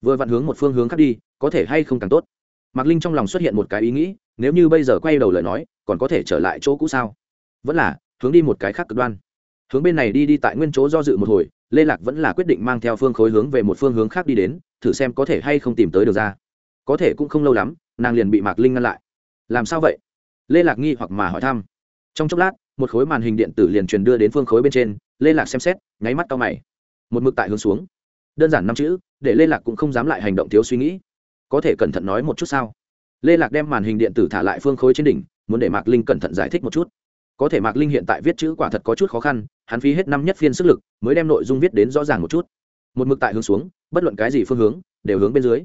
vừa vặn hướng một phương hướng khác đi, có thể hay không càng tốt. Mạc linh trong lòng xuất hiện một cái ý nghĩ, nếu như bây giờ quay đầu lời nói, còn có thể trở lại chỗ cũ sao? Vẫn là, hướng đi một cái khác cực đoan. Hướng bên này đi đi tại nguyên chỗ do dự một hồi, lê lạc vẫn là quyết định mang theo phương khối hướng về một phương hướng khác đi đến, thử xem có thể hay không tìm tới được ra. Có thể cũng không lâu lắm, nàng liền bị mạc linh ngăn lại. Làm sao vậy? Lê lạc nghi hoặc mà hỏi thăm. Trong chốc lát, một khối màn hình điện tử liền truyền đưa đến phương khối bên trên, lê lạc xem xét, nháy mắt cao mày. Một mực tại hướng xuống đơn giản năm chữ, để lê lạc cũng không dám lại hành động thiếu suy nghĩ. Có thể cẩn thận nói một chút sao? Lê lạc đem màn hình điện tử thả lại phương khối trên đỉnh, muốn để mạc linh cẩn thận giải thích một chút. Có thể mạc linh hiện tại viết chữ quả thật có chút khó khăn, hắn phí hết năm nhất phiên sức lực, mới đem nội dung viết đến rõ ràng một chút. Một mực tại hướng xuống, bất luận cái gì phương hướng, đều hướng bên dưới.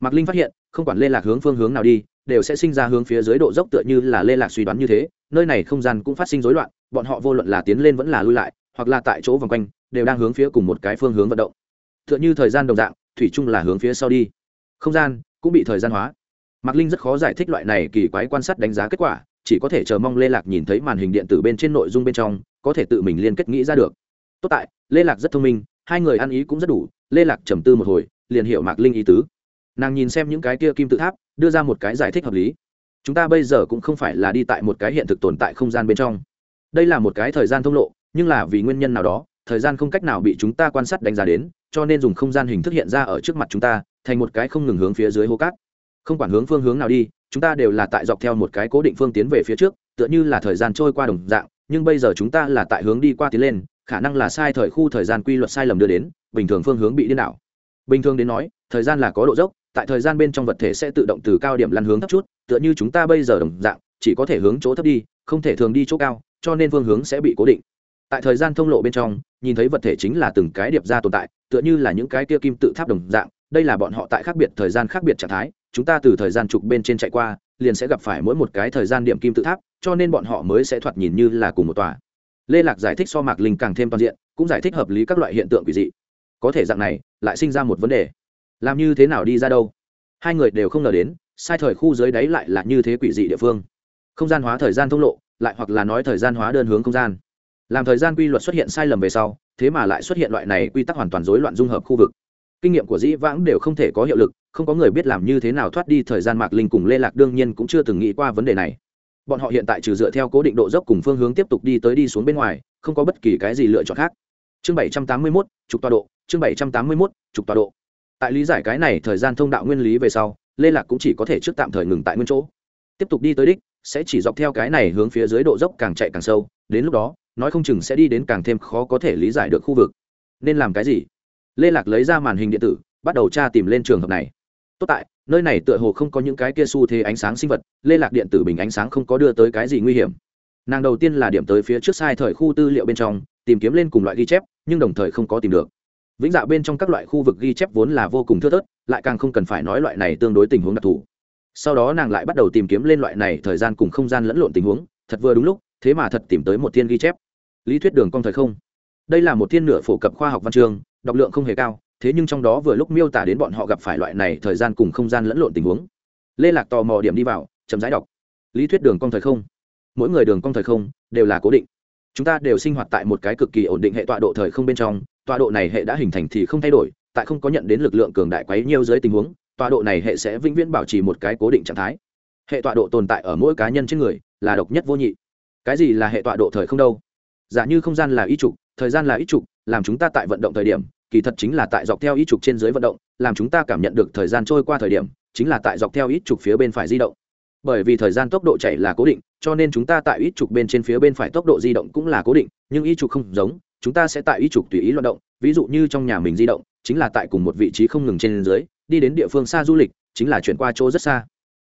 Mạc linh phát hiện, không quản lê lạc hướng phương hướng nào đi, đều sẽ sinh ra hướng phía dưới độ dốc tựa như là lê lạc suy đoán như thế, nơi này không gian cũng phát sinh rối loạn, bọn họ vô luận là tiến lên vẫn là lui lại, hoặc là tại chỗ vòng quanh, đều đang hướng phía cùng một cái phương hướng vận động tựa như thời gian đồng dạng, thủy chung là hướng phía sau đi. Không gian cũng bị thời gian hóa. Mạc linh rất khó giải thích loại này kỳ quái quan sát đánh giá kết quả, chỉ có thể chờ mong lê lạc nhìn thấy màn hình điện tử bên trên nội dung bên trong, có thể tự mình liên kết nghĩ ra được. Tốt tại, lê lạc rất thông minh, hai người ăn ý cũng rất đủ, lê lạc trầm tư một hồi, liền hiểu mạc linh ý tứ. Nàng nhìn xem những cái kia kim tự tháp, đưa ra một cái giải thích hợp lý. Chúng ta bây giờ cũng không phải là đi tại một cái hiện thực tồn tại không gian bên trong. Đây là một cái thời gian thông lộ, nhưng là vì nguyên nhân nào đó, thời gian không cách nào bị chúng ta quan sát đánh giá đến cho nên dùng không gian hình thức hiện ra ở trước mặt chúng ta, thành một cái không ngừng hướng phía dưới hố cát. Không quản hướng phương hướng nào đi, chúng ta đều là tại dọc theo một cái cố định phương tiến về phía trước, tựa như là thời gian trôi qua đồng dạng, nhưng bây giờ chúng ta là tại hướng đi qua tiến lên, khả năng là sai thời khu thời gian quy luật sai lầm đưa đến, bình thường phương hướng bị điên đảo. Bình thường đến nói, thời gian là có độ dốc, tại thời gian bên trong vật thể sẽ tự động từ cao điểm lăn hướng thấp chút, tựa như chúng ta bây giờ đồng dạng, chỉ có thể hướng chỗ thấp đi, không thể thường đi chỗ cao, cho nên phương hướng sẽ bị cố định. Tại thời gian thông lộ bên trong nhìn thấy vật thể chính là từng cái điệp ra tồn tại, tựa như là những cái kia kim tự tháp đồng dạng, đây là bọn họ tại khác biệt thời gian khác biệt trạng thái, chúng ta từ thời gian trục bên trên chạy qua, liền sẽ gặp phải mỗi một cái thời gian điểm kim tự tháp, cho nên bọn họ mới sẽ thoạt nhìn như là cùng một tòa. Lê lạc giải thích so mạc linh càng thêm toàn diện, cũng giải thích hợp lý các loại hiện tượng quỷ dị. Có thể dạng này, lại sinh ra một vấn đề. Làm như thế nào đi ra đâu? Hai người đều không ngờ đến, sai thời khu dưới đáy lại là như thế quỷ dị địa phương. Không gian hóa thời gian thông lộ, lại hoặc là nói thời gian hóa đơn hướng không gian làm thời gian quy luật xuất hiện sai lầm về sau, thế mà lại xuất hiện loại này quy tắc hoàn toàn rối loạn dung hợp khu vực. Kinh nghiệm của dĩ vãng đều không thể có hiệu lực, không có người biết làm như thế nào thoát đi thời gian mạc linh cùng lê lạc đương nhiên cũng chưa từng nghĩ qua vấn đề này. Bọn họ hiện tại trừ dựa theo cố định độ dốc cùng phương hướng tiếp tục đi tới đi xuống bên ngoài, không có bất kỳ cái gì lựa chọn khác. Chương bảy trăm tám mươi mốt, trục tọa độ, chương bảy trăm tám mươi mốt, trục tọa độ. Tại lý giải cái này thời gian thông đạo nguyên lý về sau, lê lạc cũng chỉ có thể trước tạm thời ngừng tại nguyên chỗ tiếp tục đi tới đích, sẽ chỉ dọc theo cái này hướng phía dưới độ dốc càng chạy càng sâu, đến lúc đó, nói không chừng sẽ đi đến càng thêm khó có thể lý giải được khu vực. Nên làm cái gì? Lê lạc lấy ra màn hình điện tử, bắt đầu tra tìm lên trường hợp này. Tốt tại, nơi này tựa hồ không có những cái kia xu thế ánh sáng sinh vật, lê lạc điện tử bình ánh sáng không có đưa tới cái gì nguy hiểm. Nàng đầu tiên là điểm tới phía trước sai thời khu tư liệu bên trong, tìm kiếm lên cùng loại ghi chép, nhưng đồng thời không có tìm được. Vĩnh dạ bên trong các loại khu vực ghi chép vốn là vô cùng thưa thớt, lại càng không cần phải nói loại này tương đối tình huống đặc thù sau đó nàng lại bắt đầu tìm kiếm lên loại này thời gian cùng không gian lẫn lộn tình huống, thật vừa đúng lúc, thế mà thật tìm tới một thiên ghi chép. Lý thuyết đường cong thời không. Đây là một thiên nửa phổ cập khoa học văn chương, đọc lượng không hề cao, thế nhưng trong đó vừa lúc miêu tả đến bọn họ gặp phải loại này thời gian cùng không gian lẫn lộn tình huống. Lê lạc tò mò điểm đi vào, chậm rãi đọc. Lý thuyết đường cong thời không. Mỗi người đường cong thời không đều là cố định. Chúng ta đều sinh hoạt tại một cái cực kỳ ổn định hệ tọa độ thời không bên trong, tọa độ này hệ đã hình thành thì không thay đổi, tại không có nhận đến lực lượng cường đại quấy nhiều dưới tình huống tọa độ này hệ sẽ vĩnh viễn bảo trì một cái cố định trạng thái. Hệ tọa độ tồn tại ở mỗi cá nhân trên người là độc nhất vô nhị. Cái gì là hệ tọa độ thời không đâu? Giả như không gian là y trục, thời gian là y trục, làm chúng ta tại vận động thời điểm, kỳ thật chính là tại dọc theo y trục trên dưới vận động, làm chúng ta cảm nhận được thời gian trôi qua thời điểm, chính là tại dọc theo ít trục phía bên phải di động. Bởi vì thời gian tốc độ chạy là cố định, cho nên chúng ta tại ít trục bên trên phía bên phải tốc độ di động cũng là cố định, nhưng ý trục không giống, chúng ta sẽ tại ý trục tùy ý loạt động, ví dụ như trong nhà mình di động, chính là tại cùng một vị trí không ngừng trên dưới đi đến địa phương xa du lịch, chính là chuyển qua chỗ rất xa.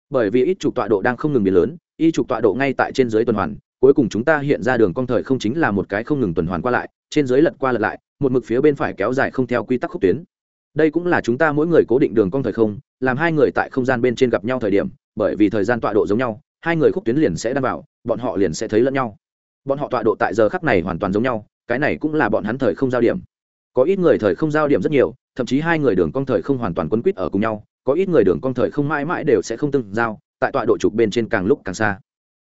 Bởi vì ít trục tọa độ đang không ngừng biến lớn, y trục tọa độ ngay tại trên dưới tuần hoàn, cuối cùng chúng ta hiện ra đường cong thời không chính là một cái không ngừng tuần hoàn qua lại, trên dưới lật qua lật lại, một mực phía bên phải kéo dài không theo quy tắc khúc tuyến. Đây cũng là chúng ta mỗi người cố định đường cong thời không, làm hai người tại không gian bên trên gặp nhau thời điểm, bởi vì thời gian tọa độ giống nhau, hai người khúc tuyến liền sẽ đan vào, bọn họ liền sẽ thấy lẫn nhau. Bọn họ tọa độ tại giờ khắc này hoàn toàn giống nhau, cái này cũng là bọn hắn thời không giao điểm. Có ít người thời không giao điểm rất nhiều thậm chí hai người đường cong thời không hoàn toàn quấn quýt ở cùng nhau, có ít người đường cong thời không mãi mãi đều sẽ không tương giao, tại tọa độ trục bên trên càng lúc càng xa.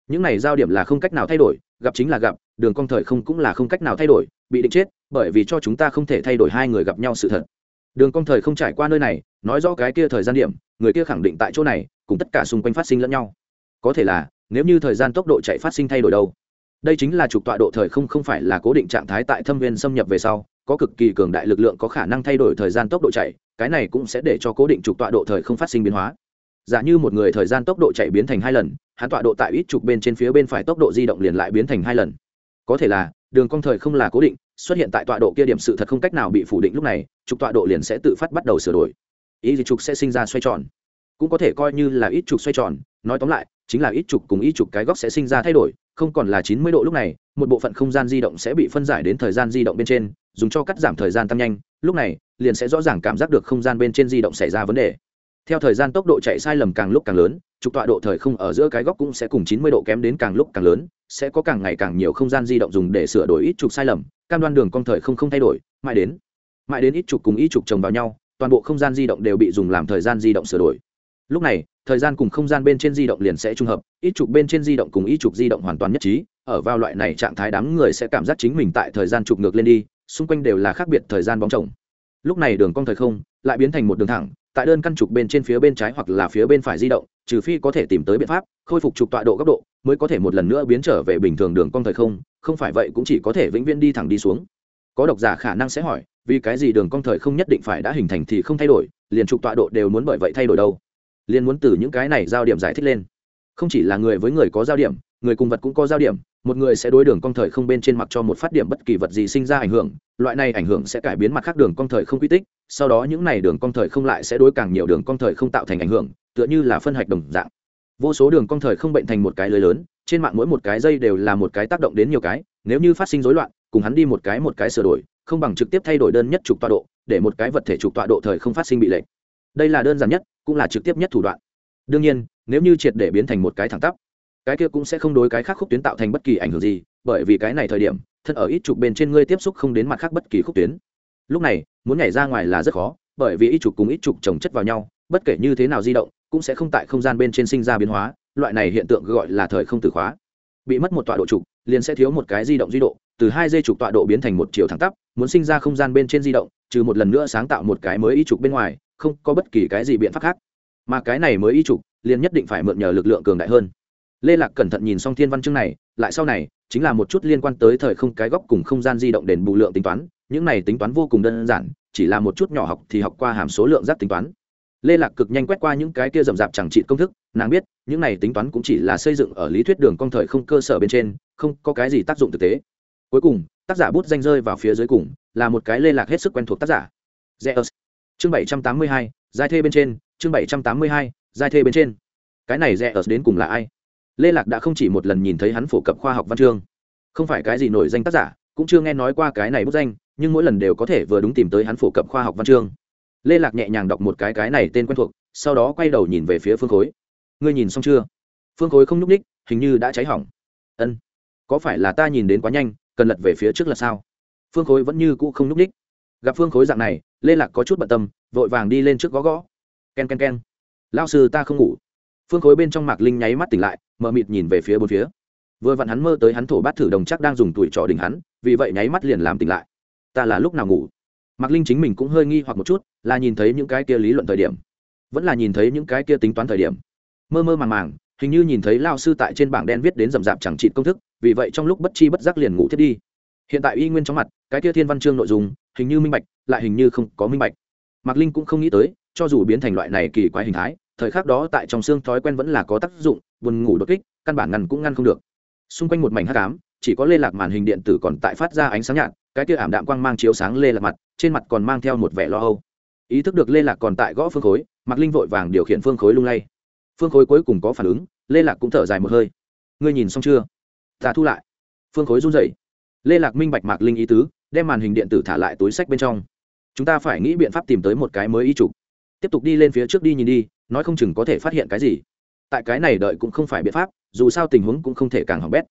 Những này giao điểm là không cách nào thay đổi, gặp chính là gặp, đường cong thời không cũng là không cách nào thay đổi, bị định chết, bởi vì cho chúng ta không thể thay đổi hai người gặp nhau sự thật. Đường cong thời không trải qua nơi này, nói rõ cái kia thời gian điểm, người kia khẳng định tại chỗ này, cùng tất cả xung quanh phát sinh lẫn nhau. Có thể là, nếu như thời gian tốc độ chạy phát sinh thay đổi đâu? Đây chính là trục tọa độ thời không không phải là cố định trạng thái tại thâm viên xâm nhập về sau có cực kỳ cường đại lực lượng có khả năng thay đổi thời gian tốc độ chạy, cái này cũng sẽ để cho cố định trục tọa độ thời không phát sinh biến hóa. Giả như một người thời gian tốc độ chạy biến thành hai lần, hắn tọa độ tại ít trục bên trên phía bên phải tốc độ di động liền lại biến thành hai lần. Có thể là, đường cong thời không là cố định, xuất hiện tại tọa độ kia điểm sự thật không cách nào bị phủ định lúc này, trục tọa độ liền sẽ tự phát bắt đầu sửa đổi. Ý gì trục sẽ sinh ra xoay tròn. Cũng có thể coi như là ít trục xoay tròn, nói tóm lại, chính là ít trục cùng ít trục cái góc sẽ sinh ra thay đổi, không còn là chín mươi độ lúc này, một bộ phận không gian di động sẽ bị phân giải đến thời gian di động bên trên dùng cho cắt giảm thời gian tăng nhanh, lúc này, liền sẽ rõ ràng cảm giác được không gian bên trên di động xảy ra vấn đề. Theo thời gian tốc độ chạy sai lầm càng lúc càng lớn, trục tọa độ thời không ở giữa cái góc cũng sẽ cùng chín mươi độ kém đến càng lúc càng lớn, sẽ có càng ngày càng nhiều không gian di động dùng để sửa đổi ít trục sai lầm, cam đoan đường cong thời không không thay đổi, mãi đến mãi đến ít trục cùng ít trục chồng vào nhau, toàn bộ không gian di động đều bị dùng làm thời gian di động sửa đổi. Lúc này, thời gian cùng không gian bên trên di động liền sẽ trung hợp, ít trục bên trên di động cùng ít trục di động hoàn toàn nhất trí, ở vào loại này trạng thái đám người sẽ cảm giác chính mình tại thời gian trục ngược lên đi xung quanh đều là khác biệt thời gian bóng chồng. Lúc này đường cong thời không lại biến thành một đường thẳng, tại đơn căn trục bên trên phía bên trái hoặc là phía bên phải di động, trừ phi có thể tìm tới biện pháp khôi phục trục tọa độ góc độ mới có thể một lần nữa biến trở về bình thường đường cong thời không không phải vậy cũng chỉ có thể vĩnh viễn đi thẳng đi xuống. Có độc giả khả năng sẽ hỏi, vì cái gì đường cong thời không nhất định phải đã hình thành thì không thay đổi, liền trục tọa độ đều muốn bởi vậy thay đổi đâu? Liền muốn từ những cái này giao điểm giải thích lên. Không chỉ là người với người có giao điểm người cùng vật cũng có giao điểm, một người sẽ đối đường cong thời không bên trên mặt cho một phát điểm bất kỳ vật gì sinh ra ảnh hưởng, loại này ảnh hưởng sẽ cải biến mặt khác đường cong thời không quy tích, sau đó những này đường cong thời không lại sẽ đối càng nhiều đường cong thời không tạo thành ảnh hưởng, tựa như là phân hạch đồng dạng. Vô số đường cong thời không bệnh thành một cái lưới lớn, trên mạng mỗi một cái dây đều là một cái tác động đến nhiều cái, nếu như phát sinh rối loạn, cùng hắn đi một cái một cái sửa đổi, không bằng trực tiếp thay đổi đơn nhất trục tọa độ, để một cái vật thể trục tọa độ thời không phát sinh bị lệch. Đây là đơn giản nhất, cũng là trực tiếp nhất thủ đoạn. Đương nhiên, nếu như triệt để biến thành một cái thẳng tắp cái kia cũng sẽ không đối cái khác khúc tuyến tạo thành bất kỳ ảnh hưởng gì, bởi vì cái này thời điểm, thân ở ít trục bên trên ngươi tiếp xúc không đến mặt khác bất kỳ khúc tuyến. Lúc này, muốn nhảy ra ngoài là rất khó, bởi vì ít trục cùng ít trục chồng chất vào nhau, bất kể như thế nào di động, cũng sẽ không tại không gian bên trên sinh ra biến hóa, loại này hiện tượng gọi là thời không từ khóa. Bị mất một tọa độ trục, liền sẽ thiếu một cái di động di độ, từ hai dây trục tọa độ biến thành một chiều thẳng tắp, muốn sinh ra không gian bên trên di động, trừ một lần nữa sáng tạo một cái mới y trục bên ngoài, không có bất kỳ cái gì biện pháp khác. Mà cái này mới y trục, liền nhất định phải mượn nhờ lực lượng cường đại hơn lê lạc cẩn thận nhìn xong thiên văn chương này, lại sau này, chính là một chút liên quan tới thời không cái góc cùng không gian di động đền bù lượng tính toán, những này tính toán vô cùng đơn giản, chỉ là một chút nhỏ học thì học qua hàm số lượng giác tính toán. Lê lạc cực nhanh quét qua những cái kia rậm rạp chẳng trị công thức, nàng biết, những này tính toán cũng chỉ là xây dựng ở lý thuyết đường cong thời không cơ sở bên trên, không có cái gì tác dụng thực tế. Cuối cùng, tác giả bút danh rơi vào phía dưới cùng, là một cái lê lạc hết sức quen thuộc tác giả. Zeus. chương bảy trăm tám mươi hai, giai thê bên trên, chương bảy trăm tám mươi hai, giai thê bên trên. Cái này Zeus đến cùng là ai? Lê lạc đã không chỉ một lần nhìn thấy hắn phổ cập khoa học văn chương. Không phải cái gì nổi danh tác giả, cũng chưa nghe nói qua cái này bút danh, nhưng mỗi lần đều có thể vừa đúng tìm tới hắn phổ cập khoa học văn chương. Lê lạc nhẹ nhàng đọc một cái cái này tên quen thuộc, sau đó quay đầu nhìn về phía phương khối. Ngươi nhìn xong chưa? Phương khối không nhúc ních hình như đã cháy hỏng. Ân, có phải là ta nhìn đến quá nhanh, cần lật về phía trước là sao? Phương khối vẫn như cũ không nhúc ních gặp phương khối dạng này, lê lạc có chút bận tâm, vội vàng đi lên trước gõ gõ. K e n k e n k e n lao sư ta không ngủ. Phương khối bên trong mạc linh nháy mắt tỉnh lại mờ mịt nhìn về phía bốn phía. Vừa vặn hắn mơ tới hắn thổ bát thử đồng chắc đang dùng tuổi trọ đỉnh hắn, vì vậy nháy mắt liền làm tỉnh lại. Ta là lúc nào ngủ? Mạc linh chính mình cũng hơi nghi hoặc một chút, là nhìn thấy những cái kia lý luận thời điểm, vẫn là nhìn thấy những cái kia tính toán thời điểm. Mơ mơ màng màng, hình như nhìn thấy lao sư tại trên bảng đen viết đến rậm rạp chẳng trị công thức, vì vậy trong lúc bất chi bất giác liền ngủ thiết đi. Hiện tại y nguyên trong mặt, cái kia thiên văn chương nội dung, hình như minh bạch, lại hình như không có minh bạch. Mạc linh cũng không nghĩ tới, cho dù biến thành loại này kỳ quái hình thái thời khắc đó tại trong xương thói quen vẫn là có tác dụng, buồn ngủ đột kích, căn bản ngăn cũng ngăn không được. Xung quanh một mảnh hắc ám, chỉ có lê lạc màn hình điện tử còn tại phát ra ánh sáng nhạt, cái kia ảm đạm quang mang chiếu sáng lê lạc mặt, trên mặt còn mang theo một vẻ lo âu. Ý thức được lê lạc còn tại gõ phương khối, mạc linh vội vàng điều khiển phương khối lung lay. Phương khối cuối cùng có phản ứng, lê lạc cũng thở dài một hơi. Ngươi nhìn xong chưa? Ta thu lại. Phương khối run rẩy. Lê lạc minh bạch mạc linh ý tứ, đem màn hình điện tử thả lại túi sách bên trong. Chúng ta phải nghĩ biện pháp tìm tới một cái mới y trục tiếp tục đi lên phía trước đi nhìn đi nói không chừng có thể phát hiện cái gì. Tại cái này đợi cũng không phải biện pháp, dù sao tình huống cũng không thể càng hỏng bét.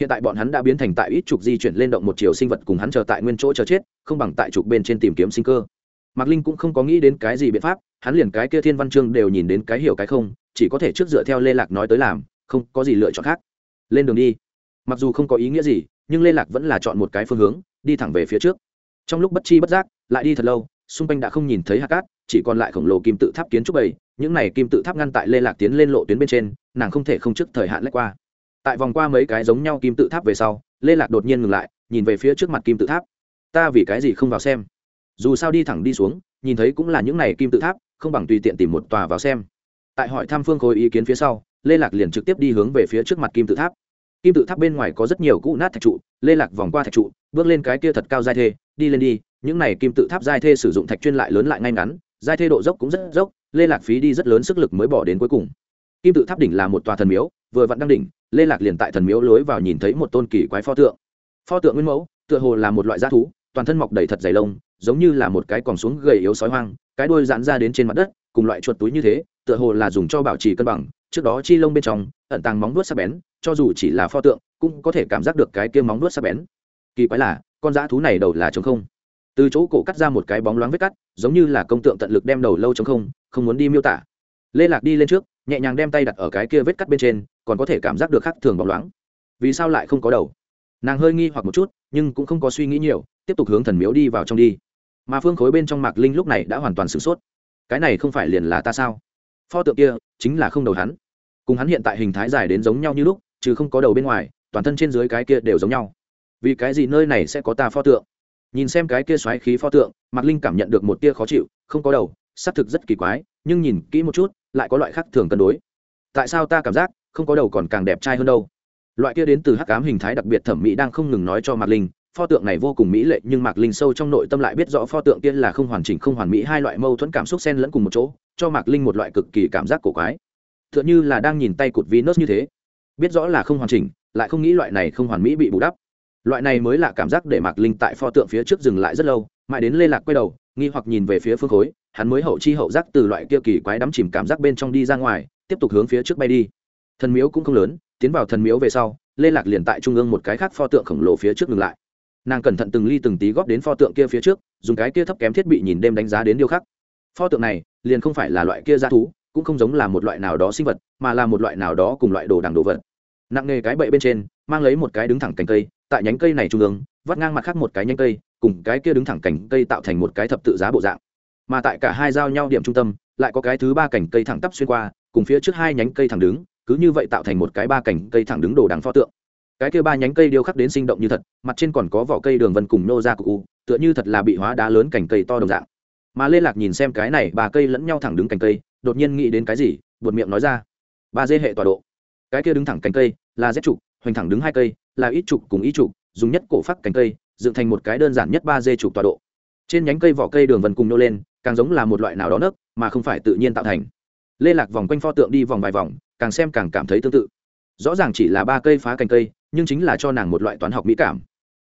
Hiện tại bọn hắn đã biến thành tại ít trục di chuyển lên động một chiều sinh vật cùng hắn chờ tại nguyên chỗ chờ chết, không bằng tại trục bên trên tìm kiếm sinh cơ. Mạc linh cũng không có nghĩ đến cái gì biện pháp, hắn liền cái kia thiên văn chương đều nhìn đến cái hiểu cái không, chỉ có thể trước dựa theo lê lạc nói tới làm, không có gì lựa chọn khác. Lên đường đi. Mặc dù không có ý nghĩa gì, nhưng lê lạc vẫn là chọn một cái phương hướng, đi thẳng về phía trước. Trong lúc bất chi bất giác, lại đi thật lâu, xung quanh đã không nhìn thấy hạt cát, chỉ còn lại khổng lồ kim tự tháp kiến trúc bầy những này kim tự tháp ngăn tại lê lạc tiến lên lộ tuyến bên trên, nàng không thể không trước thời hạn lách qua. Tại vòng qua mấy cái giống nhau kim tự tháp về sau, lê lạc đột nhiên ngừng lại, nhìn về phía trước mặt kim tự tháp. Ta vì cái gì không vào xem? Dù sao đi thẳng đi xuống, nhìn thấy cũng là những này kim tự tháp, không bằng tùy tiện tìm một tòa vào xem. Tại hỏi thăm phương khối ý kiến phía sau, lê lạc liền trực tiếp đi hướng về phía trước mặt kim tự tháp. Kim tự tháp bên ngoài có rất nhiều cũ nát thạch trụ, lê lạc vòng qua thạch trụ, bước lên cái kia thật cao giai thê, đi lên đi, những này kim tự tháp giai thê sử dụng thạch chuyên lại lớn lại ngay ngắn, giai thê độ dốc cũng rất dốc lê lạc phí đi rất lớn sức lực mới bỏ đến cuối cùng. Kim tự tháp đỉnh là một tòa thần miếu, vừa vặn đang đỉnh, lê lạc liền tại thần miếu lối vào nhìn thấy một tôn kỳ quái pho tượng. Pho tượng nguyên mẫu, tựa hồ là một loại g thú, toàn thân mọc đầy thật dày lông, giống như là một cái còn xuống gầy yếu sói hoang, cái đuôi dán ra đến trên mặt đất, cùng loại chuột túi như thế, tựa hồ là dùng cho bảo trì cân bằng, trước đó chi lông bên trong, ẩn tàng móng đuốt sắc bén, cho dù chỉ là pho tượng, cũng có thể cảm giác được cái kia móng đuốt sắc bén. Kỳ quái là, con dã thú này đầu là trống không từ chỗ cổ cắt ra một cái bóng loáng vết cắt, giống như là công tượng tận lực đem đầu lâu chống không không muốn đi miêu tả. Lê lạc đi lên trước, nhẹ nhàng đem tay đặt ở cái kia vết cắt bên trên, còn có thể cảm giác được khác thường bóng loáng. Vì sao lại không có đầu? Nàng hơi nghi hoặc một chút, nhưng cũng không có suy nghĩ nhiều, tiếp tục hướng thần miếu đi vào trong đi. Mà phương khối bên trong mạc linh lúc này đã hoàn toàn sửng sốt. Cái này không phải liền là ta sao? Pho tượng kia, chính là không đầu hắn. Cùng hắn hiện tại hình thái dài đến giống nhau như lúc, chứ không có đầu bên ngoài, toàn thân trên dưới cái kia đều giống nhau. Vì cái gì nơi này sẽ có ta pho tượng? Nhìn xem cái kia xoáy khí pho tượng, mạc linh cảm nhận được một tia khó chịu, không có đầu, xác thực rất kỳ quái, nhưng nhìn kỹ một chút, lại có loại khác thường cân đối. Tại sao ta cảm giác không có đầu còn càng đẹp trai hơn đâu? Loại kia đến từ hắc ám hình thái đặc biệt thẩm mỹ đang không ngừng nói cho mạc linh, pho tượng này vô cùng mỹ lệ, nhưng mạc linh sâu trong nội tâm lại biết rõ pho tượng kia là không hoàn chỉnh, không hoàn mỹ, hai loại mâu thuẫn cảm xúc xen lẫn cùng một chỗ, cho mạc linh một loại cực kỳ cảm giác cổ quái. T h ư ợ n như là đang nhìn tay cụt venus như thế. Biết rõ là không hoàn chỉnh, lại không nghĩ loại này không hoàn mỹ bị bù đắp loại này mới là cảm giác để mạc linh tại pho tượng phía trước dừng lại rất lâu, mãi đến lê lạc quay đầu, nghi hoặc nhìn về phía phương khối, hắn mới hậu chi hậu giác từ loại kia kỳ quái đắm chìm cảm giác bên trong đi ra ngoài, tiếp tục hướng phía trước bay đi. Thần miếu cũng không lớn, tiến vào thần miếu về sau, lê lạc liền tại trung ương một cái khác pho tượng khổng lồ phía trước ngừng lại. Nàng cẩn thận từng ly từng tí góp đến pho tượng kia phía trước, dùng cái kia thấp kém thiết bị nhìn đêm đánh giá đến điêu khắc. Pho tượng này, liền không phải là loại kia g thú, cũng không giống là một loại nào đó sinh vật, mà là một loại nào đó cùng loại đồ đằng đồ vật. Nặng nghề cái bậy bên trên mang lấy một cái đứng thẳng cành cây, tại nhánh cây này trung ương, vắt ngang mặt khác một cái nhánh cây, cùng cái kia đứng thẳng cành cây tạo thành một cái thập tự giá bộ dạng. Mà tại cả hai giao nhau điểm trung tâm, lại có cái thứ ba cành cây thẳng tắp xuyên qua, cùng phía trước hai nhánh cây thẳng đứng, cứ như vậy tạo thành một cái ba cành cây thẳng đứng đồ đằng pho tượng. Cái kia ba nhánh cây điêu khắc đến sinh động như thật, mặt trên còn có vỏ cây đường vân cùng nô ra cục u tựa như thật là bị hóa đá lớn cành cây to đồng dạng. Mà lê lạc nhìn xem cái này, ba cây lẫn nhau thẳng đứng cành cây, đột nhiên nghĩ đến cái gì, buột miệng nói ra. Ba dê hệ tọa độ. Cái kia đứng thẳng cành cây là z trục hoành thẳng đứng hai cây, là ít trục cùng ít trục, dùng nhất cổ phát cánh cây, dựng thành một cái đơn giản nhất ba dê trục tọa độ. Trên nhánh cây vỏ cây đường vần cùng nô lên, càng giống là một loại nào đó nấc, mà không phải tự nhiên tạo thành. Lê lạc vòng quanh pho tượng đi vòng vài vòng, càng xem càng cảm thấy tương tự. Rõ ràng chỉ là ba cây phá cành cây, nhưng chính là cho nàng một loại toán học mỹ cảm.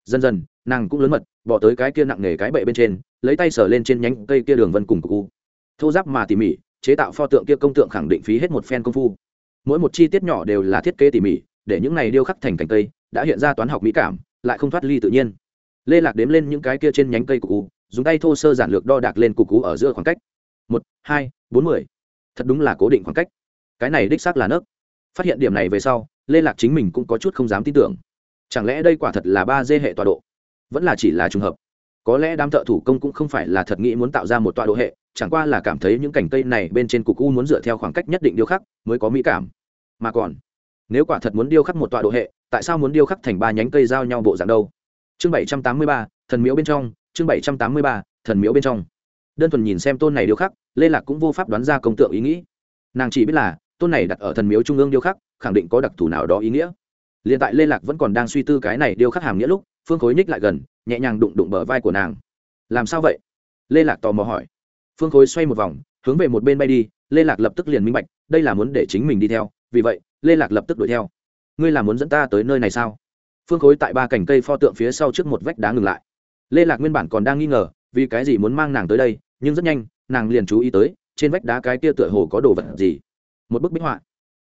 Dần dần, nàng cũng lớn mật, bỏ tới cái kia nặng nề cái bệ bên trên, lấy tay sờ lên trên nhánh cây kia đường vân cùng cụ thô giáp mà tỉ mỉ, chế tạo pho tượng kia công tượng khẳng định phí hết một phen công phu. Mỗi một chi tiết nhỏ đều là thiết kế tỉ mỉ để những này điêu khắc thành cành cây, đã hiện ra toán học mỹ cảm, lại không thoát ly tự nhiên. Lê lạc đếm lên những cái kia trên nhánh cây cụ dùng tay thô sơ giản lược đo đạc lên cục cú ở giữa khoảng cách. Một, hai, bốn mươi thật đúng là cố định khoảng cách. Cái này đích xác là nấc. Phát hiện điểm này về sau, lê lạc chính mình cũng có chút không dám tin tưởng. Chẳng lẽ đây quả thật là ba d hệ tọa độ? Vẫn là chỉ là trùng hợp. Có lẽ đám thợ thủ công cũng không phải là thật nghĩ muốn tạo ra một tọa độ hệ, chẳng qua là cảm thấy những cành cây này bên trên cục u muốn dựa theo khoảng cách nhất định điêu khắc mới có mỹ cảm. Mà còn nếu quả thật muốn điêu khắc một tọa độ hệ, tại sao muốn điêu khắc thành ba nhánh cây giao nhau bộ dạng đâu? Chương bảy trăm tám mươi ba, thần miếu bên trong, chương bảy trăm tám mươi ba, thần miếu bên trong. Đơn thuần nhìn xem tôn này điêu khắc, lê lạc cũng vô pháp đoán ra công tượng ý nghĩ. Nàng chỉ biết là, tôn này đặt ở thần miếu trung ương điêu khắc, khẳng định có đặc thù nào đó ý nghĩa. Liền tại lê lạc vẫn còn đang suy tư cái này điêu khắc hàm nghĩa lúc, phương khối ních lại gần, nhẹ nhàng đụng đụng bờ vai của nàng. Làm sao vậy? Lê lạc tò mò hỏi. Phương khối xoay một vòng, hướng về một bên bay đi, lê lạc lập tức liền minh bạch, đây là muốn để chính mình đi theo, vì vậy lê lạc lập tức đuổi theo. Ngươi là muốn dẫn ta tới nơi này sao? Phương khối tại ba cành cây pho tượng phía sau trước một vách đá ngừng lại. Lê lạc nguyên bản còn đang nghi ngờ, vì cái gì muốn mang nàng tới đây, nhưng rất nhanh, nàng liền chú ý tới, trên vách đá cái kia tựa hồ có đồ vật gì. Một bức bích họa.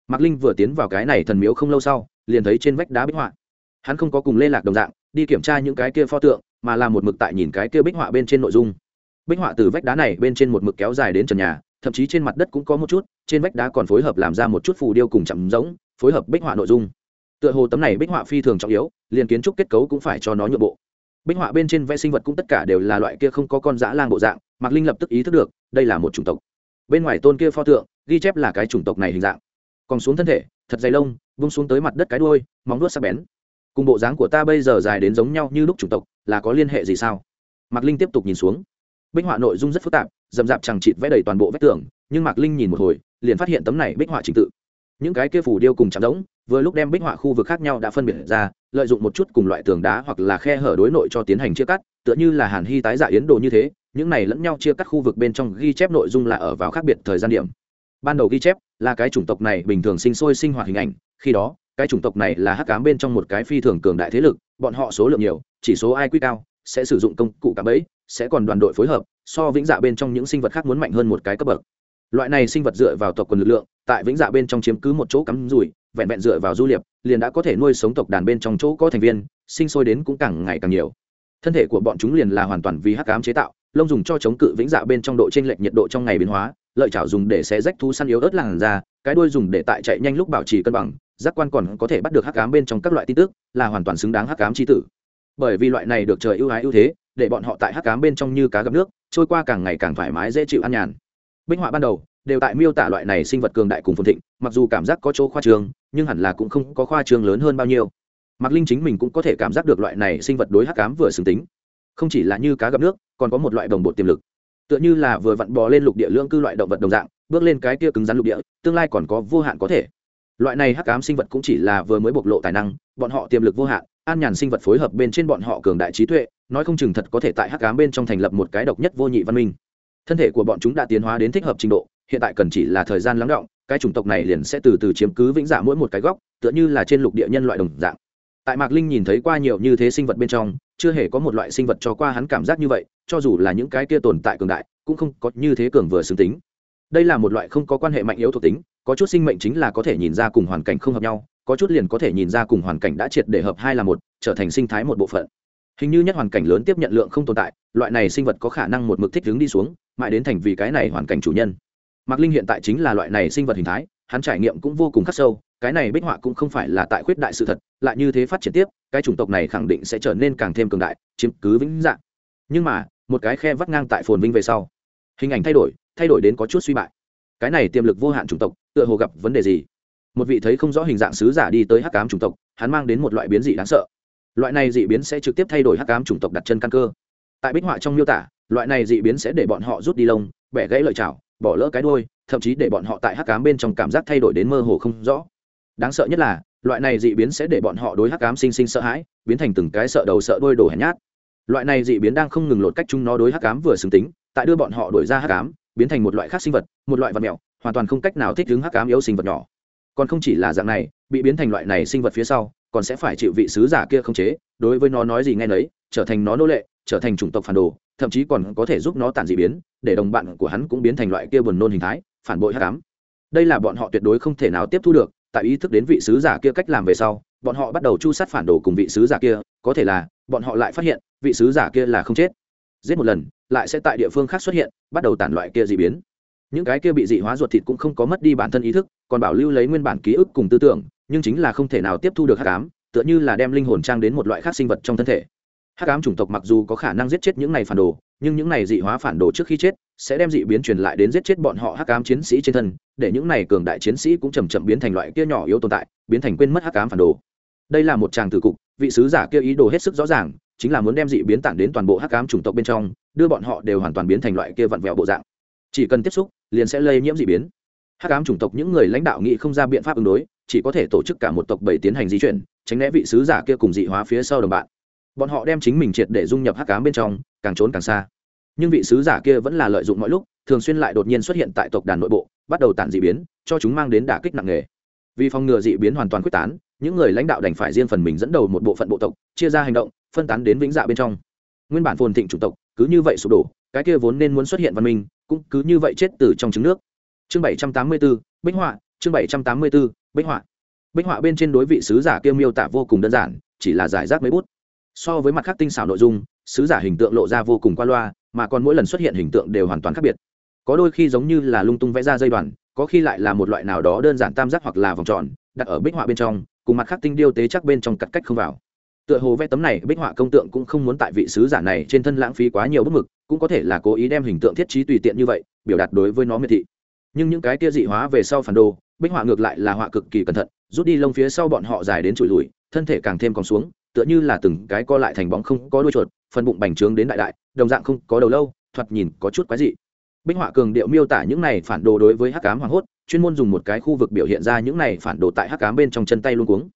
Mạc linh vừa tiến vào cái này thần miếu không lâu sau, liền thấy trên vách đá bích họa. Hắn không có cùng lê lạc đồng dạng, đi kiểm tra những cái kia pho tượng, mà là một mực tại nhìn cái kia bích họa bên trên nội dung. Bích họa từ vách đá này bên trên một mực kéo dài đến trần nhà thậm chí trên mặt đất cũng có một chút, trên vách đá còn phối hợp làm ra một chút phù điêu cùng chậm giống, phối hợp bích họa nội dung. Tựa hồ tấm này bích họa phi thường trọng yếu, liền kiến trúc kết cấu cũng phải cho nó nhượng bộ. Bích họa bên trên vẽ sinh vật cũng tất cả đều là loại kia không có con dã lang bộ dạng, mạc linh lập tức ý thức được, đây là một chủng tộc. Bên ngoài tôn kia pho tượng, ghi chép là cái chủng tộc này hình dạng. Còn xuống thân thể, thật dày lông, vung xuống tới mặt đất cái đuôi, móng nuốt sắc bén. Cùng bộ dáng của ta bây giờ dài đến giống nhau như lúc chủng tộc, là có liên hệ gì sao? Mạc linh tiếp tục nhìn xuống. Bích họa nội dung rất phức tạp dầm dạp chẳng chịt vẽ đầy toàn bộ vách tường, nhưng mạc linh nhìn một hồi, liền phát hiện tấm này bích họa trình tự. Những cái kia phủ điêu cùng chạm giống vừa lúc đem bích họa khu vực khác nhau đã phân biệt ra, lợi dụng một chút cùng loại tường đá hoặc là khe hở đối nội cho tiến hành chia cắt, tựa như là hàn hy tái giả yến đồ như thế, những này lẫn nhau chia cắt khu vực bên trong ghi chép nội dung là ở vào khác biệt thời gian điểm. Ban đầu ghi chép là cái chủng tộc này bình thường sinh sôi sinh hoạt hình ảnh, khi đó, cái chủng tộc này là hắc cám bên trong một cái phi thường cường đại thế lực, bọn họ số lượng nhiều, chỉ số ai quy cao sẽ sử dụng công cụ cả bẫy, sẽ còn đoàn đội phối hợp, so vĩnh dạ bên trong những sinh vật khác muốn mạnh hơn một cái cấp bậc. Loại này sinh vật dựa vào tộc quần lực lượng, tại vĩnh dạ bên trong chiếm cứ một chỗ cắm rủi, vẹn vẹn dựa vào du liệp, liền đã có thể nuôi sống tộc đàn bên trong chỗ có thành viên, sinh sôi đến cũng càng ngày càng nhiều. Thân thể của bọn chúng liền là hoàn toàn vì hắc ám chế tạo, lông dùng cho chống cự vĩnh dạ bên trong độ chênh lệch nhiệt độ trong ngày biến hóa, lợi chảo dùng để xé rách thú săn yếu ớt làn ra cái đuôi dùng để tại chạy nhanh lúc bảo trì cân bằng, giác quan còn có thể bắt được hắc ám bên trong các loại tin tức, là hoàn toàn xứng đáng hắc ám chi tử bởi vì loại này được trời ưu ái ưu thế, để bọn họ tại hắc ám bên trong như cá gặp nước, trôi qua càng ngày càng thoải mái dễ chịu an nhàn. Bích họa ban đầu, đều tại miêu tả loại này sinh vật cường đại cùng phồn thịnh, mặc dù cảm giác có chỗ khoa trương, nhưng hẳn là cũng không có khoa trương lớn hơn bao nhiêu. Mạc linh chính mình cũng có thể cảm giác được loại này sinh vật đối hắc cám vừa xứng tính. Không chỉ là như cá gặp nước, còn có một loại đồng bộ tiềm lực. Tựa như là vừa vặn bò lên lục địa lưỡng cư loại động vật đồng dạng, bước lên cái kia cứng rắn lục địa, tương lai còn có vô hạn có thể. Loại này hắc ám sinh vật cũng chỉ là vừa mới bộc lộ tài năng, bọn họ tiềm lực vô hạn an nhàn sinh vật phối hợp bên trên bọn họ cường đại trí tuệ, nói không chừng thật có thể tại hắc ám bên trong thành lập một cái độc nhất vô nhị văn minh. Thân thể của bọn chúng đã tiến hóa đến thích hợp trình độ, hiện tại cần chỉ là thời gian lắng động, cái chủng tộc này liền sẽ từ từ chiếm cứ vĩnh dạ mỗi một cái góc, tựa như là trên lục địa nhân loại đồng dạng. Tại mạc linh nhìn thấy qua nhiều như thế sinh vật bên trong, chưa hề có một loại sinh vật cho qua hắn cảm giác như vậy, cho dù là những cái kia tồn tại cường đại, cũng không có như thế cường vừa xứng tính. Đây là một loại không có quan hệ mạnh yếu thuộc tính, có chút sinh mệnh chính là có thể nhìn ra cùng hoàn cảnh không hợp nhau có chút liền có thể nhìn ra cùng hoàn cảnh đã triệt để hợp hai là một, trở thành sinh thái một bộ phận. Hình như nhất hoàn cảnh lớn tiếp nhận lượng không tồn tại, loại này sinh vật có khả năng một mực thích hướng đi xuống, mãi đến thành vì cái này hoàn cảnh chủ nhân. Mạc linh hiện tại chính là loại này sinh vật hình thái, hắn trải nghiệm cũng vô cùng khắc sâu, cái này bích họa cũng không phải là tại khuyết đại sự thật, lại như thế phát triển tiếp, cái chủng tộc này khẳng định sẽ trở nên càng thêm cường đại, chiếm cứ vĩnh dạng. Nhưng mà, một cái khe vắt ngang tại phồn vinh về sau, hình ảnh thay đổi thay đổi đến có chút suy bại. Cái này tiềm lực vô hạn chủng tộc, tựa hồ gặp vấn đề gì? Một vị thấy không rõ hình dạng sứ giả đi tới hắc cám chủng tộc, hắn mang đến một loại biến dị đáng sợ. Loại này dị biến sẽ trực tiếp thay đổi hắc cám chủng tộc đặt chân căn cơ. Tại bích họa trong miêu tả, loại này dị biến sẽ để bọn họ rút đi lông, bẻ gãy lợi chảo, bỏ lỡ cái đôi thậm chí để bọn họ tại hắc cám bên trong cảm giác thay đổi đến mơ hồ không rõ. Đáng sợ nhất là, loại này dị biến sẽ để bọn họ đối hắc cám sinh sinh sợ hãi, biến thành từng cái sợ đầu sợ đôi đổ hèn nhát. Loại này dị biến đang không ngừng lột cách chúng nó đối hắc cám vừa xứng tính, tại đưa bọn họ đổi ra hắc cám biến thành một loại khác sinh vật, một loại vật mèo, hoàn toàn không cách nào thích ứng hắc cám yếu sinh vật nhỏ còn không chỉ là dạng này, bị biến thành loại này sinh vật phía sau, còn sẽ phải chịu vị sứ giả kia không chế, đối với nó nói gì nghe nấy, trở thành nó nô lệ, trở thành chủng tộc phản đồ, thậm chí còn có thể giúp nó tàn dị biến, để đồng bạn của hắn cũng biến thành loại kia buồn nôn hình thái, phản bội hắc ám. Đây là bọn họ tuyệt đối không thể nào tiếp thu được, tại ý thức đến vị sứ giả kia cách làm về sau, bọn họ bắt đầu chu sát phản đồ cùng vị sứ giả kia, có thể là, bọn họ lại phát hiện, vị sứ giả kia là không chết. Giết một lần, lại sẽ tại địa phương khác xuất hiện, bắt đầu tản loại kia dị biến những cái kia bị dị hóa ruột thịt cũng không có mất đi bản thân ý thức, còn bảo lưu lấy nguyên bản ký ức cùng tư tưởng, nhưng chính là không thể nào tiếp thu được hắc ám, tựa như là đem linh hồn trang đến một loại khác sinh vật trong thân thể. Hắc ám chủng tộc mặc dù có khả năng giết chết những này phản đồ, nhưng những này dị hóa phản đồ trước khi chết, sẽ đem dị biến truyền lại đến giết chết bọn họ hắc ám chiến sĩ trên thân, để những này cường đại chiến sĩ cũng chầm chậm biến thành loại kia nhỏ yếu tồn tại, biến thành quên mất hắc ám phản đồ. Đây là một tràng tử cục, vị sứ giả kia ý đồ hết sức rõ ràng, chính là muốn đem dị biến tản đến toàn bộ hắc ám chủng tộc bên trong, đưa bọn họ đều hoàn toàn biến thành loại kia vặn vẹo bộ dạng. Chỉ cần tiếp xúc liền sẽ lây nhiễm dị biến. Hắc ám chủng tộc những người lãnh đạo nghĩ không ra biện pháp ứng đối, chỉ có thể tổ chức cả một tộc bảy tiến hành di chuyển, tránh né vị sứ giả kia cùng dị hóa phía sau đồng bạn. Bọn họ đem chính mình triệt để dung nhập hắc ám bên trong, càng trốn càng xa. Nhưng vị sứ giả kia vẫn là lợi dụng mọi lúc, thường xuyên lại đột nhiên xuất hiện tại tộc đàn nội bộ, bắt đầu tản dị biến, cho chúng mang đến đả kích nặng nề. Vì phòng ngừa dị biến hoàn toàn quyết tán, những người lãnh đạo đành phải riêng phần mình dẫn đầu một bộ phận bộ tộc, chia ra hành động, phân tán đến vĩnh dạ bên trong. Nguyên bản phồn thịnh chủng tộc, cứ như vậy sụp đổ, cái kia vốn nên muốn xuất hiện văn minh cũng cứ như vậy chết từ trong trứng nước. Chương bảy trăm tám mươi 784, bích họa chương bảy trăm tám mươi 784, bích họa. Bích họa bên trên đối vị sứ giả kia miêu tả vô cùng đơn giản chỉ là giải rác mấy bút. So với mặt khác tinh xảo nội dung sứ giả hình tượng lộ ra vô cùng qua loa mà còn mỗi lần xuất hiện hình tượng đều hoàn toàn khác biệt. Có đôi khi giống như là lung tung vẽ ra dây đoàn có khi lại là một loại nào đó đơn giản tam giác hoặc là vòng tròn đặt ở bích họa bên trong cùng mặt khác tinh điêu tế chắc bên trong cắt cách không vào. Tựa hồ vẽ tấm này bích họa công tượng cũng không muốn tại vị sứ giả này trên thân lãng phí quá nhiều bức mực cũng có thể là cố ý đem hình tượng thiết trí tùy tiện như vậy, biểu đạt đối với nó miệt thị. Nhưng những cái kia dị hóa về sau phản đồ, bích họa ngược lại là họa cực kỳ cẩn thận, rút đi lông phía sau bọn họ dài đến trụi lùi, thân thể càng thêm còn xuống, tựa như là từng cái co lại thành bóng không có đuôi chuột, phần bụng bành trướng đến đại đại, đồng dạng không có đầu lâu, thoạt nhìn có chút quái dị. Bích họa cường điệu miêu tả những này phản đồ đối với hắc cám hoảng hốt, chuyên môn dùng một cái khu vực biểu hiện ra những này phản đồ tại hắc cám bên trong chân tay luôn cuống.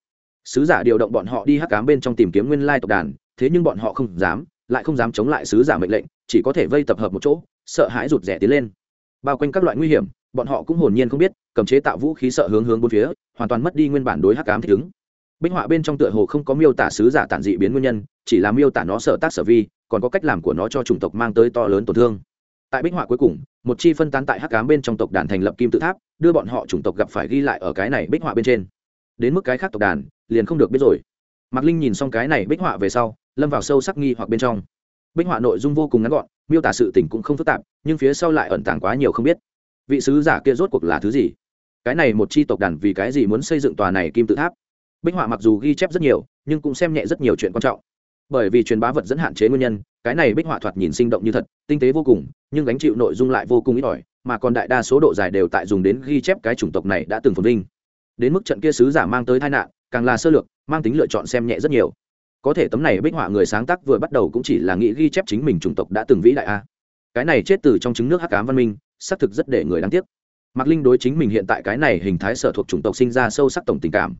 Sứ giả điều động bọn họ đi hắc cám bên trong tìm kiếm nguyên lai tộc đàn, thế nhưng bọn họ không dám lại không dám chống lại sứ giả mệnh lệnh, chỉ có thể vây tập hợp một chỗ, sợ hãi rụt rẻ tiến lên. Bao quanh các loại nguy hiểm, bọn họ cũng hồn nhiên không biết, cầm chế tạo vũ khí sợ hướng hướng bốn phía, hoàn toàn mất đi nguyên bản đối hắc cám thích ứng. Bích họa bên trong tựa hồ không có miêu tả sứ giả tản dị biến nguyên nhân, chỉ là miêu tả nó sợ tác sở vi, còn có cách làm của nó cho chủng tộc mang tới to lớn tổn thương. Tại bích họa cuối cùng, một chi phân tán tại hắc cám bên trong tộc đàn thành lập kim tự tháp, đưa bọn họ chủng tộc gặp phải ghi lại ở cái này bích họa bên trên. Đến mức cái khác tộc đàn, liền không được biết rồi mạc linh nhìn xong cái này bích họa về sau, lâm vào sâu sắc nghi hoặc bên trong. Bích họa nội dung vô cùng ngắn gọn, miêu tả sự tình cũng không phức tạp, nhưng phía sau lại ẩn tàng quá nhiều không biết. Vị sứ giả kia rốt cuộc là thứ gì? Cái này một chi tộc đàn vì cái gì muốn xây dựng tòa này kim tự tháp? Bích họa mặc dù ghi chép rất nhiều, nhưng cũng xem nhẹ rất nhiều chuyện quan trọng. Bởi vì truyền bá vật dẫn hạn chế nguyên nhân, cái này bích họa thoạt nhìn sinh động như thật, tinh tế vô cùng, nhưng gánh chịu nội dung lại vô cùng ít ỏi, mà còn đại đa số độ dài đều tại dùng đến ghi chép cái chủng tộc này đã từng phồn vinh đến mức trận kia sứ giả mang tới tai nạn, càng là sơ lược, mang tính lựa chọn xem nhẹ rất nhiều. Có thể tấm này bích họa người sáng tác vừa bắt đầu cũng chỉ là nghĩ ghi chép chính mình chủng tộc đã từng vĩ đại a. Cái này chết từ trong trứng nước hắc cám văn minh, xác thực rất để người đáng tiếc. Mạc linh đối chính mình hiện tại cái này hình thái sở thuộc chủng tộc sinh ra sâu sắc tổng tình cảm.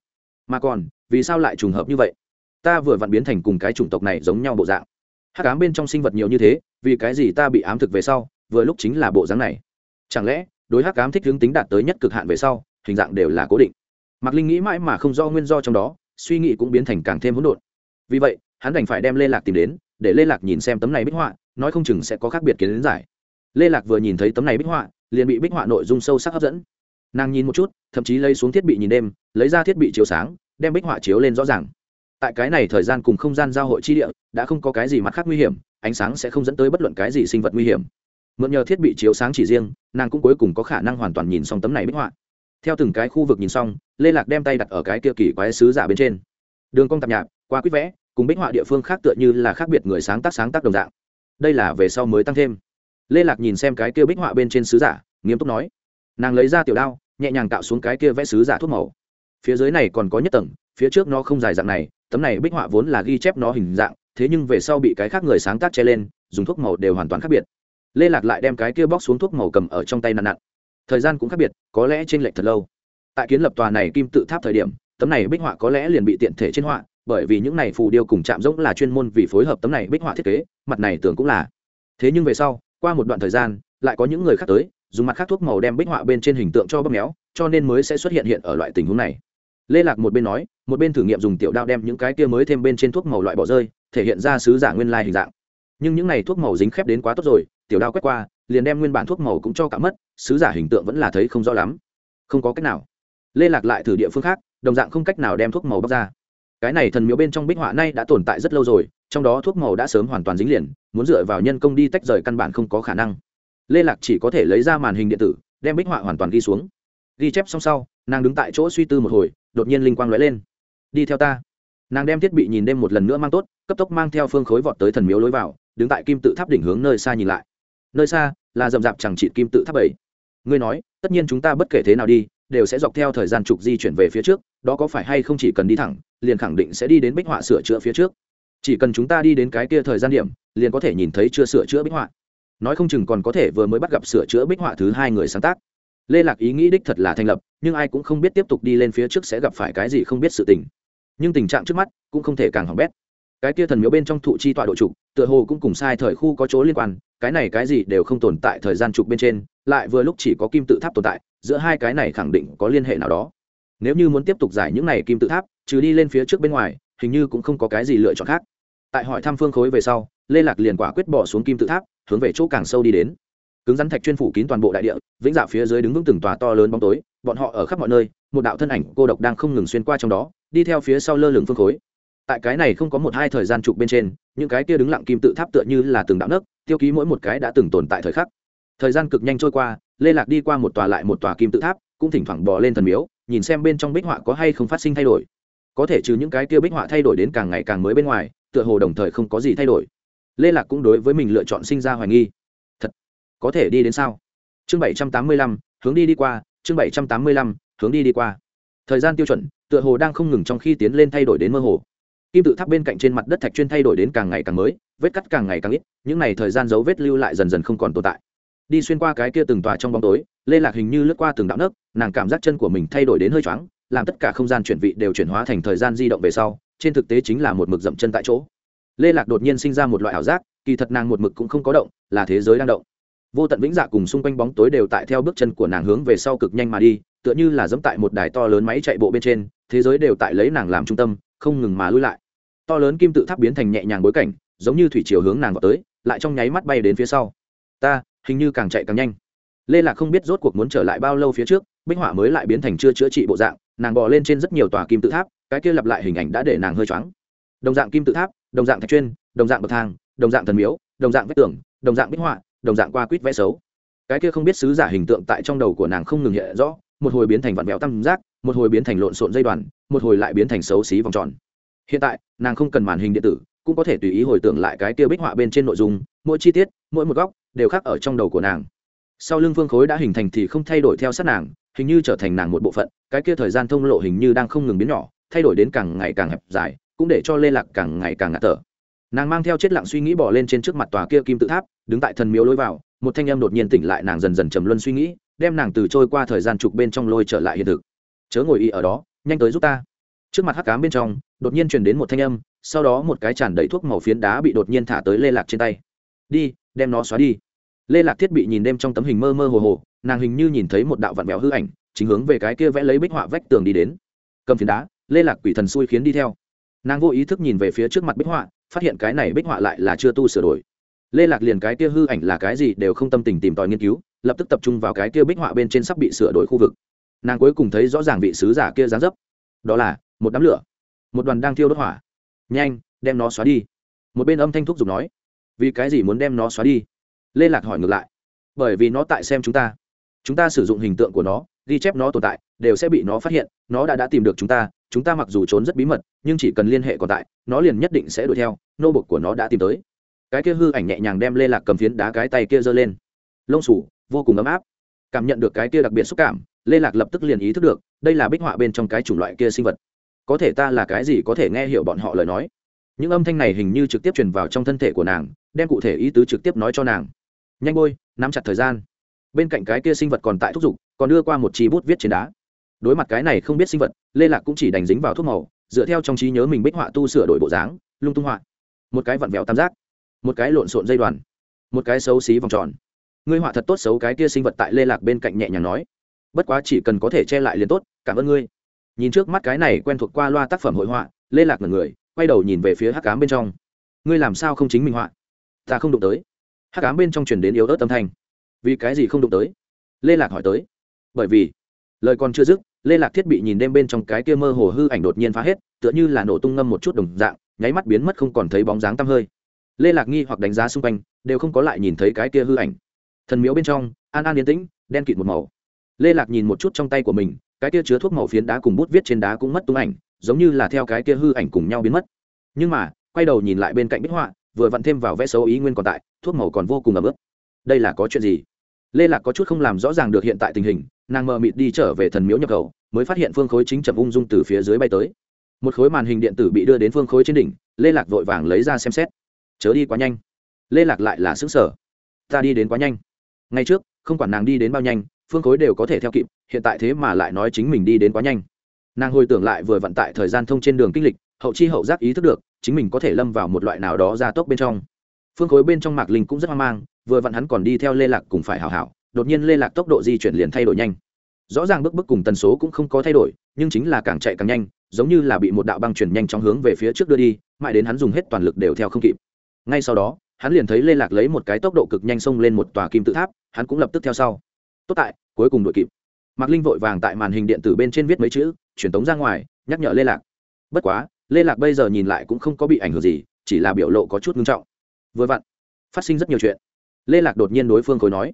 Mà còn, vì sao lại trùng hợp như vậy? Ta vừa vặn biến thành cùng cái chủng tộc này giống nhau bộ dạng. Hắc ám bên trong sinh vật nhiều như thế, vì cái gì ta bị ám thực về sau, vừa lúc chính là bộ dáng này? Chẳng lẽ, đối hắc ám thích hướng tính đạt tới nhất cực hạn về sau, hình dạng đều là cố định? Mạc linh nghĩ mãi mà không do nguyên do trong đó, suy nghĩ cũng biến thành càng thêm hỗn độn. Vì vậy, hắn đành phải đem lê lạc tìm đến, để lê lạc nhìn xem tấm này bích họa, nói không chừng sẽ có khác biệt kiến giải. Lê lạc vừa nhìn thấy tấm này bích họa, liền bị bích họa nội dung sâu sắc hấp dẫn. Nàng nhìn một chút, thậm chí lấy xuống thiết bị nhìn đêm, lấy ra thiết bị chiếu sáng, đem bích họa chiếu lên rõ ràng. Tại cái này thời gian cùng không gian giao hội chi địa, đã không có cái gì mặt khác nguy hiểm, ánh sáng sẽ không dẫn tới bất luận cái gì sinh vật nguy hiểm. Mượn nhờ thiết bị chiếu sáng chỉ riêng, nàng cũng cuối cùng có khả năng hoàn toàn nhìn xong tấm này bích họa theo từng cái khu vực nhìn xong, lê lạc đem tay đặt ở cái kia kỳ quái sứ giả bên trên. Đường cong tạp nhạc qua quýt vẽ, cùng bích họa địa phương khác tựa như là khác biệt người sáng tác sáng tác đồng dạng. Đây là về sau mới tăng thêm. Lê lạc nhìn xem cái kia bích họa bên trên sứ giả, nghiêm túc nói. Nàng lấy ra tiểu đao, nhẹ nhàng tạo xuống cái kia vẽ sứ giả thuốc màu. Phía dưới này còn có nhất tầng, phía trước nó không dài dạng này, tấm này bích họa vốn là ghi chép nó hình dạng, thế nhưng về sau bị cái khác người sáng tác che lên, dùng thuốc màu đều hoàn toàn khác biệt. Lê lạc lại đem cái kia bóc xuống thuốc màu cầm ở trong tay nặn nặn thời gian cũng khác biệt, có lẽ trên lệch thật lâu. Tại kiến lập tòa này kim tự tháp thời điểm, tấm này bích họa có lẽ liền bị tiện thể trên họa, bởi vì những này phù điêu cùng chạm rỗng là chuyên môn vì phối hợp tấm này bích họa thiết kế, mặt này tưởng cũng là. Thế nhưng về sau, qua một đoạn thời gian, lại có những người khác tới, dùng mặt khác thuốc màu đem bích họa bên trên hình tượng cho bóp méo, cho nên mới sẽ xuất hiện hiện ở loại tình huống này. Lê lạc một bên nói, một bên thử nghiệm dùng tiểu đao đem những cái kia mới thêm bên trên thuốc màu loại bỏ rơi, thể hiện ra sứ giả nguyên lai hình dạng. Nhưng những này thuốc màu dính khép đến quá tốt rồi, tiểu đao quét qua liền đem nguyên bản thuốc màu cũng cho cả mất, sứ giả hình tượng vẫn là thấy không rõ lắm. Không có cách nào. Lê lạc lại thử địa phương khác, đồng dạng không cách nào đem thuốc màu bóc ra. Cái này thần miếu bên trong bích họa nay đã tồn tại rất lâu rồi, trong đó thuốc màu đã sớm hoàn toàn dính liền, muốn dựa vào nhân công đi tách rời căn bản không có khả năng. Lê lạc chỉ có thể lấy ra màn hình điện tử, đem bích họa hoàn toàn ghi xuống. Ghi chép xong sau, nàng đứng tại chỗ suy tư một hồi, đột nhiên linh quang lóe lên. Đi theo ta. Nàng đem thiết bị nhìn đêm một lần nữa mang tốt, cấp tốc mang theo phương khối vọt tới thần miếu lối vào, đứng tại kim tự tháp đỉnh hướng nơi xa nhìn lại. Nơi xa là rậm rạp chẳng trị kim tự tháp bảy. Ngươi nói, tất nhiên chúng ta bất kể thế nào đi, đều sẽ dọc theo thời gian trục di chuyển về phía trước, đó có phải hay không chỉ cần đi thẳng, liền khẳng định sẽ đi đến bích họa sửa chữa phía trước. Chỉ cần chúng ta đi đến cái kia thời gian điểm, liền có thể nhìn thấy chưa sửa chữa bích họa. Nói không chừng còn có thể vừa mới bắt gặp sửa chữa bích họa thứ hai người sáng tác. Lê lạc ý nghĩ đích thật là thành lập, nhưng ai cũng không biết tiếp tục đi lên phía trước sẽ gặp phải cái gì không biết sự tình. Nhưng tình trạng trước mắt cũng không thể càng hỏng bét cái kia thần miếu bên trong thụ chi tọa độ trục, tựa hồ cũng cùng sai thời khu có chỗ liên quan, cái này cái gì đều không tồn tại thời gian trục bên trên, lại vừa lúc chỉ có kim tự tháp tồn tại, giữa hai cái này khẳng định có liên hệ nào đó. Nếu như muốn tiếp tục giải những này kim tự tháp, trừ đi lên phía trước bên ngoài, hình như cũng không có cái gì lựa chọn khác. Tại hỏi thăm phương khối về sau, lê lạc liền quả quyết bỏ xuống kim tự tháp, hướng về chỗ càng sâu đi đến. Cứng rắn thạch chuyên phủ kín toàn bộ đại địa, vĩnh dạ phía dưới đứng vững từng tòa to lớn bóng tối, bọn họ ở khắp mọi nơi, một đạo thân ảnh cô độc đang không ngừng xuyên qua trong đó, đi theo phía sau lơ lửng phương khối tại cái này không có một hai thời gian trục bên trên, những cái kia đứng lặng kim tự tháp tựa như là từng đạo nấc, tiêu ký mỗi một cái đã từng tồn tại thời khắc. Thời gian cực nhanh trôi qua, lê lạc đi qua một tòa lại một tòa kim tự tháp, cũng thỉnh thoảng bò lên thần miếu, nhìn xem bên trong bích họa có hay không phát sinh thay đổi. Có thể trừ những cái kia bích họa thay đổi đến càng ngày càng mới bên ngoài, tựa hồ đồng thời không có gì thay đổi. Lê lạc cũng đối với mình lựa chọn sinh ra hoài nghi. Thật, có thể đi đến sao? Chương bảy trăm tám mươi lăm, hướng đi đi qua, chương bảy trăm tám mươi lăm, hướng đi đi qua. Thời gian tiêu chuẩn, tựa hồ đang không ngừng trong khi tiến lên thay đổi đến mơ hồ kim tự tháp bên cạnh trên mặt đất thạch chuyên thay đổi đến càng ngày càng mới, vết cắt càng ngày càng ít, những n à y thời gian dấu vết lưu lại dần dần không còn tồn tại. Đi xuyên qua cái kia từng tòa trong bóng tối, lê lạc hình như lướt qua từng đạo nấc, nàng cảm giác chân của mình thay đổi đến hơi choáng, làm tất cả không gian chuyển vị đều chuyển hóa thành thời gian di động về sau, trên thực tế chính là một mực dậm chân tại chỗ. Lê lạc đột nhiên sinh ra một loại ảo giác, kỳ thật nàng một mực cũng không có động, là thế giới đang động. Vô tận vĩnh dạ cùng xung quanh bóng tối đều tại theo bước chân của nàng hướng về sau cực nhanh mà đi, tựa như là dẫm tại một đài to lớn máy chạy bộ bên trên, thế giới đều tại lấy nàng làm trung tâm, không ngừng mà lui lại to lớn kim tự tháp biến thành nhẹ nhàng bối cảnh, giống như thủy chiều hướng nàng vào tới, lại trong nháy mắt bay đến phía sau. Ta, hình như càng chạy càng nhanh. Lê lạc không biết rốt cuộc muốn trở lại bao lâu phía trước, bích họa mới lại biến thành chưa chữa trị bộ dạng, nàng bò lên trên rất nhiều tòa kim tự tháp, cái kia lặp lại hình ảnh đã để nàng hơi choáng. Đồng dạng kim tự tháp, đồng dạng thạch chuyên, đồng dạng bậc thang, đồng dạng thần miếu, đồng dạng vách tường, đồng dạng bích họa, đồng dạng qua quýt vẽ xấu. Cái kia không biết sứ giả hình tượng tại trong đầu của nàng không ngừng hiện rõ, một hồi biến thành vặn vẹo tam giác, một hồi biến thành lộn xộn dây đoàn, một hồi lại biến thành xấu xí vòng tròn hiện tại, nàng không cần màn hình điện tử, cũng có thể tùy ý hồi tưởng lại cái kia bích họa bên trên nội dung, mỗi chi tiết, mỗi một góc, đều khác ở trong đầu của nàng. Sau lưng phương khối đã hình thành thì không thay đổi theo sát nàng, hình như trở thành nàng một bộ phận, cái kia thời gian thông lộ hình như đang không ngừng biến nhỏ, thay đổi đến càng ngày càng hẹp dài, cũng để cho lê lạc càng ngày càng ngạt thở. Nàng mang theo chết lặng suy nghĩ bỏ lên trên trước mặt tòa kia kim tự tháp, đứng tại thần miếu lối vào, một thanh âm đột nhiên tỉnh lại nàng dần dần trầm luân suy nghĩ, đem nàng từ trôi qua thời gian trục bên trong lôi trở lại hiện thực. Chớ ngồi y ở đó, nhanh tới giúp ta. Trước mặt hắc cám bên trong đột nhiên truyền đến một thanh âm, sau đó một cái tràn đầy thuốc màu phiến đá bị đột nhiên thả tới lê lạc trên tay. Đi, đem nó xóa đi. Lê lạc thiết bị nhìn đêm trong tấm hình mơ mơ hồ hồ, nàng hình như nhìn thấy một đạo vặn vẹo hư ảnh, chính hướng về cái kia vẽ lấy bích họa vách tường đi đến. Cầm phiến đá, lê lạc quỷ thần xui khiến đi theo. Nàng vô ý thức nhìn về phía trước mặt bích họa, phát hiện cái này bích họa lại là chưa tu sửa đổi. Lê lạc liền cái kia hư ảnh là cái gì đều không tâm tình tìm tòi nghiên cứu, lập tức tập trung vào cái kia bích họa bên trên sắp bị sửa đổi khu vực. Nàng cuối cùng thấy rõ ràng vị sứ giả kia dáng dấp. Đó là một đám lửa một đoàn đang thiêu đốt hỏa. Nhanh, đem nó xóa đi. Một bên âm thanh thúc giục nói, vì cái gì muốn đem nó xóa đi? Lê lạc hỏi ngược lại, bởi vì nó tại xem chúng ta. Chúng ta sử dụng hình tượng của nó, ghi chép nó tồn tại, đều sẽ bị nó phát hiện, nó đã đã tìm được chúng ta chúng ta mặc dù trốn rất bí mật, nhưng chỉ cần liên hệ còn tại, nó liền nhất định sẽ đuổi theo, nô bục của nó đã tìm tới. Cái kia hư ảnh nhẹ nhàng đem lê lạc cầm phiến đá cái tay kia giơ lên. Lông sủ vô cùng ấm áp. Cảm nhận được cái kia đặc biệt xúc cảm, lê lạc lập tức liền ý thức được, đây là bích họa bên trong cái chủng loại kia sinh vật có thể ta là cái gì có thể nghe hiểu bọn họ lời nói. Những âm thanh này hình như trực tiếp truyền vào trong thân thể của nàng, đem cụ thể ý tứ trực tiếp nói cho nàng. Nhanh bôi nắm chặt thời gian. Bên cạnh cái kia sinh vật còn tại thúc giục, còn đưa qua một chi bút viết trên đá. Đối mặt cái này không biết sinh vật, lê lạc cũng chỉ đánh dính vào thuốc màu, dựa theo trong trí nhớ mình bích họa tu sửa đổi bộ dáng, lung tung họa. Một cái vặn vẹo tam giác, một cái lộn xộn dây đoàn, một cái xấu xí vòng tròn. Ngươi họa thật tốt xấu cái kia sinh vật tại lê lạc bên cạnh nhẹ nhàng nói. Bất quá chỉ cần có thể che lại liền tốt, cảm ơn ngươi nhìn trước mắt cái này quen thuộc qua loa tác phẩm hội họa, lê lạc ngần người, quay đầu nhìn về phía hắc cám bên trong. Ngươi làm sao không chính minh họa? Ta không đụng tới. Hắc cám bên trong chuyển đến yếu ớt âm thanh. Vì cái gì không đụng tới? Lê lạc hỏi tới. Bởi vì, lời còn chưa dứt, lê lạc thiết bị nhìn đêm bên trong cái kia mơ hồ hư ảnh đột nhiên phá hết, tựa như là nổ tung ngâm một chút đồng dạng, nháy mắt biến mất không còn thấy bóng dáng tăm hơi. Lê lạc nghi hoặc đánh giá xung quanh, đều không có lại nhìn thấy cái kia hư ảnh. Thần miếu bên trong, an an yên tĩnh, đen kịt một màu. Lê lạc nhìn một chút trong tay của mình cái kia chứa thuốc màu phiến đá cùng bút viết trên đá cũng mất tung ảnh, giống như là theo cái kia hư ảnh cùng nhau biến mất. Nhưng mà, quay đầu nhìn lại bên cạnh bích họa, vừa vặn thêm vào vẽ xấu ý nguyên còn tại, thuốc màu còn vô cùng ấm ức đây là có chuyện gì? Lê lạc có chút không làm rõ ràng được hiện tại tình hình, nàng mờ mịt đi trở về thần miếu nhập khẩu, mới phát hiện phương khối chính chậm ung dung từ phía dưới bay tới. Một khối màn hình điện tử bị đưa đến phương khối trên đỉnh, lê lạc vội vàng lấy ra xem xét. Chớ đi quá nhanh. Lê lạc lại là xứng sở ta đi đến quá nhanh. Ngay trước, không quản nàng đi đến bao nhanh, phương khối đều có thể theo kịp hiện tại thế mà lại nói chính mình đi đến quá nhanh. Nàng hồi tưởng lại vừa vận tại thời gian thông trên đường kinh lịch, hậu chi hậu giác ý thức được, chính mình có thể lâm vào một loại nào đó gia tốc bên trong. Phương khối bên trong mạc linh cũng rất hoang mang, vừa vặn hắn còn đi theo lê lạc cùng phải hảo hảo, đột nhiên lê lạc tốc độ di chuyển liền thay đổi nhanh. Rõ ràng bước bước cùng tần số cũng không có thay đổi, nhưng chính là càng chạy càng nhanh, giống như là bị một đạo băng chuyển nhanh trong hướng về phía trước đưa đi, mãi đến hắn dùng hết toàn lực đều theo không kịp. Ngay sau đó, hắn liền thấy lê lạc lấy một cái tốc độ cực nhanh xông lên một tòa kim tự tháp, hắn cũng lập tức theo sau. Tốt tại, cuối cùng đội kịp mạc linh vội vàng tại màn hình điện tử bên trên viết mấy chữ, truyền tống ra ngoài, nhắc nhở lê lạc. Bất quá, lê lạc bây giờ nhìn lại cũng không có bị ảnh hưởng gì, chỉ là biểu lộ có chút ngưng trọng. Vừa vặn, phát sinh rất nhiều chuyện. Lê lạc đột nhiên đối phương khối nói.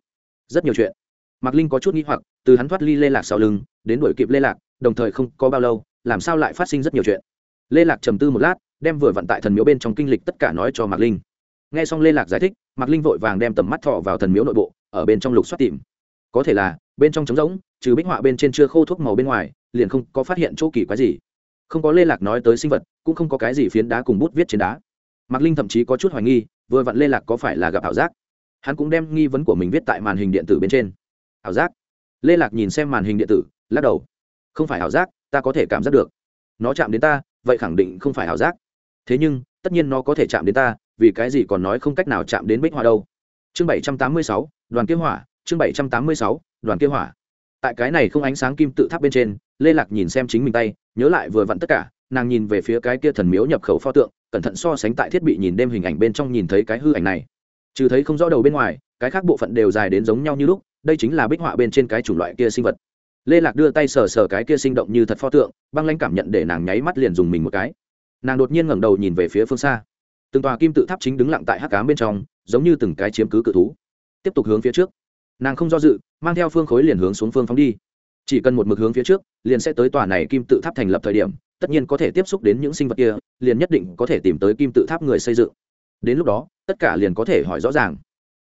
Rất nhiều chuyện. Mạc linh có chút n g h i hoặc, từ hắn thoát ly lê lạc sau lưng, đến đuổi kịp lê lạc, đồng thời không có bao lâu, làm sao lại phát sinh rất nhiều chuyện. Lê lạc trầm tư một lát, đem vừa vận tại thần miếu bên trong kinh lịch tất cả nói cho mạc linh. Nghe xong lê lạc giải thích, mạc linh vội vàng đem tầm mắt thọ vào thần miếu nội bộ, ở bên trong lục xoát tìm. Có thể là bên trong trống rỗng, trừ bích họa bên trên chưa khô thuốc màu bên ngoài, liền không có phát hiện chỗ kỳ quái gì. Không có lê lạc nói tới sinh vật, cũng không có cái gì phiến đá cùng bút viết trên đá. Mạc linh thậm chí có chút hoài nghi, vừa vặn lê lạc có phải là gặp ảo giác. Hắn cũng đem nghi vấn của mình viết tại màn hình điện tử bên trên. Ảo giác? Lê lạc nhìn xem màn hình điện tử, lắc đầu. Không phải ảo giác, ta có thể cảm giác được. Nó chạm đến ta, vậy khẳng định không phải ảo giác. Thế nhưng, tất nhiên nó có thể chạm đến ta, vì cái gì còn nói không cách nào chạm đến bích họa đâu. Chương bảy trăm tám mươi sáu, đoàn kế hỏa chương bảy trăm tám mươi sáu, đoàn kia hỏa. Tại cái này không ánh sáng kim tự tháp bên trên, lê lạc nhìn xem chính mình tay, nhớ lại vừa vặn tất cả, nàng nhìn về phía cái kia thần miếu nhập khẩu pho tượng, cẩn thận so sánh tại thiết bị nhìn đêm hình ảnh bên trong nhìn thấy cái hư ảnh này. Trừ thấy không rõ đầu bên ngoài, cái khác bộ phận đều dài đến giống nhau như lúc, đây chính là bích họa bên trên cái chủng loại kia sinh vật. Lê lạc đưa tay sờ sờ cái kia sinh động như thật pho tượng, băng lanh cảm nhận để nàng nháy mắt liền dùng mình một cái. Nàng đột nhiên ngẩng đầu nhìn về phía phương xa. Từng tòa kim tự tháp chính đứng lặng tại hắc cám bên trong, giống như từng cái chiếm cứ cự thú. Tiếp tục hướng phía trước nàng không do dự, mang theo phương khối liền hướng xuống phương phóng đi. Chỉ cần một mực hướng phía trước, liền sẽ tới tòa này kim tự tháp thành lập thời điểm, tất nhiên có thể tiếp xúc đến những sinh vật kia, liền nhất định có thể tìm tới kim tự tháp người xây dựng. Đến lúc đó, tất cả liền có thể hỏi rõ ràng.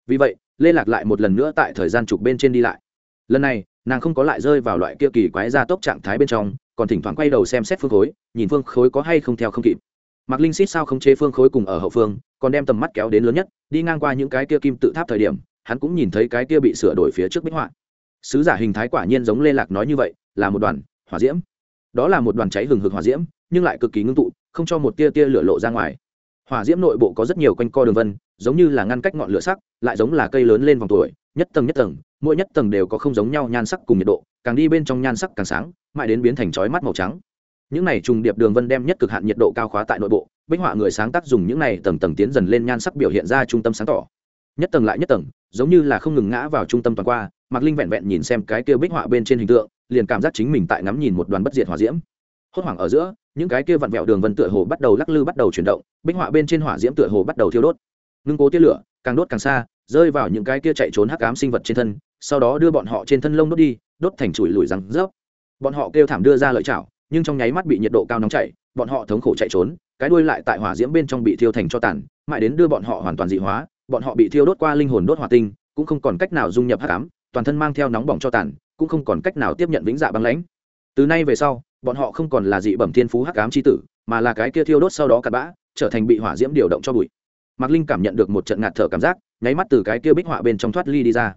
Vì vậy lê lạc lại một lần nữa tại thời gian trục bên trên đi lại. Lần này, nàng không có lại rơi vào loại kia kỳ quái gia tốc trạng thái bên trong, còn thỉnh thoảng quay đầu xem xét phương khối, nhìn phương khối có hay không theo không kịp. Mặc linh xít sao không chế phương khối cùng ở hậu phương, còn đem tầm mắt kéo đến lớn nhất, đi ngang qua những cái kia kim tự tháp thời điểm hắn cũng nhìn thấy cái kia bị sửa đổi phía trước bích họa. Sứ giả hình thái quả nhiên giống lê lạc nói như vậy, là một đoàn hỏa diễm. Đó là một đoàn cháy hừng hực hỏa diễm, nhưng lại cực kỳ ngưng tụ, không cho một tia tia lửa lộ ra ngoài. Hỏa diễm nội bộ có rất nhiều quanh co đường vân, giống như là ngăn cách ngọn lửa sắc, lại giống là cây lớn lên vòng tuổi, nhất tầng nhất tầng, mỗi nhất tầng đều có không giống nhau nhan sắc cùng nhiệt độ, càng đi bên trong nhan sắc càng sáng, mãi đến biến thành chói mắt màu trắng. Những này trùng điệp đường vân đem nhất cực hạn nhiệt độ cao khóa tại nội bộ, bích họa người sáng tác dùng những này tầng tầng tiến dần lên nhan sắc biểu hiện ra trung tâm sáng tỏ nhất tầng lại nhất tầng, giống như là không ngừng ngã vào trung tâm toàn qua, mạc linh vẹn vẹn nhìn xem cái kia bích họa bên trên hình tượng, liền cảm giác chính mình tại ngắm nhìn một đoàn bất diệt hỏa diễm. Hốt hoảng ở giữa, những cái kia vặn vẹo đường vân tựa hồ bắt đầu lắc lư bắt đầu chuyển động, bích họa bên trên hỏa diễm tựa hồ bắt đầu thiêu đốt. Ngưng cố tia lửa, càng đốt càng xa, rơi vào những cái kia chạy trốn hắc ám sinh vật trên thân, sau đó đưa bọn họ trên thân lông đốt đi, đốt thành chùi lùi rắn rớp. Bọn họ kêu thảm đưa ra lợi chảo, nhưng trong nháy mắt bị nhiệt độ cao nóng chảy, bọn họ thống khổ chạy trốn, cái đuôi lại tại hỏa diễm bên trong bị thiêu thành cho tàn, mãi đến đưa bọn họ hoàn toàn dị hóa bọn họ bị thiêu đốt qua linh hồn đốt hỏa tinh, cũng không còn cách nào dung nhập hắc ám, toàn thân mang theo nóng bỏng cho tàn, cũng không còn cách nào tiếp nhận vĩnh dạ băng lãnh. Từ nay về sau, bọn họ không còn là dị bẩm thiên phú hắc ám c h i tử, mà là cái kia thiêu đốt sau đó cặn bã, trở thành bị hỏa diễm điều động cho bụi. Mạc linh cảm nhận được một trận ngạt thở cảm giác, nháy mắt từ cái kia bích họa bên trong thoát ly đi ra.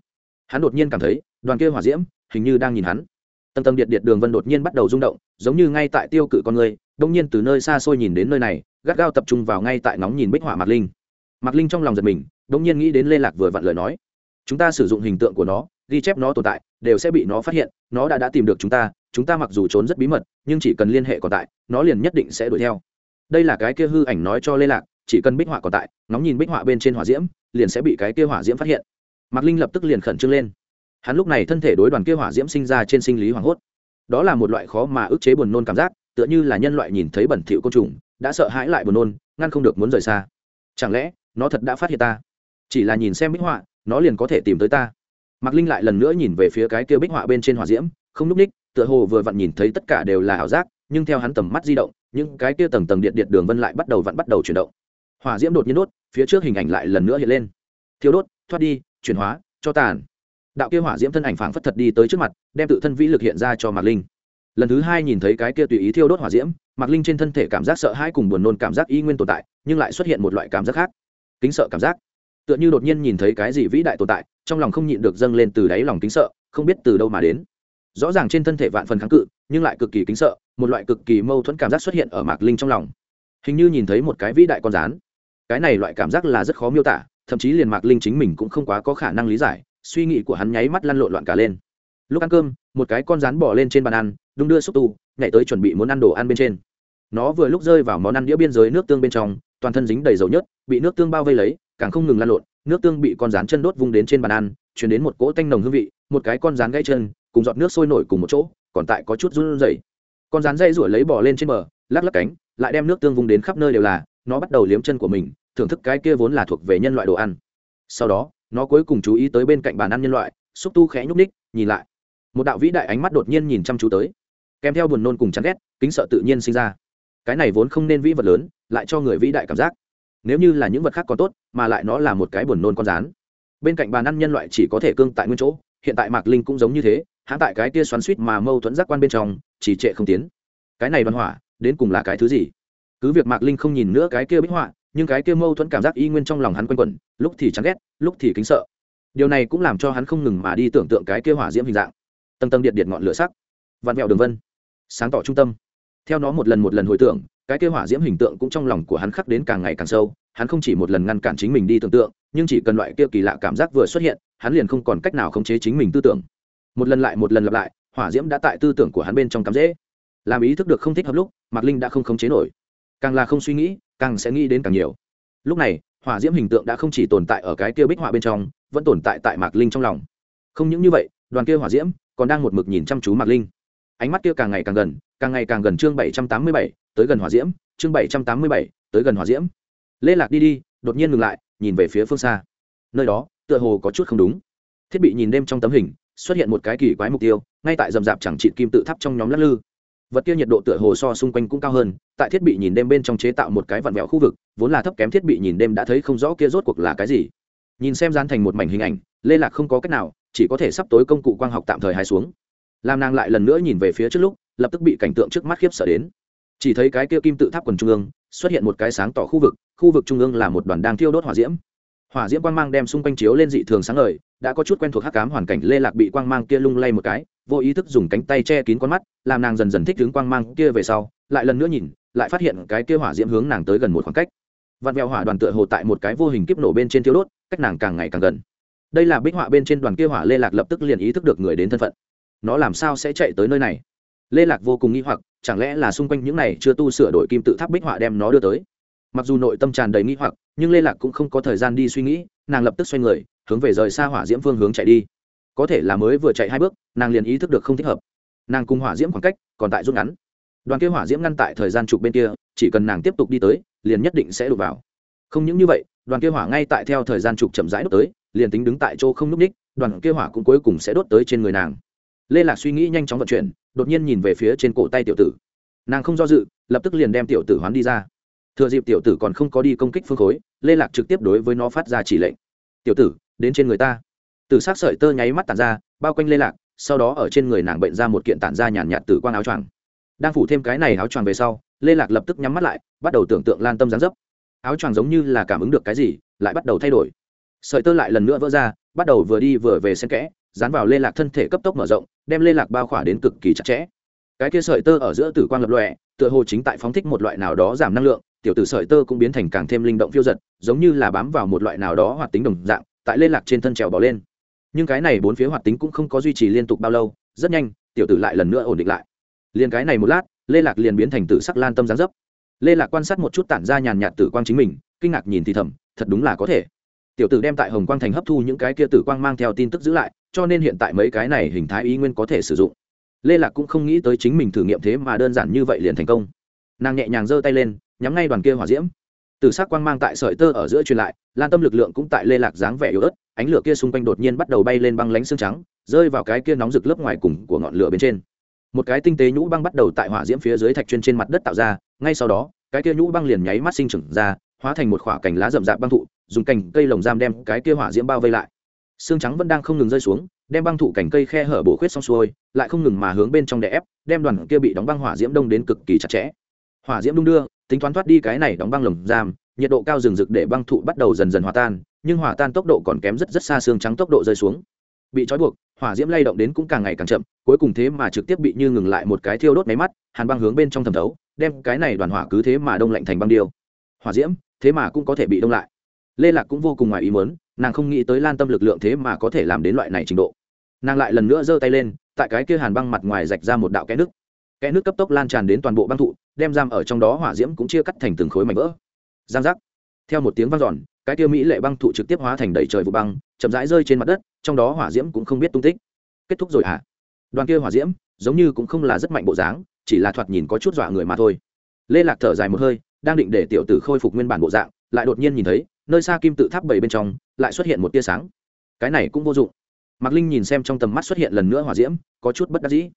Hắn đột nhiên cảm thấy, đoàn kia hỏa diễm, hình như đang nhìn hắn. Tầng tầng điện điện đường vân đột nhiên bắt đầu rung động, giống như ngay tại tiêu cự con người, đông nhiên từ nơi xa xôi nhìn đến nơi này, gắt gao tập trung vào ngay tại nóng nhìn bích họa mạc linh. Mạc linh trong lòng giật mình đông nhiên nghĩ đến lê lạc vừa vặn lời nói. Chúng ta sử dụng hình tượng của nó, ghi chép nó tồn tại, đều sẽ bị nó phát hiện, nó đã đã tìm được chúng ta chúng ta mặc dù trốn rất bí mật, nhưng chỉ cần liên hệ còn tại, nó liền nhất định sẽ đuổi theo. Đây là cái kia hư ảnh nói cho lê lạc, chỉ cần bích họa còn tại, ngóng nhìn bích họa bên trên hỏa diễm, liền sẽ bị cái kia hỏa diễm phát hiện. Mạc linh lập tức liền khẩn trương lên. Hắn lúc này thân thể đối đoàn kia hỏa diễm sinh ra trên sinh lý hoảng hốt. Đó là một loại khó mà ức chế buồn nôn cảm giác, tựa như là nhân loại nhìn thấy bẩn thỉu côn trùng, đã sợ hãi lại buồn nôn, ngăn không được muốn rời xa. Chẳng lẽ, nó thật đã phát hiện ta? Chỉ là nhìn xem bích họa, nó liền có thể tìm tới ta. Mạc linh lại lần nữa nhìn về phía cái kia bích họa bên trên hỏa diễm, không núp ních, tựa hồ vừa vặn nhìn thấy tất cả đều là ảo giác, nhưng theo hắn tầm mắt di động, những cái kia tầng tầng điện điện đường vân lại bắt đầu vặn bắt đầu chuyển động. Hỏa diễm đột nhiên đốt, phía trước hình ảnh lại lần nữa hiện lên. Thiếu đốt, thoát đi, chuyển hóa, cho tàn. Đạo kia hỏa diễm thân ảnh phảng phất thật đi tới trước mặt, đem tự thân vĩ lực hiện ra cho mạc linh. Lần thứ hai nhìn thấy cái kia tùy ý thiêu đốt hỏa diễm, mạc linh trên thân thể cảm giác sợ hãi cùng buồn nôn cảm giác y nguyên tồn tại, nhưng lại xuất hiện một loại cảm giác khác. Kính sợ cảm giác tựa như đột nhiên nhìn thấy cái gì vĩ đại tồn tại, trong lòng không nhịn được dâng lên từ đáy lòng kính sợ, không biết từ đâu mà đến. Rõ ràng trên thân thể vạn phần kháng cự, nhưng lại cực kỳ kính sợ, một loại cực kỳ mâu thuẫn cảm giác xuất hiện ở mạc linh trong lòng. Hình như nhìn thấy một cái vĩ đại con rán cái này loại cảm giác là rất khó miêu tả, thậm chí liền mạc linh chính mình cũng không quá có khả năng lý giải, suy nghĩ của hắn nháy mắt lăn lộn loạn cả lên. Lúc ăn cơm, một cái con rán bỏ lên trên bàn ăn, đung đưa xúc tu, nhảy tới chuẩn bị muốn ăn đồ ăn bên trên. Nó vừa lúc rơi vào món ăn đĩa biên giới nước tương bên trong, toàn thân dính đầy dầu nhớt, bị nước tương bao vây lấy càng không ngừng lan lộn, nước tương bị con rán chân đốt vung đến trên bàn ăn, chuyển đến một cỗ tanh nồng hương vị, một cái con rán gãy chân, cùng giọt nước sôi nổi cùng một chỗ, còn tại có chút run rẩy. Con rán dây rủi lấy bỏ lên trên bờ, lắc lắc cánh, lại đem nước tương vung đến khắp nơi đều là, nó bắt đầu liếm chân của mình, thưởng thức cái kia vốn là thuộc về nhân loại đồ ăn. Sau đó, nó cuối cùng chú ý tới bên cạnh bàn ăn nhân loại, xúc tu khẽ nhúc ních nhìn lại. Một đạo vĩ đại ánh mắt đột nhiên nhìn chăm chú tới. Kèm theo buồn nôn cùng chán ghét, kính sợ tự nhiên sinh ra. Cái này vốn không nên vĩ vật lớn, lại cho người vĩ đại cảm giác nếu như là những vật khác còn tốt, mà lại nó là một cái buồn nôn con rán. Bên cạnh bàn ăn nhân loại chỉ có thể cương tại nguyên chỗ, hiện tại mạc linh cũng giống như thế hãng tại cái kia xoắn suýt mà mâu thuẫn giác quan bên trong chỉ trệ không tiến. Cái này đoàn hỏa, đến cùng là cái thứ gì? Cứ việc mạc linh không nhìn nữa cái kia bích họa, nhưng cái kia mâu thuẫn cảm giác y nguyên trong lòng hắn quanh quẩn, lúc thì chán ghét, lúc thì kính sợ. Điều này cũng làm cho hắn không ngừng mà đi tưởng tượng cái kia hỏa diễm hình dạng. Tầng tầng điện điện ngọn lửa sắc. Vạn mẹo đường vân. Sáng tỏ trung tâm. Theo nó một lần một lần hồi tưởng cái kia hỏa diễm hình tượng cũng trong lòng của hắn khắc đến càng ngày càng sâu, hắn không chỉ một lần ngăn cản chính mình đi tưởng tượng, nhưng chỉ cần loại kia kỳ lạ cảm giác vừa xuất hiện, hắn liền không còn cách nào khống chế chính mình tư tưởng. Một lần lại một lần lặp lại, hỏa diễm đã tại tư tưởng của hắn bên trong cắm dễ làm ý thức được không thích hợp lúc, mạc linh đã không khống chế nổi. Càng là không suy nghĩ, càng sẽ nghĩ đến càng nhiều. Lúc này, hỏa diễm hình tượng đã không chỉ tồn tại ở cái kia bích họa bên trong, vẫn tồn tại tại mạc linh trong lòng. Không những như vậy, đoàn kia hỏa diễm còn đang một mực nhìn chăm chú mạc linh. Ánh mắt kia càng ngày càng gần, càng ngày càng gần chương bảy trăm tám mươi bảy tới gần hỏa diễm, chương bảy trăm tám mươi bảy, tới gần hỏa diễm. Lê lạc đi đi, đột nhiên ngừng lại, nhìn về phía phương xa. Nơi đó, tựa hồ có chút không đúng. Thiết bị nhìn đêm trong tấm hình, xuất hiện một cái kỳ quái mục tiêu, ngay tại rầm rạp chẳng trị kim tự tháp trong nhóm lắc lư. Vật kia nhiệt độ tựa hồ so xung quanh cũng cao hơn, tại thiết bị nhìn đêm bên trong chế tạo một cái vặn vẹo khu vực, vốn là thấp kém thiết bị nhìn đêm đã thấy không rõ kia rốt cuộc là cái gì. Nhìn xem dán thành một mảnh hình ảnh, lê lạc không có cách nào, chỉ có thể sắp tối công cụ quang học tạm thời hai xuống. Làm nàng lại lần nữa nhìn về phía trước lúc, lập tức bị cảnh tượng trước mắt khiếp sợ đến chỉ thấy cái kia kim tự tháp quần trung ương xuất hiện một cái sáng tỏ khu vực khu vực trung ương là một đoàn đang thiêu đốt hỏa diễm. Hỏa diễm quang mang đem xung quanh chiếu lên dị thường sáng ngời, đã có chút quen thuộc hắc cám hoàn cảnh, lê lạc bị quang mang kia lung lay một cái, vô ý thức dùng cánh tay che kín con mắt, làm nàng dần dần thích hướng quang mang kia về sau, lại lần nữa nhìn, lại phát hiện cái kia hỏa diễm hướng nàng tới gần một khoảng cách. Vạn vẹo hỏa đoàn tựa hồ tại một cái vô hình kiếp nổ bên trên thiêu đốt, cách nàng càng ngày càng gần. Đây là bích họa bên trên đoàn kia hỏa lê lạc lập tức liền ý thức được người đến thân phận. Nó làm sao sẽ chạy tới nơi này? Lê lạc vô cùng nghi hoặc chẳng lẽ là xung quanh những này chưa tu sửa đổi kim tự tháp bích họa đem nó đưa tới? Mặc dù nội tâm tràn đầy nghi hoặc, nhưng lê lạc cũng không có thời gian đi suy nghĩ, nàng lập tức xoay người, hướng về rời xa hỏa diễm phương hướng chạy đi. Có thể là mới vừa chạy hai bước, nàng liền ý thức được không thích hợp. Nàng cùng hỏa diễm khoảng cách còn tại rút ngắn. Đoàn kia hỏa diễm ngăn tại thời gian chụp bên kia, chỉ cần nàng tiếp tục đi tới, liền nhất định sẽ đụt vào. Không những như vậy, đoàn kia hỏa ngay tại theo thời gian chụp chậm rãi đốt tới, liền tính đứng tại chỗ không núp ních, đoàn kia hỏa cũng cuối cùng sẽ đốt tới trên người nàng. Lê lạc suy nghĩ nhanh chóng vận chuyển đột nhiên nhìn về phía trên cổ tay tiểu tử. Nàng không do dự, lập tức liền đem tiểu tử hoán đi ra. Thừa dịp tiểu tử còn không có đi công kích phương khối, lê lạc trực tiếp đối với nó phát ra chỉ lệnh. Tiểu tử, đến trên người ta. Từ s á c sợi tơ nháy mắt tàn ra, bao quanh lê lạc, sau đó ở trên người nàng bệnh ra một kiện tản ra nhàn nhạt từ quang áo choàng. Đang phủ thêm cái này áo choàng về sau, lê lạc lập tức nhắm mắt lại, bắt đầu tưởng tượng lan tâm gián dấp. Áo choàng giống như là cảm ứng được cái gì, lại bắt đầu thay đổi. Sợi tơ lại lần nữa vỡ ra, bắt đầu vừa đi vừa về xen kẽ dán vào lê lạc thân thể cấp tốc mở rộng, đem lê lạc bao khỏa đến cực kỳ chặt chẽ. Cái kia sợi tơ ở giữa tử quang lập lọe tựa hồ chính tại phóng thích một loại nào đó giảm năng lượng, tiểu tử sợi tơ cũng biến thành càng thêm linh động phiêu giật, giống như là bám vào một loại nào đó hoạt tính đồng dạng, tại lê lạc trên thân trèo bỏ lên. Nhưng cái này bốn phía hoạt tính cũng không có duy trì liên tục bao lâu, rất nhanh, tiểu tử lại lần nữa ổn định lại. Liền cái này một lát, lê lạc liền biến thành tử sắc lan tâm gián dấp. Lê lạc quan sát một chút tản ra nhàn nhạt tử quang chính mình, kinh ngạc nhìn thì thầm, thật đúng là có thể. Tiểu tử đem tại hồng quang thành hấp thu những cái kia tử quang mang theo tin tức giữ lại cho nên hiện tại mấy cái này hình thái ý nguyên có thể sử dụng. Lê lạc cũng không nghĩ tới chính mình thử nghiệm thế mà đơn giản như vậy liền thành công. Nàng nhẹ nhàng giơ tay lên, nhắm ngay đoàn kia hỏa diễm. Từ s ắ c quang mang tại sợi tơ ở giữa truyền lại, lan tâm lực lượng cũng tại lê lạc dáng vẻ yếu ớt, ánh lửa kia xung quanh đột nhiên bắt đầu bay lên băng lánh xương trắng, rơi vào cái kia nóng rực lớp ngoài cùng của ngọn lửa bên trên. Một cái tinh tế nhũ băng bắt đầu tại hỏa diễm phía dưới thạch chuyên trên mặt đất tạo ra, ngay sau đó, cái kia nhũ băng liền nháy mắt sinh trưởng ra, hóa thành một khoả cành lá rậm rạp băng thụ, dùng cành cây lồng giam đem cái kia hỏa diễm bao vây lại xương trắng vẫn đang không ngừng rơi xuống, đem băng thụ cành cây khe hở bổ khuyết xong xuôi, lại không ngừng mà hướng bên trong đè ép, đem đoàn kia bị đóng băng hỏa diễm đông đến cực kỳ chặt chẽ. Hỏa diễm đung đưa, tính toán thoát đi cái này đóng băng lồng giam, nhiệt độ cao rừng rực để băng thụ bắt đầu dần dần hòa tan, nhưng hòa tan tốc độ còn kém rất rất xa xương trắng tốc độ rơi xuống. Bị trói buộc, hỏa diễm lay động đến cũng càng ngày càng chậm, cuối cùng thế mà trực tiếp bị như ngừng lại một cái thiêu đốt máy mắt, hàn băng hướng bên trong thẩm thấu, đem cái này đoàn hỏa cứ thế mà đông lạnh thành băng điêu. Hỏa diễm, thế mà cũng có thể bị đông lại. Lê lạc cũng vô cùng ngoài ý muốn nàng không nghĩ tới lan tâm lực lượng thế mà có thể làm đến loại này trình độ. Nàng lại lần nữa giơ tay lên, tại cái kia hàn băng mặt ngoài rạch ra một đạo kẽ nước. Kẽ nước cấp tốc lan tràn đến toàn bộ băng thụ, đem giam ở trong đó hỏa diễm cũng chia cắt thành từng khối mảnh vỡ. Giang giác. Theo một tiếng vang giòn cái kia mỹ lệ băng thụ trực tiếp hóa thành đầy trời vụ băng, chậm rãi rơi trên mặt đất, trong đó hỏa diễm cũng không biết tung tích. Kết thúc rồi hả? À? đoàn kia hỏa diễm giống như cũng không là rất mạnh bộ dáng, chỉ là thoạt nhìn có chút dọa người mà thôi. Lê lạc thở dài một hơi đang định để tiểu tử khôi phục nguyên bản bộ dạng, lại đột nhiên nhìn thấy, nơi xa kim tự tháp bảy bên trong, lại xuất hiện một tia sáng. Cái này cũng vô dụng. Mạc linh nhìn xem trong tầm mắt xuất hiện lần nữa hỏa diễm, có chút bất đắc dĩ.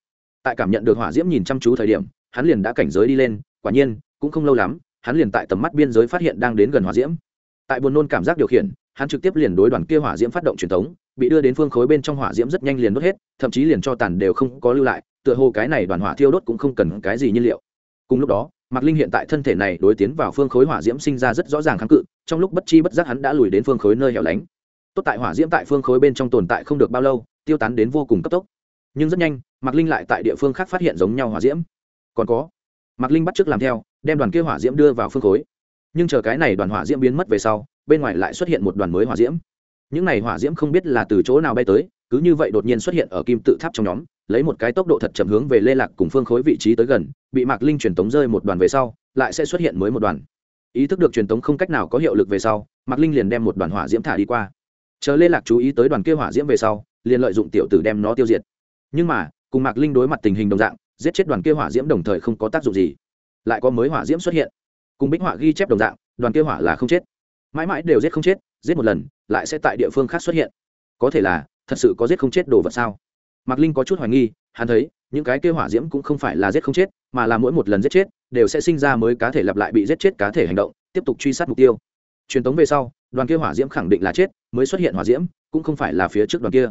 Tại cảm nhận được hỏa diễm nhìn chăm chú thời điểm, hắn liền đã cảnh giới đi lên, quả nhiên, cũng không lâu lắm, hắn liền tại tầm mắt biên giới phát hiện đang đến gần hỏa diễm. Tại buồn nôn cảm giác điều khiển, hắn trực tiếp liền đối đoàn kia hỏa diễm phát động truyền thống, bị đưa đến phương khối bên trong hỏa diễm rất nhanh liền đốt hết, thậm chí liền cho tàn đều không có lưu lại, tựa hồ cái này đoàn hỏa thiêu đốt cũng không cần cái gì nhiên liệu. Cùng lúc đó mạc linh hiện tại thân thể này đối tiến vào phương khối hỏa diễm sinh ra rất rõ ràng kháng cự, trong lúc bất chi bất giác hắn đã lùi đến phương khối nơi hẻo lánh. Tốt tại hỏa diễm tại phương khối bên trong tồn tại không được bao lâu, tiêu tán đến vô cùng cấp tốc. Nhưng rất nhanh, mạc linh lại tại địa phương khác phát hiện giống nhau hỏa diễm. Còn có, mạc linh bắt t làm theo, đem đoàn kia hỏa diễm đưa vào phương khối. Nhưng chờ cái này đoàn hỏa diễm biến mất về sau, bên ngoài lại xuất hiện một đoàn mới hỏa diễm. Những này hỏa diễm không biết là từ chỗ nào bay tới, cứ như vậy đột nhiên xuất hiện ở kim tự tháp trong nhóm lấy một cái tốc độ thật chậm hướng về lê lạc cùng phương khối vị trí tới gần, bị mạc linh truyền tống rơi một đoàn về sau, lại sẽ xuất hiện mới một đoàn. Ý thức được truyền tống không cách nào có hiệu lực về sau, mạc linh liền đem một đoàn hỏa diễm thả đi qua. Chờ lê lạc chú ý tới đoàn kia hỏa diễm về sau, liền lợi dụng tiểu tử đem nó tiêu diệt. Nhưng mà, cùng mạc linh đối mặt tình hình đồng dạng, giết chết đoàn kia hỏa diễm đồng thời không có tác dụng gì. Lại có mới hỏa diễm xuất hiện. Cùng bích họa ghi chép đồng dạng, đoàn kia hỏa là không chết. Mãi mãi đều giết không chết, giết một lần, lại sẽ tại địa phương khác xuất hiện. Có thể là, thật sự có giết không chết đồ vật sao? Mạc linh có chút hoài nghi, hắn thấy, những cái kia hỏa diễm cũng không phải là giết không chết, mà là mỗi một lần giết chết, đều sẽ sinh ra mới cá thể lặp lại bị giết chết cá thể hành động, tiếp tục truy sát mục tiêu. Truyền tống về sau, đoàn kia hỏa diễm khẳng định là chết, mới xuất hiện hỏa diễm, cũng không phải là phía trước đoàn kia.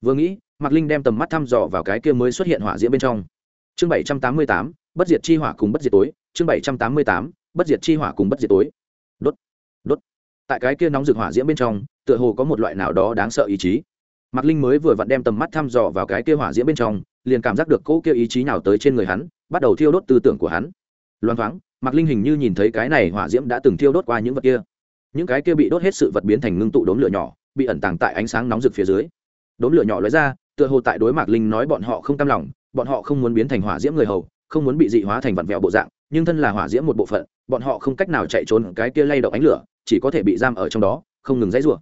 Vừa nghĩ, mạc linh đem tầm mắt thăm dò vào cái kia mới xuất hiện hỏa diễm bên trong. Chương bảy trăm tám mươi tám, bất diệt chi hỏa cùng bất diệt tối. Chương bảy trăm tám mươi tám, bất diệt chi hỏa cùng bất diệt tối. Đốt đốt. Tại cái kia nóng rực hỏa diễm bên trong, tựa hồ có một loại nào đó đáng sợ ý chí mạc linh mới vừa vặn đem tầm mắt thăm dò vào cái kia hỏa diễm bên trong, liền cảm giác được cỗ kia ý chí nào tới trên người hắn, bắt đầu thiêu đốt tư tưởng của hắn. Loan thoáng, mạc linh hình như nhìn thấy cái này hỏa diễm đã từng thiêu đốt qua những vật kia. Những cái kia bị đốt hết sự vật biến thành ngưng tụ đốm lửa nhỏ, bị ẩn tàng tại ánh sáng nóng rực phía dưới. Đốm lửa nhỏ lóe ra, tựa hồ tại đối mạc linh nói bọn họ không cam lòng, bọn họ không muốn biến thành hỏa diễm người hầu, không muốn bị dị hóa thành vặn vẹo bộ dạng, nhưng thân là hỏa diễm một bộ phận, bọn họ không cách nào chạy trốn cái kia lay động ánh lửa, chỉ có thể bị giam ở trong đó, không ngừng dãy rủa.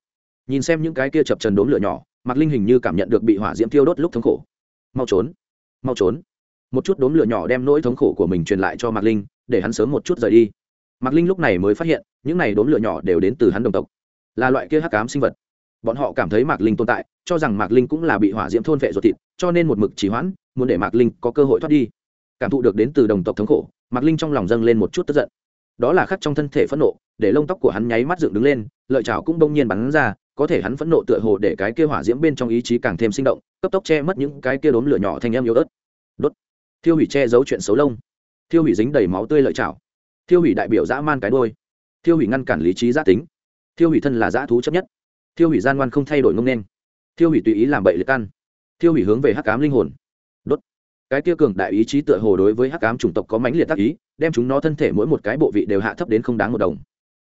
Nhìn xem những cái kia chập trần đốm lửa nhỏ mạc linh hình như cảm nhận được bị hỏa diễm thiêu đốt lúc thống khổ. Mau trốn mau trốn. Một chút đốm lửa nhỏ đem nỗi thống khổ của mình truyền lại cho mạc linh, để hắn sớm một chút rời đi. Mạc linh lúc này mới phát hiện, những này đốm lửa nhỏ đều đến từ hắn đồng tộc, là loại kia hắc cám sinh vật. Bọn họ cảm thấy mạc linh tồn tại, cho rằng mạc linh cũng là bị hỏa diễm thôn vệ ruột thịt, cho nên một mực chỉ hoãn, muốn để mạc linh có cơ hội thoát đi. Cảm thụ được đến từ đồng tộc thống khổ, mạc linh trong lòng dâng lên một chút tức giận. Đó là khắc trong thân thể phẫn nộ, để lông tóc của hắn nháy mắt dựng đứng lên, lợi chảo cũng đông nhiên bắn ra có thể hắn phẫn nộ tựa hồ để cái kia hỏa diễm bên trong ý chí càng thêm sinh động, cấp tốc che mất những cái kia đốm lửa nhỏ thành em yếu ớt. Đốt. Thiêu hủy che giấu chuyện xấu lông. Thiêu hủy dính đầy máu tươi lợi chảo. Thiêu hủy đại biểu dã man cái đôi thiêu hủy ngăn cản lý trí giã tính. Thiêu hủy thân là dã thú chấp nhất. Thiêu hủy gian ngoan không thay đổi ngông nên. Thiêu hủy tùy ý làm bậy liệt căn thiêu hủy hướng về hắc ám linh hồn. Đốt. Cái tiêu cường đại ý chí tựa hồ đối với hắc ám chủng tộc có mãnh liệt tác ý, đem chúng nó thân thể mỗi một cái bộ vị đều hạ thấp đến không đáng một đồng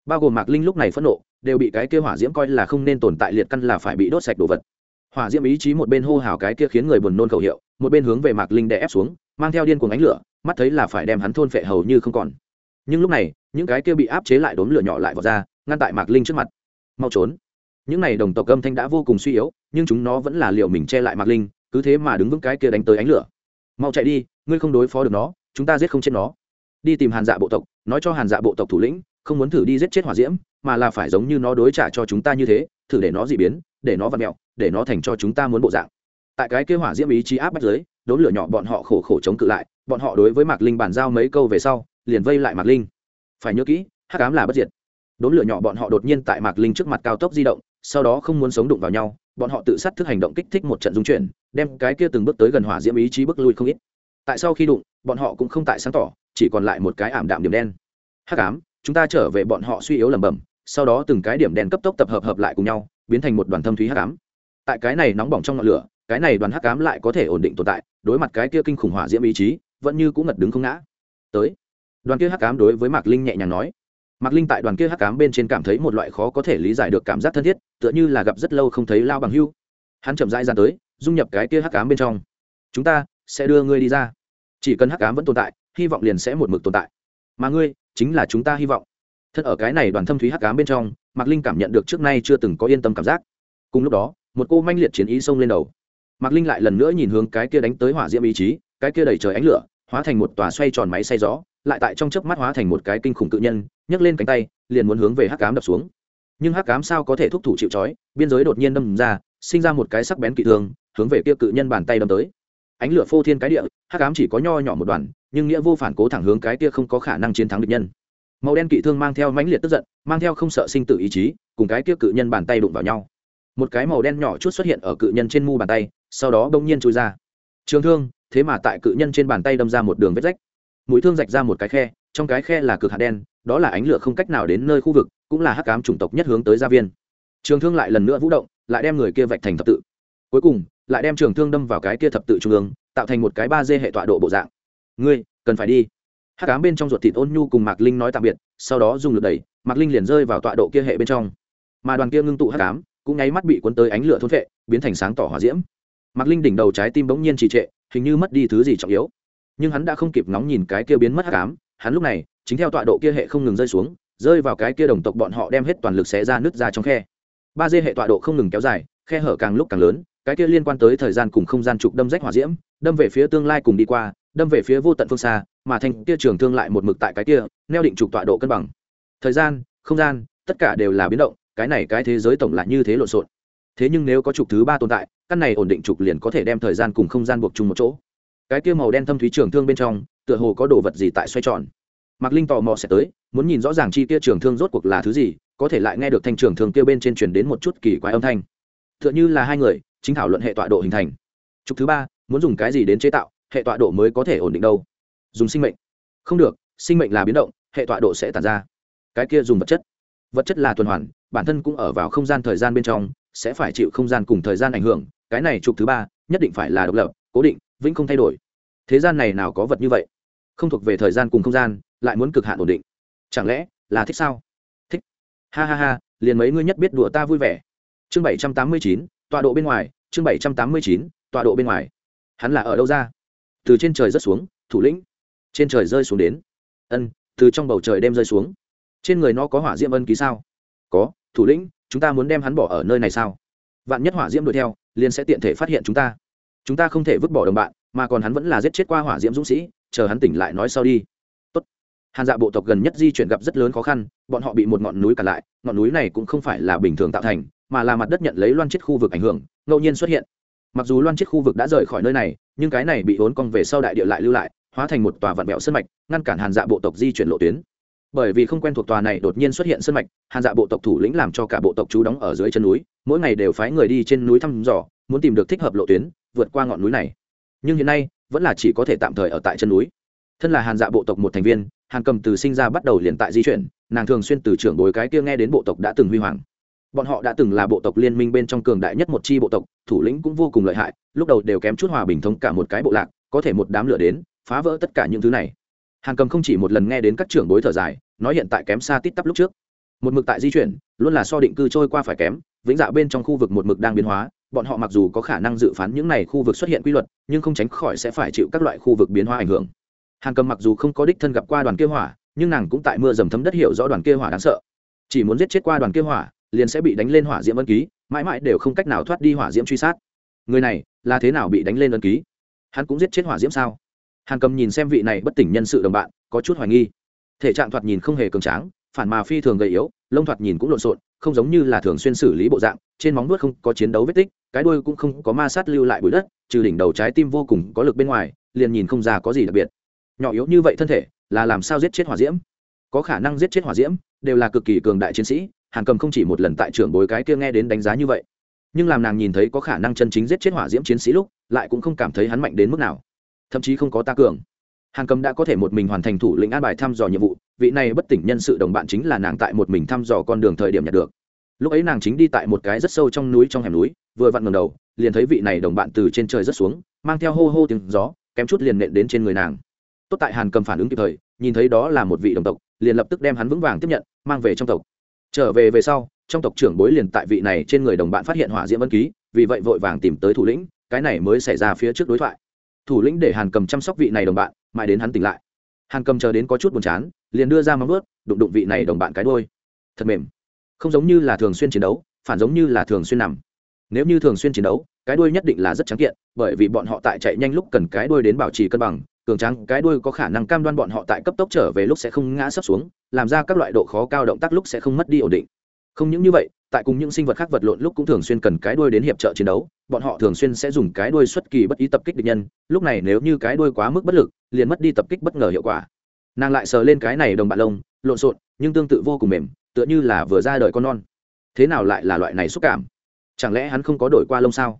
bao gồm mạc linh lúc này phẫn nộ, đều bị cái kia hỏa diễm coi là không nên tồn tại liệt căn là phải bị đốt sạch đồ vật. Hỏa diễm ý chí một bên hô hào cái kia khiến người buồn nôn khẩu hiệu, một bên hướng về mạc linh đè ép xuống, mang theo điên cuồng ánh lửa, mắt thấy là phải đem hắn thôn phệ hầu như không còn. Nhưng lúc này, những cái kia bị áp chế lại đốn lửa nhỏ lại vào ra, ngăn tại mạc linh trước mặt. Mau trốn. Những này đồng tộc âm thanh đã vô cùng suy yếu, nhưng chúng nó vẫn là liệu mình che lại mạc linh, cứ thế mà đứng vững cái kia đánh tới ánh lửa. Mau chạy đi, ngươi không đối phó được nó, chúng ta giết không chết nó. Đi tìm hàn dạ bộ tộc, nói cho hàn dạ bộ tộc thủ lĩnh không muốn thử đi giết chết hỏa diễm, mà là phải giống như nó đối trả cho chúng ta như thế, thử để nó dị biến, để nó vặt mẹo để nó thành cho chúng ta muốn bộ dạng. Tại cái kế hỏa diễm ý chí áp bách giới đốn lửa nhỏ bọn họ khổ khổ chống cự lại, bọn họ đối với mạc linh bàn giao mấy câu về sau, liền vây lại mạc linh. Phải nhớ kỹ hát cám là bất diệt. Đốn lửa nhỏ bọn họ đột nhiên tại mạc linh trước mặt cao tốc di động, sau đó không muốn sống đụng vào nhau, bọn họ tự sát thức hành động kích thích một trận dung chuyển, đem cái kia từng bước tới gần hỏa diễm ý chí bước lui không ít. Tại sau khi đụng, bọn họ cũng không tại sáng tỏ, chỉ còn lại một cái ảm đạm điểm đen. Hắc ám chúng ta trở về bọn họ suy yếu lẩm bẩm, sau đó từng cái điểm đèn cấp tốc tập hợp hợp lại cùng nhau, biến thành một đoàn thâm thúy hắc ám. Tại cái này nóng bỏng trong ngọn lửa, cái này đoàn hắc ám lại có thể ổn định tồn tại, đối mặt cái kia kinh khủng hỏa diễm ý chí, vẫn như cũng ngật đứng không ngã. Tới, đoàn kia hắc ám đối với mạc linh nhẹ nhàng nói. Mạc linh tại đoàn kia hắc ám bên trên cảm thấy một loại khó có thể lý giải được cảm giác thân thiết, tựa như là gặp rất lâu không thấy lao bằng hưu. Hắn chậm rãi ra tới, dung nhập cái kia hắc ám bên trong. Chúng ta sẽ đưa ngươi đi ra. Chỉ cần hắc ám vẫn tồn tại, hy vọng liền sẽ một mực tồn tại. Mà ngươi chính là chúng ta hy vọng. Thật ở cái này đoàn thâm thúy hắc ám bên trong, mạc linh cảm nhận được trước nay chưa từng có yên tâm cảm giác. Cùng lúc đó, một cô manh liệt chiến ý xông lên đầu. Mạc linh lại lần nữa nhìn hướng cái kia đánh tới hỏa diễm ý chí, cái kia đầy trời ánh lửa, hóa thành một tòa xoay tròn máy xay gió, lại tại trong chớp mắt hóa thành một cái kinh khủng tự nhân, nhấc lên cánh tay, liền muốn hướng về hắc ám đập xuống. Nhưng hắc ám sao có thể thúc thủ chịu trói, biên giới đột nhiên đâm ra, sinh ra một cái sắc bén kỵ thương, hướng về kia cự nhân bàn tay đâm tới. Ánh lửa phô thiên cái địa, hắc ám chỉ có nho nhỏ một đoàn nhưng nghĩa vô phản cố thẳng hướng cái kia không có khả năng chiến thắng địch nhân. Màu đen kỵ thương mang theo mãnh liệt tức giận, mang theo không sợ sinh tử ý chí, cùng cái kia cự nhân bàn tay đụng vào nhau. Một cái màu đen nhỏ chút xuất hiện ở cự nhân trên mu bàn tay, sau đó bỗng nhiên trôi ra. Trường thương, thế mà tại cự nhân trên bàn tay đâm ra một đường vết rách. Mũi thương rạch ra một cái khe, trong cái khe là cực hạt đen, đó là ánh lửa không cách nào đến nơi khu vực, cũng là hắc cám chủng tộc nhất hướng tới gia viên. Trường thương lại lần nữa vũ động, lại đem người kia vạch thành thập tự. Cuối cùng, lại đem trường thương đâm vào cái kia thập tự trung ương, tạo thành một cái ba d hệ tọa độ bộ dạng ngươi, cần phải đi. Hát cám bên trong ruột thịt ôn nhu cùng mạc linh nói tạm biệt, sau đó dùng lực đẩy, mạc linh liền rơi vào tọa độ kia hệ bên trong. Mà đoàn kia ngưng tụ hát cám cũng nháy mắt bị cuốn tới ánh lửa thôn vệ biến thành sáng tỏ hỏa diễm. Mạc linh đỉnh đầu trái tim bỗng nhiên trì trệ, hình như mất đi thứ gì trọng yếu. Nhưng hắn đã không kịp ngóng nhìn cái kia biến mất hát cám hắn lúc này, chính theo tọa độ kia hệ không ngừng rơi xuống, rơi vào cái kia đồng tộc bọn họ đem hết toàn lực xé ra nứt ra trong khe. Ba dê hệ tọa độ không ngừng kéo dài, khe hở càng lúc càng lớn cái kia liên quan tới thời gian cùng không gian trục đâm rách hỏa diễm, đâm về phía tương lai cùng đi qua, đâm về phía vô tận phương xa, mà thành kia trường thương lại một mực tại cái kia, neo định trục tọa độ cân bằng. Thời gian, không gian, tất cả đều là biến động, cái này cái thế giới tổng lại như thế lộn xộn. Thế nhưng nếu có trục thứ ba tồn tại, căn này ổn định trục liền có thể đem thời gian cùng không gian buộc chung một chỗ. Cái kia màu đen thâm thúy trường thương bên trong, tựa hồ có đồ vật gì tại xoay tròn. Mạc linh tò mò sẽ tới, muốn nhìn rõ ràng chi kia trường thương rốt cuộc là thứ gì, có thể lại nghe được thanh trường thương kia bên trên truyền đến một chút kỳ quái âm thanh. Tựa như là hai người chính thảo luận hệ tọa độ hình thành. Trục thứ ba, muốn dùng cái gì đến chế tạo, hệ tọa độ mới có thể ổn định đâu? Dùng sinh mệnh. Không được, sinh mệnh là biến động, hệ tọa độ sẽ tàn ra. Cái kia dùng vật chất. Vật chất là tuần hoàn, bản thân cũng ở vào không gian thời gian bên trong, sẽ phải chịu không gian cùng thời gian ảnh hưởng. Cái này trục thứ ba, nhất định phải là độc lập, cố định, vĩnh không thay đổi. Thế gian này nào có vật như vậy? Không thuộc về thời gian cùng không gian, lại muốn cực hạn ổn định. Chẳng lẽ là thích sao? Thích. Ha ha ha, liền mấy ngươi nhất biết đùa ta vui vẻ. Chương bảy trăm tám mươi chín tọa độ bên ngoài, chương bảy trăm tám mươi chín, tọa độ bên ngoài. Hắn là ở đâu ra? Từ trên trời rớt xuống, thủ lĩnh. Trên trời rơi xuống đến. Ân, từ trong bầu trời đem rơi xuống. Trên người nó có hỏa diễm ân ký sao? Có, thủ lĩnh, chúng ta muốn đem hắn bỏ ở nơi này sao? Vạn nhất hỏa diễm đuổi theo, liền sẽ tiện thể phát hiện chúng ta. Chúng ta không thể vứt bỏ đồng bạn, mà còn hắn vẫn là giết chết qua hỏa diễm dũng sĩ, chờ hắn tỉnh lại nói sau đi hàn dạ bộ tộc gần nhất di chuyển gặp rất lớn khó khăn, bọn họ bị một ngọn núi cản lại, ngọn núi này cũng không phải là bình thường tạo thành, mà là mặt đất nhận lấy loan chết khu vực ảnh hưởng, ngẫu nhiên xuất hiện. Mặc dù loan chết khu vực đã rời khỏi nơi này, nhưng cái này bị hốn cong về sau đại địa lại lưu lại, hóa thành một tòa vạn vẹo sân mạch, ngăn cản hàn dạ bộ tộc di chuyển lộ tuyến. Bởi vì không quen thuộc tòa này đột nhiên xuất hiện sân mạch, hàn dạ bộ tộc thủ lĩnh làm cho cả bộ tộc chú đóng ở dưới chân núi, mỗi ngày đều phái người đi trên núi thăm dò, muốn tìm được thích hợp lộ tuyến, vượt qua ngọn núi này. Nhưng hiện nay, vẫn là chỉ có thể tạm thời ở tại chân núi. Thân là hàn dạ bộ tộc một thành viên Hàng cầm từ sinh ra bắt đầu liền tại di chuyển, nàng thường xuyên từ trưởng bối cái kia nghe đến bộ tộc đã từng huy hoàng. Bọn họ đã từng là bộ tộc liên minh bên trong cường đại nhất một chi bộ tộc, thủ lĩnh cũng vô cùng lợi hại, lúc đầu đều kém chút hòa bình thống cả một cái bộ lạc, có thể một đám lửa đến, phá vỡ tất cả những thứ này. Hàng cầm không chỉ một lần nghe đến các trưởng bối thở dài, nói hiện tại kém xa tít tắp lúc trước. Một mực tại di chuyển, luôn là so định cư trôi qua phải kém, vĩnh dạ bên trong khu vực một mực đang biến hóa, bọn họ mặc dù có khả năng dự phán những này khu vực xuất hiện quy luật, nhưng không tránh khỏi sẽ phải chịu các loại khu vực biến hóa ảnh hưởng hàn cầm mặc dù không có đích thân gặp qua đoàn kia hỏa, nhưng nàng cũng tại mưa dầm thấm đất hiểu rõ đoàn kia hỏa đáng sợ. Chỉ muốn giết chết qua đoàn kia hỏa, liền sẽ bị đánh lên hỏa diễm ân ký, mãi mãi đều không cách nào thoát đi hỏa diễm truy sát. Người này là thế nào bị đánh lên ân ký? Hắn cũng giết chết hỏa diễm sao? Hàn cầm nhìn xem vị này bất tỉnh nhân sự đồng bạn, có chút hoài nghi. Thể trạng thoạt nhìn không hề cường tráng, phản mà phi thường gầy yếu, lông thoạt nhìn cũng lộn xộn, không giống như là thường xuyên xử lý bộ dạng, trên móng nuốt không có chiến đấu vết tích, cái đuôi cũng không có ma sát lưu lại bụi đất, trừ đỉnh đầu trái tim vô cùng có lực bên ngoài, liền nhìn không ra có gì đặc biệt nhỏ yếu như vậy thân thể là làm sao giết chết hỏa diễm? Có khả năng giết chết hỏa diễm đều là cực kỳ cường đại chiến sĩ, hàn cầm không chỉ một lần tại trưởng bối cái kia nghe đến đánh giá như vậy, nhưng làm nàng nhìn thấy có khả năng chân chính giết chết hỏa diễm chiến sĩ lúc, lại cũng không cảm thấy hắn mạnh đến mức nào, thậm chí không có ta cường. Hàn cầm đã có thể một mình hoàn thành thủ lĩnh an bài thăm dò nhiệm vụ, vị này bất tỉnh nhân sự đồng bạn chính là nàng tại một mình thăm dò con đường thời điểm nhận được. Lúc ấy nàng chính đi tại một cái rất sâu trong núi trong hẻm núi, vừa vặn ngầm đầu, liền thấy vị này đồng bạn từ trên trời rất xuống, mang theo hô hô tiếng gió, kém chút liền nện đến trên người nàng tốt tại hàn cầm phản ứng kịp thời, nhìn thấy đó là một vị đồng tộc, liền lập tức đem hắn vững vàng tiếp nhận, mang về trong tộc. Trở về về sau, trong tộc trưởng bối liền tại vị này trên người đồng bạn phát hiện hỏa diễm ân ký, vì vậy vội vàng tìm tới thủ lĩnh, cái này mới xảy ra phía trước đối thoại. Thủ lĩnh để hàn cầm chăm sóc vị này đồng bạn, mãi đến hắn tỉnh lại. Hàn cầm chờ đến có chút buồn chán, liền đưa ra móng ướt đụng đụng vị này đồng bạn cái đôi thật mềm. Không giống như là thường xuyên chiến đấu, phản giống như là thường xuyên nằm. Nếu như thường xuyên chiến đấu, cái đuôi nhất định là rất trắng kiện, bởi vì bọn họ tại chạy nhanh lúc cần cái đuôi đến bảo trì cân bằng cường trắng cái đuôi có khả năng cam đoan bọn họ tại cấp tốc trở về lúc sẽ không ngã sấp xuống, làm ra các loại độ khó cao động tác lúc sẽ không mất đi ổn định. Không những như vậy, tại cùng những sinh vật khác vật lộn lúc cũng thường xuyên cần cái đuôi đến hiệp trợ chiến đấu, bọn họ thường xuyên sẽ dùng cái đuôi xuất kỳ bất ý tập kích địch nhân, lúc này nếu như cái đuôi quá mức bất lực, liền mất đi tập kích bất ngờ hiệu quả. Nàng lại sờ lên cái này đồng bạn lông, lộn xộn, nhưng tương tự vô cùng mềm, tựa như là vừa ra đời con non. Thế nào lại là loại này xúc cảm? Chẳng lẽ hắn không có đổi qua lông sao?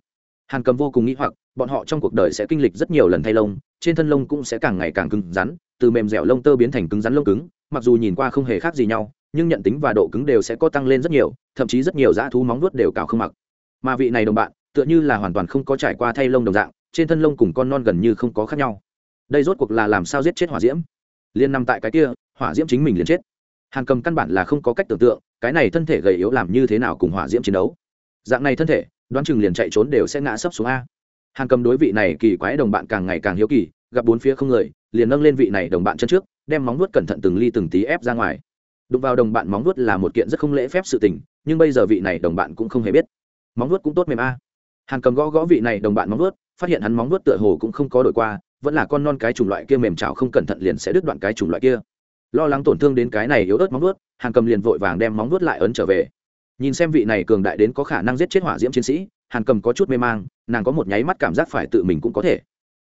Hàn cầm vô cùng nghĩ hoặc, bọn họ trong cuộc đời sẽ kinh lịch rất nhiều lần thay lông, trên thân lông cũng sẽ càng ngày càng cứng rắn, từ mềm dẻo lông tơ biến thành cứng rắn lông cứng, mặc dù nhìn qua không hề khác gì nhau, nhưng nhận tính và độ cứng đều sẽ có tăng lên rất nhiều, thậm chí rất nhiều dã thú móng vuốt đều cào không mặc. Mà vị này đồng bạn, tựa như là hoàn toàn không có trải qua thay lông đồng dạng, trên thân lông cùng con non gần như không có khác nhau. Đây rốt cuộc là làm sao giết chết hỏa diễm? Liên nằm tại cái kia, hỏa diễm chính mình liền chết. Hàn cầm căn bản là không có cách tưởng tượng, cái này thân thể gầy yếu làm như thế nào cùng hỏa diễm chiến đấu. Dạng này thân thể đoán chừng liền chạy trốn đều sẽ ngã sấp xuống a. Hàn cầm đối vị này kỳ quái đồng bạn càng ngày càng hiếu kỳ, gặp bốn phía không người, liền nâng lên vị này đồng bạn chân trước, đem móng nuốt cẩn thận từng ly từng tí ép ra ngoài. Đụng vào đồng bạn móng nuốt là một kiện rất không lễ phép sự tình, nhưng bây giờ vị này đồng bạn cũng không hề biết. Móng nuốt cũng tốt mềm a. Hàn cầm gõ gõ vị này đồng bạn móng nuốt phát hiện hắn móng nuốt tựa hồ cũng không có đổi qua, vẫn là con non cái chủng loại kia mềm chảo không cẩn thận liền sẽ đứt đoạn cái chủng loại kia. Lo lắng tổn thương đến cái này yếu ớt móng nuốt hàn cầm liền vội vàng đem móng nuốt lại ấn trở về nhìn xem vị này cường đại đến có khả năng giết chết hỏa diễm chiến sĩ, hàn cầm có chút mê mang, nàng có một nháy mắt cảm giác phải tự mình cũng có thể.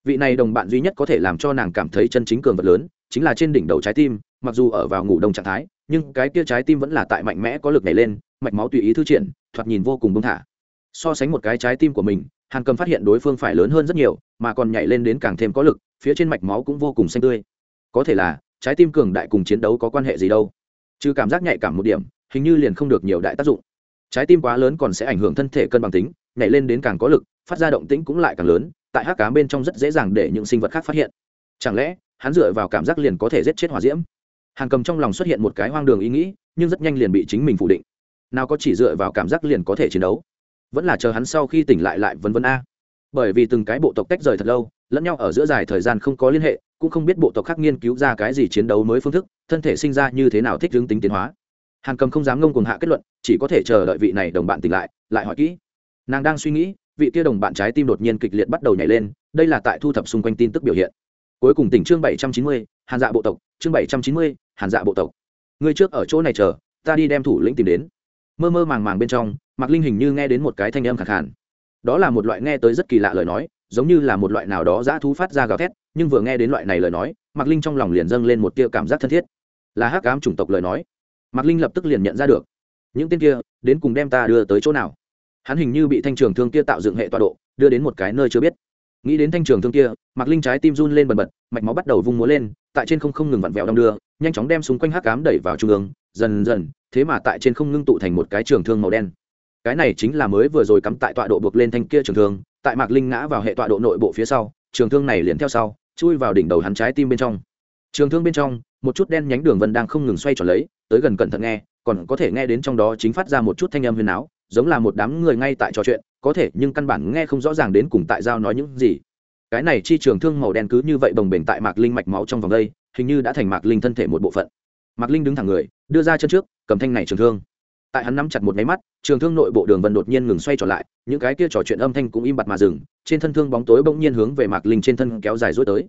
Vị này đồng bạn duy nhất có thể làm cho nàng cảm thấy chân chính cường vật lớn, chính là trên đỉnh đầu trái tim, mặc dù ở vào ngủ đông trạng thái, nhưng cái kia trái tim vẫn là tại mạnh mẽ có lực nhảy lên, mạch máu tùy ý thư triển, thoạt nhìn vô cùng bông thả. So sánh một cái trái tim của mình, hàn cầm phát hiện đối phương phải lớn hơn rất nhiều, mà còn nhảy lên đến càng thêm có lực, phía trên mạch máu cũng vô cùng xanh tươi. Có thể là, trái tim cường đại cùng chiến đấu có quan hệ gì đâu? Trừ cảm giác nhạy cảm một điểm hình như liền không được nhiều đại tác dụng. Trái tim quá lớn còn sẽ ảnh hưởng thân thể cân bằng tính, nhảy lên đến càng có lực, phát ra động tĩnh cũng lại càng lớn, tại hắc cá bên trong rất dễ dàng để những sinh vật khác phát hiện. Chẳng lẽ, hắn dựa vào cảm giác liền có thể giết chết hỏa diễm? Hàng cầm trong lòng xuất hiện một cái hoang đường ý nghĩ, nhưng rất nhanh liền bị chính mình phủ định. Nào có chỉ dựa vào cảm giác liền có thể chiến đấu? Vẫn là chờ hắn sau khi tỉnh lại lại vân vân a. Bởi vì từng cái bộ tộc tách rời thật lâu, lẫn nhau ở giữa dài thời gian không có liên hệ, cũng không biết bộ tộc khác nghiên cứu ra cái gì chiến đấu mới phương thức, thân thể sinh ra như thế nào thích hướng tính tiến hóa hàn cầm không dám ngông cuồng hạ kết luận, chỉ có thể chờ đợi vị này đồng bạn tỉnh lại lại hỏi kỹ. Nàng đang suy nghĩ, vị kia đồng bạn trái tim đột nhiên kịch liệt bắt đầu nhảy lên, đây là tại thu thập xung quanh tin tức biểu hiện. Cuối cùng tỉnh chương bảy trăm chín mươi, hàn dạ bộ tộc, chương bảy trăm chín mươi, hàn dạ bộ tộc. Ngươi trước ở chỗ này chờ, ta đi đem thủ lĩnh tìm đến. Mơ mơ màng màng bên trong, mạc linh hình như nghe đến một cái thanh âm khẳng khản đó là một loại nghe tới rất kỳ lạ lời nói, giống như là một loại nào đó dã thú phát ra gào thét, nhưng vừa nghe đến loại này lời nói, mạc linh trong lòng liền dâng lên một tia cảm giác thân thiết. Là hắc ám chủng tộc lời nói mạc linh lập tức liền nhận ra được. Những tên kia, đến cùng đem ta đưa tới chỗ nào? Hắn hình như bị thanh trường thương kia tạo dựng hệ tọa độ, đưa đến một cái nơi chưa biết. Nghĩ đến thanh trường thương kia, mạc linh trái tim run lên bần bật, mạch máu bắt đầu vung múa lên, tại trên không không ngừng vặn vẹo đong đưa, nhanh chóng đem xung quanh hắc cám đẩy vào trung ương, dần dần, thế mà tại trên không ngưng tụ thành một cái trường thương màu đen. Cái này chính là mới vừa rồi cắm tại tọa độ buộc lên thanh kia trường thương, tại mạc linh ngã vào hệ tọa độ nội bộ phía sau, trường thương này liền theo sau, chui vào đỉnh đầu hắn trái tim bên trong. Trường thương bên trong, một chút đen nhánh đường vân đang không ngừng xoay tròn lấy tới gần cẩn thận nghe, còn có thể nghe đến trong đó chính phát ra một chút thanh âm huyền áo, giống là một đám người ngay tại trò chuyện, có thể, nhưng căn bản nghe không rõ ràng đến cùng tại giao nói những gì. Cái này chi trường thương màu đen cứ như vậy bồng bềnh tại mạc linh mạch máu trong vòng đây, hình như đã thành mạc linh thân thể một bộ phận. Mạc linh đứng thẳng người, đưa ra chân trước, cầm thanh này trường thương. Tại hắn nắm chặt một máy mắt, trường thương nội bộ đường vân đột nhiên ngừng xoay trở lại, những cái kia trò chuyện âm thanh cũng im bặt mà dừng, trên thân thương bóng tối bỗng nhiên hướng về mạc linh trên thân kéo dài rối tới.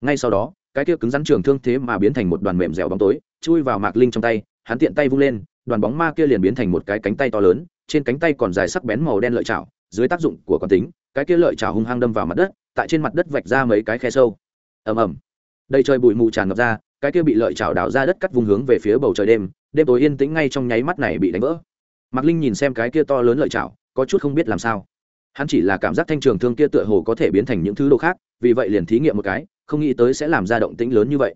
Ngay sau đó cái kia cứng rắn trường thương thế mà biến thành một đoàn mềm dẻo bóng tối, chui vào mạc linh trong tay, hắn tiện tay vung lên, đoàn bóng ma kia liền biến thành một cái cánh tay to lớn, trên cánh tay còn dài sắc bén màu đen lợi chảo, dưới tác dụng của con tính, cái kia lợi chảo hung hăng đâm vào mặt đất, tại trên mặt đất vạch ra mấy cái khe sâu. Ầm ầm. Đầy trời bụi mù tràn ngập ra, cái kia bị lợi chảo đào ra đất cắt vùng hướng về phía bầu trời đêm đêm tối yên tĩnh ngay trong nháy mắt này bị đánh vỡ. Mạc linh nhìn xem cái kia to lớn lợi chảo, có chút không biết làm sao. Hắn chỉ là cảm giác thanh trường thương kia tựa hồ có thể biến thành những thứ đồ khác, vì vậy liền thí nghiệm một cái không nghĩ tới sẽ làm ra động tĩnh lớn như vậy.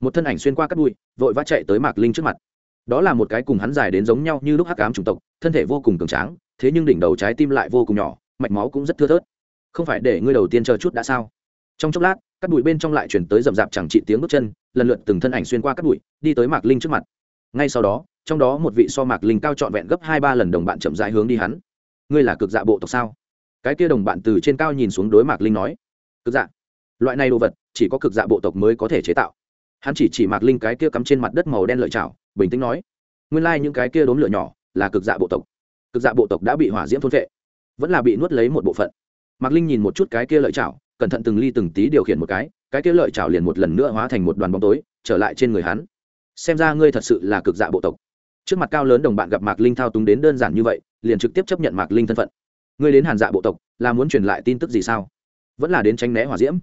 Một thân ảnh xuyên qua cắt bụi, vội vã chạy tới mạc linh trước mặt. Đó là một cái cùng hắn dài đến giống nhau như lúc hắc ám chủng tộc, thân thể vô cùng cường tráng, thế nhưng đỉnh đầu trái tim lại vô cùng nhỏ, mạch máu cũng rất thưa thớt. Không phải để ngươi đầu tiên chờ chút đã sao? Trong chốc lát, các bụi bên trong lại chuyển tới rậm rạp chẳng trị tiếng bước chân, lần lượt từng thân ảnh xuyên qua các bụi, đi tới mạc linh trước mặt. Ngay sau đó, trong đó một vị so mạc linh cao trọn vẹn gấp hai ba lần đồng bạn chậm rãi hướng đi hắn. Ngươi là cực dạ bộ tộc sao? Cái kia đồng bạn từ trên cao nhìn xuống đối mạc linh nói. Cực dạ loại này đồ vật, chỉ có cực dạ bộ tộc mới có thể chế tạo. Hắn chỉ chỉ mạc linh cái kia cắm trên mặt đất màu đen lợi chảo, bình tĩnh nói, nguyên lai、like、những cái kia đốm lửa nhỏ là cực dạ bộ tộc. Cực dạ bộ tộc đã bị hỏa diễm thôn vệ, vẫn là bị nuốt lấy một bộ phận. Mạc linh nhìn một chút cái kia lợi chảo, cẩn thận từng ly từng tí điều khiển một cái cái kia lợi chảo liền một lần nữa hóa thành một đoàn bóng tối, trở lại trên người hắn. Xem ra ngươi thật sự là cực dạ bộ tộc. Trước mặt cao lớn đồng bạn gặp mạc linh thao túng đến đơn giản như vậy, liền trực tiếp chấp nhận mạc linh thân phận. Ngươi đến hàn dạ bộ tộc, là muốn truyền lại tin tức gì sao? Vẫn là đến tránh né hỏa diễm?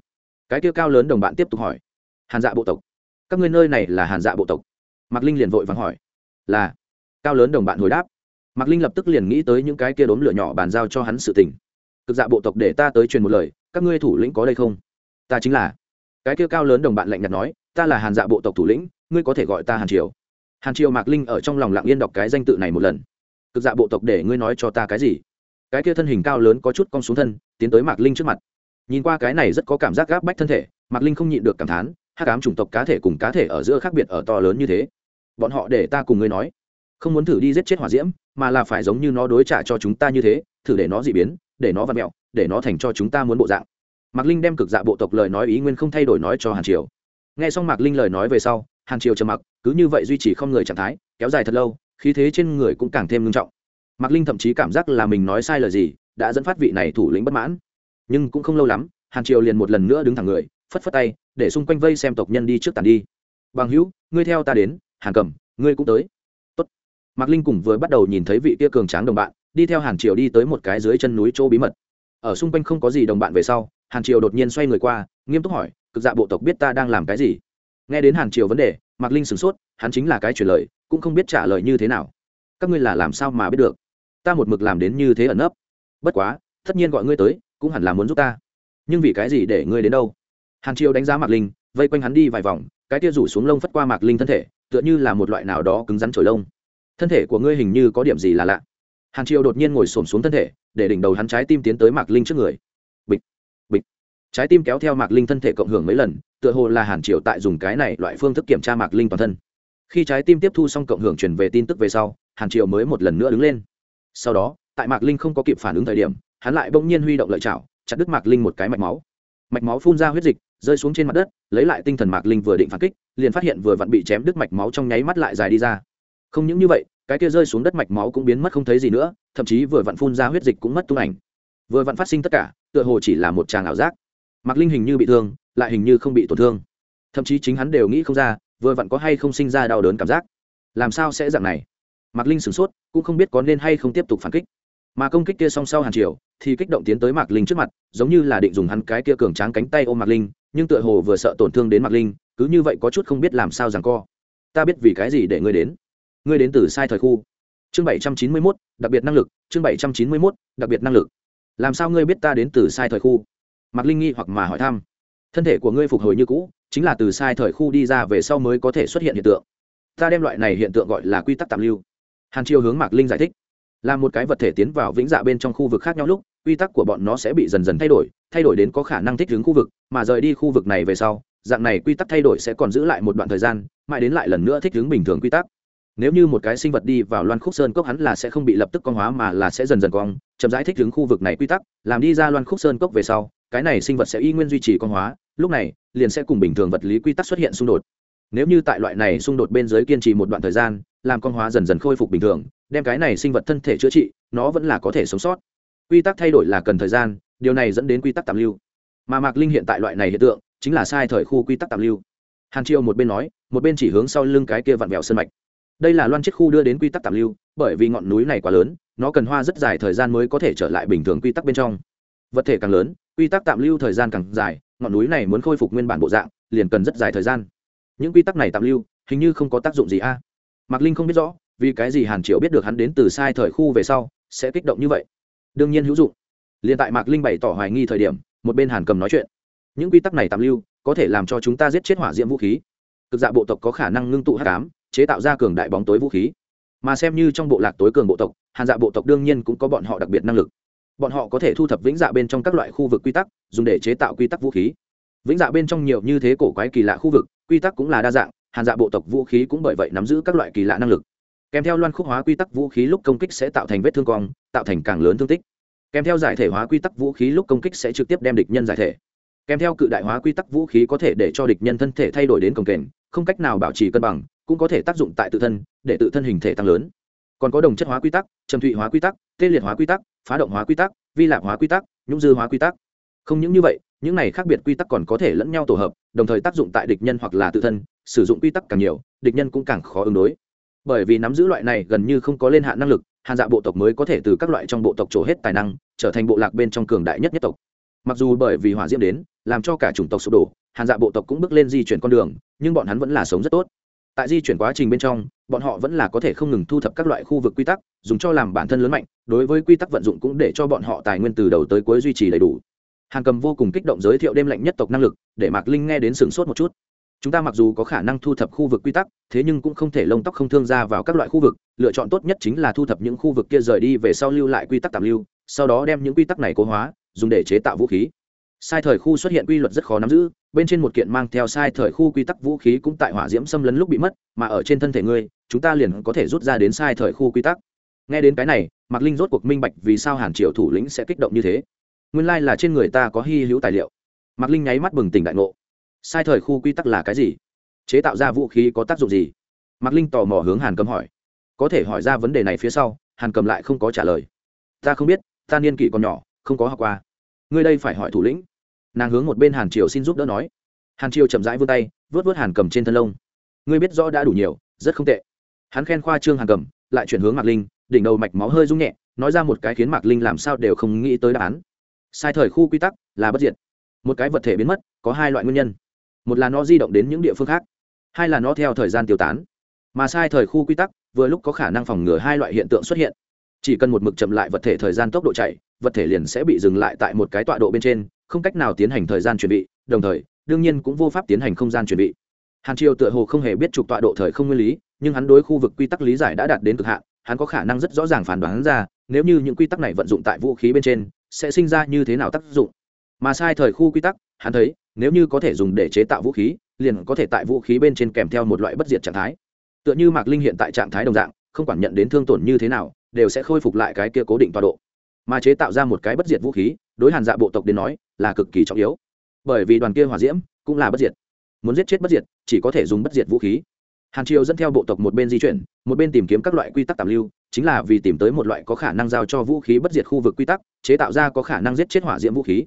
Cái kia cao lớn đồng bạn tiếp tục hỏi, hàn dạ bộ tộc, các ngươi nơi này là hàn dạ bộ tộc? Mạc linh liền vội vàng hỏi, là. Cao lớn đồng bạn hồi đáp, mạc linh lập tức liền nghĩ tới những cái kia đốm lửa nhỏ bàn giao cho hắn sự tình. Cực dạ bộ tộc để ta tới truyền một lời, các ngươi thủ lĩnh có đây không? Ta chính là. Cái kia cao lớn đồng bạn lạnh nhạt nói, ta là hàn dạ bộ tộc thủ lĩnh, ngươi có thể gọi ta hàn triều. Hàn triều mạc linh ở trong lòng lặng yên đọc cái danh tự này một lần. Cực dạ bộ tộc để ngươi nói cho ta cái gì? Cái kia thân hình cao lớn có chút cong xuống thân, tiến tới mạc linh trước mặt nhìn qua cái này rất có cảm giác gáp bách thân thể, mạc linh không nhịn được cảm thán hát cám chủng tộc cá thể cùng cá thể ở giữa khác biệt ở to lớn như thế. Bọn họ để ta cùng ngươi nói. Không muốn thử đi giết chết hỏa diễm, mà là phải giống như nó đối trả cho chúng ta như thế, thử để nó dị biến, để nó vặt mẹo, để nó thành cho chúng ta muốn bộ dạng. Mạc linh đem cực dạ bộ tộc lời nói ý nguyên không thay đổi nói cho hàn triều. N g h e xong mạc linh lời nói về sau, hàn triều trầm mặc, cứ như vậy duy trì không người trạng thái, kéo dài thật lâu, khí thế trên người cũng càng thêm ngưng trọng. Mạc linh thậm chí cảm giác là mình nói sai lời gì, đã dẫn phát vị này thủ lĩnh bất mãn nhưng cũng không lâu lắm, hàn triều liền một lần nữa đứng thẳng người, phất phất tay, để xung quanh vây xem tộc nhân đi trước tàn đi. Bằng hữu, ngươi theo ta đến, hàn cầm ngươi cũng tới. Tốt. mạc linh cùng vừa bắt đầu nhìn thấy vị kia cường tráng đồng bạn, đi theo hàn triều đi tới một cái dưới chân núi chỗ bí mật. Ở xung quanh không có gì đồng bạn về sau, hàn triều đột nhiên xoay người qua, nghiêm túc hỏi, cực dạ bộ tộc biết ta đang làm cái gì? Nghe đến hàn triều vấn đề, mạc linh sửng sốt, hắn chính là cái chuyển lời, cũng không biết trả lời như thế nào. Các ngươi là làm sao mà biết được? Ta một mực làm đến như thế ẩn nấp. Bất quá, tất nhiên gọi ngươi tới cũng hẳn là muốn giúp ta. Nhưng vì cái gì để ngươi đến đâu? Hàn triều đánh giá mạc linh, vây quanh hắn đi vài vòng, cái tia rủ xuống lông phất qua mạc linh thân thể, tựa như là một loại nào đó cứng rắn trổi lông. Thân thể của ngươi hình như có điểm gì là lạ. Hàn triều đột nhiên ngồi xổm xuống thân thể, để đỉnh đầu hắn trái tim tiến tới mạc linh trước người. Bịch bịch. Trái tim kéo theo mạc linh thân thể cộng hưởng mấy lần, tựa hồ là hàn triều tại dùng cái này loại phương thức kiểm tra mạc linh toàn thân. Khi trái tim tiếp thu xong cộng hưởng truyền về tin tức về sau, hàn triều mới một lần nữa đứng lên. Sau đó, tại mạc linh không có kịp phản ứng thời điểm hắn lại bỗng nhiên huy động lợi chảo, chặt đứt mạc linh một cái mạch máu. Mạch máu phun ra huyết dịch, rơi xuống trên mặt đất, lấy lại tinh thần mạc linh vừa định phản kích, liền phát hiện vừa vặn bị chém đứt mạch máu trong nháy mắt lại dài đi ra. Không những như vậy, cái kia rơi xuống đất mạch máu cũng biến mất không thấy gì nữa, thậm chí vừa vặn phun ra huyết dịch cũng mất tung ảnh. Vừa vặn phát sinh tất cả, tựa hồ chỉ là một tràng ảo giác. Mạc linh hình như bị thương, lại hình như không bị tổn thương. Thậm chí chính hắn đều nghĩ không ra, vừa vặn có hay không sinh ra đau đớn cảm giác. Làm sao sẽ dạng này? Mạc linh sửng sốt, cũng không biết có nên hay không tiếp tục phản kích mà công kích kia song sau hàn triều thì kích động tiến tới mạc linh trước mặt, giống như là định dùng hắn cái kia cường tráng cánh tay ôm mạc linh, nhưng tựa hồ vừa sợ tổn thương đến mạc linh, cứ như vậy có chút không biết làm sao rằng co. Ta biết vì cái gì để ngươi đến. Ngươi đến từ sai thời khu. Chương bảy trăm chín mươi mốt, đặc biệt năng lực, chương bảy trăm chín mươi mốt, đặc biệt năng lực. Làm sao ngươi biết ta đến từ sai thời khu? Mạc linh nghi hoặc mà hỏi thăm. Thân thể của ngươi phục hồi như cũ, chính là từ sai thời khu đi ra về sau mới có thể xuất hiện hiện tượng. Ta đem loại này hiện tượng gọi là quy tắc tạm lưu. Hàn triều hướng mạc linh giải thích là một cái vật thể tiến vào vĩnh dạ bên trong khu vực khác nhau lúc, quy tắc của bọn nó sẽ bị dần dần thay đổi thay đổi đến có khả năng thích ứng khu vực, mà rời đi khu vực này về sau, dạng này quy tắc thay đổi sẽ còn giữ lại một đoạn thời gian, mãi đến lại lần nữa thích ứng bình thường quy tắc. Nếu như một cái sinh vật đi vào loan khúc sơn cốc hắn là sẽ không bị lập tức con hóa mà là sẽ dần dần cong chậm rãi thích ứng khu vực này quy tắc, làm đi ra loan khúc sơn cốc về sau, cái này sinh vật sẽ y nguyên duy trì con hóa, lúc này, liền sẽ cùng bình thường vật lý quy tắc xuất hiện xung đột nếu như tại loại này xung đột bên dưới kiên trì một đoạn thời gian, làm con hóa dần dần khôi phục bình thường, đem cái này sinh vật thân thể chữa trị, nó vẫn là có thể sống sót. Quy tắc thay đổi là cần thời gian, điều này dẫn đến quy tắc tạm lưu. Mà mạc linh hiện tại loại này hiện tượng, chính là sai thời khu quy tắc tạm lưu. Hàn triều một bên nói, một bên chỉ hướng sau lưng cái kia vặn vẹo sân mạch. Đây là loan chiết khu đưa đến quy tắc tạm lưu, bởi vì ngọn núi này quá lớn, nó cần hoa rất dài thời gian mới có thể trở lại bình thường quy tắc bên trong. Vật thể càng lớn, quy tắc tạm lưu thời gian càng dài, ngọn núi này muốn khôi phục nguyên bản bộ dạng, liền cần rất dài thời gian những quy tắc này tạm lưu, hình như không có tác dụng gì a. Mạc linh không biết rõ, vì cái gì hàn triệu biết được hắn đến từ sai thời khu về sau, sẽ kích động như vậy. Đương nhiên hữu dụng. Liền tại mạc linh bày tỏ hoài nghi thời điểm, một bên hàn cầm nói chuyện. Những quy tắc này tạm lưu, có thể làm cho chúng ta giết chết hỏa diễm vũ khí. Cực dạ bộ tộc có khả năng ngưng tụ h tám chế tạo ra cường đại bóng tối vũ khí. Mà xem như trong bộ lạc tối cường bộ tộc, hàn dạ bộ tộc đương nhiên cũng có bọn họ đặc biệt năng lực. Bọn họ có thể thu thập vĩnh dạ bên trong các loại khu vực quy tắc, dùng để chế tạo quy tắc vũ khí vĩnh dạ bên trong nhiều như thế cổ quái kỳ lạ khu vực, quy tắc cũng là đa dạng, hàn dạ bộ tộc vũ khí cũng bởi vậy nắm giữ các loại kỳ lạ năng lực. Kèm theo loan khúc hóa quy tắc vũ khí lúc công kích sẽ tạo thành vết thương cong, tạo thành càng lớn thương tích. Kèm theo giải thể hóa quy tắc vũ khí lúc công kích sẽ trực tiếp đem địch nhân giải thể. Kèm theo cự đại hóa quy tắc vũ khí có thể để cho địch nhân thân thể thay đổi đến cồng kềnh, không cách nào bảo trì cân bằng, cũng có thể tác dụng tại tự thân, để tự thân hình thể tăng lớn. Còn có đồng chất hóa quy tắc, trầm thụy hóa quy tắc, tê liệt hóa quy tắc, phá động hóa quy tắc, vi lạc hóa quy tắc, nhũng dư hóa quy tắc không những như vậy, những này khác biệt quy tắc còn có thể lẫn nhau tổ hợp, đồng thời tác dụng tại địch nhân hoặc là tự thân, sử dụng quy tắc càng nhiều, địch nhân cũng càng khó ứng đối. Bởi vì nắm giữ loại này gần như không có lên hạn năng lực, hàn dạ bộ tộc mới có thể từ các loại trong bộ tộc trổ hết tài năng, trở thành bộ lạc bên trong cường đại nhất nhất tộc. Mặc dù bởi vì hỏa diễm đến, làm cho cả chủng tộc sụp đổ, hàn dạ bộ tộc cũng bước lên di chuyển con đường, nhưng bọn hắn vẫn là sống rất tốt. Tại di chuyển quá trình bên trong, bọn họ vẫn là có thể không ngừng thu thập các loại khu vực quy tắc, dùng cho làm bản thân lớn mạnh, đối với quy tắc vận dụng cũng để cho bọn họ tài nguyên từ đầu tới cuối duy trì đầy đủ hàng cầm vô cùng kích động giới thiệu đêm lạnh nhất tộc năng lực, để mạc linh nghe đến sửng sốt một chút. Chúng ta mặc dù có khả năng thu thập khu vực quy tắc, thế nhưng cũng không thể lông tóc không thương ra vào các loại khu vực, lựa chọn tốt nhất chính là thu thập những khu vực kia rời đi về sau lưu lại quy tắc tạm lưu, sau đó đem những quy tắc này cố hóa, dùng để chế tạo vũ khí. Sai thời khu xuất hiện quy luật rất khó nắm giữ, bên trên một kiện mang theo sai thời khu quy tắc vũ khí cũng tại hỏa diễm xâm lấn lúc bị mất, mà ở trên thân thể ngươi, chúng ta liền có thể rút ra đến sai thời khu quy tắc. Nghe đến cái này, mạc linh rốt cuộc minh bạch vì sao hàn triều thủ lĩnh sẽ kích động như thế nguyên lai là trên người ta có hy hữu tài liệu. Mạc linh nháy mắt bừng tỉnh đại ngộ. Sai thời khu quy tắc là cái gì? Chế tạo ra vũ khí có tác dụng gì? Mạc linh tò mò hướng hàn cầm hỏi. Có thể hỏi ra vấn đề này phía sau, hàn cầm lại không có trả lời. Ta không biết, ta niên kỷ còn nhỏ, không có học qua. Ngươi đây phải hỏi thủ lĩnh. Nàng hướng một bên hàn triều xin giúp đỡ nói. Hàn triều chậm rãi vươn tay, vớt vớt hàn cầm trên thân lông. Ngươi biết rõ đã đủ nhiều, rất không tệ. Hắn khen khoa trương hàn cầm lại chuyển hướng mạc linh, đỉnh đầu mạch máu hơi rung nhẹ, nói ra một cái khiến mạc linh làm sao đều không nghĩ tới đáp án sai thời khu quy tắc là bất diệt. Một cái vật thể biến mất, có hai loại nguyên nhân. Một là nó di động đến những địa phương khác, hai là nó theo thời gian tiêu tán. Mà sai thời khu quy tắc vừa lúc có khả năng phòng ngừa hai loại hiện tượng xuất hiện. Chỉ cần một mực chậm lại vật thể thời gian tốc độ chạy, vật thể liền sẽ bị dừng lại tại một cái tọa độ bên trên, không cách nào tiến hành thời gian chuẩn bị, đồng thời, đương nhiên cũng vô pháp tiến hành không gian chuẩn bị. Hàn triều tựa hồ không hề biết trục tọa độ thời không nguyên lý, nhưng hắn đối khu vực quy tắc lý giải đã đạt đến cực hạn hắn có khả năng rất rõ ràng phán đoán ra, nếu như những quy tắc này vận dụng tại vũ khí bên trên, sẽ sinh ra như thế nào tác dụng. Mà sai thời khu quy tắc, hắn thấy, nếu như có thể dùng để chế tạo vũ khí, liền có thể tại vũ khí bên trên kèm theo một loại bất diệt trạng thái. Tựa như mạc linh hiện tại trạng thái đồng dạng, không quản nhận đến thương tổn như thế nào, đều sẽ khôi phục lại cái kia cố định tọa độ. Mà chế tạo ra một cái bất diệt vũ khí, đối hàn dạ bộ tộc đến nói, là cực kỳ trọng yếu. Bởi vì đoàn kia hỏa diễm cũng là bất diệt. Muốn giết chết bất diệt, chỉ có thể dùng bất diệt vũ khí hàn triều dẫn theo bộ tộc một bên di chuyển, một bên tìm kiếm các loại quy tắc tạm lưu, chính là vì tìm tới một loại có khả năng giao cho vũ khí bất diệt khu vực quy tắc, chế tạo ra có khả năng giết chết hỏa diễm vũ khí.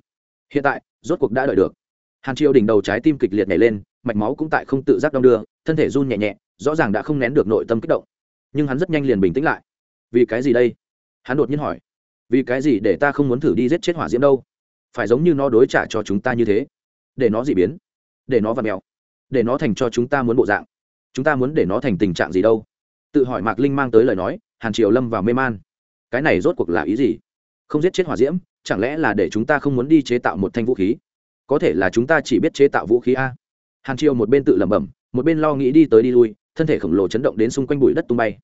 Hiện tại, rốt cuộc đã đợi được. Hàn triều đỉnh đầu trái tim kịch liệt nhảy lên, mạch máu cũng tại không tự giác đong đưa, thân thể run nhẹ nhẹ, rõ ràng đã không nén được nội tâm kích động. Nhưng hắn rất nhanh liền bình tĩnh lại. Vì cái gì đây? Hắn đột nhiên hỏi. Vì cái gì để ta không muốn thử đi giết chết hỏa diễm đâu? Phải giống như nó đối trả cho chúng ta như thế. Để nó dị biến. Để nó vặt mèo. Để nó thành cho chúng ta muốn bộ dạng chúng ta muốn để nó thành tình trạng gì đâu? Tự hỏi mạc linh mang tới lời nói, hàn triều lâm vào mê man. Cái này rốt cuộc là ý gì? Không giết chết hỏa diễm, chẳng lẽ là để chúng ta không muốn đi chế tạo một thanh vũ khí? Có thể là chúng ta chỉ biết chế tạo vũ khí a. Hàn triều một bên tự lẩm bẩm, một bên lo nghĩ đi tới đi lui, thân thể khổng lồ chấn động đến xung quanh bụi đất tung bay.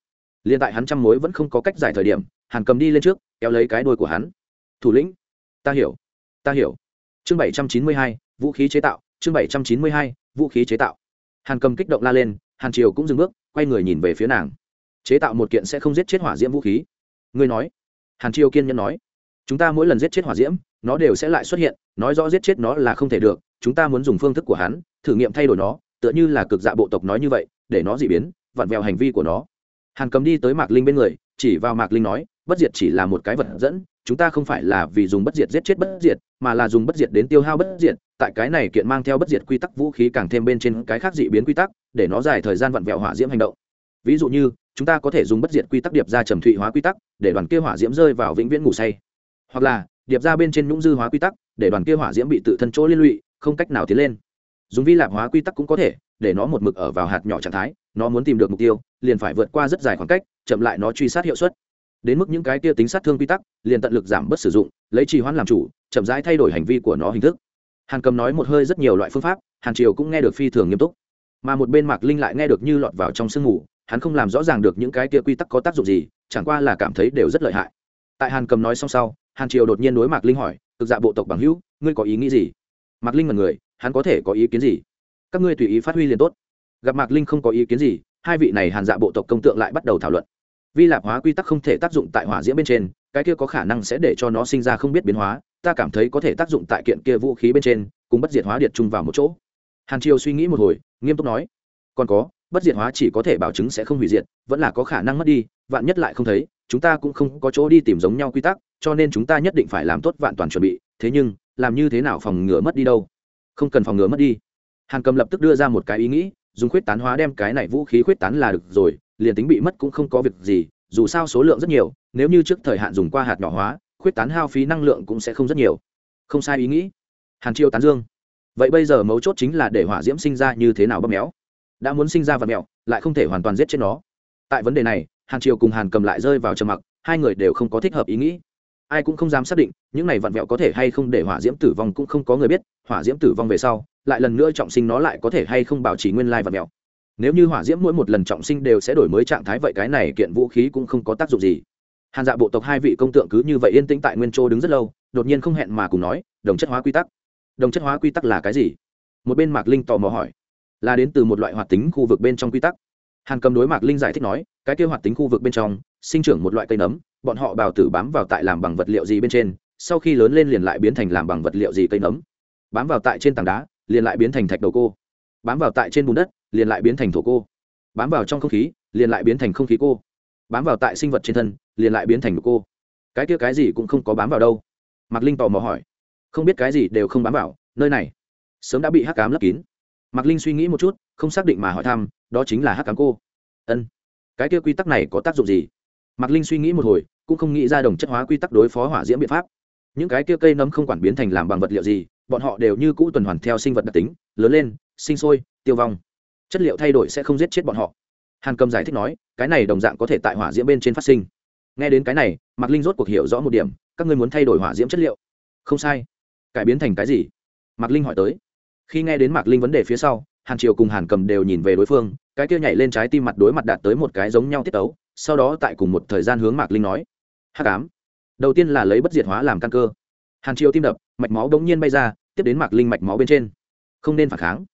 Liền tại hắn trăm mối vẫn không có cách giải thời điểm, hàn cầm đi lên trước, kéo lấy cái đuôi của hắn. Thủ lĩnh, ta hiểu ta hiểu. Chương bảy trăm chín mươi hai, vũ khí chế tạo, chương bảy trăm chín mươi hai, vũ khí chế tạo. Hàn cầm kích động la lên hàn triều cũng dừng bước, quay người nhìn về phía nàng. Chế tạo một kiện sẽ không giết chết hỏa diễm vũ khí. Ngươi nói. Hàn triều kiên nhẫn nói. Chúng ta mỗi lần giết chết hỏa diễm, nó đều sẽ lại xuất hiện, nói rõ giết chết nó là không thể được, chúng ta muốn dùng phương thức của hắn, thử nghiệm thay đổi nó, tựa như là cực dạ bộ tộc nói như vậy, để nó dị biến, vặn vẹo hành vi của nó. Hàn cầm đi tới mạc linh bên người, chỉ vào mạc linh nói, bất diệt chỉ là một cái vật dẫn chúng ta không phải là vì dùng bất diệt giết chết bất diệt, mà là dùng bất diệt đến tiêu hao bất diệt, tại cái này kiện mang theo bất diệt quy tắc vũ khí càng thêm bên trên cái khác dị biến quy tắc, để nó dài thời gian vặn vẹo hỏa diễm hành động. Ví dụ như, chúng ta có thể dùng bất diệt quy tắc điệp ra trầm thụy hóa quy tắc, để đoàn kia hỏa diễm rơi vào vĩnh viễn ngủ say. Hoặc là, điệp ra bên trên nhũng dư hóa quy tắc, để đoàn kia hỏa diễm bị tự thân chỗ liên lụy, không cách nào tiến lên. Dùng vi lạp hóa quy tắc cũng có thể, để nó một mực ở vào hạt nhỏ trạng thái, nó muốn tìm được mục tiêu, liền phải vượt qua rất dài khoảng cách, chậm lại nó truy sát hiệu suất đến mức những cái kia tính sát thương quy tắc, liền tận lực giảm bớt sử dụng, lấy trì hoãn làm chủ, chậm rãi thay đổi hành vi của nó hình thức. Hàn cầm nói một hơi rất nhiều loại phương pháp, hàn triều cũng nghe được phi thường nghiêm túc. Mà một bên mạc linh lại nghe được như lọt vào trong sương mù, hắn không làm rõ ràng được những cái kia quy tắc có tác dụng gì, chẳng qua là cảm thấy đều rất lợi hại. Tại hàn cầm nói xong sau, hàn triều đột nhiên đối mạc linh hỏi thực dạ bộ tộc bằng hữu, ngươi có ý nghĩ gì? Mạc linh là người, hắn có thể có ý kiến gì? Các ngươi tùy ý phát huy liền tốt. Gặp mạc linh không có ý kiến gì, hai vị này hàn dạ bộ tộc công tượng lại bắt đầu thảo luận vi lạp hóa quy tắc không thể tác dụng tại hỏa diễm bên trên, cái kia có khả năng sẽ để cho nó sinh ra không biết biến hóa, ta cảm thấy có thể tác dụng tại kiện kia vũ khí bên trên, cùng bất diệt hóa điệt chung vào một chỗ. Hàn triều suy nghĩ một hồi, nghiêm túc nói, còn có, bất diệt hóa chỉ có thể bảo chứng sẽ không hủy diệt, vẫn là có khả năng mất đi, vạn nhất lại không thấy, chúng ta cũng không có chỗ đi tìm giống nhau quy tắc, cho nên chúng ta nhất định phải làm tốt vạn toàn chuẩn bị, thế nhưng, làm như thế nào phòng ngừa mất đi đâu? Không cần phòng ngừa mất đi. Hàn cầm lập tức đưa ra một cái ý nghĩ, dùng khuyết tán hóa đem cái này vũ khí khuyết tán là được rồi liền tính bị mất cũng không có việc gì, dù sao số lượng rất nhiều, nếu như trước thời hạn dùng qua hạt nhỏ hóa, khuyết tán hao phí năng lượng cũng sẽ không rất nhiều. Không sai ý nghĩ. Hàn chiêu tán dương. Vậy bây giờ mấu chốt chính là để hỏa diễm sinh ra như thế nào bóp méo? Đã muốn sinh ra vật mèo, lại không thể hoàn toàn giết chết nó. Tại vấn đề này, hàn triều cùng hàn cầm lại rơi vào trầm mặc, hai người đều không có thích hợp ý nghĩ. Ai cũng không dám xác định, những này vặn vẹo có thể hay không để hỏa diễm tử vong cũng không có người biết. Hỏa diễm tử vong về sau, lại lần nữa trọng sinh nó lại có thể hay không bảo trì nguyên lai vặn vẹo nếu như hỏa diễm mỗi một lần trọng sinh đều sẽ đổi mới trạng thái vậy cái này kiện vũ khí cũng không có tác dụng gì. Hàn dạ bộ tộc hai vị công tượng cứ như vậy yên tĩnh tại nguyên châu đứng rất lâu, đột nhiên không hẹn mà cùng nói, đồng chất hóa quy tắc. Đồng chất hóa quy tắc là cái gì? Một bên mạc linh tò mò hỏi. Là đến từ một loại hoạt tính khu vực bên trong quy tắc. Hàn cầm đối mạc linh giải thích nói, cái kêu hoạt tính khu vực bên trong, sinh trưởng một loại cây nấm, bọn họ bào tử bám vào tại làm bằng vật liệu gì bên trên, sau khi lớn lên liền lại biến thành làm bằng vật liệu gì cây nấm. Bám vào tại trên tảng đá, liền lại biến thành thạch đầu cô bám vào tại trên bùn đất, liền lại biến thành thổ cô. Bám vào trong không khí, liền lại biến thành không khí cô. Bám vào tại sinh vật trên thân, liền lại biến thành một cô. Cái kia cái gì cũng không có bám vào đâu. Mạc linh tò mò hỏi. Không biết cái gì đều không bám vào, nơi này sớm đã bị hắc cám lấp kín. Mạc linh suy nghĩ một chút, không xác định mà hỏi thăm, đó chính là hắc cám cô. Ân. Cái kia quy tắc này có tác dụng gì? Mạc linh suy nghĩ một hồi, cũng không nghĩ ra đồng chất hóa quy tắc đối phó hỏa diễm biện pháp. Những cái kia cây nấm không quản biến thành làm bằng vật liệu gì, bọn họ đều như cũ tuần hoàn theo sinh vật đặc tính, lớn lên sinh sôi, tiêu vong. Chất liệu thay đổi sẽ không giết chết bọn họ. Hàn cầm giải thích nói, cái này đồng dạng có thể tại hỏa diễm bên trên phát sinh. Nghe đến cái này, mạc linh rốt cuộc hiểu rõ một điểm, các ngươi muốn thay đổi hỏa diễm chất liệu. Không sai. Cải biến thành cái gì? Mạc linh hỏi tới. Khi nghe đến mạc linh vấn đề phía sau, hàn triều cùng hàn cầm đều nhìn về đối phương, cái kia nhảy lên trái tim mặt đối mặt đạt tới một cái giống nhau tiết tấu, sau đó tại cùng một thời gian hướng mạc linh nói. Hắc ám. Đầu tiên là lấy bất diệt hóa làm căn cơ. Hàn triều tim đập, mạch máu đống nhiên bay ra, tiếp đến mạc linh mạch máu bên trên. Không nên phản kháng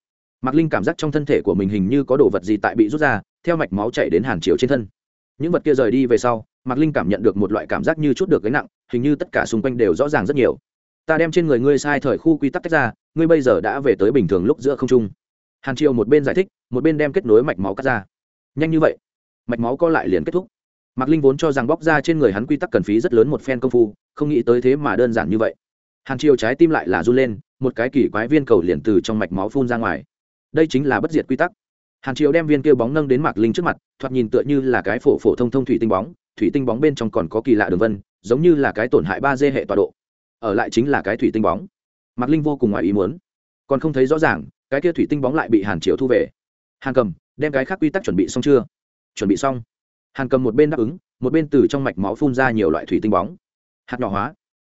mạc linh cảm giác trong thân thể của mình hình như có đồ vật gì tại bị rút ra, theo mạch máu chạy đến hàn triều trên thân. Những vật kia rời đi về sau, mạc linh cảm nhận được một loại cảm giác như chút được gánh nặng, hình như tất cả xung quanh đều rõ ràng rất nhiều. Ta đem trên người ngươi sai thời khu quy tắc tách ra, ngươi bây giờ đã về tới bình thường lúc giữa không trung. Hàn triều một bên giải thích, một bên đem kết nối mạch máu cắt ra. Nhanh như vậy, mạch máu co lại liền kết thúc. Mạc linh vốn cho rằng bóc ra trên người hắn quy tắc cần phí rất lớn một phen công phu, không nghĩ tới thế mà đơn giản như vậy. Hàn triều trái tim lại là run lên, một cái kỳ quái viên cầu liền từ trong mạch máu phun ra ngoài đây chính là bất diệt quy tắc. Hàn triều đem viên kia bóng nâng đến mạc linh trước mặt, thoạt nhìn tựa như là cái phổ phổ thông thông thủy tinh bóng, thủy tinh bóng bên trong còn có kỳ lạ đường vân, giống như là cái tổn hại ba d hệ tọa độ. Ở lại chính là cái thủy tinh bóng. Mạc linh vô cùng ngoài ý muốn. Còn không thấy rõ ràng, cái kia thủy tinh bóng lại bị hàn triều thu về. Hàn cầm, đem cái khác quy tắc chuẩn bị xong chưa? Chuẩn bị xong. Hàn cầm một bên đáp ứng, một bên từ trong mạch máu phun ra nhiều loại thủy tinh bóng. Hạt nhỏ hóa.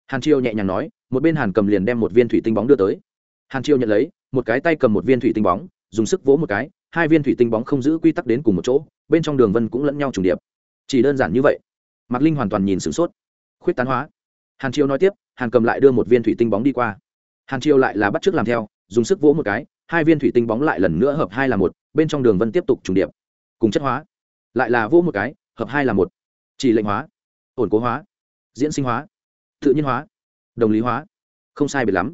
Hàn triều nhẹ nhàng nói, một bên hàn cầm liền đem một viên thủy tinh bóng đưa tới. Hàn triều nhận lấy một cái tay cầm một viên thủy tinh bóng, dùng sức vỗ một cái, hai viên thủy tinh bóng không giữ quy tắc đến cùng một chỗ, bên trong đường vân cũng lẫn nhau trùng điệp. Chỉ đơn giản như vậy. Mạc linh hoàn toàn nhìn sửng sốt. Khuyết tán hóa. Hàn triều nói tiếp, hàn cầm lại đưa một viên thủy tinh bóng đi qua. Hàn triều lại là bắt t làm theo, dùng sức vỗ một cái, hai viên thủy tinh bóng lại lần nữa hợp hai là một, bên trong đường vân tiếp tục trùng điệp. Cùng chất hóa. Lại là vỗ một cái, hợp hai là một. Chỉ lệnh hóa. Ổn cố hóa. Diễn sinh hóa. Tự nhiên hóa. Đồng lý hóa. Không sai biệt lắm.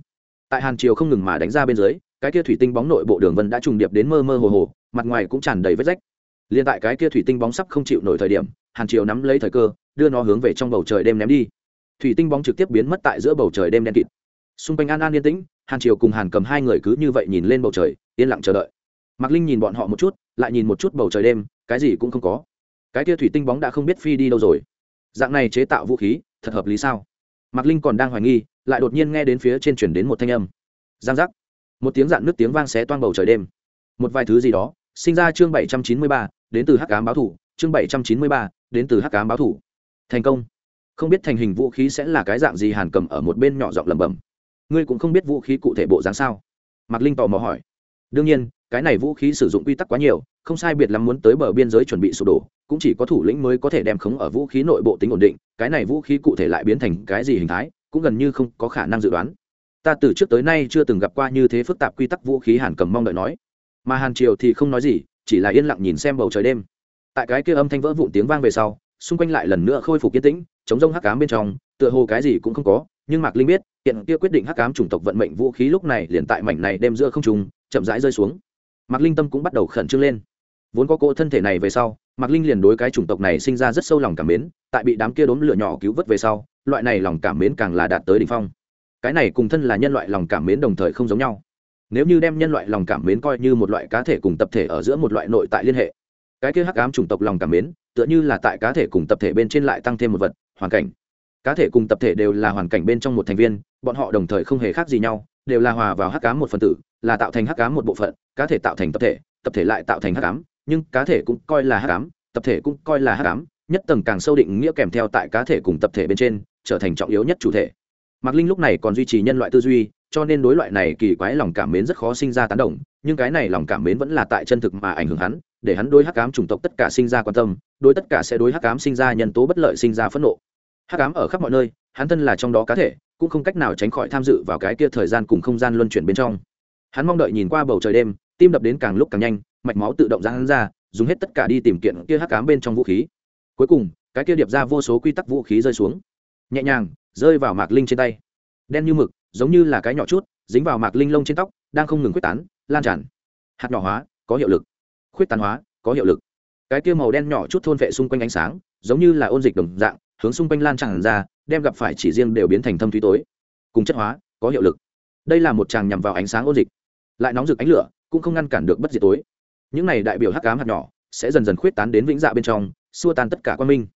Tại hàn triều không ngừng mà đánh ra bên dưới cái kia thủy tinh bóng nội bộ đường vân đã trùng điệp đến mơ mơ hồ hồ, mặt ngoài cũng tràn đầy vết rách. Liền tại cái kia thủy tinh bóng sắp không chịu nổi thời điểm, hàn triều nắm lấy thời cơ, đưa nó hướng về trong bầu trời đêm ném đi. Thủy tinh bóng trực tiếp biến mất tại giữa bầu trời đêm đen kịt. Xung quanh an an yên tĩnh, hàn triều cùng hàn cầm hai người cứ như vậy nhìn lên bầu trời, yên lặng chờ đợi. Mạc linh nhìn bọn họ một chút, lại nhìn một chút bầu trời đêm, cái gì cũng không có. Cái kia thủy tinh bóng đã không biết phi đi đâu rồi. Dạng này chế tạo vũ khí, thật hợp lý sao? Mạc linh còn đang hoài nghi, lại đột nhiên nghe đến phía trên chuyển đến một thanh âm. Giang giác một tiếng dạn nước tiếng vang xé toang bầu trời đêm. Một vài thứ gì đó, sinh ra chương bảy trăm chín mươi ba, đến từ hắc cám báo thủ, chương bảy trăm chín mươi ba, đến từ hắc cám báo thủ. Thành công. Không biết thành hình vũ khí sẽ là cái dạng gì, hàn cầm ở một bên nhỏ giọng lẩm bẩm. Ngươi cũng không biết vũ khí cụ thể bộ dáng sao? Mạc linh tò mò hỏi. Đương nhiên, cái này vũ khí sử dụng quy tắc quá nhiều, không sai biệt lắm muốn tới bờ biên giới chuẩn bị sụp đổ, cũng chỉ có thủ lĩnh mới có thể đem khống ở vũ khí nội bộ tính ổn định, cái này vũ khí cụ thể lại biến thành cái gì hình thái, cũng gần như không có khả năng dự đoán ta từ trước tới nay chưa từng gặp qua như thế phức tạp quy tắc vũ khí hàn cầm mong đợi nói. Mà hàn triều thì không nói gì, chỉ là yên lặng nhìn xem bầu trời đêm. Tại cái kia âm thanh vỡ vụn tiếng vang về sau, xung quanh lại lần nữa khôi phục yên tĩnh, chống rông hắc cám bên trong, tựa hồ cái gì cũng không có, nhưng mạc linh biết, hiện kia quyết định hắc cám chủng tộc vận mệnh vũ khí lúc này liền tại mảnh này đem giữa không trùng chậm rãi rơi xuống. Mạc linh tâm cũng bắt đầu khẩn trương lên. Vốn có cỗ thân thể này về sau, mạc linh liền đối cái chủng tộc này sinh ra rất sâu lòng cảm mến, tại bị đám kia đốm lửa nhỏ cứu vớt về sau, loại này lòng cảm mến càng là đạt tới đỉnh phong cái này cùng thân là nhân loại lòng cảm mến đồng thời không giống nhau. Nếu như đem nhân loại lòng cảm mến coi như một loại cá thể cùng tập thể ở giữa một loại nội tại liên hệ, cái kia hắc ám chủng tộc lòng cảm mến, tựa như là tại cá thể cùng tập thể bên trên lại tăng thêm một vật, hoàn cảnh. Cá thể cùng tập thể đều là hoàn cảnh bên trong một thành viên, bọn họ đồng thời không hề khác gì nhau, đều là hòa vào hắc ám một phần tử, là tạo thành hắc ám một bộ phận, cá thể tạo thành tập thể tập thể lại tạo thành hắc ám, nhưng cá thể cũng coi là hắc ám, tập thể cũng coi là hắc ám, nhất tầng càng sâu định nghĩa kèm theo tại cá thể cùng tập thể bên trên, trở thành trọng yếu nhất chủ thể mạc linh lúc này còn duy trì nhân loại tư duy, cho nên đối loại này kỳ quái lòng cảm mến rất khó sinh ra tán đồng, nhưng cái này lòng cảm mến vẫn là tại chân thực mà ảnh hưởng hắn, để hắn đối hắc ám chủng tộc tất cả sinh ra quan tâm, đối tất cả sẽ đối hắc ám sinh ra nhân tố bất lợi sinh ra phẫn nộ. Hắc ám ở khắp mọi nơi, hắn thân là trong đó cá thể, cũng không cách nào tránh khỏi tham dự vào cái kia thời gian cùng không gian luân chuyển bên trong. Hắn mong đợi nhìn qua bầu trời đêm, tim đập đến càng lúc càng nhanh, mạch máu tự động ra hắn ra, dùng hết tất cả đi tìm kiện kia hắc ám bên trong vũ khí. Cuối cùng, cái kia điệp ra vô số quy tắc vũ khí rơi xuống. Nhẹ nhàng rơi vào mạc linh trên tay. Đen như mực, giống như là cái nhỏ chút, dính vào mạc linh lông trên tóc, đang không ngừng quyết tán, lan tràn. Hạt nhỏ hóa, có hiệu lực. Khuyết tán hóa, có hiệu lực. Cái kia màu đen nhỏ chút thôn vệ xung quanh ánh sáng, giống như là ôn dịch đồng dạng, hướng xung quanh lan tràn ra, đem gặp phải chỉ riêng đều biến thành thâm thúy tối. Cùng chất hóa, có hiệu lực. Đây là một tràng nhằm vào ánh sáng ôn dịch. Lại nóng rực ánh lửa, cũng không ngăn cản được bất diệt tối. Những này đại biểu hắc ám hạt nhỏ, sẽ dần dần khuyết tán đến vĩnh dạ bên trong, xua tan tất cả quan minh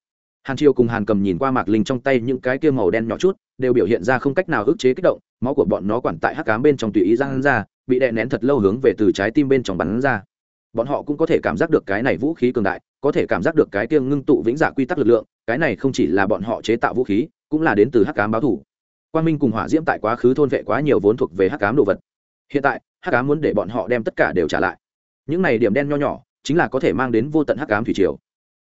hàn triều cùng hàn cầm nhìn qua mạc linh trong tay những cái kia màu đen nhỏ chút, đều biểu hiện ra không cách nào ức chế kích động, máu của bọn nó quản tại hắc cám bên trong tùy ý răng ra, bị đè nén thật lâu hướng về từ trái tim bên trong bắn ra. Bọn họ cũng có thể cảm giác được cái này vũ khí cường đại, có thể cảm giác được cái kia ngưng tụ vĩnh dạ quy tắc lực lượng, cái này không chỉ là bọn họ chế tạo vũ khí, cũng là đến từ hắc cám báo thủ. Quang minh cùng hỏa diễm tại quá khứ thôn vệ quá nhiều vốn thuộc về hắc cám đồ vật. Hiện tại, hắc cám muốn để bọn họ đem tất cả đều trả lại. Những này điểm đen nho nhỏ, chính là có thể mang đến vô tận hắc cám thủy triều.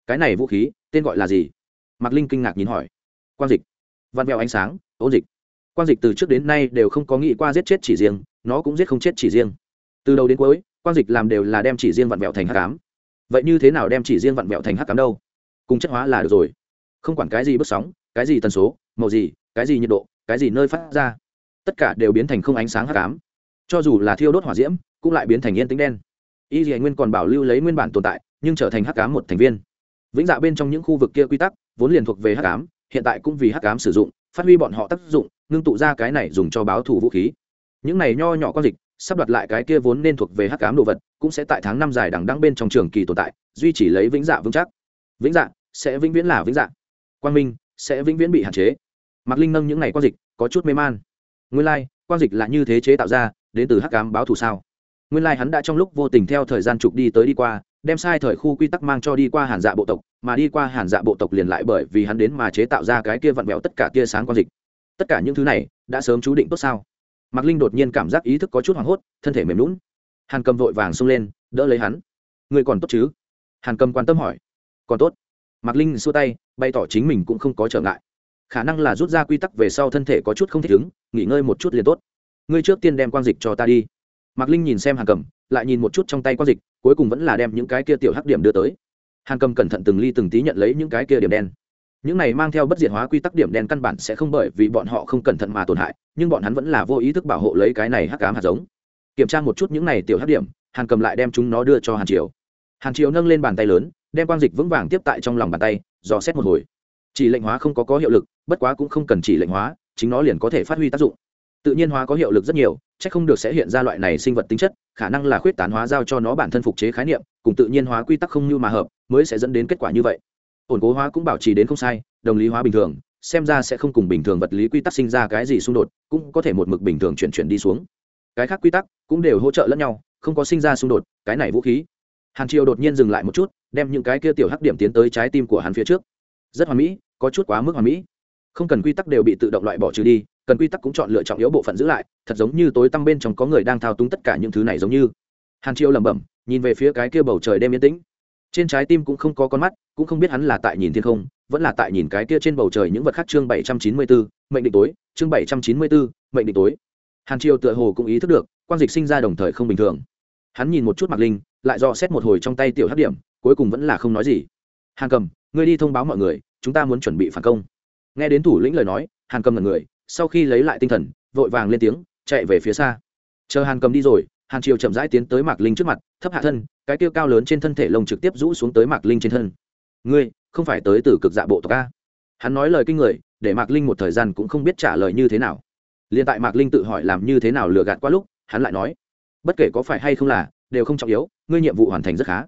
Cái này vũ khí, tên gọi là gì? Mạc linh kinh ngạc nhìn hỏi. Quang dịch. Văn vẹo ánh sáng, ôn dịch. Quang dịch từ trước đến nay đều không có nghĩ qua giết chết chỉ riêng, nó cũng giết không chết chỉ riêng. Từ đầu đến cuối, quang dịch làm đều là đem chỉ riêng vặn vẹo thành hắc ám. Vậy như thế nào đem chỉ riêng vặn vẹo thành hắc ám đâu? Cùng chất hóa là được rồi. Không quản cái gì bước sóng, cái gì tần số, màu gì, cái gì nhiệt độ, cái gì nơi phát ra, tất cả đều biến thành không ánh sáng hắc ám. Cho dù là thiêu đốt hỏa diễm, cũng lại biến thành yên tính đen. Y dì nguyên còn bảo lưu lấy nguyên bản tồn tại, nhưng trở thành hắc ám một thành viên vĩnh dạ bên trong những khu vực kia quy tắc vốn liền thuộc về hắc ám hiện tại cũng vì hắc ám sử dụng phát huy bọn họ tác dụng ngưng tụ ra cái này dùng cho báo thù vũ khí. Những này nho nhỏ con dịch sắp đặt lại cái kia vốn nên thuộc về hắc ám đồ vật cũng sẽ tại tháng năm dài đằng đăng bên trong trường kỳ tồn tại duy trì lấy vĩnh dạ vững chắc. Vĩnh dạ sẽ vĩnh viễn là vĩnh dạ. Quang minh sẽ vĩnh viễn bị hạn chế. Mạc linh nâng những này quan dịch có chút mê man. Nguyên lai、like, quang dịch là như thế chế tạo ra đến từ hắc ám báo thù sao? Nguyên lai、like、hắn đã trong lúc vô tình theo thời gian trục đi tới đi qua đem sai thời khu quy tắc mang cho đi qua hàn dạ bộ tộc, mà đi qua hàn dạ bộ tộc liền lại bởi vì hắn đến mà chế tạo ra cái kia vặn vẹo tất cả tia sáng quang dịch. Tất cả những thứ này đã sớm chú định tốt sao? Mạc linh đột nhiên cảm giác ý thức có chút hoảng hốt, thân thể mềm lún hàn cầm vội vàng xông lên, đỡ lấy hắn. Người còn tốt chứ? Hàn cầm quan tâm hỏi. Còn tốt. Mạc linh xua tay, bày tỏ chính mình cũng không có trở ngại. Khả năng là rút ra quy tắc về sau thân thể có chút không thích ứng, nghỉ ngơi một chút liền tốt. Ngươi trước tiên đem quang dịch cho ta đi. Mạc linh nhìn xem hàn cầm lại nhìn một chút trong tay quang dịch, cuối cùng vẫn là đem những cái kia tiểu hắc điểm đưa tới. Hàn cầm cẩn thận từng ly từng tí nhận lấy những cái kia điểm đen. Những này mang theo bất diệt hóa quy tắc điểm đen căn bản sẽ không bởi vì bọn họ không cẩn thận mà tổn hại, nhưng bọn hắn vẫn là vô ý thức bảo hộ lấy cái này hắc cám hạt giống. Kiểm tra một chút những này tiểu hắc điểm, hàn cầm lại đem chúng nó đưa cho hàn triều. Hàn triều nâng lên bàn tay lớn, đem quang dịch vững vàng tiếp tại trong lòng bàn tay, dò xét một hồi. Chỉ lệnh hóa không có có hiệu lực, bất quá cũng không cần chỉ lệnh hóa, chính nó liền có thể phát huy tác dụng tự nhiên hóa có hiệu lực rất nhiều, c h ắ c không được sẽ hiện ra loại này sinh vật tính chất, khả năng là khuyết tán hóa giao cho nó bản thân phục chế khái niệm, cùng tự nhiên hóa quy tắc không như mà hợp, mới sẽ dẫn đến kết quả như vậy. Ổn cố hóa cũng bảo trì đến không sai, đồng lý hóa bình thường, xem ra sẽ không cùng bình thường vật lý quy tắc sinh ra cái gì xung đột, cũng có thể một mực bình thường chuyển chuyển đi xuống. Cái khác quy tắc cũng đều hỗ trợ lẫn nhau, không có sinh ra xung đột, cái này vũ khí. Hàn triều đột nhiên dừng lại một chút, đem những cái kia tiểu hắc điểm tiến tới trái tim của hắn phía trước. Rất hoàn mỹ, có chút quá mức hoàn mỹ. Không cần quy tắc đều bị tự động loại bỏ trừ đi cần quy tắc cũng chọn lựa trọng yếu bộ phận giữ lại, thật giống như tối tăm bên trong có người đang thao túng tất cả những thứ này giống như. Hàn triều lẩm bẩm, nhìn về phía cái kia bầu trời đêm yên tĩnh. Trên trái tim cũng không có con mắt, cũng không biết hắn là tại nhìn thiên không, vẫn là tại nhìn cái kia trên bầu trời những vật khác chương bảy trăm chín mươi bốn mệnh định tối, chương bảy trăm chín mươi bốn mệnh định tối. Hàn triều tựa hồ cũng ý thức được quan dịch sinh ra đồng thời không bình thường. Hắn nhìn một chút mặc linh, lại dò xét một hồi trong tay tiểu hát điểm, cuối cùng vẫn là không nói gì. Hàn cầm, ngươi đi thông báo mọi người, chúng ta muốn chuẩn bị phản công. Nghe đến thủ lĩnh lời nói, hàn cầm là người sau khi lấy lại tinh thần, vội vàng lên tiếng, chạy về phía xa. Chờ hàn cầm đi rồi, hàn triều chậm rãi tiến tới mạc linh trước mặt, thấp hạ thân, cái tiêu cao lớn trên thân thể lông trực tiếp rũ xuống tới mạc linh trên thân. Ngươi, không phải tới từ cực dạ bộ tộc a? Hắn nói lời kinh người, để mạc linh một thời gian cũng không biết trả lời như thế nào. Liền tại mạc linh tự hỏi làm như thế nào lừa gạt qua lúc, hắn lại nói, bất kể có phải hay không là, đều không trọng yếu, ngươi nhiệm vụ hoàn thành rất khá.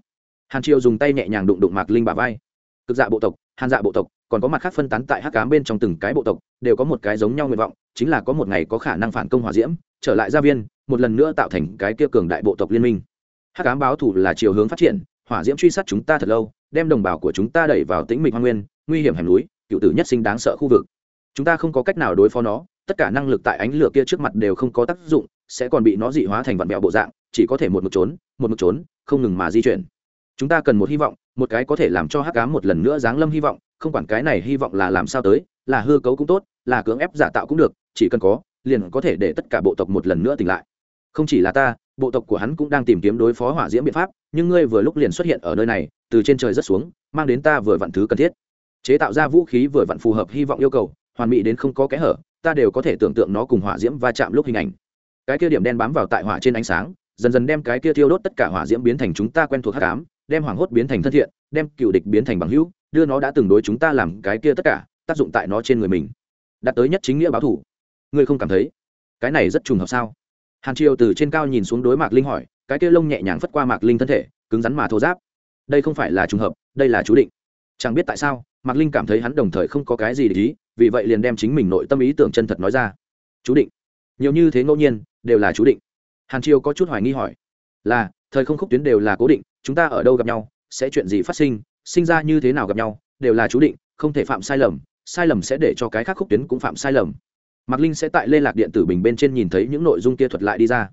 Hàn triều dùng tay nhẹ nhàng đụng đụng mạc linh bà vai. Cực dạ bộ tộc, hàn dạ bộ tộc còn có mặt khác phân tán tại hắc cám bên trong từng cái bộ tộc, đều có một cái giống nhau nguyện vọng, chính là có một ngày có khả năng phản công hòa diễm, trở lại gia viên, một lần nữa tạo thành cái kia cường đại bộ tộc liên minh. Hắc cám báo thủ là chiều hướng phát triển, hỏa diễm truy sát chúng ta thật lâu, đem đồng bào của chúng ta đẩy vào tĩnh mịch hoa nguyên, nguy hiểm hẻm núi, cựu tử nhất sinh đáng sợ khu vực. Chúng ta không có cách nào đối phó nó, tất cả năng lực tại ánh lửa kia trước mặt đều không có tác dụng, sẽ còn bị nó dị hóa thành vạn mẹo bộ dạng, chỉ có thể một mực trốn, một mực trốn, không ngừng mà di chuyển. Chúng ta cần một hy vọng, một cái có thể làm cho hắc cám một lần nữa giáng lâm hy vọng không quản cái này hy vọng là làm sao tới, là hư cấu cũng tốt, là cưỡng ép giả tạo cũng được, chỉ cần có, liền có thể để tất cả bộ tộc một lần nữa tỉnh lại. Không chỉ là ta, bộ tộc của hắn cũng đang tìm kiếm đối phó hỏa diễm biện pháp, nhưng ngươi vừa lúc liền xuất hiện ở nơi này, từ trên trời rất xuống, mang đến ta vừa vặn thứ cần thiết. Chế tạo ra vũ khí vừa vặn phù hợp hy vọng yêu cầu, hoàn mỹ đến không có kẽ hở, ta đều có thể tưởng tượng nó cùng hỏa diễm va chạm lúc hình ảnh. Cái kia điểm đen bám vào tại hỏa trên ánh sáng, dần dần đem cái kia thiêu đốt tất cả hỏa diễm biến thành chúng ta quen thuộc hắc ám, đem hoàng hốt biến thành thân thiện, đem cựu địch biến thành bằng hữu đưa nó đã từng đối chúng ta làm cái kia tất cả, tác dụng tại nó trên người mình. Đạt tới nhất chính nghĩa báo thủ ngươi không cảm thấy? Cái này rất trùng hợp sao? Hàn triều từ trên cao nhìn xuống đối mạc linh hỏi, cái kia lông nhẹ nhàng phất qua mạc linh thân thể, cứng rắn mà thô giáp đây không phải là trùng hợp, đây là chú định. Chẳng biết tại sao, mạc linh cảm thấy hắn đồng thời không có cái gì để ý, vì vậy liền đem chính mình nội tâm ý tưởng chân thật nói ra. Chú định. Nhiều như thế ngẫu nhiên, đều là chú định. Hàn triều có chút hoài nghi hỏi, là, thời không khúc tuyến đều là cố định, chúng ta ở đâu gặp nhau, sẽ chuyện gì phát sinh sinh ra như thế nào gặp nhau, đều là chú định, không thể phạm sai lầm sai lầm sẽ để cho cái khác khúc tuyến cũng phạm sai lầm. Mạc linh sẽ tại lê lạc điện tử bình bên trên nhìn thấy những nội dung kia thuật lại đi ra.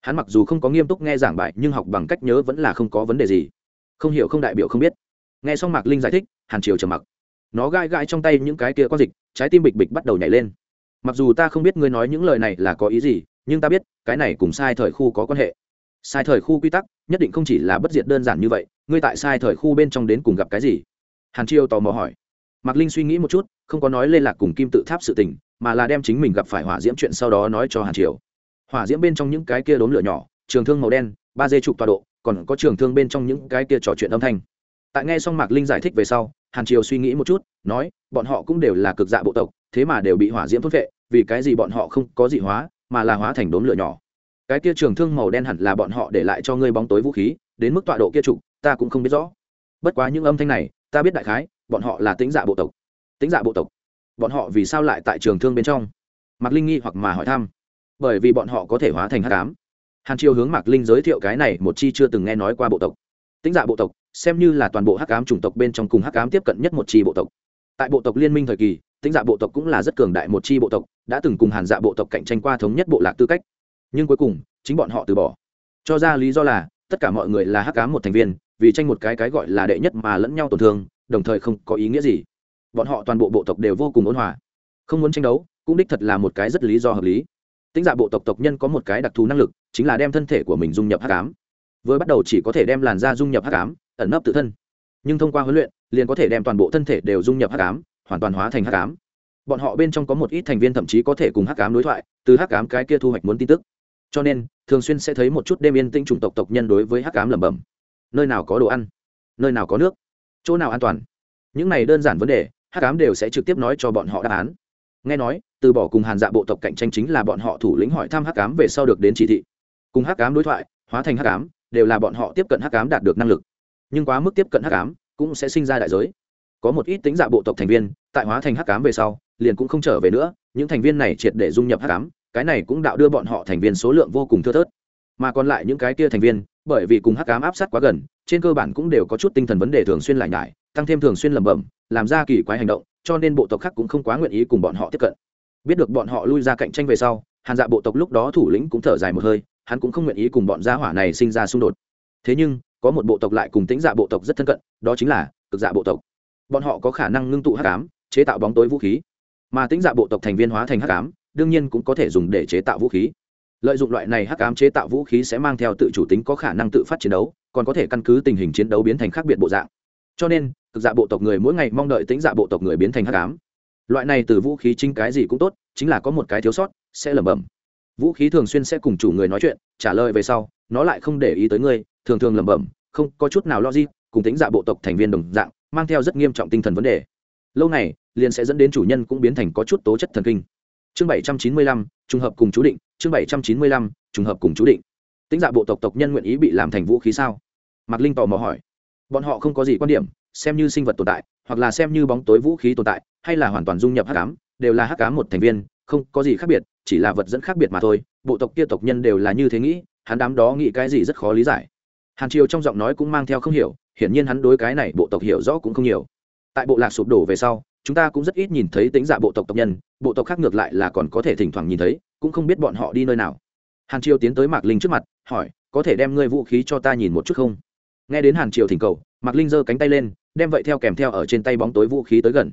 Hắn mặc dù không có nghiêm túc nghe giảng bài, nhưng học bằng cách nhớ vẫn là không có vấn đề gì. Không hiểu không đại biểu không biết. Nghe xong mạc linh giải thích, hàn triều trầm mặc. Nó gai gai trong tay những cái kia có dịch, trái tim bịch bịch bắt đầu nhảy lên. Mặc dù ta không biết ngươi nói những lời này là có ý gì, nhưng ta biết, cái này cùng sai thời khu có quan hệ sai thời khu quy tắc, nhất định không chỉ là bất diệt đơn giản như vậy, ngươi tại sai thời khu bên trong đến cùng gặp cái gì? Hàn chiêu tò mò hỏi. Mạc linh suy nghĩ một chút, không có nói liên lạc cùng kim tự tháp sự tình, mà là đem chính mình gặp phải hỏa diễm chuyện sau đó nói cho hàn triều hỏa diễm bên trong những cái kia đốn lửa nhỏ, trường thương màu đen, ba dây trục tọa độ, còn có trường thương bên trong những cái kia trò chuyện âm thanh. Tại nghe xong mạc linh giải thích về sau, hàn triều suy nghĩ một chút, nói, bọn họ cũng đều là cực dạ bộ tộc, thế mà đều bị hỏa diễm thốt vệ vì cái gì bọn họ không có dị hóa, mà là hóa thành đốn lửa nhỏ? Cái kia trường thương màu đen hẳn là bọn họ để lại cho ngươi bóng tối vũ khí, đến mức tọa độ kia trục ta cũng không biết rõ. Bất quá những âm thanh này, ta biết đại khái, bọn họ là tính dạ bộ tộc. Tính dạ bộ tộc? Bọn họ vì sao lại tại trường thương bên trong? Mạc linh nghi hoặc mà hỏi thăm. Bởi vì bọn họ có thể hóa thành h tám hàn triều hướng mạc linh giới thiệu cái này một chi chưa từng nghe nói qua bộ tộc. Tính dạ bộ tộc, xem như là toàn bộ hắc ám chủng tộc bên trong cùng hắc ám tiếp cận nhất một chi bộ tộc. Tại bộ tộc liên minh thời kỳ tính dạ bộ tộc cũng là rất cường đại một chi bộ tộc, đã từng cùng hàn dạ bộ tộc cạnh tranh qua thống nhất bộ lạc tư cách nhưng cuối cùng, chính bọn họ từ bỏ. Cho ra lý do là, tất cả mọi người là hắc ám một thành viên, vì tranh một cái cái gọi là đệ nhất mà lẫn nhau tổn thương, đồng thời không có ý nghĩa gì. Bọn họ toàn bộ bộ tộc đều vô cùng ôn hòa. Không muốn tranh đấu, cũng đích thật là một cái rất lý do hợp lý. Tính dạ bộ tộc tộc nhân có một cái đặc thù năng lực, chính là đem thân thể của mình dung nhập hắc ám. Vừa bắt đầu chỉ có thể đem làn da dung nhập hắc ám, ẩn nấp tự thân. Nhưng thông qua huấn luyện, liền có thể đem toàn bộ thân thể đều dung nhập hắc ám, hoàn toàn hóa thành hắc ám. Bọn họ bên trong có một ít thành viên thậm chí có thể cùng hắc ám đối thoại, từ hắc ám cái kia thu hoạch muốn tin tức cho nên, thường xuyên sẽ thấy một chút đêm yên tĩnh chủng tộc tộc nhân đối với hắc ám lẩm bẩm. Nơi nào có đồ ăn, nơi nào có nước, chỗ nào an toàn? Những này đơn giản vấn đề, hắc ám đều sẽ trực tiếp nói cho bọn họ đáp án. Nghe nói, từ bỏ cùng hàn dạ bộ tộc cạnh tranh chính là bọn họ thủ lĩnh hỏi thăm hắc ám về sau được đến chỉ thị. Cùng hắc ám đối thoại, hóa thành hắc ám, đều là bọn họ tiếp cận hắc ám đạt được năng lực. Nhưng quá mức tiếp cận hắc ám, cũng sẽ sinh ra đại giới. Có một ít tính dạ bộ tộc thành viên, tại hóa thành hắc ám về sau, liền cũng không trở về nữa, những thành viên này triệt để dung nhập hắc ám cái này cũng đạo đưa bọn họ thành viên số lượng vô cùng thưa thớt. Mà còn lại những cái kia thành viên, bởi vì cùng hắc ám áp sát quá gần, trên cơ bản cũng đều có chút tinh thần vấn đề thường xuyên lại nhải, tăng thêm thường xuyên lẩm bẩm, làm ra kỳ quái hành động, cho nên bộ tộc khác cũng không quá nguyện ý cùng bọn họ tiếp cận. Biết được bọn họ lui ra cạnh tranh về sau, hàn dạ bộ tộc lúc đó thủ lĩnh cũng thở dài một hơi, hắn cũng không nguyện ý cùng bọn gia hỏa này sinh ra xung đột. Thế nhưng, có một bộ tộc lại cùng tính dạ bộ tộc rất thân cận, đó chính là cực dạ bộ tộc. Bọn họ có khả năng ngưng tụ hắc ám, chế tạo bóng tối vũ khí. Mà tính dạ bộ tộc thành viên hóa thành hắc ám đương nhiên cũng có thể dùng để chế tạo vũ khí. Lợi dụng loại này hắc ám chế tạo vũ khí sẽ mang theo tự chủ tính có khả năng tự phát chiến đấu, còn có thể căn cứ tình hình chiến đấu biến thành khác biệt bộ dạng. Cho nên, cực dạ bộ tộc người mỗi ngày mong đợi tính dạ bộ tộc người biến thành hắc ám. Loại này từ vũ khí chính cái gì cũng tốt, chính là có một cái thiếu sót, sẽ lẩm bẩm. Vũ khí thường xuyên sẽ cùng chủ người nói chuyện, trả lời về sau, nó lại không để ý tới ngươi, thường thường lẩm bẩm, không có chút nào logic, cùng tính dạ bộ tộc thành viên đồng dạng, mang theo rất nghiêm trọng tinh thần vấn đề. Lâu này liền sẽ dẫn đến chủ nhân cũng biến thành có chút tố chất thần kinh chương bảy trăm chín mươi lăm, trùng hợp cùng chú định. Chương bảy trăm chín mươi lăm, trùng hợp cùng chú định. Tính dạ bộ tộc tộc nhân nguyện ý bị làm thành vũ khí sao? Mạc linh tò mò hỏi. Bọn họ không có gì quan điểm, xem như sinh vật tồn tại, hoặc là xem như bóng tối vũ khí tồn tại, hay là hoàn toàn dung nhập hắc ám, đều là hắc ám một thành viên, không có gì khác biệt, chỉ là vật dẫn khác biệt mà thôi. Bộ tộc kia tộc nhân đều là như thế nghĩ, hắn đám đó nghĩ cái gì rất khó lý giải. Hàn triều trong giọng nói cũng mang theo không hiểu, hiển nhiên hắn đối cái này bộ tộc hiểu rõ cũng không nhiều. Tại bộ lạc sụp đổ về sau chúng ta cũng rất ít nhìn thấy tính dạ bộ tộc tộc nhân, bộ tộc khác ngược lại là còn có thể thỉnh thoảng nhìn thấy, cũng không biết bọn họ đi nơi nào. Hàn triều tiến tới mạc linh trước mặt, hỏi, có thể đem ngươi vũ khí cho ta nhìn một chút không? Nghe đến hàn triều thỉnh cầu, mạc linh giơ cánh tay lên, đem vậy theo kèm theo ở trên tay bóng tối vũ khí tới gần.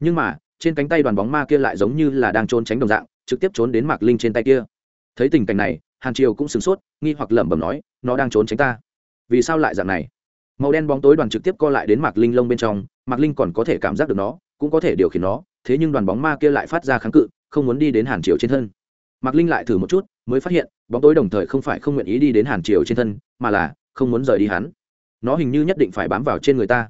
Nhưng mà, trên cánh tay đoàn bóng ma kia lại giống như là đang trốn tránh đồng dạng, trực tiếp trốn đến mạc linh trên tay kia. Thấy tình cảnh này, hàn triều cũng sửng sốt, nghi hoặc lẩm bẩm nói, nó đang trốn tránh ta. Vì sao lại dạng này? Màu đen bóng tối đoàn trực tiếp co lại đến mạc linh lông bên trong, mạc linh còn có thể cảm giác được nó cũng có thể điều khiển nó, thế nhưng đoàn bóng ma kia lại phát ra kháng cự, không muốn đi đến hàn triều trên thân. Mạc linh lại thử một chút, mới phát hiện, bóng tối đồng thời không phải không nguyện ý đi đến hàn triều trên thân, mà là không muốn rời đi hắn. Nó hình như nhất định phải bám vào trên người ta.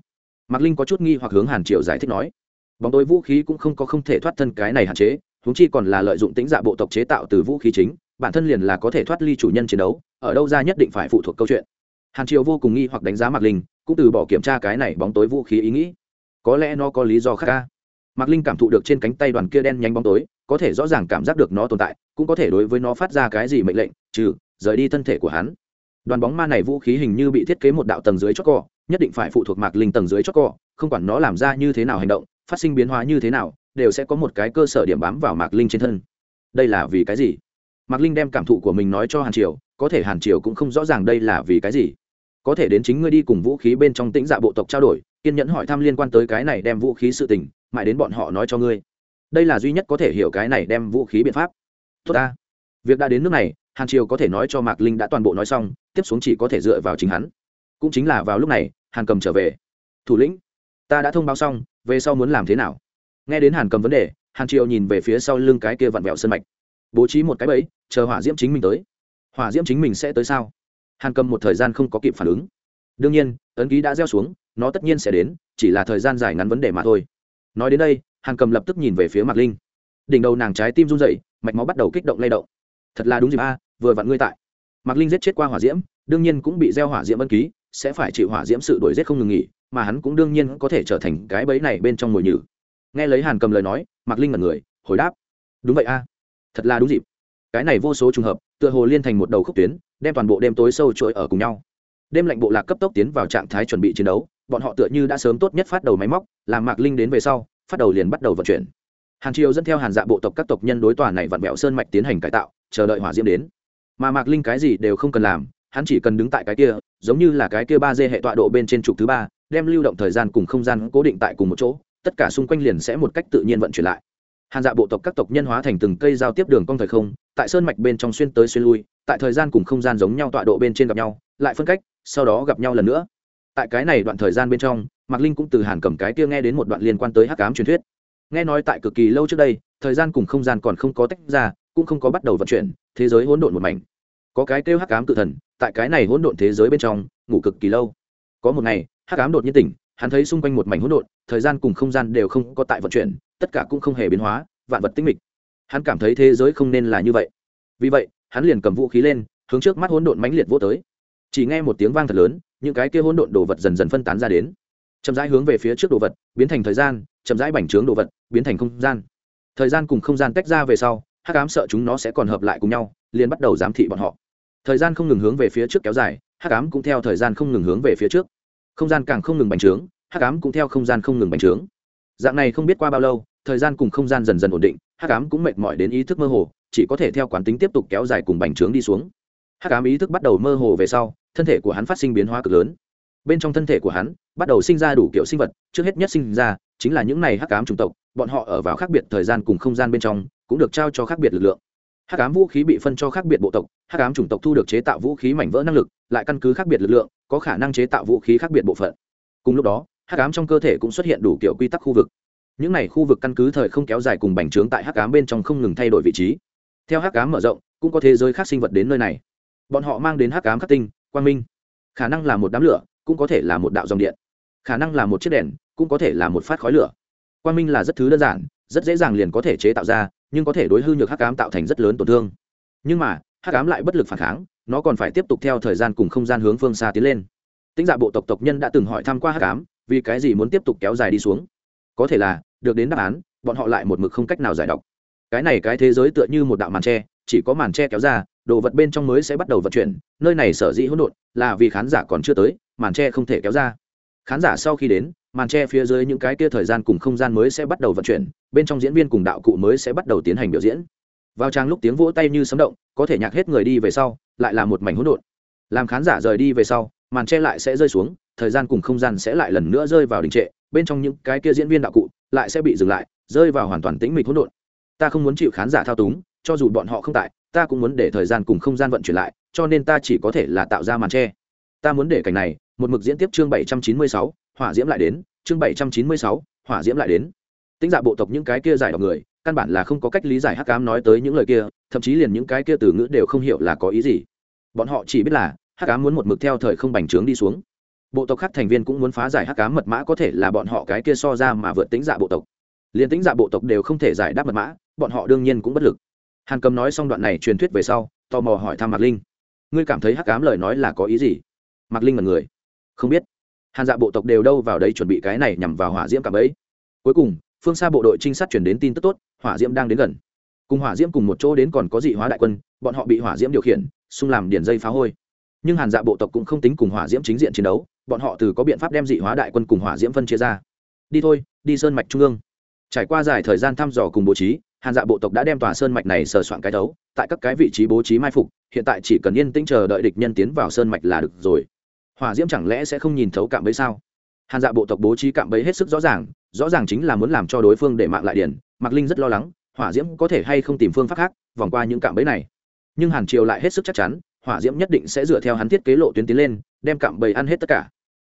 Mạc linh có chút nghi hoặc hướng hàn triều giải thích nói. Bóng tối vũ khí cũng không có không thể thoát thân cái này hạn chế húng chi còn là lợi dụng tính dạ bộ tộc chế tạo từ vũ khí chính, bản thân liền là có thể thoát ly chủ nhân chiến đấu, ở đâu ra nhất định phải phụ thuộc câu chuyện. Hàn triều vô cùng nghi hoặc đánh giá mạc linh, cũng từ bỏ kiểm tra cái này bóng tối vũ khí ý nghĩ có lẽ nó có lý do khác ca. Mạc linh cảm thụ được trên cánh tay đoàn kia đen nhánh bóng tối, có thể rõ ràng cảm giác được nó tồn tại, cũng có thể đối với nó phát ra cái gì mệnh lệnh, trừ, rời đi thân thể của hắn. Đoàn bóng ma này vũ khí hình như bị thiết kế một đạo tầng dưới chót cỏ nhất định phải phụ thuộc mạc linh tầng dưới chót cỏ không quản nó làm ra như thế nào hành động, phát sinh biến hóa như thế nào, đều sẽ có một cái cơ sở điểm bám vào mạc linh trên thân. Đây là vì cái gì? Mạc linh đem cảm thụ của mình nói cho hàn triều, có thể hàn triều cũng không rõ ràng đây là vì cái gì. Có thể đến chính ngươi đi cùng vũ khí bên trong tĩnh dạ bộ tộc trao đổi kiên nhẫn hỏi thăm liên quan tới cái này đem vũ khí sự tình, mãi đến bọn họ nói cho ngươi. Đây là duy nhất có thể hiểu cái này đem vũ khí biện pháp. Tốt ta. Việc đã đến nước này, hàn triều có thể nói cho mạc linh đã toàn bộ nói xong, tiếp xuống chỉ có thể dựa vào chính hắn. Cũng chính là vào lúc này, hàn cầm trở về. Thủ lĩnh, ta đã thông báo xong, về sau muốn làm thế nào? Nghe đến hàn cầm vấn đề, hàn triều nhìn về phía sau lưng cái kia vặn vẹo sân mạch. Bố trí một cái bẫy, chờ hỏa diễm chính mình tới. Hỏa diễm chính mình sẽ tới sao? Hàn cầm một thời gian không có kịp phản ứng đương nhiên, ấn ký đã gieo xuống, nó tất nhiên sẽ đến, chỉ là thời gian dài ngắn vấn đề mà thôi. Nói đến đây, hàn cầm lập tức nhìn về phía mạc linh. Đỉnh đầu nàng trái tim run dậy mạch máu bắt đầu kích động lay động. Thật là đúng dịp a, vừa vặn ngươi tại. Mạc linh giết chết qua hỏa diễm, đương nhiên cũng bị gieo hỏa diễm ân ký, sẽ phải chịu hỏa diễm sự đổi giết không ngừng nghỉ, mà hắn cũng đương nhiên có thể trở thành cái bẫy này bên trong mồi nhử. Nghe lấy hàn cầm lời nói, mạc linh mật người, hồi đáp. Đúng vậy a, thật là đúng dịp. Cái này vô số trùng hợp, tựa hồ liên thành một đầu khúc tuyến, đem toàn bộ đêm tối sâu trôi ở cùng nhau đêm lạnh bộ lạc cấp tốc tiến vào trạng thái chuẩn bị chiến đấu, bọn họ tựa như đã sớm tốt nhất phát đầu máy móc, làm mạc linh đến về sau, phát đầu liền bắt đầu vận chuyển. Hàn triều dẫn theo hàn dạ bộ tộc các tộc nhân đối tòa này vặn vẹo sơn mạch tiến hành cải tạo, chờ đợi hỏa diễm đến. Mà mạc linh cái gì đều không cần làm, hắn chỉ cần đứng tại cái kia, giống như là cái kia ba d hệ tọa độ bên trên trục thứ ba, đem lưu động thời gian cùng không gian cố định tại cùng một chỗ, tất cả xung quanh liền sẽ một cách tự nhiên vận chuyển lại. Hàn dạ bộ tộc các tộc nhân hóa thành từng cây giao tiếp đường cong thời không, tại sơn mạch bên trong xuyên tới xuyên lui, tại thời gian cùng không gian giống nhau tọa độ bên trên gặp nhau, lại phân cách sau đó gặp nhau lần nữa. Tại cái này đoạn thời gian bên trong, mạc linh cũng từ hàn cầm cái kia nghe đến một đoạn liên quan tới hắc ám truyền thuyết. Nghe nói tại cực kỳ lâu trước đây, thời gian cùng không gian còn không có tách ra, cũng không có bắt đầu vận chuyển, thế giới hỗn độn một mảnh. Có cái kêu hắc ám tự thần, tại cái này hỗn độn thế giới bên trong, ngủ cực kỳ lâu. Có một ngày, hắc ám đột nhiên tỉnh, hắn thấy xung quanh một mảnh hỗn độn, thời gian cùng không gian đều không có tại vận chuyển, tất cả cũng không hề biến hóa, vạn vật tinh mịch. Hắn cảm thấy thế giới không nên là như vậy. Vì vậy, hắn liền cầm vũ khí lên, hướng trước mắt hỗn độn mãnh liệt vô tới chỉ nghe một tiếng vang thật lớn, những cái kia hỗn độn đồ vật dần dần phân tán ra đến. Chậm rãi hướng về phía trước đồ vật, biến thành thời gian, chậm rãi bành trướng đồ vật, biến thành không gian. Thời gian cùng không gian tách ra về sau, hắc ám sợ chúng nó sẽ còn hợp lại cùng nhau, liền bắt đầu giám thị bọn họ. Thời gian không ngừng hướng về phía trước kéo dài, hắc ám cũng theo thời gian không ngừng hướng về phía trước. Không gian càng không ngừng bành trướng, hắc ám cũng theo không gian không ngừng bành trướng. Dạng này không biết qua bao lâu, thời gian cùng không gian dần dần ổn định, hắc ám cũng mệt mỏi đến ý thức mơ hồ, chỉ có thể theo quán tính tiếp tục kéo dài cùng bành trướng đi xuống. Hắc ám ý thức bắt đầu mơ hồ về sau thân thể của hắn phát sinh biến hóa cực lớn. Bên trong thân thể của hắn bắt đầu sinh ra đủ kiểu sinh vật, trước hết nhất sinh ra chính là những này hắc ám chủng tộc, bọn họ ở vào khác biệt thời gian cùng không gian bên trong cũng được trao cho khác biệt lực lượng. Hắc ám vũ khí bị phân cho khác biệt bộ tộc, hắc ám chủng tộc thu được chế tạo vũ khí mảnh vỡ năng lực, lại căn cứ khác biệt lực lượng, có khả năng chế tạo vũ khí khác biệt bộ phận. Cùng lúc đó, hắc ám trong cơ thể cũng xuất hiện đủ kiểu quy tắc khu vực. Những này khu vực căn cứ thời không kéo dài cùng bành trướng tại hắc ám bên trong không ngừng thay đổi vị trí. Theo hắc ám mở rộng, cũng có thế giới khác sinh vật đến nơi này. Bọn họ mang đến hắc ám khắc tinh quang minh. Khả năng là một đám lửa, cũng có thể là một đạo dòng điện. Khả năng là một chiếc đèn, cũng có thể là một phát khói lửa. Quang minh là rất thứ đơn giản, rất dễ dàng liền có thể chế tạo ra, nhưng có thể đối hư nhược hắc ám tạo thành rất lớn tổn thương. Nhưng mà, hắc ám lại bất lực phản kháng, nó còn phải tiếp tục theo thời gian cùng không gian hướng phương xa tiến lên. Tính dạ bộ tộc tộc nhân đã từng hỏi thăm qua hắc ám, vì cái gì muốn tiếp tục kéo dài đi xuống? Có thể là, được đến đáp án, bọn họ lại một mực không cách nào giải đọc cái này cái thế giới tựa như một đạo màn tre, chỉ có màn tre kéo ra đồ vật bên trong mới sẽ bắt đầu vận chuyển, nơi này sở dĩ hỗn độn là vì khán giả còn chưa tới, màn tre không thể kéo ra. Khán giả sau khi đến, màn tre phía dưới những cái kia thời gian cùng không gian mới sẽ bắt đầu vận chuyển, bên trong diễn viên cùng đạo cụ mới sẽ bắt đầu tiến hành biểu diễn. Vào trang lúc tiếng vỗ tay như sấm động, có thể nhạc hết người đi về sau, lại là một mảnh hỗn độn. Làm khán giả rời đi về sau, màn tre lại sẽ rơi xuống, thời gian cùng không gian sẽ lại lần nữa rơi vào đình trệ, bên trong những cái kia diễn viên đạo cụ lại sẽ bị dừng lại, rơi vào hoàn toàn tĩnh mịch hỗn độn. Ta không muốn chịu khán giả thao túng, cho dù bọn họ không tại ta cũng muốn để thời gian cùng không gian vận chuyển lại, cho nên ta chỉ có thể là tạo ra màn tre. Ta muốn để cảnh này, một mực diễn tiếp chương bảy trăm chín mươi sáu, hỏa diễm lại đến, chương bảy trăm chín mươi sáu, hỏa diễm lại đến. Tính dạ bộ tộc những cái kia giải đọc người, căn bản là không có cách lý giải hắc ám nói tới những lời kia, thậm chí liền những cái kia từ ngữ đều không hiểu là có ý gì. Bọn họ chỉ biết là, hắc ám muốn một mực theo thời không bành trướng đi xuống. Bộ tộc khác thành viên cũng muốn phá giải hắc ám mật mã có thể là bọn họ cái kia so ra mà vượt tính dạ bộ tộc. Liền tính dạ bộ tộc đều không thể giải đáp mật mã, bọn họ đương nhiên cũng bất lực hàn cầm nói xong đoạn này truyền thuyết về sau, tò mò hỏi thăm mạc linh. Ngươi cảm thấy hắc ám lời nói là có ý gì? Mạc linh là người. Không biết. Hàn dạ bộ tộc đều đâu vào đây chuẩn bị cái này nhằm vào hỏa diễm cả ấy cuối cùng, phương xa bộ đội trinh sát chuyển đến tin tức tốt, hỏa diễm đang đến gần. Cùng hỏa diễm cùng một chỗ đến còn có dị hóa đại quân, bọn họ bị hỏa diễm điều khiển, xung làm điển dây phá hôi. Nhưng hàn dạ bộ tộc cũng không tính cùng hỏa diễm chính diện chiến đấu, bọn họ từ có biện pháp đem dị hóa đại quân cùng hỏa diễm phân chia ra. Đi thôi, đi sơn mạch trung ương. Trải qua dài thời gian thăm dò cùng bố trí hàn dạ bộ tộc đã đem tòa sơn mạch này sờ soạn cái đấu tại các cái vị trí bố trí mai phục, hiện tại chỉ cần yên tĩnh chờ đợi địch nhân tiến vào sơn mạch là được rồi. Hỏa diễm chẳng lẽ sẽ không nhìn thấu cạm bẫy sao? Hàn dạ bộ tộc bố trí cạm bẫy hết sức rõ ràng rõ ràng chính là muốn làm cho đối phương để mạng lại điển mạc linh rất lo lắng, hỏa diễm có thể hay không tìm phương pháp khác, vòng qua những cạm bẫy này. Nhưng hàn triều lại hết sức chắc chắn, hỏa diễm nhất định sẽ dựa theo hắn thiết kế lộ tuyến tiến lên, đem cạm bẫy ăn hết tất cả.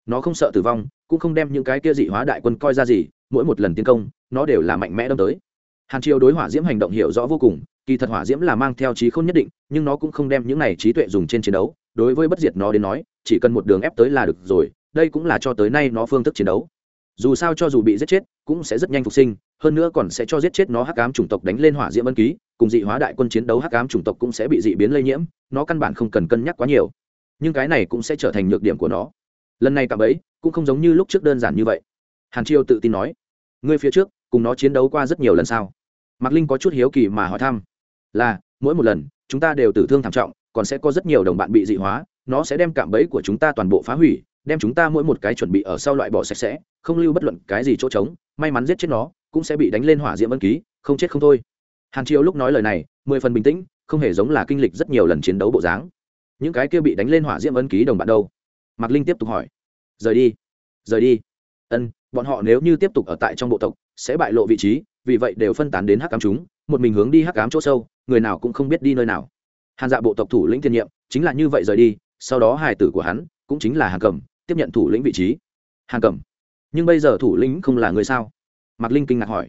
Nó không sợ tử vong, cũng không đem những cái kia dị hóa đại quân coi ra gì, mỗi một lần tiến công, nó đều là mạnh mẽ đâm tới hàn triều đối hỏa diễm hành động hiểu rõ vô cùng, kỳ thật hỏa diễm là mang theo trí khôn nhất định, nhưng nó cũng không đem những này trí tuệ dùng trên chiến đấu. Đối với bất diệt nó đến nói, chỉ cần một đường ép tới là được rồi, đây cũng là cho tới nay nó phương thức chiến đấu. Dù sao cho dù bị giết chết, cũng sẽ rất nhanh phục sinh, hơn nữa còn sẽ cho giết chết nó hắc ám chủng tộc đánh lên hỏa diễm ân ký, cùng dị hóa đại quân chiến đấu hắc ám chủng tộc cũng sẽ bị dị biến lây nhiễm, nó căn bản không cần cân nhắc quá nhiều. Nhưng cái này cũng sẽ trở thành nhược điểm của nó. Lần này cạm ấy, cũng không giống như lúc trước đơn giản như vậy. Hàn triều tự tin nói, ngươi phía trước cùng nó chiến đấu qua rất nhiều lần sao? Mạc linh có chút hiếu kỳ mà hỏi thăm. Là, mỗi một lần, chúng ta đều tử thương thảm trọng, còn sẽ có rất nhiều đồng bạn bị dị hóa, nó sẽ đem cạm bẫy của chúng ta toàn bộ phá hủy, đem chúng ta mỗi một cái chuẩn bị ở sau loại bỏ sạch sẽ, không lưu bất luận cái gì chỗ trống, may mắn giết chết nó, cũng sẽ bị đánh lên hỏa diễm ân ký, không chết không thôi. Hàn triều lúc nói lời này, mười phần bình tĩnh, không hề giống là kinh lịch rất nhiều lần chiến đấu bộ dáng. Những cái kia bị đánh lên hỏa diễm ân ký đồng bạn đâu? Mạc linh tiếp tục hỏi. Rời đi. Rời đi. Ân bọn họ nếu như tiếp tục ở tại trong bộ tộc, sẽ bại lộ vị trí, vì vậy đều phân tán đến hắc cám chúng, một mình hướng đi hắc cám chỗ sâu, người nào cũng không biết đi nơi nào. Hàn dạ bộ tộc thủ lĩnh tiền nhiệm, chính là như vậy rời đi, sau đó hài tử của hắn cũng chính là hàn cầm tiếp nhận thủ lĩnh vị trí. Hàn cầm nhưng bây giờ thủ lĩnh không là người sao? Mạc linh kinh ngạc hỏi.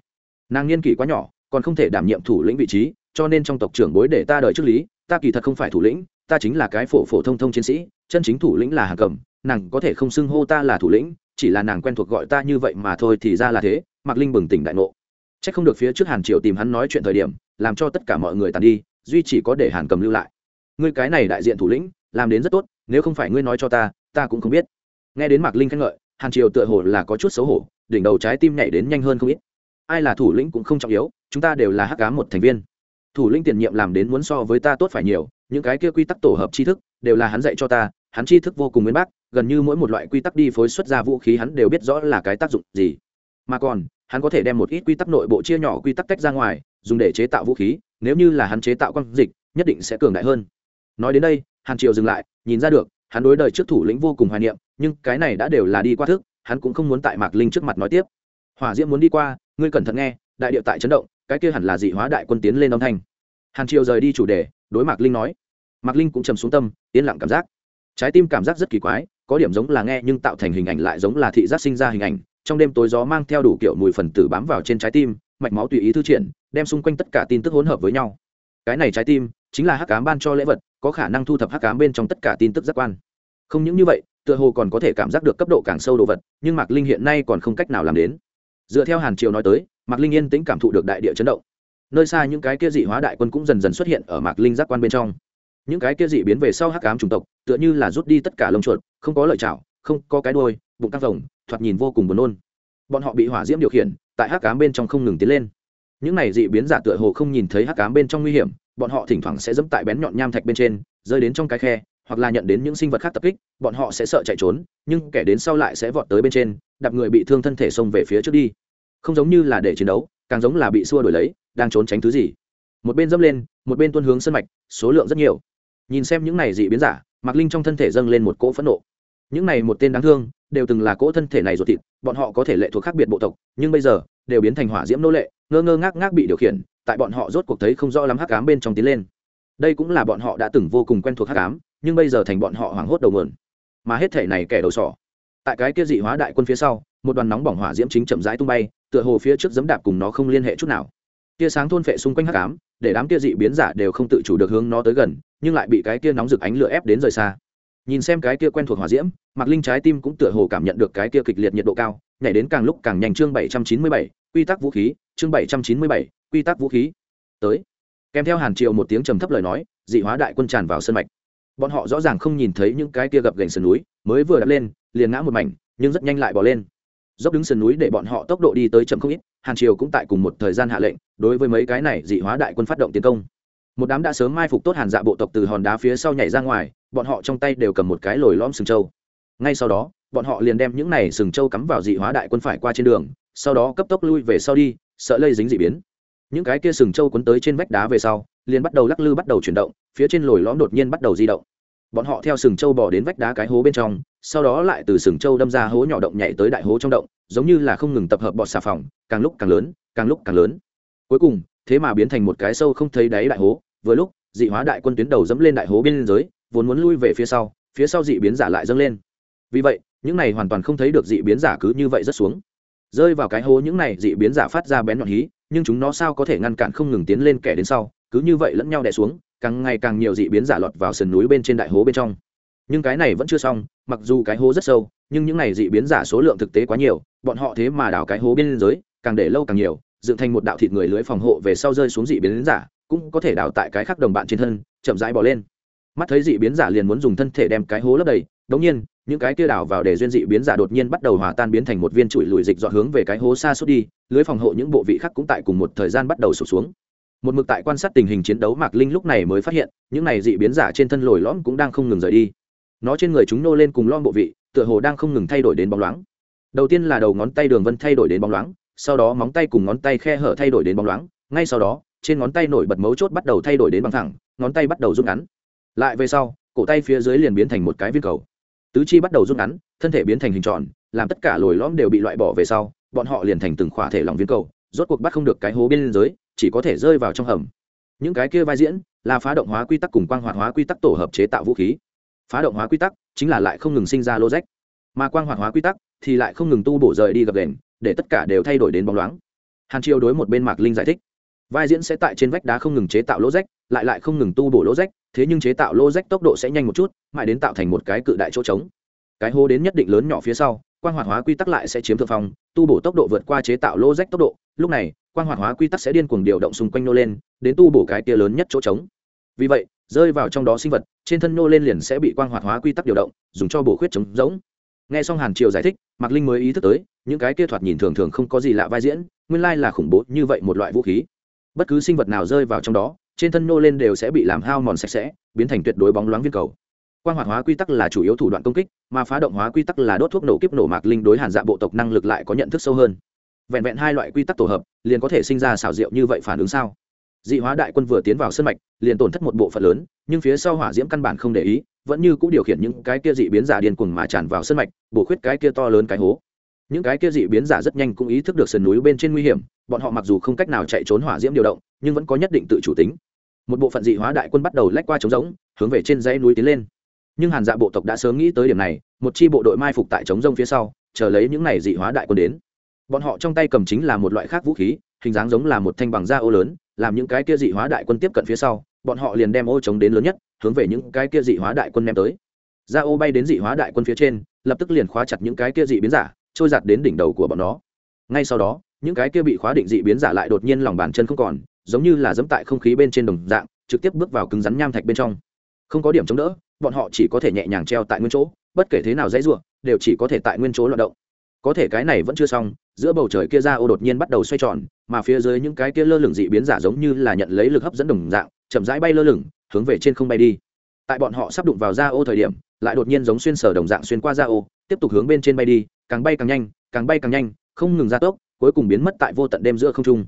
Nàng niên kỷ quá nhỏ, còn không thể đảm nhiệm thủ lĩnh vị trí, cho nên trong tộc trưởng bối để ta đợi trước lý, ta kỳ thật không phải thủ lĩnh, ta chính là cái phổ phổ thông thông chiến sĩ, chân chính thủ lĩnh là hàn cầm nàng có thể không xưng hô ta là thủ lĩnh, chỉ là nàng quen thuộc gọi ta như vậy mà thôi thì ra là thế, mạc linh bừng tỉnh đại ngộ. C h ắ c không được phía trước hàn triều tìm hắn nói chuyện thời điểm, làm cho tất cả mọi người tàn đi, duy chỉ có để hàn cầm lưu lại. Ngươi cái này đại diện thủ lĩnh, làm đến rất tốt, nếu không phải ngươi nói cho ta ta cũng không biết. Nghe đến mạc linh khen ngợi, hàn triều tựa hồ là có chút xấu hổ, đỉnh đầu trái tim nhảy đến nhanh hơn không ít. Ai là thủ lĩnh cũng không trọng yếu, chúng ta đều là hắc cá một thành viên. Thủ lĩnh tiền nhiệm làm đến muốn so với ta tốt phải nhiều, những cái kia quy tắc tổ hợp tri thức, đều là hắn dạy cho ta, hắn tri thức vô cùng nguyên bác gần như mỗi một loại quy tắc đi phối xuất ra vũ khí hắn đều biết rõ là cái tác dụng gì. Mà còn, hắn có thể đem một ít quy tắc nội bộ chia nhỏ quy tắc tách ra ngoài, dùng để chế tạo vũ khí, nếu như là hắn chế tạo quang dịch, nhất định sẽ cường đại hơn. Nói đến đây, hàn triều dừng lại, nhìn ra được, hắn đối đời trước thủ lĩnh vô cùng hoài niệm, nhưng cái này đã đều là đi qua thức, hắn cũng không muốn tại mạc linh trước mặt nói tiếp. Hỏa diễm muốn đi qua, ngươi cẩn thận nghe, đại địa tại chấn động, cái kia hẳn là dị hóa đại quân tiến lên âm thanh. Hàn triều rời đi chủ đề, đối mạc linh nói. Mạc linh cũng trầm xuống tâm, yên lặng cảm giác. Trái tim cảm giác rất kỳ quái có điểm giống là nghe nhưng tạo thành hình ảnh lại giống là thị giác sinh ra hình ảnh, trong đêm tối gió mang theo đủ kiểu mùi phần tử bám vào trên trái tim, mạch máu tùy ý thư triển, đem xung quanh tất cả tin tức hỗn hợp với nhau. Cái này trái tim chính là hắc cám ban cho lễ vật, có khả năng thu thập hắc cám bên trong tất cả tin tức giác quan. Không những như vậy, tựa hồ còn có thể cảm giác được cấp độ càng sâu đồ vật, nhưng mạc linh hiện nay còn không cách nào làm đến. Dựa theo hàn triều nói tới, mạc linh yên tĩnh cảm thụ được đại địa chấn động. Nơi xa những cái kia dị hóa đại quân cũng dần dần xuất hiện ở mạc linh giác quan bên trong những cái kia dị biến về sau hắc ám chủng tộc, tựa như là rút đi tất cả lông chuột, không có lợi chảo, không có cái đôi bụng căng rồng thoạt nhìn vô cùng buồn nôn. Bọn họ bị hỏa diễm điều khiển, tại hắc ám bên trong không ngừng tiến lên. Những này dị biến giả tựa hồ không nhìn thấy hắc ám bên trong nguy hiểm, bọn họ thỉnh thoảng sẽ dẫm tại bén nhọn nham thạch bên trên, rơi đến trong cái khe, hoặc là nhận đến những sinh vật khác tập kích, bọn họ sẽ sợ chạy trốn, nhưng kẻ đến sau lại sẽ vọt tới bên trên, đạp người bị thương thân thể xông về phía trước đi. Không giống như là để chiến đấu, càng giống là bị xua đổi lấy, đang trốn tránh thứ gì. Một bên dẫm lên, một bên tuân hướng sân mạch, số lượng rất nhiều nhìn xem những này dị biến giả, mạc linh trong thân thể dâng lên một cỗ phẫn nộ. Những này một tên đáng thương, đều từng là cỗ thân thể này ruột thịt, bọn họ có thể lệ thuộc khác biệt bộ tộc, nhưng bây giờ, đều biến thành hỏa diễm nô lệ, ngơ ngơ ngác ngác bị điều khiển, tại bọn họ rốt cuộc thấy không rõ lắm hắc cám bên trong tiến lên. Đây cũng là bọn họ đã từng vô cùng quen thuộc hắc cám nhưng bây giờ thành bọn họ hoảng hốt đầu mượn mà hết thể này kẻ đầu sỏ. Tại cái kia dị hóa đại quân phía sau, một đoàn nóng bỏng hỏa diễm chính chậm rãi tung bay, tựa hồ phía trước dẫm đạp cùng nó không liên hệ chút nào. Tia sáng thôn phệ xung quanh hắc cám để đám kia dị biến giả đều không tự chủ được hướng nó tới gần nhưng lại bị cái kia nóng rực ánh lửa ép đến rời xa. Nhìn xem cái kia quen thuộc hỏa diễm, mạc linh trái tim cũng tựa hồ cảm nhận được cái kia kịch liệt nhiệt độ cao, nhảy đến càng lúc càng nhanh chương bảy trăm chín mươi bảy, quy tắc vũ khí, chương bảy trăm chín mươi bảy, quy tắc vũ khí. Tới. Kèm theo hàn triều một tiếng trầm thấp lời nói, dị hóa đại quân tràn vào sân mạch. Bọn họ rõ ràng không nhìn thấy những cái kia gập gành sườn núi, mới vừa đặt lên, liền ngã một mảnh, nhưng rất nhanh lại bỏ lên. Dốc đứng sườn núi để bọn họ tốc độ đi tới chậm không ít, hàn triều cũng tại cùng một thời gian hạ lệnh, đối với mấy cái này dị hóa đại quân phát động tiến công một đám đã sớm mai phục tốt hàn dạ bộ tộc từ hòn đá phía sau nhảy ra ngoài, bọn họ trong tay đều cầm một cái lồi lõm sừng trâu. Ngay sau đó, bọn họ liền đem những này sừng trâu cắm vào dị hóa đại quân phải qua trên đường, sau đó cấp tốc lui về sau đi, sợ lây dính dị biến. Những cái kia sừng trâu quấn tới trên vách đá về sau, liền bắt đầu lắc lư bắt đầu chuyển động, phía trên lồi lõm đột nhiên bắt đầu di động. Bọn họ theo sừng trâu bỏ đến vách đá cái hố bên trong, sau đó lại từ sừng trâu đâm ra hố nhỏ động nhảy tới đại hố trong động, giống như là không ngừng tập hợp bọt xà phòng, càng lúc càng lớn, càng lúc càng lớn. Cuối cùng thế mà biến thành một cái sâu không thấy đáy đại hố, vừa lúc, dị hóa đại quân tuyến đầu dẫm lên đại hố bên giới, vốn muốn lui về phía sau phía sau dị biến giả lại dâng lên. Vì vậy, những này hoàn toàn không thấy được dị biến giả cứ như vậy rất xuống. Rơi vào cái hố những này dị biến giả phát ra bén nhọn hí, nhưng chúng nó sao có thể ngăn cản không ngừng tiến lên kẻ đến sau, cứ như vậy lẫn nhau đè xuống, càng ngày càng nhiều dị biến giả lọt vào sườn núi bên trên đại hố bên trong. Nhưng cái này vẫn chưa xong, mặc dù cái hố rất sâu, nhưng những này dị biến giả số lượng thực tế quá nhiều, bọn họ thế mà đào cái hố bên dưới càng để lâu càng nhiều dựng thành một đạo thịt người lưới phòng hộ về sau rơi xuống dị biến giả, cũng có thể đào tại cái khác đồng bạn trên thân, chậm rãi bỏ lên. Mắt thấy dị biến giả liền muốn dùng thân thể đem cái hố lấp đầy, đống nhiên, những cái kia đảo vào để duyên dị biến giả đột nhiên bắt đầu hòa tan biến thành một viên chuỗi lùi dịch dọn hướng về cái hố xa suốt đi, lưới phòng hộ những bộ vị khác cũng tại cùng một thời gian bắt đầu sụp xuống. Một mực tại quan sát tình hình chiến đấu, mạc linh lúc này mới phát hiện, những này dị biến giả trên thân lồi lõm cũng đang không ngừng rời đi. Nó trên người chúng nô lên cùng lon bộ vị, tựa hồ đang không ngừng thay đổi đến bóng loáng. Đầu tiên là đầu ngón tay đường vân thay đổi đến bóng loáng sau đó móng tay cùng ngón tay khe hở thay đổi đến bóng loáng, ngay sau đó, trên ngón tay nổi bật mấu chốt bắt đầu thay đổi đến bằng thẳng, ngón tay bắt đầu rút ngắn. Lại về sau, cổ tay phía dưới liền biến thành một cái viên cầu. Tứ chi bắt đầu rút ngắn, thân thể biến thành hình tròn, làm tất cả lồi lõm đều bị loại bỏ về sau, bọn họ liền thành từng khỏa thể lòng viên cầu, rốt cuộc bắt không được cái hố bên giới chỉ có thể rơi vào trong hầm. Những cái kia vai diễn là phá động hóa quy tắc cùng quang hoạt hóa quy tắc tổ hợp chế tạo vũ khí. Phá động hóa quy tắc chính là lại không ngừng sinh ra lô rách mà quang hoạt hóa quy tắc thì lại không ngừng tu bổ rời đi gập đền để tất cả đều thay đổi đến bóng loáng. Hàn triều đối một bên mạc linh giải thích. Vai diễn sẽ tại trên vách đá không ngừng chế tạo lỗ rách, lại lại không ngừng tu bổ lỗ rách, thế nhưng chế tạo lỗ rách tốc độ sẽ nhanh một chút, mãi đến tạo thành một cái cự đại chỗ trống. Cái hố đến nhất định lớn nhỏ phía sau quan hoạt hóa quy tắc lại sẽ chiếm thượng phong, tu bổ tốc độ vượt qua chế tạo lỗ rách tốc độ. Lúc này quan hoạt hóa quy tắc sẽ điên cuồng điều động xung quanh nô lên, đến tu bổ cái kia lớn nhất chỗ trống. Vì vậy, rơi vào trong đó sinh vật, trên thân nô lên liền sẽ bị quan hoạt hóa quy tắc điều động, dùng cho bổ khuyết chống rỗng nghe xong hàn triều giải thích, mạc linh mới ý thức tới, những cái kia thoạt nhìn thường thường không có gì lạ vai diễn, nguyên lai là khủng bố như vậy một loại vũ khí. Bất cứ sinh vật nào rơi vào trong đó, trên thân nô lên đều sẽ bị làm hao mòn sạch sẽ, biến thành tuyệt đối bóng loáng viên cầu. Quan hoạt hóa quy tắc là chủ yếu thủ đoạn công kích, mà phá động hóa quy tắc là đốt thuốc nổ kiếp nổ mạc linh đối hàn dạ bộ tộc năng lực lại có nhận thức sâu hơn. Vẹn vẹn hai loại quy tắc tổ hợp, liền có thể sinh ra xảo diệu như vậy phản ứng sao? Dị hóa đại quân vừa tiến vào sân mạch, liền tổn thất một bộ phận lớn, nhưng phía sau hỏa diễm căn bản không để ý, vẫn như cũng điều khiển những cái kia dị biến giả điên cuồng mà tràn vào sân mạch, bổ khuyết cái kia to lớn cái hố. Những cái kia dị biến giả rất nhanh cũng ý thức được sườn núi bên trên nguy hiểm, bọn họ mặc dù không cách nào chạy trốn hỏa diễm điều động, nhưng vẫn có nhất định tự chủ tính. Một bộ phận dị hóa đại quân bắt đầu lách qua trống rỗng, hướng về trên dãy núi tiến lên. Nhưng hàn dạ bộ tộc đã sớm nghĩ tới điểm này, một chi bộ đội mai phục tại trống rông phía sau, chờ lấy những này dị hóa đại quân đến. Bọn họ trong tay cầm chính là một loại khác vũ khí, hình dáng giống là một thanh bằng da ô lớn làm những cái kia dị hóa đại quân tiếp cận phía sau, bọn họ liền đem ô chống đến lớn nhất, hướng về những cái kia dị hóa đại quân ném tới. Ra ô bay đến dị hóa đại quân phía trên, lập tức liền khóa chặt những cái kia dị biến giả, trôi giặt đến đỉnh đầu của bọn nó. Ngay sau đó, những cái kia bị khóa định dị biến giả lại đột nhiên lòng bàn chân không còn, giống như là dẫm tại không khí bên trên đồng dạng, trực tiếp bước vào cứng rắn nham thạch bên trong. Không có điểm chống đỡ, bọn họ chỉ có thể nhẹ nhàng treo tại nguyên chỗ, bất kể thế nào dãy ruộng đều chỉ có thể tại nguyên chỗ loạt động có thể cái này vẫn chưa xong, giữa bầu trời kia ra ô đột nhiên bắt đầu xoay tròn, mà phía dưới những cái kia lơ lửng dị biến giả giống như là nhận lấy lực hấp dẫn đồng dạng, chậm rãi bay lơ lửng, hướng về trên không bay đi. Tại bọn họ sắp đụng vào ra ô thời điểm, lại đột nhiên giống xuyên sở đồng dạng xuyên qua ra ô, tiếp tục hướng bên trên bay đi, càng bay càng nhanh, càng bay càng nhanh, không ngừng gia tốc, cuối cùng biến mất tại vô tận đêm giữa không trung.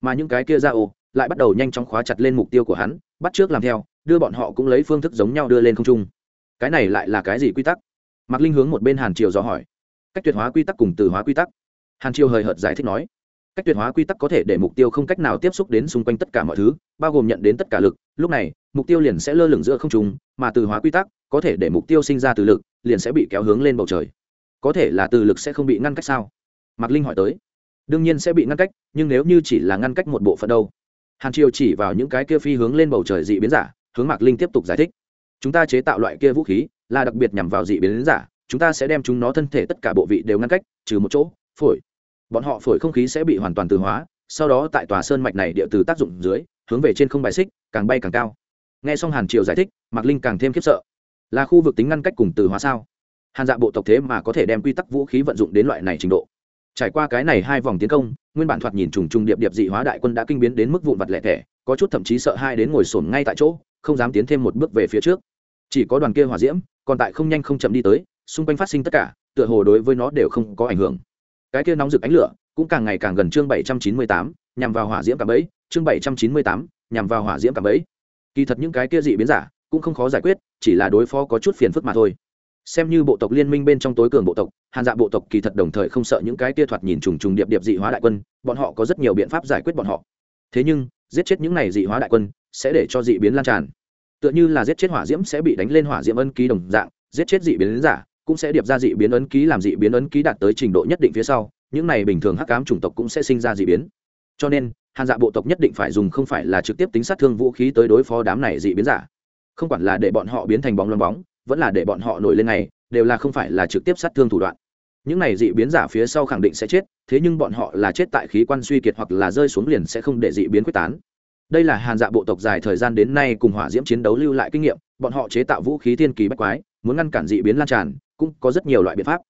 Mà những cái kia ra ô lại bắt đầu nhanh chóng khóa chặt lên mục tiêu của hắn, bắt trước làm theo, đưa bọn họ cũng lấy phương thức giống nhau đưa lên không trung. Cái này lại là cái gì quy tắc? Mạc linh hướng một bên hàn triều dò hỏi cách tuyệt hóa quy tắc cùng từ hóa quy tắc. Hàn triều hời hợt giải thích nói, cách tuyệt hóa quy tắc có thể để mục tiêu không cách nào tiếp xúc đến xung quanh tất cả mọi thứ, bao gồm nhận đến tất cả lực. Lúc này, mục tiêu liền sẽ lơ lửng giữa không trung, mà từ hóa quy tắc có thể để mục tiêu sinh ra từ lực, liền sẽ bị kéo hướng lên bầu trời. Có thể là từ lực sẽ không bị ngăn cách sao? Mạc linh hỏi tới. Đương nhiên sẽ bị ngăn cách, nhưng nếu như chỉ là ngăn cách một bộ phận đâu? Hàn triều chỉ vào những cái kia phi hướng lên bầu trời dị biến giả, hướng mạc linh tiếp tục giải thích. Chúng ta chế tạo loại kia vũ khí là đặc biệt nhằm vào dị biến giả chúng ta sẽ đem chúng nó thân thể tất cả bộ vị đều ngăn cách, trừ một chỗ, phổi. Bọn họ phổi không khí sẽ bị hoàn toàn từ hóa, sau đó tại tòa sơn mạch này địa từ tác dụng dưới, hướng về trên không bài xích, càng bay càng cao. Nghe xong hàn triều giải thích, mạc linh càng thêm khiếp sợ. Là khu vực tính ngăn cách cùng từ hóa sao? Hàn dạ bộ tộc thế mà có thể đem quy tắc vũ khí vận dụng đến loại này trình độ. Trải qua cái này hai vòng tiến công, nguyên bản thoạt nhìn trùng trùng điệp điệp dị hóa đại quân đã kinh biến đến mức vụn vặt lẻ thẻ có chút thậm chí sợ hai đến ngồi sổn ngay tại chỗ, không dám tiến thêm một bước về phía trước. Chỉ có đoàn kia hỏa diễm, còn tại không nhanh không chậm đi tới xung quanh phát sinh tất cả, tựa hồ đối với nó đều không có ảnh hưởng. Cái kia nóng rực ánh lửa cũng càng ngày càng gần chương bảy trăm chín mươi tám, nhằm vào hỏa diễm cả bẫy. Chương bảy trăm chín mươi tám, nhằm vào hỏa diễm cả bẫy. Kỳ thật những cái kia dị biến giả cũng không khó giải quyết, chỉ là đối phó có chút phiền phức mà thôi. Xem như bộ tộc liên minh bên trong tối cường bộ tộc, hàn dạ bộ tộc kỳ thật đồng thời không sợ những cái kia thoạt nhìn trùng trùng điệp điệp dị hóa đại quân, bọn họ có rất nhiều biện pháp giải quyết bọn họ. Thế nhưng, giết chết những này dị hóa đại quân sẽ để cho dị biến lan tràn. Tựa như là giết chết hỏa diễm sẽ bị đánh lên hỏa diễm ân ký đồng dạng, giết chết dị biến giả cũng sẽ điệp ra dị biến ấn ký làm dị biến ấn ký đạt tới trình độ nhất định phía sau, những này bình thường hắc ám chủng tộc cũng sẽ sinh ra dị biến. Cho nên, hàn dạ bộ tộc nhất định phải dùng không phải là trực tiếp tính sát thương vũ khí tới đối phó đám này dị biến giả. Không quản là để bọn họ biến thành bóng loang bóng, vẫn là để bọn họ nổi lên này, đều là không phải là trực tiếp sát thương thủ đoạn. Những này dị biến giả phía sau khẳng định sẽ chết, thế nhưng bọn họ là chết tại khí quan suy kiệt hoặc là rơi xuống liền sẽ không để dị biến quyết tán. Đây là hàn dạ bộ tộc dài thời gian đến nay cùng hỏa diễm chiến đấu lưu lại kinh nghiệm, bọn họ chế tạo vũ khí thiên kỳ bách quái, muốn ngăn cản dị biến lan tràn cũng có rất nhiều loại biện pháp.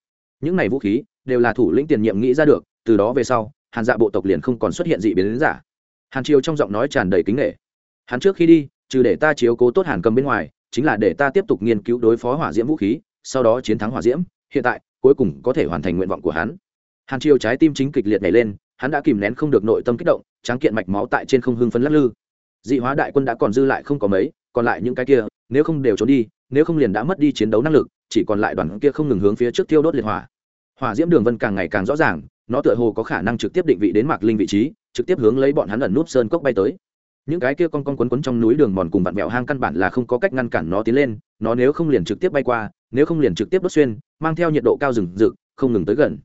Những này vũ khí đều là thủ lĩnh tiền nhiệm nghĩ ra được, từ đó về sau, hàn dạ bộ tộc liền không còn xuất hiện dị biến giả. Hàn triều trong giọng nói tràn đầy kính nghệ. Hắn trước khi đi, trừ để ta chiếu cố tốt hàn cầm bên ngoài, chính là để ta tiếp tục nghiên cứu đối phó hỏa diễm vũ khí, sau đó chiến thắng hỏa diễm, hiện tại, cuối cùng có thể hoàn thành nguyện vọng của hắn. Hàn triều trái tim chính kịch liệt nhảy lên, hắn đã kìm nén không được nội tâm kích động, tráng kiện mạch máu tại trên không hưng phấn lắc lư. Dị hóa đại quân đã còn dư lại không có mấy, còn lại những cái kia, nếu không đều trốn đi, nếu không liền đã mất đi chiến đấu năng lực chỉ còn lại đoàn kia không ngừng hướng phía trước tiêu đốt liệt hỏa. Hỏa diễm đường vân càng ngày càng rõ ràng, nó tựa hồ có khả năng trực tiếp định vị đến mạc linh vị trí, trực tiếp hướng lấy bọn hắn ẩn núp sơn cốc bay tới. Những cái kia con con quấn quấn trong núi đường mòn cùng vặn vẹo hang căn bản là không có cách ngăn cản nó tiến lên, nó nếu không liền trực tiếp bay qua, nếu không liền trực tiếp đốt xuyên, mang theo nhiệt độ cao rừng rực, không ngừng tới gần.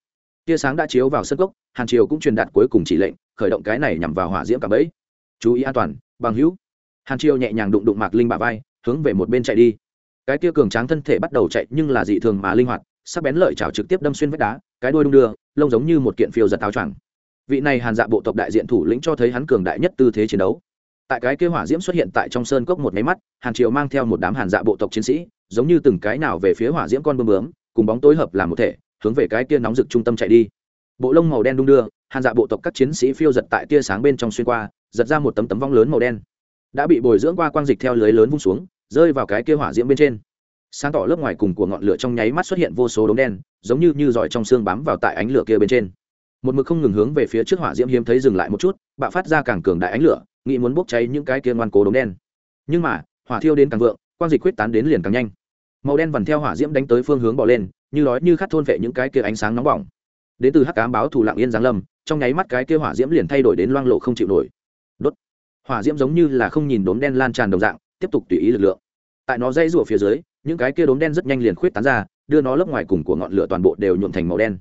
Tia sáng đã chiếu vào sân cốc, hàn triều cũng truyền đạt cuối cùng chỉ lệnh, khởi động cái này nhằm vào hỏa diễm cả bẫy. Chú ý an toàn, bằng hữu. Hàn triều nhẹ nhàng đụng đụng mạc linh bả vai, hướng về một bên chạy đi cái tia cường tráng thân thể bắt đầu chạy nhưng là dị thường mà linh hoạt, sắc bén lợi chảo trực tiếp đâm xuyên vách đá, cái đuôi đung đưa, lông giống như một kiện phiêu giật táo choàng. Vị này hàn dạ bộ tộc đại diện thủ lĩnh cho thấy hắn cường đại nhất tư thế chiến đấu. Tại cái kế hỏa diễm xuất hiện tại trong sơn cốc một máy mắt, hàn triều mang theo một đám hàn dạ bộ tộc chiến sĩ, giống như từng cái nào về phía hỏa diễm con bơm bướm, cùng bóng tối hợp làm một thể, hướng về cái kia nóng rực trung tâm chạy đi. Bộ lông màu đen đung đưa, hàn dạ bộ tộc các chiến sĩ phiêu giật tại tia sáng bên trong xuyên qua, giật ra một tấm tấm vong lớn màu đen. Đã bị bồi dưỡng qua quang dịch theo lưới lớn vung xuống rơi vào cái kia hỏa diễm bên trên. Sáng tỏ lớp ngoài cùng của ngọn lửa trong nháy mắt xuất hiện vô số đống đen, giống như như giỏi trong xương bám vào tại ánh lửa kia bên trên. Một mực không ngừng hướng về phía trước hỏa diễm hiếm thấy dừng lại một chút, bạo phát ra càng cường đại ánh lửa, nghĩ muốn bốc cháy những cái kia ngoan cố đống đen. Nhưng mà, hỏa thiêu đến càng vượng, quang dịch quyết tán đến liền càng nhanh. Màu đen vằn theo hỏa diễm đánh tới phương hướng bỏ lên, như nói như khát thôn vệ những cái kia ánh sáng nóng bỏng. Đến từ hắc cám báo thủ lặng yên giáng lâm, trong nháy mắt cái kia hỏa diễm liền thay đổi đến loang lộ không chịu nổi. Đốt. Hỏa diễm giống như là không nhìn đốm đen lan tràn đồng dạng tiếp tục tùy ý lực lượng. Tại nó dây rùa phía dưới, những cái kia đốm đen rất nhanh liền khuyết tán ra, đưa nó lớp ngoài cùng của ngọn lửa toàn bộ đều nhuộm thành màu đen.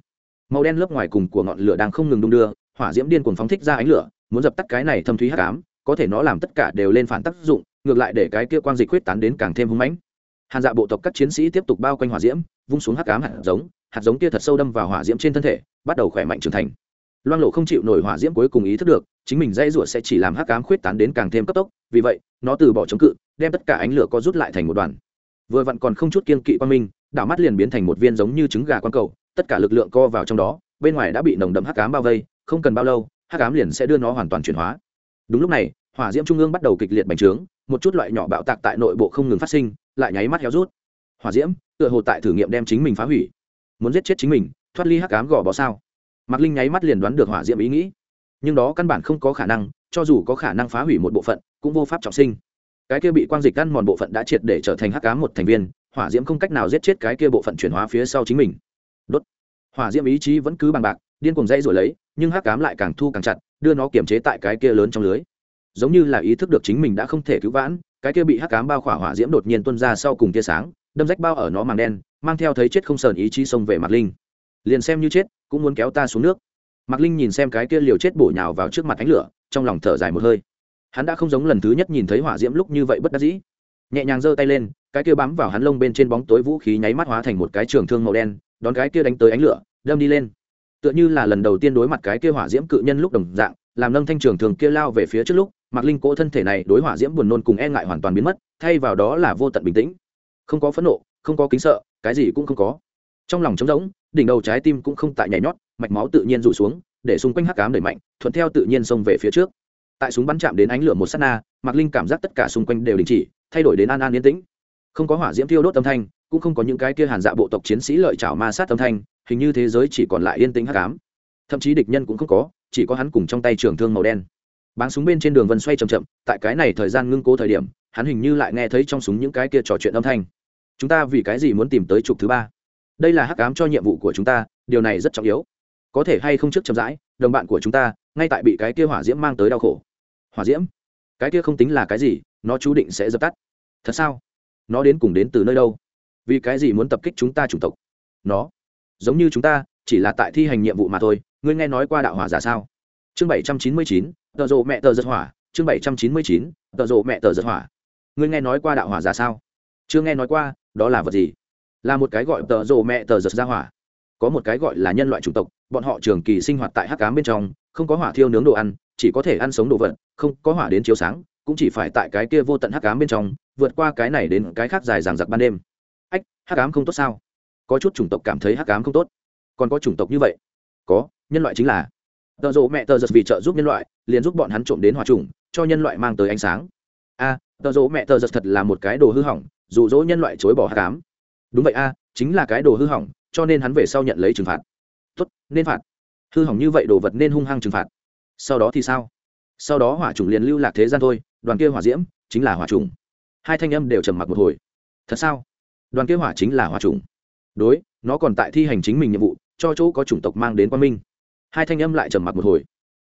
Màu đen lớp ngoài cùng của ngọn lửa đang không ngừng đung đưa, hỏa diễm điên cuồng phóng thích ra ánh lửa, muốn dập tắt cái này thâm thúy hắc ám, có thể nó làm tất cả đều lên phản tác dụng, ngược lại để cái kia quang dịch khuyết tán đến càng thêm hung mãnh. Hàn dạ bộ tộc các chiến sĩ tiếp tục bao quanh hỏa diễm, vung xuống hắc ám hạt giống hạt giống kia thật sâu đâm vào hỏa diễm trên thân thể, bắt đầu khỏe mạnh trưởng thành. Loang lộ không chịu nổi hỏa diễm cuối cùng ý thức được chính mình dây rủa sẽ chỉ làm hắc ám khuyết tán đến càng thêm cấp tốc, vì vậy, nó từ bỏ chống cự, đem tất cả ánh lửa có rút lại thành một đoàn. Vừa vặn còn không chút kiên kỵ quan minh, đảo mắt liền biến thành một viên giống như trứng gà quan cầu, tất cả lực lượng co vào trong đó, bên ngoài đã bị nồng đậm hắc ám bao vây, không cần bao lâu, hắc ám liền sẽ đưa nó hoàn toàn chuyển hóa. Đúng lúc này, hỏa diễm trung ương bắt đầu kịch liệt bành trướng, một chút loại nhỏ bạo tạc tại nội bộ không ngừng phát sinh, lại nháy mắt héo rút. Hỏa diễm, tựa hồ tại thử nghiệm đem chính mình phá hủy. Muốn giết chết chính mình, thoát ly hắc ám gò bó sao? Mạc linh nháy mắt liền đoán được hỏa diễm ý nghĩ nhưng đó căn bản không có khả năng, cho dù có khả năng phá hủy một bộ phận, cũng vô pháp trọng sinh. Cái kia bị quang dịch ăn mòn bộ phận đã triệt để trở thành hắc ám một thành viên, hỏa diễm không cách nào giết chết cái kia bộ phận chuyển hóa phía sau chính mình. Đốt. Hỏa diễm ý chí vẫn cứ bằng bạc, điên cuồng dây rồi lấy, nhưng hắc ám lại càng thu càng chặt, đưa nó kiềm chế tại cái kia lớn trong lưới. Giống như là ý thức được chính mình đã không thể cứu vãn, cái kia bị hắc ám bao khỏa hỏa diễm đột nhiên tuôn ra sau cùng tia sáng, đâm rách bao ở nó màng đen, mang theo thấy chết không sờn ý chí xông về mặt linh. Liền xem như chết, cũng muốn kéo ta xuống nước mạc linh nhìn xem cái kia liều chết bổ nhào vào trước mặt ánh lửa, trong lòng thở dài một hơi. Hắn đã không giống lần thứ nhất nhìn thấy hỏa diễm lúc như vậy bất đắc dĩ. Nhẹ nhàng giơ tay lên, cái kia bám vào hắn lông bên trên bóng tối vũ khí nháy mắt hóa thành một cái trường thương màu đen, đón cái kia đánh tới ánh lửa, đâm đi lên. Tựa như là lần đầu tiên đối mặt cái kia hỏa diễm cự nhân lúc đồng dạng, làm nâng thanh trường thường kia lao về phía trước lúc, mạc linh cỗ thân thể này đối hỏa diễm buồn nôn cùng e ngại hoàn toàn biến mất, thay vào đó là vô tận bình tĩnh. Không có phẫn nộ, không có kính sợ, cái gì cũng không có. Trong lòng trống rỗng, đỉnh đầu trái tim cũng không tại nhảy nhót mạch máu tự nhiên rủ xuống, để xung quanh hắc cám đẩy mạnh, thuận theo tự nhiên xông về phía trước. Tại súng bắn chạm đến ánh lửa một s á t na, mạc linh cảm giác tất cả xung quanh đều đình chỉ, thay đổi đến an an yên tĩnh. Không có hỏa diễm tiêu đốt âm thanh, cũng không có những cái kia hàn dạ bộ tộc chiến sĩ lợi chảo ma sát âm thanh, hình như thế giới chỉ còn lại yên tĩnh hắc ám. Thậm chí địch nhân cũng không có, chỉ có hắn cùng trong tay trường thương màu đen. Báng súng bên trên đường vân xoay c h ậ m chậm, tại cái này thời gian ngưng cố thời điểm, hắn hình như lại nghe thấy trong súng những cái kia trò chuyện âm thanh. Chúng ta vì cái gì muốn tìm tới trục thứ ba? Đây là hắc ám cho nhiệm vụ của chúng ta, điều này rất trọng yếu có thể hay không trước chậm rãi, đồng bạn của chúng ta, ngay tại bị cái kia hỏa diễm mang tới đau khổ. Hỏa diễm? Cái kia không tính là cái gì, nó chú định sẽ dập tắt. Thật sao? Nó đến cùng đến từ nơi đâu? Vì cái gì muốn tập kích chúng ta chủng tộc? Nó? Giống như chúng ta, chỉ là tại thi hành nhiệm vụ mà thôi, ngươi nghe nói qua đạo hỏa giả sao? Chương bảy trăm chín mươi chín tờ rộ mẹ tờ giật hỏa. Chương bảy trăm chín mươi chín tờ rộ mẹ tờ giật hỏa. Ngươi nghe nói qua đạo hỏa giả sao? Chưa nghe nói qua, đó là vật gì? Là một cái gọi tờ rộ mẹ tờ giật ra hỏa có một cái gọi là nhân loại chủng tộc, bọn họ trường kỳ sinh hoạt tại hắc cám bên trong, không có hỏa thiêu nướng đồ ăn, chỉ có thể ăn sống đồ vật, không có hỏa đến chiếu sáng, cũng chỉ phải tại cái kia vô tận hắc cám bên trong, vượt qua cái này đến cái khác dài dằng dặc ban đêm. Ách, hắc cám không tốt sao? Có chút chủng tộc cảm thấy hắc cám không tốt. Còn có chủng tộc như vậy? Có, nhân loại chính là. Tợ rộ mẹ tờ giật vì trợ giúp nhân loại, liền giúp bọn hắn trộm đến hòa trùng, cho nhân loại mang tới ánh sáng. A tợ rộ mẹ tờ giật thật là một cái đồ hư hỏng, dụ dỗ nhân loại chối bỏ hát cám đúng vậy a, chính là cái đồ hư hỏng cho nên hắn về sau nhận lấy trừng phạt. Tốt, nên phạt. Hư hỏng như vậy đồ vật nên hung hăng trừng phạt. Sau đó thì sao? Sau đó hỏa trùng liền lưu lạc thế gian thôi, đoàn kia hỏa diễm chính là hỏa trùng hai thanh âm đều trầm mặc một hồi. Thật sao? Đoàn kia hỏa chính là hỏa trùng đối, nó còn tại thi hành chính mình nhiệm vụ, cho chỗ có chủng tộc mang đến quan minh. Hai thanh âm lại trầm mặc một hồi.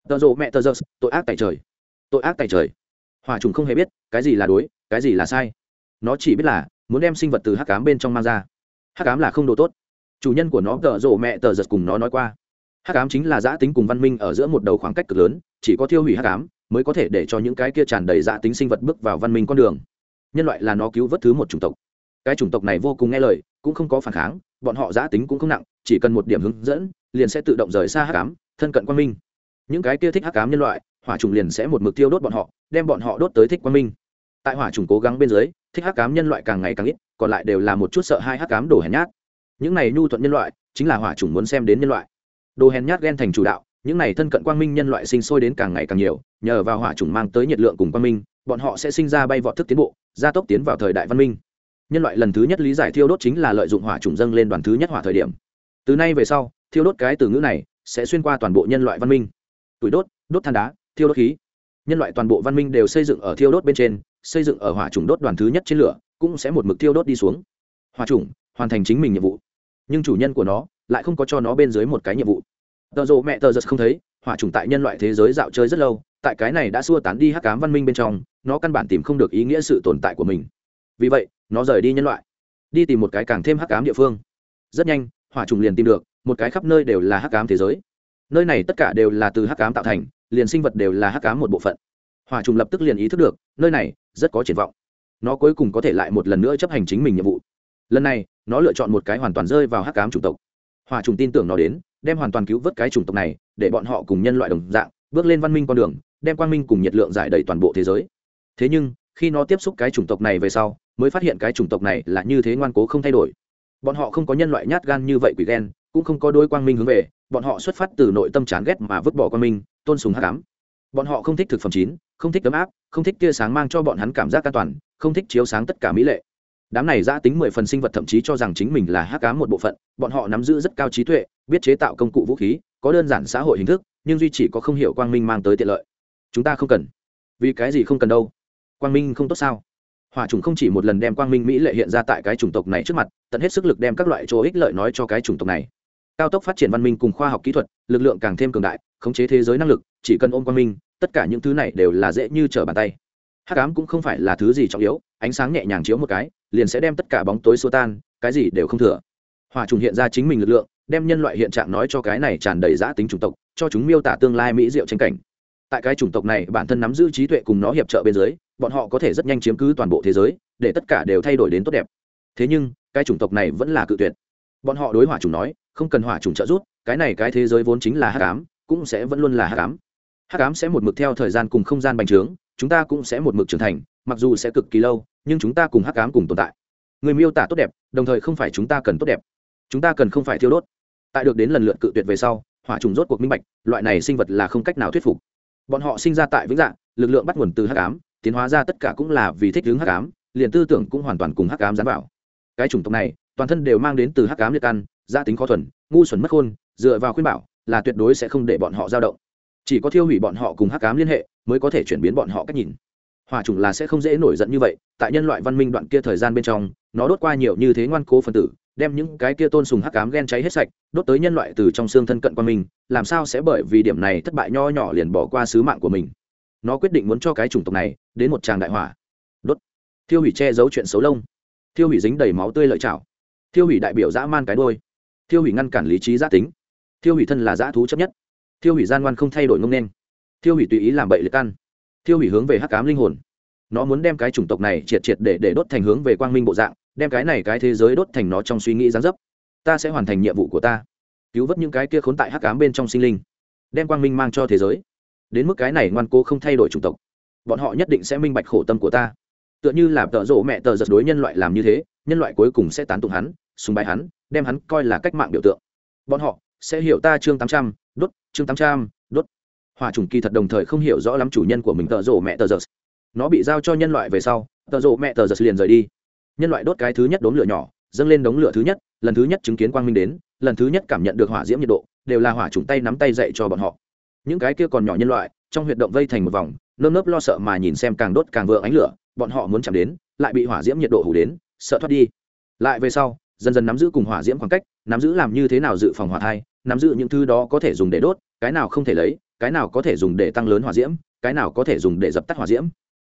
Tợ rộ mẹ tờ giơ tội ác tại trời. Tội ác tại trời. Hỏa trùng không hề biết, cái gì là đối, cái gì là sai. Nó chỉ biết là, muốn đem sinh vật từ hắc cám bên trong mang ra. Hắc cám là không đồ tốt chủ nhân của nó tợ rộ mẹ tờ giật cùng nó nói qua. Hắc ám chính là giã tính cùng văn minh ở giữa một đầu khoảng cách cực lớn, chỉ có thiêu hủy hắc ám mới có thể để cho những cái kia tràn đầy giã tính sinh vật bước vào văn minh con đường. Nhân loại là nó cứu vớt thứ một chủng tộc. Cái chủng tộc này vô cùng nghe lời, cũng không có phản kháng, bọn họ giã tính cũng không nặng, chỉ cần một điểm hướng dẫn, liền sẽ tự động rời xa hắc ám, thân cận quang minh. Những cái kia thích hắc ám nhân loại, hỏa trùng liền sẽ một mực tiêu đốt bọn họ, đem bọn họ đốt tới thích quang minh. Tại hỏa trùng cố gắng bên dưới, thích hắc ám nhân loại càng ngày càng ít, còn lại đều là một chút sợ hai hắc ám đổ hèn nhát những này nhu thuận nhân loại, chính là hỏa trùng muốn xem đến nhân loại. Đồ hèn nhát ghen thành chủ đạo, những này thân cận quang minh nhân loại sinh sôi đến càng ngày càng nhiều, nhờ vào hỏa trùng mang tới nhiệt lượng cùng quang minh, bọn họ sẽ sinh ra bay vọt thức tiến bộ, gia tốc tiến vào thời đại văn minh. Nhân loại lần thứ nhất lý giải thiêu đốt chính là lợi dụng hỏa trùng dâng lên đoàn thứ nhất hỏa thời điểm. Từ nay về sau, thiêu đốt cái từ ngữ này sẽ xuyên qua toàn bộ nhân loại văn minh. Tuổi đốt đốt than đá, thiêu đốt khí. Nhân loại toàn bộ văn minh đều xây dựng ở thiêu đốt bên trên, xây dựng ở hỏa trùng đốt đoàn thứ nhất trên lửa, cũng sẽ một mực thiêu đốt đi xuống. Hỏa trùng hoàn thành chính mình nhiệm vụ nhưng chủ nhân của nó lại không có cho nó bên dưới một cái nhiệm vụ. Tờ rộ mẹ tờ giật không thấy, hỏa trùng tại nhân loại thế giới dạo chơi rất lâu, tại cái này đã xua tán đi hắc cám văn minh bên trong, nó căn bản tìm không được ý nghĩa sự tồn tại của mình. Vì vậy, nó rời đi nhân loại, đi tìm một cái càng thêm hắc cám địa phương. Rất nhanh, hỏa trùng liền tìm được, một cái khắp nơi đều là hắc cám thế giới. Nơi này tất cả đều là từ hắc cám tạo thành, liền sinh vật đều là hắc cám một bộ phận. Hỏa trùng lập tức liền ý thức được, nơi này rất có triển vọng. Nó cuối cùng có thể lại một lần nữa chấp hành chính mình nhiệm vụ lần này, nó lựa chọn một cái hoàn toàn rơi vào hắc cám chủng tộc. Hòa trùng tin tưởng nó đến, đem hoàn toàn cứu vớt cái chủng tộc này, để bọn họ cùng nhân loại đồng dạng, bước lên văn minh con đường, đem quang minh cùng nhiệt lượng giải đầy toàn bộ thế giới. Thế nhưng, khi nó tiếp xúc cái chủng tộc này về sau, mới phát hiện cái chủng tộc này là như thế ngoan cố không thay đổi. Bọn họ không có nhân loại nhát gan như vậy quỷ ghen, cũng không có đôi quang minh hướng về, bọn họ xuất phát từ nội tâm chán ghét mà vứt bỏ quang minh, tôn sùng hát cám bọn họ không thích thực phẩm chín, không thích ấm áp, không thích tia sáng mang cho bọn hắn cảm giác an toàn, không thích chiếu sáng tất cả mỹ lệ đám này giã tính mười phần sinh vật thậm chí cho rằng chính mình là hát cá một bộ phận, bọn họ nắm giữ rất cao trí tuệ, biết chế tạo công cụ vũ khí, có đơn giản xã hội hình thức, nhưng duy chỉ có không hiểu quang minh mang tới tiện lợi. Chúng ta không cần. Vì cái gì không cần đâu? Quang minh không tốt sao? Hỏa trùng không chỉ một lần đem quang minh mỹ lệ hiện ra tại cái chủng tộc này trước mặt, tận hết sức lực đem các loại chỗ ích lợi nói cho cái chủng tộc này. Cao tốc phát triển văn minh cùng khoa học kỹ thuật, lực lượng càng thêm cường đại, khống chế thế giới năng lực, chỉ cần ôm quang minh, tất cả những thứ này đều là dễ như trở bàn tay. Hắc ám cũng không phải là thứ gì trọng yếu ánh sáng nhẹ nhàng chiếu một cái, liền sẽ đem tất cả bóng tối xua tan, cái gì đều không thừa. Hòa trùng hiện ra chính mình lực lượng, đem nhân loại hiện trạng nói cho cái này tràn đầy giã tính chủng tộc, cho chúng miêu tả tương lai mỹ diệu tranh cảnh. Tại cái chủng tộc này, bản thân nắm giữ trí tuệ cùng nó hiệp trợ bên dưới, bọn họ có thể rất nhanh chiếm cứ toàn bộ thế giới, để tất cả đều thay đổi đến tốt đẹp. Thế nhưng, cái chủng tộc này vẫn là cự tuyệt. Bọn họ đối hỏa trùng nói, không cần hỏa trùng trợ giúp, cái này cái thế giới vốn chính là hát cám cũng sẽ vẫn luôn là hát cám hát cám sẽ một mực theo thời gian cùng không gian bành trướng, chúng ta cũng sẽ một mực trưởng thành mặc dù sẽ cực kỳ lâu, nhưng chúng ta cùng hắc ám cùng tồn tại. Người miêu tả tốt đẹp, đồng thời không phải chúng ta cần tốt đẹp. Chúng ta cần không phải thiêu đốt. Tại được đến lần lượt cự tuyệt về sau, hỏa trùng rốt cuộc minh bạch, loại này sinh vật là không cách nào thuyết phục. Bọn họ sinh ra tại vĩnh dạng, lực lượng bắt nguồn từ hắc ám, tiến hóa ra tất cả cũng là vì thích hướng hắc ám, liền tư tưởng cũng hoàn toàn cùng hắc ám dán vào. Cái chủng tộc này, toàn thân đều mang đến từ hắc ám liệt ăn gia tính khó thuần, ngu xuẩn mất khôn, dựa vào khuyên bảo là tuyệt đối sẽ không để bọn họ dao động. Chỉ có thiêu hủy bọn họ cùng hắc ám liên hệ, mới có thể chuyển biến bọn họ cách nhìn hỏa trùng là sẽ không dễ nổi giận như vậy, tại nhân loại văn minh đoạn kia thời gian bên trong, nó đốt qua nhiều như thế ngoan cố phân tử, đem những cái kia tôn sùng hắc cám ghen cháy hết sạch, đốt tới nhân loại từ trong xương thân cận qua mình, làm sao sẽ bởi vì điểm này thất bại nho nhỏ liền bỏ qua sứ mạng của mình. Nó quyết định muốn cho cái chủng tộc này, đến một tràng đại hỏa. Đốt. Thiêu hủy che giấu chuyện xấu lông. Thiêu hủy dính đầy máu tươi lợi chảo. Thiêu hủy đại biểu dã man cái đôi. Thiêu hủy ngăn cản lý trí gia tính. Thiêu hủy thân là dã thú chấp nhất. Thiêu hủy gian ngoan không thay đổi ngông nên. Thiêu hủy tùy ý làm bậy liệt căn thiêu hủy hướng về hắc cám linh hồn. Nó muốn đem cái chủng tộc này triệt triệt để để đốt thành hướng về quang minh bộ dạng, đem cái này cái thế giới đốt thành nó trong suy nghĩ gián dấp. Ta sẽ hoàn thành nhiệm vụ của ta. Cứu vớt những cái kia khốn tại hắc cám bên trong sinh linh. Đem quang minh mang cho thế giới. Đến mức cái này ngoan cố không thay đổi chủng tộc. Bọn họ nhất định sẽ minh bạch khổ tâm của ta. Tựa như là tợ rộ mẹ tờ giật đối nhân loại làm như thế, nhân loại cuối cùng sẽ tán tụng hắn, sùng bái hắn, đem hắn coi là cách mạng biểu tượng. Bọn họ sẽ hiểu ta chương tám trăm, đốt chương tám trăm hòa trùng kỳ thật đồng thời không hiểu rõ lắm chủ nhân của mình tợ rộ mẹ tờ giật nó bị giao cho nhân loại về sau tợ rộ mẹ tờ giật liền rời đi. Nhân loại đốt cái thứ nhất đốn lửa nhỏ, dâng lên đống lửa thứ nhất, lần thứ nhất chứng kiến quang minh đến, lần thứ nhất cảm nhận được hỏa diễm nhiệt độ, đều là hỏa trùng tay nắm tay dạy cho bọn họ. Những cái kia còn nhỏ nhân loại, trong huyệt động vây thành một vòng, nơm nớp lo sợ mà nhìn xem càng đốt càng vượng ánh lửa, bọn họ muốn chạm đến, lại bị hỏa diễm nhiệt độ hủ đến, sợ thoát đi. Lại về sau, dần dần nắm giữ cùng hỏa diễm khoảng cách, nắm giữ làm như thế nào dự phòng hỏa thai, nắm giữ những thứ đó có thể dùng để đốt, cái nào không thể lấy cái nào có thể dùng để tăng lớn hỏa diễm, cái nào có thể dùng để dập tắt hỏa diễm.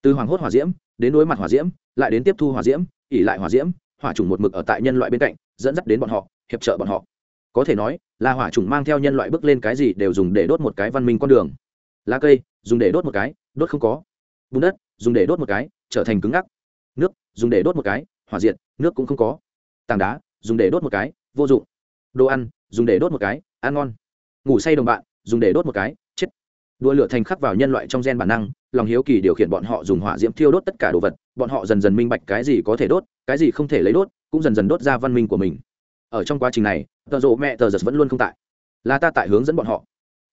Từ hoàng hốt hỏa diễm, đến đối mặt hỏa diễm, lại đến tiếp thu hỏa diễm ỉ lại hỏa diễm, hỏa trùng một mực ở tại nhân loại bên cạnh, dẫn dắt đến bọn họ, hiệp trợ bọn họ. Có thể nói, là hỏa trùng mang theo nhân loại bước lên cái gì đều dùng để đốt một cái văn minh con đường. Lá cây, dùng để đốt một cái, đốt không có. Bùn đất, dùng để đốt một cái, trở thành cứng ngắc. Nước, dùng để đốt một cái, hỏa diệt, nước cũng không có. Tảng đá, dùng để đốt một cái, vô dụng. Đồ ăn, dùng để đốt một cái, ăn ngon. Ngủ say đồng bạn, dùng để đốt một cái đua lửa thành khắc vào nhân loại trong gen bản năng, lòng hiếu kỳ điều khiển bọn họ dùng hỏa diễm thiêu đốt tất cả đồ vật, bọn họ dần dần minh bạch cái gì có thể đốt, cái gì không thể lấy đốt, cũng dần dần đốt ra văn minh của mình. Ở trong quá trình này, tờ rộ mẹ tờ giật vẫn luôn không tại. Là ta tại hướng dẫn bọn họ.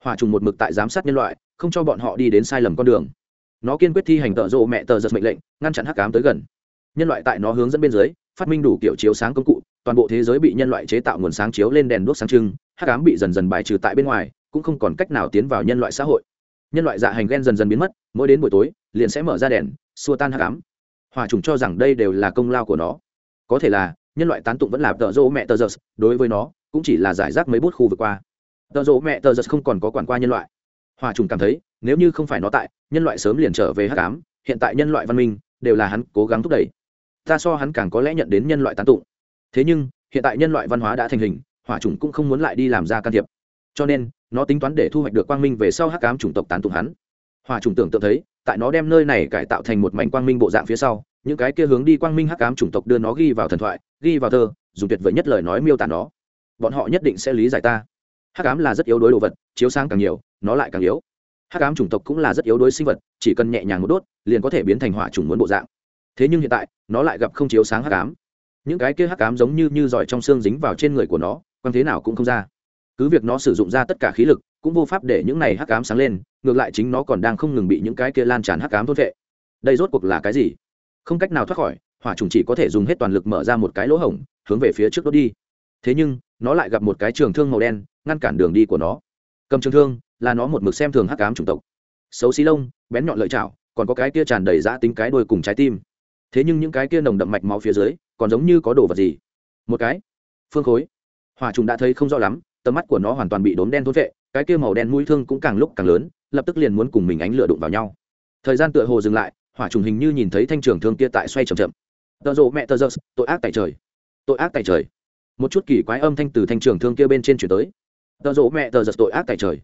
Hòa trùng một mực tại giám sát nhân loại, không cho bọn họ đi đến sai lầm con đường. Nó kiên quyết thi hành tợ rộ mẹ tờ giật mệnh lệnh, ngăn chặn hắc cám tới gần. Nhân loại tại nó hướng dẫn bên dưới, phát minh đủ kiểu chiếu sáng công cụ, toàn bộ thế giới bị nhân loại chế tạo nguồn sáng chiếu lên đèn đuốc sáng trưng, hắc cám bị dần dần bài trừ tại bên ngoài, cũng không còn cách nào tiến vào nhân loại xã hội nhân loại dạ hành ghen dần dần biến mất, mỗi đến buổi tối, liền sẽ mở ra đèn, xua tan hắc cám hòa trùng cho rằng đây đều là công lao của nó. Có thể là, nhân loại tán tụng vẫn là tợ rộ mẹ tờ giật đối với nó, cũng chỉ là giải rác mấy bút khu vực qua. Tợ rộ mẹ tờ giật không còn có quản qua nhân loại. Hòa trùng cảm thấy, nếu như không phải nó tại, nhân loại sớm liền trở về hắc ám, hiện tại nhân loại văn minh, đều là hắn cố gắng thúc đẩy. Ta so hắn càng có lẽ nhận đến nhân loại tán tụng. Thế nhưng, hiện tại nhân loại văn hóa đã thành hình hỏa trùng cũng không muốn lại đi làm ra can thiệp cho nên, nó tính toán để thu hoạch được quang minh về sau hắc ám chủng tộc tán tụng hắn. Hỏa chủng tưởng tượng thấy, tại nó đem nơi này cải tạo thành một mảnh quang minh bộ dạng phía sau, những cái kia hướng đi quang minh hắc ám chủng tộc đưa nó ghi vào thần thoại, ghi vào thơ, dùng tuyệt vời nhất lời nói miêu tả nó. Bọn họ nhất định sẽ lý giải ta. Hắc ám là rất yếu đối đồ vật, chiếu sáng càng nhiều, nó lại càng yếu. Hắc ám chủng tộc cũng là rất yếu đối sinh vật, chỉ cần nhẹ nhàng một đốt, liền có thể biến thành hỏa chủng muốn bộ dạng. Thế nhưng hiện tại, nó lại gặp không chiếu sáng hắc ám. Những cái kia hắc ám giống như như giỏi trong xương dính vào trên người của nó quan thế nào cũng không ra cứ việc nó sử dụng ra tất cả khí lực, cũng vô pháp để những này hắc ám sáng lên, ngược lại chính nó còn đang không ngừng bị những cái kia lan tràn hắc ám thốt vệ. Đây rốt cuộc là cái gì? Không cách nào thoát khỏi, hỏa trùng chỉ có thể dùng hết toàn lực mở ra một cái lỗ hổng, hướng về phía trước đốt đi. Thế nhưng, nó lại gặp một cái trường thương màu đen, ngăn cản đường đi của nó. Cầm trường thương, là nó một mực xem thường hắc ám chủng tộc. Xấu xí lông, bén nhọn lợi chảo còn có cái kia tràn đầy dã tính cái đuôi cùng trái tim. Thế nhưng những cái kia nồng đậm mạch máu phía dưới, còn giống như có đồ vật gì? Một cái, phương khối. Hỏa trùng đã thấy không rõ lắm tầm mắt của nó hoàn toàn bị đốm đen thôn vệ cái kia màu đen mũi thương cũng càng lúc càng lớn, lập tức liền muốn cùng mình ánh lửa đụng vào nhau. Thời gian tựa hồ dừng lại, hỏa trùng hình như nhìn thấy thanh trường thương kia tại xoay chậm chậm. Tợ rộ mẹ tờ giơ tội ác tại trời. Tội ác tại trời. Một chút kỳ quái âm thanh từ thanh trường thương kia bên trên chuyển tới. Tợ rộ mẹ tờ giật tội ác tại trời.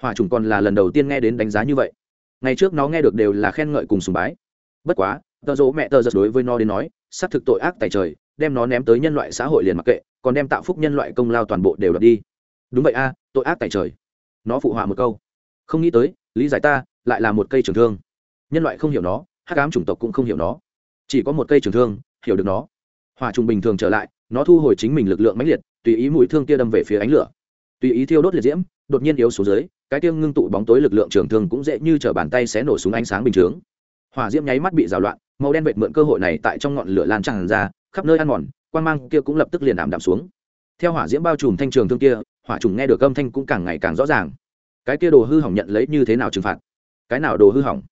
Hỏa trùng còn là lần đầu tiên nghe đến đánh giá như vậy. Ngày trước nó nghe được đều là khen ngợi cùng sùng bái. Bất quá tợ rộ mẹ tờ giật đối với nó đến nói, xác thực tội ác tại trời, đem nó ném tới nhân loại xã hội liền mặc kệ, còn đem tạo phúc nhân loại công lao toàn bộ đều đập đi đúng vậy a, tội ác tại trời. Nó phụ họa một câu. Không nghĩ tới, lý giải ta, lại là một cây trường thương. Nhân loại không hiểu nó, hắc ám chủng tộc cũng không hiểu nó. Chỉ có một cây trường thương, hiểu được nó. Hòa trùng bình thường trở lại, nó thu hồi chính mình lực lượng mãnh liệt, tùy ý mũi thương kia đâm về phía ánh lửa. Tùy ý thiêu đốt liệt diễm, đột nhiên yếu xuống dưới, cái tiêu ngưng tụ bóng tối lực lượng trường thương cũng dễ như t bàn tay sẽ nổ súng ánh sáng bình chướng hỏa diễm nháy mắt bị rào loạn, màu đen vệt mượn cơ hội này tại trong ngọn lửa lan tràn ra, khắp nơi ăn mòn quan mang kia cũng lập tức liền ảm đạm xuống. Theo hỏa diễm bao trùm thanh trường thương kia hỏa trùng nghe được âm thanh cũng càng ngày càng rõ ràng. Cái kia đồ hư hỏng nhận lấy như thế nào trừng phạt? Cái nào đồ hư hỏng?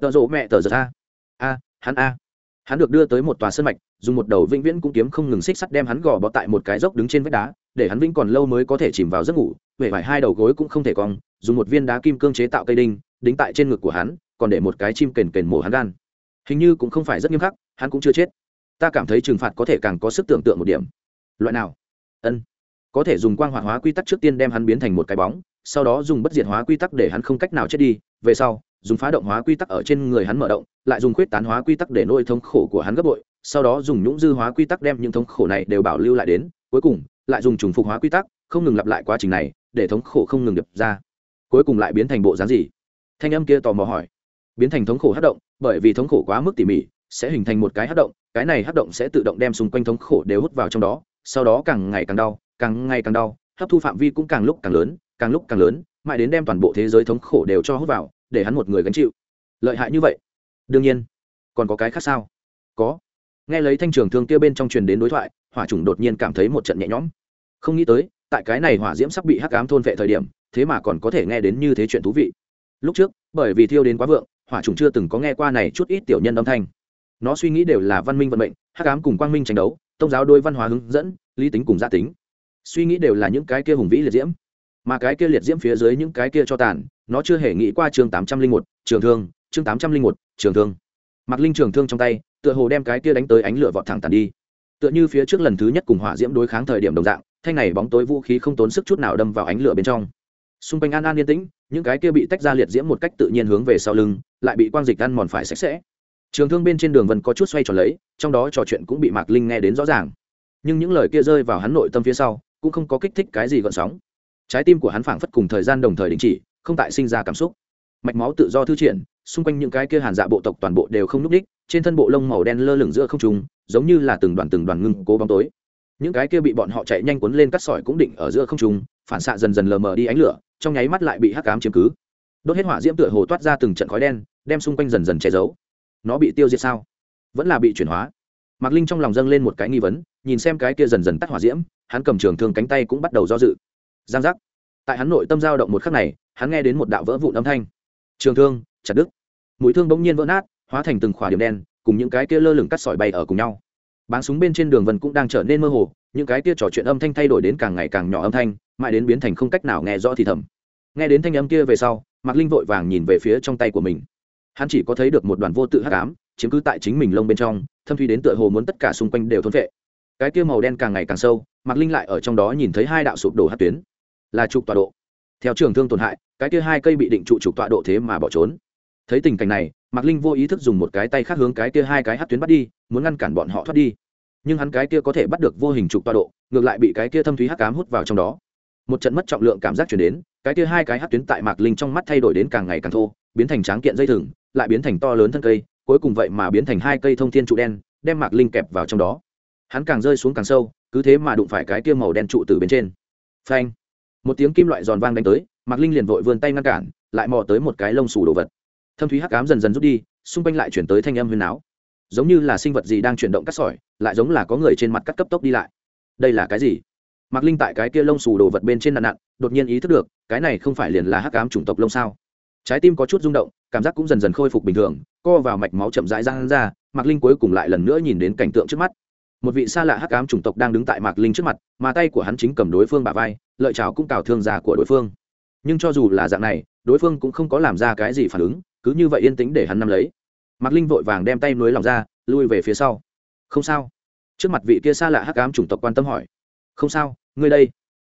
Tợ rộ mẹ tờ giật a a, hắn a. Hắn được đưa tới một tòa sân mạch, dùng một đầu vĩnh viễn cũng kiếm không ngừng xích sắt đem hắn gò bọ tại một cái dốc đứng trên vách đá, để hắn vĩnh còn lâu mới có thể chìm vào giấc ngủ huệ vải hai đầu gối cũng không thể cong, dùng một viên đá kim cương chế tạo cây đinh, đính tại trên ngực của hắn, còn để một cái chim kền kền mổ hắn gan. Hình như cũng không phải rất nghiêm khắc, hắn cũng chưa chết. Ta cảm thấy trừng phạt có thể càng có sức tưởng tượng một điểm. Loại nào? Ân có thể dùng quang hoạt hóa quy tắc trước tiên đem hắn biến thành một cái bóng, sau đó dùng bất diệt hóa quy tắc để hắn không cách nào chết đi, về sau, dùng phá động hóa quy tắc ở trên người hắn mở động, lại dùng khuyết tán hóa quy tắc để nuôi thống khổ của hắn gấp bội, sau đó dùng nhũng dư hóa quy tắc đem những thống khổ này đều bảo lưu lại đến, cuối cùng, lại dùng trùng phục hóa quy tắc, không ngừng lặp lại quá trình này, để thống khổ không ngừng đập ra. Cuối cùng lại biến thành bộ dáng gì? Thanh âm kia tò mò hỏi. Biến thành thống khổ hát động, bởi vì thống khổ quá mức tỉ mỉ, sẽ hình thành một cái hát động, cái này hát động sẽ tự động đem xung quanh thống khổ đều hút vào trong đó, sau đó càng ngày càng đau càng ngày càng đau, hấp thu phạm vi cũng càng lúc càng lớn, càng lúc càng lớn, mãi đến đem toàn bộ thế giới thống khổ đều cho hút vào, để hắn một người gánh chịu. Lợi hại như vậy? Đương nhiên. Còn có cái khác sao? Có. Nghe lấy thanh trường thương kia bên trong truyền đến đối thoại, hỏa chủng đột nhiên cảm thấy một trận nhẹ nhõm. Không nghĩ tới, tại cái này hỏa diễm sắp bị hắc ám thôn vệ thời điểm, thế mà còn có thể nghe đến như thế chuyện thú vị. Lúc trước, bởi vì thiêu đến quá vượng, hỏa trùng chưa từng có nghe qua này chút ít tiểu nhân âm thanh. Nó suy nghĩ đều là văn minh vận mệnh, hắc ám cùng quang minh tranh đấu, tôn giáo đôi văn hóa hướng dẫn, lý tính cùng gia tính suy nghĩ đều là những cái kia hùng vĩ liệt diễm. Mà cái kia liệt diễm phía dưới những cái kia cho tàn, nó chưa hề nghĩ qua chương tám trăm linh một, trường thương, chương tám trăm linh một, trường thương. Mặc linh trường thương trong tay, tựa hồ đem cái kia đánh tới ánh lửa vọt thẳng tàn đi. Tựa như phía trước lần thứ nhất cùng hỏa diễm đối kháng thời điểm đồng dạng, thanh này bóng tối vũ khí không tốn sức chút nào đâm vào ánh lửa bên trong. Xung quanh an an yên tĩnh, những cái kia bị tách ra liệt diễm một cách tự nhiên hướng về sau lưng, lại bị quang dịch ăn mòn phải sạch sẽ. Trường thương bên trên đường vân có chút xoay tròn lấy, trong đó trò chuyện cũng bị mạc linh nghe đến rõ ràng. Nhưng những lời kia rơi vào hắn nội tâm phía sau cũng không có kích thích cái gì gợn sóng. Trái tim của hắn phảng phất cùng thời gian đồng thời đình chỉ không tại sinh ra cảm xúc. Mạch máu tự do thư triển xung quanh những cái kia hàn dạ bộ tộc toàn bộ đều không núp đích trên thân bộ lông màu đen lơ lửng giữa không trung, giống như là từng đoàn từng đoàn ngưng cố bóng tối. Những cái kia bị bọn họ chạy nhanh cuốn lên cắt sỏi cũng định ở giữa không trung phản xạ dần dần lờ mờ đi ánh lửa trong nháy mắt lại bị hắc cám chiếm cứ. Đốt hết hỏa diễm tựa hồ toát ra từng trận khói đen đem xung quanh dần dần che giấu. Nó bị tiêu diệt sao? Vẫn là bị chuyển hóa. Mạc linh trong lòng dâng lên một cái nghi vấn nhìn xem cái kia dần dần tắt hỏa diễm hắn cầm trường thương cánh tay cũng bắt đầu do dự. Giang giác. Tại hắn nội tâm dao động một khắc này, hắn nghe đến một đạo vỡ vụn âm thanh. Trường thương, chặt đứt. Mũi thương bỗng nhiên vỡ nát, hóa thành từng khỏa điểm đen, cùng những cái kia lơ lửng cắt sỏi bay ở cùng nhau. Báng súng bên trên đường vân cũng đang trở nên mơ hồ, những cái kia trò chuyện âm thanh thay đổi đến càng ngày càng nhỏ âm thanh, mãi đến biến thành không cách nào nghe rõ thì thầm. Nghe đến thanh âm kia về sau, mạc linh vội vàng nhìn về phía trong tay của mình. Hắn chỉ có thấy được một đoàn vô tự hắc ám, chiếm cứ tại chính mình lông bên trong, thâm thuy đến tựa hồ muốn tất cả xung quanh đều thôn vệ cái kia màu đen càng ngày càng sâu, mạc linh lại ở trong đó nhìn thấy hai đạo sụp đổ hát tuyến. Là trục tọa độ. Theo trường thương tổn hại, cái kia hai cây bị định trụ trục tọa độ thế mà bỏ trốn. Thấy tình cảnh này, mạc linh vô ý thức dùng một cái tay khác hướng cái kia hai cái hát tuyến bắt đi, muốn ngăn cản bọn họ thoát đi. Nhưng hắn cái kia có thể bắt được vô hình trục tọa độ, ngược lại bị cái kia thâm thúy hát cám hút vào trong đó. Một trận mất trọng lượng cảm giác chuyển đến, cái kia hai cái hát tuyến tại mạc linh trong mắt thay đổi đến càng ngày càng thô, biến thành tráng kiện dây thừng, lại biến thành to lớn thân cây, cuối cùng vậy mà biến thành hai cây thông thiên trụ đen, đem mạc linh kẹp vào trong đó hắn càng rơi xuống càng sâu, cứ thế mà đụng phải cái kia màu đen trụ từ bên trên. Phanh! Một tiếng kim loại giòn vang đánh tới, mạc linh liền vội vươn tay ngăn cản, lại mò tới một cái lông xù đồ vật. Thâm thúy hắc cám dần dần rút đi, xung quanh lại chuyển tới thanh âm huyền áo giống như là sinh vật gì đang chuyển động cắt sỏi, lại giống là có người trên mặt cắt cấp tốc đi lại. Đây là cái gì? Mạc linh tại cái kia lông xù đồ vật bên trên nạn nạn đột nhiên ý thức được, cái này không phải liền là hắc cám chủng tộc lông sao? Trái tim có chút rung động, cảm giác cũng dần dần khôi phục bình thường, co vào mạch máu chậm rãi ra ra, mạc linh cuối cùng lại lần nữa nhìn đến cảnh tượng trước mắt một vị xa lạ hắc ám chủng tộc đang đứng tại mạc linh trước mặt, mà tay của hắn chính cầm đối phương bà vai, lợi chào cũng cào thương già của đối phương. Nhưng cho dù là dạng này, đối phương cũng không có làm ra cái gì phản ứng, cứ như vậy yên tĩnh để hắn nắm lấy. Mạc linh vội vàng đem tay nối lòng ra, lui về phía sau. Không sao. Trước mặt vị kia xa lạ hắc ám chủng tộc quan tâm hỏi. Không sao, ngươi đây.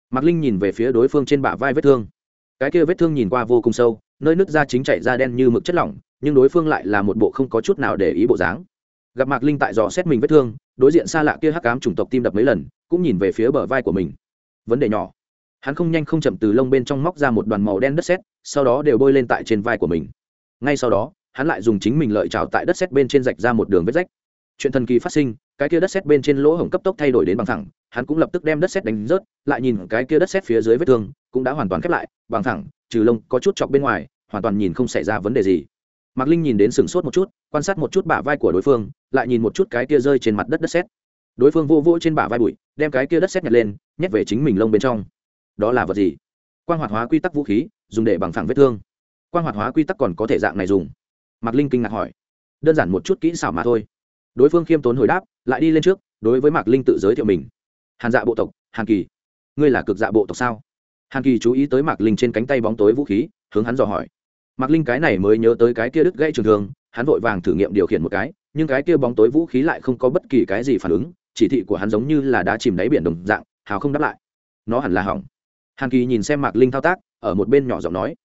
Mạc linh nhìn về phía đối phương trên bả vai vết thương. Cái kia vết thương nhìn qua vô cùng sâu, nơi nứt da chính chạy ra đen như mực chất lỏng, nhưng đối phương lại là một bộ không có chút nào để ý bộ dáng gặp mạc linh tại dò xét mình vết thương, đối diện xa lạ kia hắc cám chủng tộc tim đập mấy lần, cũng nhìn về phía bờ vai của mình. Vấn đề nhỏ. Hắn không nhanh không chậm từ lông bên trong móc ra một đoàn màu đen đất sét, sau đó đều bôi lên tại trên vai của mình. Ngay sau đó, hắn lại dùng chính mình lợi trào tại đất sét bên trên rạch ra một đường vết rách. Chuyện thần kỳ phát sinh, cái kia đất sét bên trên lỗ hổng cấp tốc thay đổi đến bằng thẳng, hắn cũng lập tức đem đất sét đánh rớt, lại nhìn cái kia đất sét phía dưới vết thương, cũng đã hoàn toàn khép lại, bằng thẳng, trừ lông có chút chọc bên ngoài, hoàn toàn nhìn không xảy ra vấn đề gì mạc linh nhìn đến sừng sốt một chút, quan sát một chút bả vai của đối phương, lại nhìn một chút cái kia rơi trên mặt đất đất sét. Đối phương vô vỗ trên bả vai bụi, đem cái kia đất sét nhặt lên, nhét về chính mình lông bên trong. Đó là vật gì? Quan hoạt hóa quy tắc vũ khí, dùng để bằng phẳng vết thương. Quan hoạt hóa quy tắc còn có thể dạng này dùng? Mạc linh kinh ngạc hỏi. Đơn giản một chút kỹ xảo mà thôi. Đối phương khiêm tốn hồi đáp, lại đi lên trước, đối với mạc linh tự giới thiệu mình. Hàn dạ bộ tộc, hàn kỳ. Ngươi là cực dạ bộ tộc sao? Hàn kỳ chú ý tới mạc linh trên cánh tay bóng tối vũ khí, hướng hắn dò hỏi mạc linh cái này mới nhớ tới cái kia đứt gãy trường thương, hắn vội vàng thử nghiệm điều khiển một cái, nhưng cái kia bóng tối vũ khí lại không có bất kỳ cái gì phản ứng, chỉ thị của hắn giống như là đá chìm đáy biển đồng dạng, hào không đáp lại. Nó hẳn là hỏng. Hàn kỳ nhìn xem mạc linh thao tác, ở một bên nhỏ giọng nói,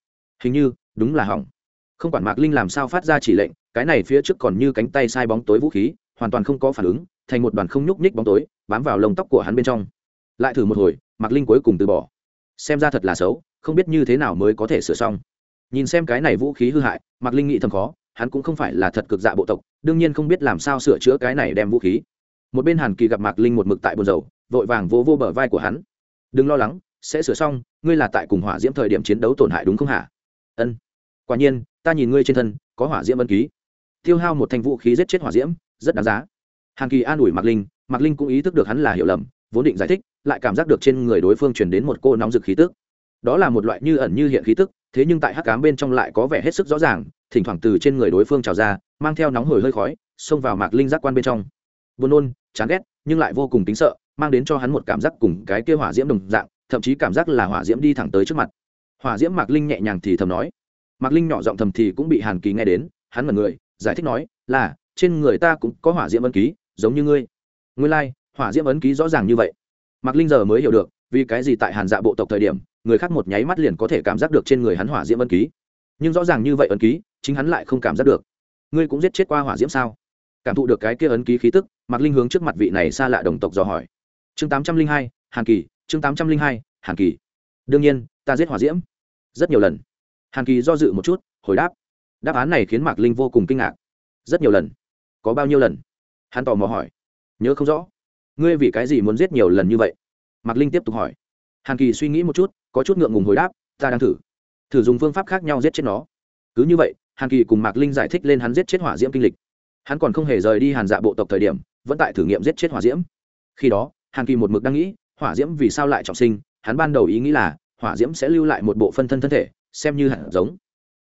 hình như, đúng là hỏng. Không quản mạc linh làm sao phát ra chỉ lệnh, cái này phía trước còn như cánh tay sai bóng tối vũ khí, hoàn toàn không có phản ứng, thành một đoàn không nhúc nhích bóng tối, bám vào lông tóc của hắn bên trong. Lại thử một hồi, mạc linh cuối cùng từ bỏ. Xem ra thật là xấu, không biết như thế nào mới có thể sửa xong nhìn xem cái này vũ khí hư hại, mạc linh nghĩ thầm khó, hắn cũng không phải là thật cực dạ bộ tộc, đương nhiên không biết làm sao sửa chữa cái này đem vũ khí. Một bên hàn kỳ gặp mạc linh một mực tại bồn dầu vội vàng vô vô bờ vai của hắn. Đừng lo lắng, sẽ sửa xong, ngươi là tại cùng hỏa diễm thời điểm chiến đấu tổn hại đúng không hả? Ân. Quả nhiên, ta nhìn ngươi trên thân, có hỏa diễm ân ký. Tiêu hao một thanh vũ khí giết chết hỏa diễm, rất đáng giá. Hàn kỳ an ủi mạc linh mạc linh cũng ý thức được hắn là hiểu lầm, vốn định giải thích, lại cảm giác được trên người đối phương truyền đến một cô nóng rực khí tức. Đó là một loại như ẩn như hiện khí tức thế nhưng tại hắc cám bên trong lại có vẻ hết sức rõ ràng thỉnh thoảng từ trên người đối phương trào ra mang theo nóng hổi hơi khói xông vào mạc linh giác quan bên trong. Buồn nôn chán ghét nhưng lại vô cùng tính sợ mang đến cho hắn một cảm giác cùng cái kia hỏa diễm đồng dạng thậm chí cảm giác là hỏa diễm đi thẳng tới trước mặt. Hỏa diễm mạc linh nhẹ nhàng thì thầm nói. Mạc linh nhỏ giọng thầm thì cũng bị hàn kỳ nghe đến hắn mật người giải thích nói là trên người ta cũng có hỏa diễm ấn ký giống như ngươi. Ngươi lai、like, hỏa diễm ấn ký rõ ràng như vậy. Mạc linh giờ mới hiểu được vì cái gì tại hàn dạ bộ tộc thời điểm người khác một nháy mắt liền có thể cảm giác được trên người hắn hỏa diễm ân ký. Nhưng rõ ràng như vậy ân ký, chính hắn lại không cảm giác được. Ngươi cũng giết chết qua hỏa diễm sao? Cảm thụ được cái kia ấn ký khí tức, mạc linh hướng trước mặt vị này xa lạ đồng tộc dò hỏi. Chương tám trăm linh hai, hàn kỳ, chương tám trăm linh hai, hàn kỳ. Đương nhiên, ta giết hỏa diễm. Rất nhiều lần. Hàn kỳ do dự một chút, hồi đáp. Đáp án này khiến mạc linh vô cùng kinh ngạc. Rất nhiều lần. Có bao nhiêu lần? Hắn tò mò hỏi. Nhớ không rõ. Ngươi vì cái gì muốn giết nhiều lần như vậy? Mạc linh tiếp tục hỏi hàn kỳ suy nghĩ một chút, có chút ngượng ngùng hồi đáp, ta đang thử. Thử dùng phương pháp khác nhau giết chết nó. Cứ như vậy, hàn kỳ cùng mạc linh giải thích lên hắn giết chết hỏa diễm kinh lịch. Hắn còn không hề rời đi hàn dạ bộ tộc thời điểm, vẫn tại thử nghiệm giết chết hỏa diễm. Khi đó, hàn kỳ một mực đang nghĩ, hỏa diễm vì sao lại trọng sinh? Hắn ban đầu ý nghĩ là, hỏa diễm sẽ lưu lại một bộ phân thân thân thể, xem như hạt giống.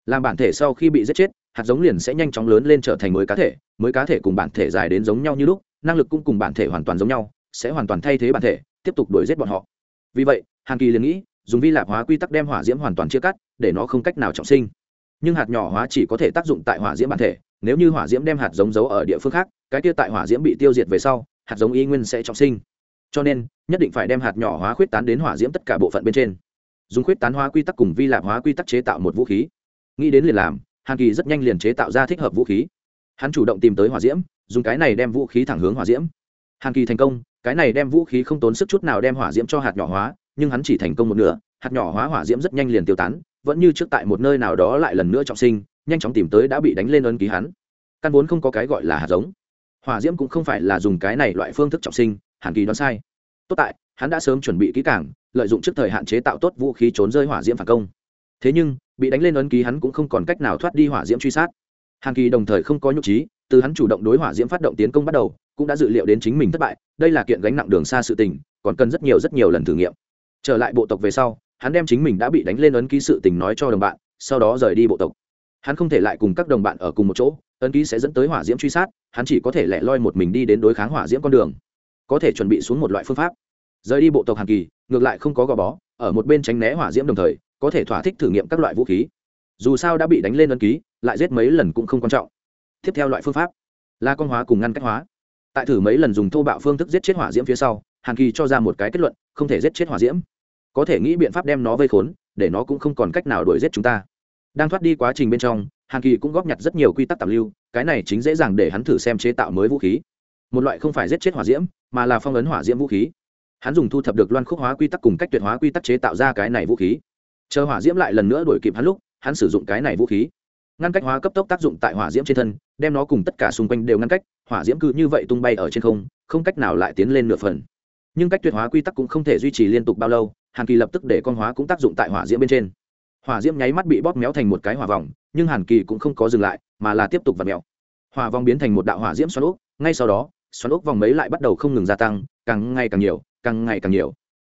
Làm bản thể sau khi bị giết chết, hạt giống liền sẽ nhanh chóng lớn lên trở thành mới cá thể, mới cá thể cùng bản thể dài đến giống nhau như lúc, năng lực cũng cùng bản thể hoàn toàn giống nhau, sẽ hoàn toàn thay thế bản thể, tiếp tục đuổi giết bọn họ vì vậy, hàn kỳ liền nghĩ, dùng vi lạp hóa quy tắc đem hỏa diễm hoàn toàn chia cắt, để nó không cách nào trọng sinh. Nhưng hạt nhỏ hóa chỉ có thể tác dụng tại hỏa diễm bản thể, nếu như hỏa diễm đem hạt giống giấu ở địa phương khác, cái kia tại hỏa diễm bị tiêu diệt về sau, hạt giống y nguyên sẽ trọng sinh. Cho nên, nhất định phải đem hạt nhỏ hóa khuyết tán đến hỏa diễm tất cả bộ phận bên trên. Dùng khuyết tán hóa quy tắc cùng vi lạp hóa quy tắc chế tạo một vũ khí. Nghĩ đến liền làm, hàn kỳ rất nhanh liền chế tạo ra thích hợp vũ khí. Hắn chủ động tìm tới hỏa diễm, dùng cái này đem vũ khí thẳng hướng hỏa diễm. Hàn kỳ thành công cái này đem vũ khí không tốn sức chút nào đem hỏa diễm cho hạt nhỏ hóa, nhưng hắn chỉ thành công một nửa, hạt nhỏ hóa hỏa diễm rất nhanh liền tiêu tán, vẫn như trước tại một nơi nào đó lại lần nữa trọng sinh, nhanh chóng tìm tới đã bị đánh lên ấn ký hắn. Căn vốn không có cái gọi là hạt giống. Hỏa diễm cũng không phải là dùng cái này loại phương thức trọng sinh hàn kỳ đoán sai. Tốt tại, hắn đã sớm chuẩn bị kỹ càng, lợi dụng trước thời hạn chế tạo tốt vũ khí trốn rơi hỏa diễm phản công. Thế nhưng, bị đánh lên ấn ký hắn cũng không còn cách nào thoát đi hỏa diễm truy sát. Hàn kỳ đồng thời không có nhục trí từ hắn chủ động đối hỏa diễm phát động tiến công bắt đầu, cũng đã dự liệu đến chính mình thất bại, đây là kiện gánh nặng đường xa sự tình, còn cần rất nhiều rất nhiều lần thử nghiệm. Trở lại bộ tộc về sau, hắn đem chính mình đã bị đánh lên ấn ký sự tình nói cho đồng bạn, sau đó rời đi bộ tộc. Hắn không thể lại cùng các đồng bạn ở cùng một chỗ, ấn ký sẽ dẫn tới hỏa diễm truy sát, hắn chỉ có thể lẻ loi một mình đi đến đối kháng hỏa diễm con đường. Có thể chuẩn bị xuống một loại phương pháp. Rời đi bộ tộc hàn kỳ, ngược lại không có gò bó, ở một bên tránh né hỏa diễm đồng thời, có thể thỏa thích thử nghiệm các loại vũ khí. Dù sao đã bị đánh lên ấn ký, lại giết mấy lần cũng không quan trọng tiếp theo loại phương pháp là con hóa cùng ngăn cách hóa. Tại thử mấy lần dùng thô bạo phương thức giết chết hỏa diễm phía sau, hàn kỳ cho ra một cái kết luận, không thể giết chết hỏa diễm. Có thể nghĩ biện pháp đem nó vây khốn, để nó cũng không còn cách nào đuổi giết chúng ta. Đang thoát đi quá trình bên trong, hàn kỳ cũng góp nhặt rất nhiều quy tắc tạm lưu, cái này chính dễ dàng để hắn thử xem chế tạo mới vũ khí. Một loại không phải giết chết hỏa diễm, mà là phong ấn hỏa diễm vũ khí. Hắn dùng thu thập được loan khúc hóa quy tắc cùng cách tuyệt hóa quy tắc chế tạo ra cái này vũ khí. Chờ hỏa diễm lại lần nữa đuổi kịp hắn lúc, hắn sử dụng cái này vũ khí ngăn cách hóa cấp tốc tác dụng tại hỏa diễm trên thân, đem nó cùng tất cả xung quanh đều ngăn cách, hỏa diễm cứ như vậy tung bay ở trên không không cách nào lại tiến lên nửa phần. Nhưng cách tuyệt hóa quy tắc cũng không thể duy trì liên tục bao lâu, hàn kỳ lập tức để con hóa cũng tác dụng tại hỏa diễm bên trên. Hỏa diễm nháy mắt bị bóp méo thành một cái hỏa vòng, nhưng hàn kỳ cũng không có dừng lại, mà là tiếp tục vặt mèo. Hỏa vòng biến thành một đạo hỏa diễm xoắn ốc, ngay sau đó, xoắn ốc vòng mấy lại bắt đầu không ngừng gia tăng, càng ngày càng nhiều, càng ngày càng nhiều.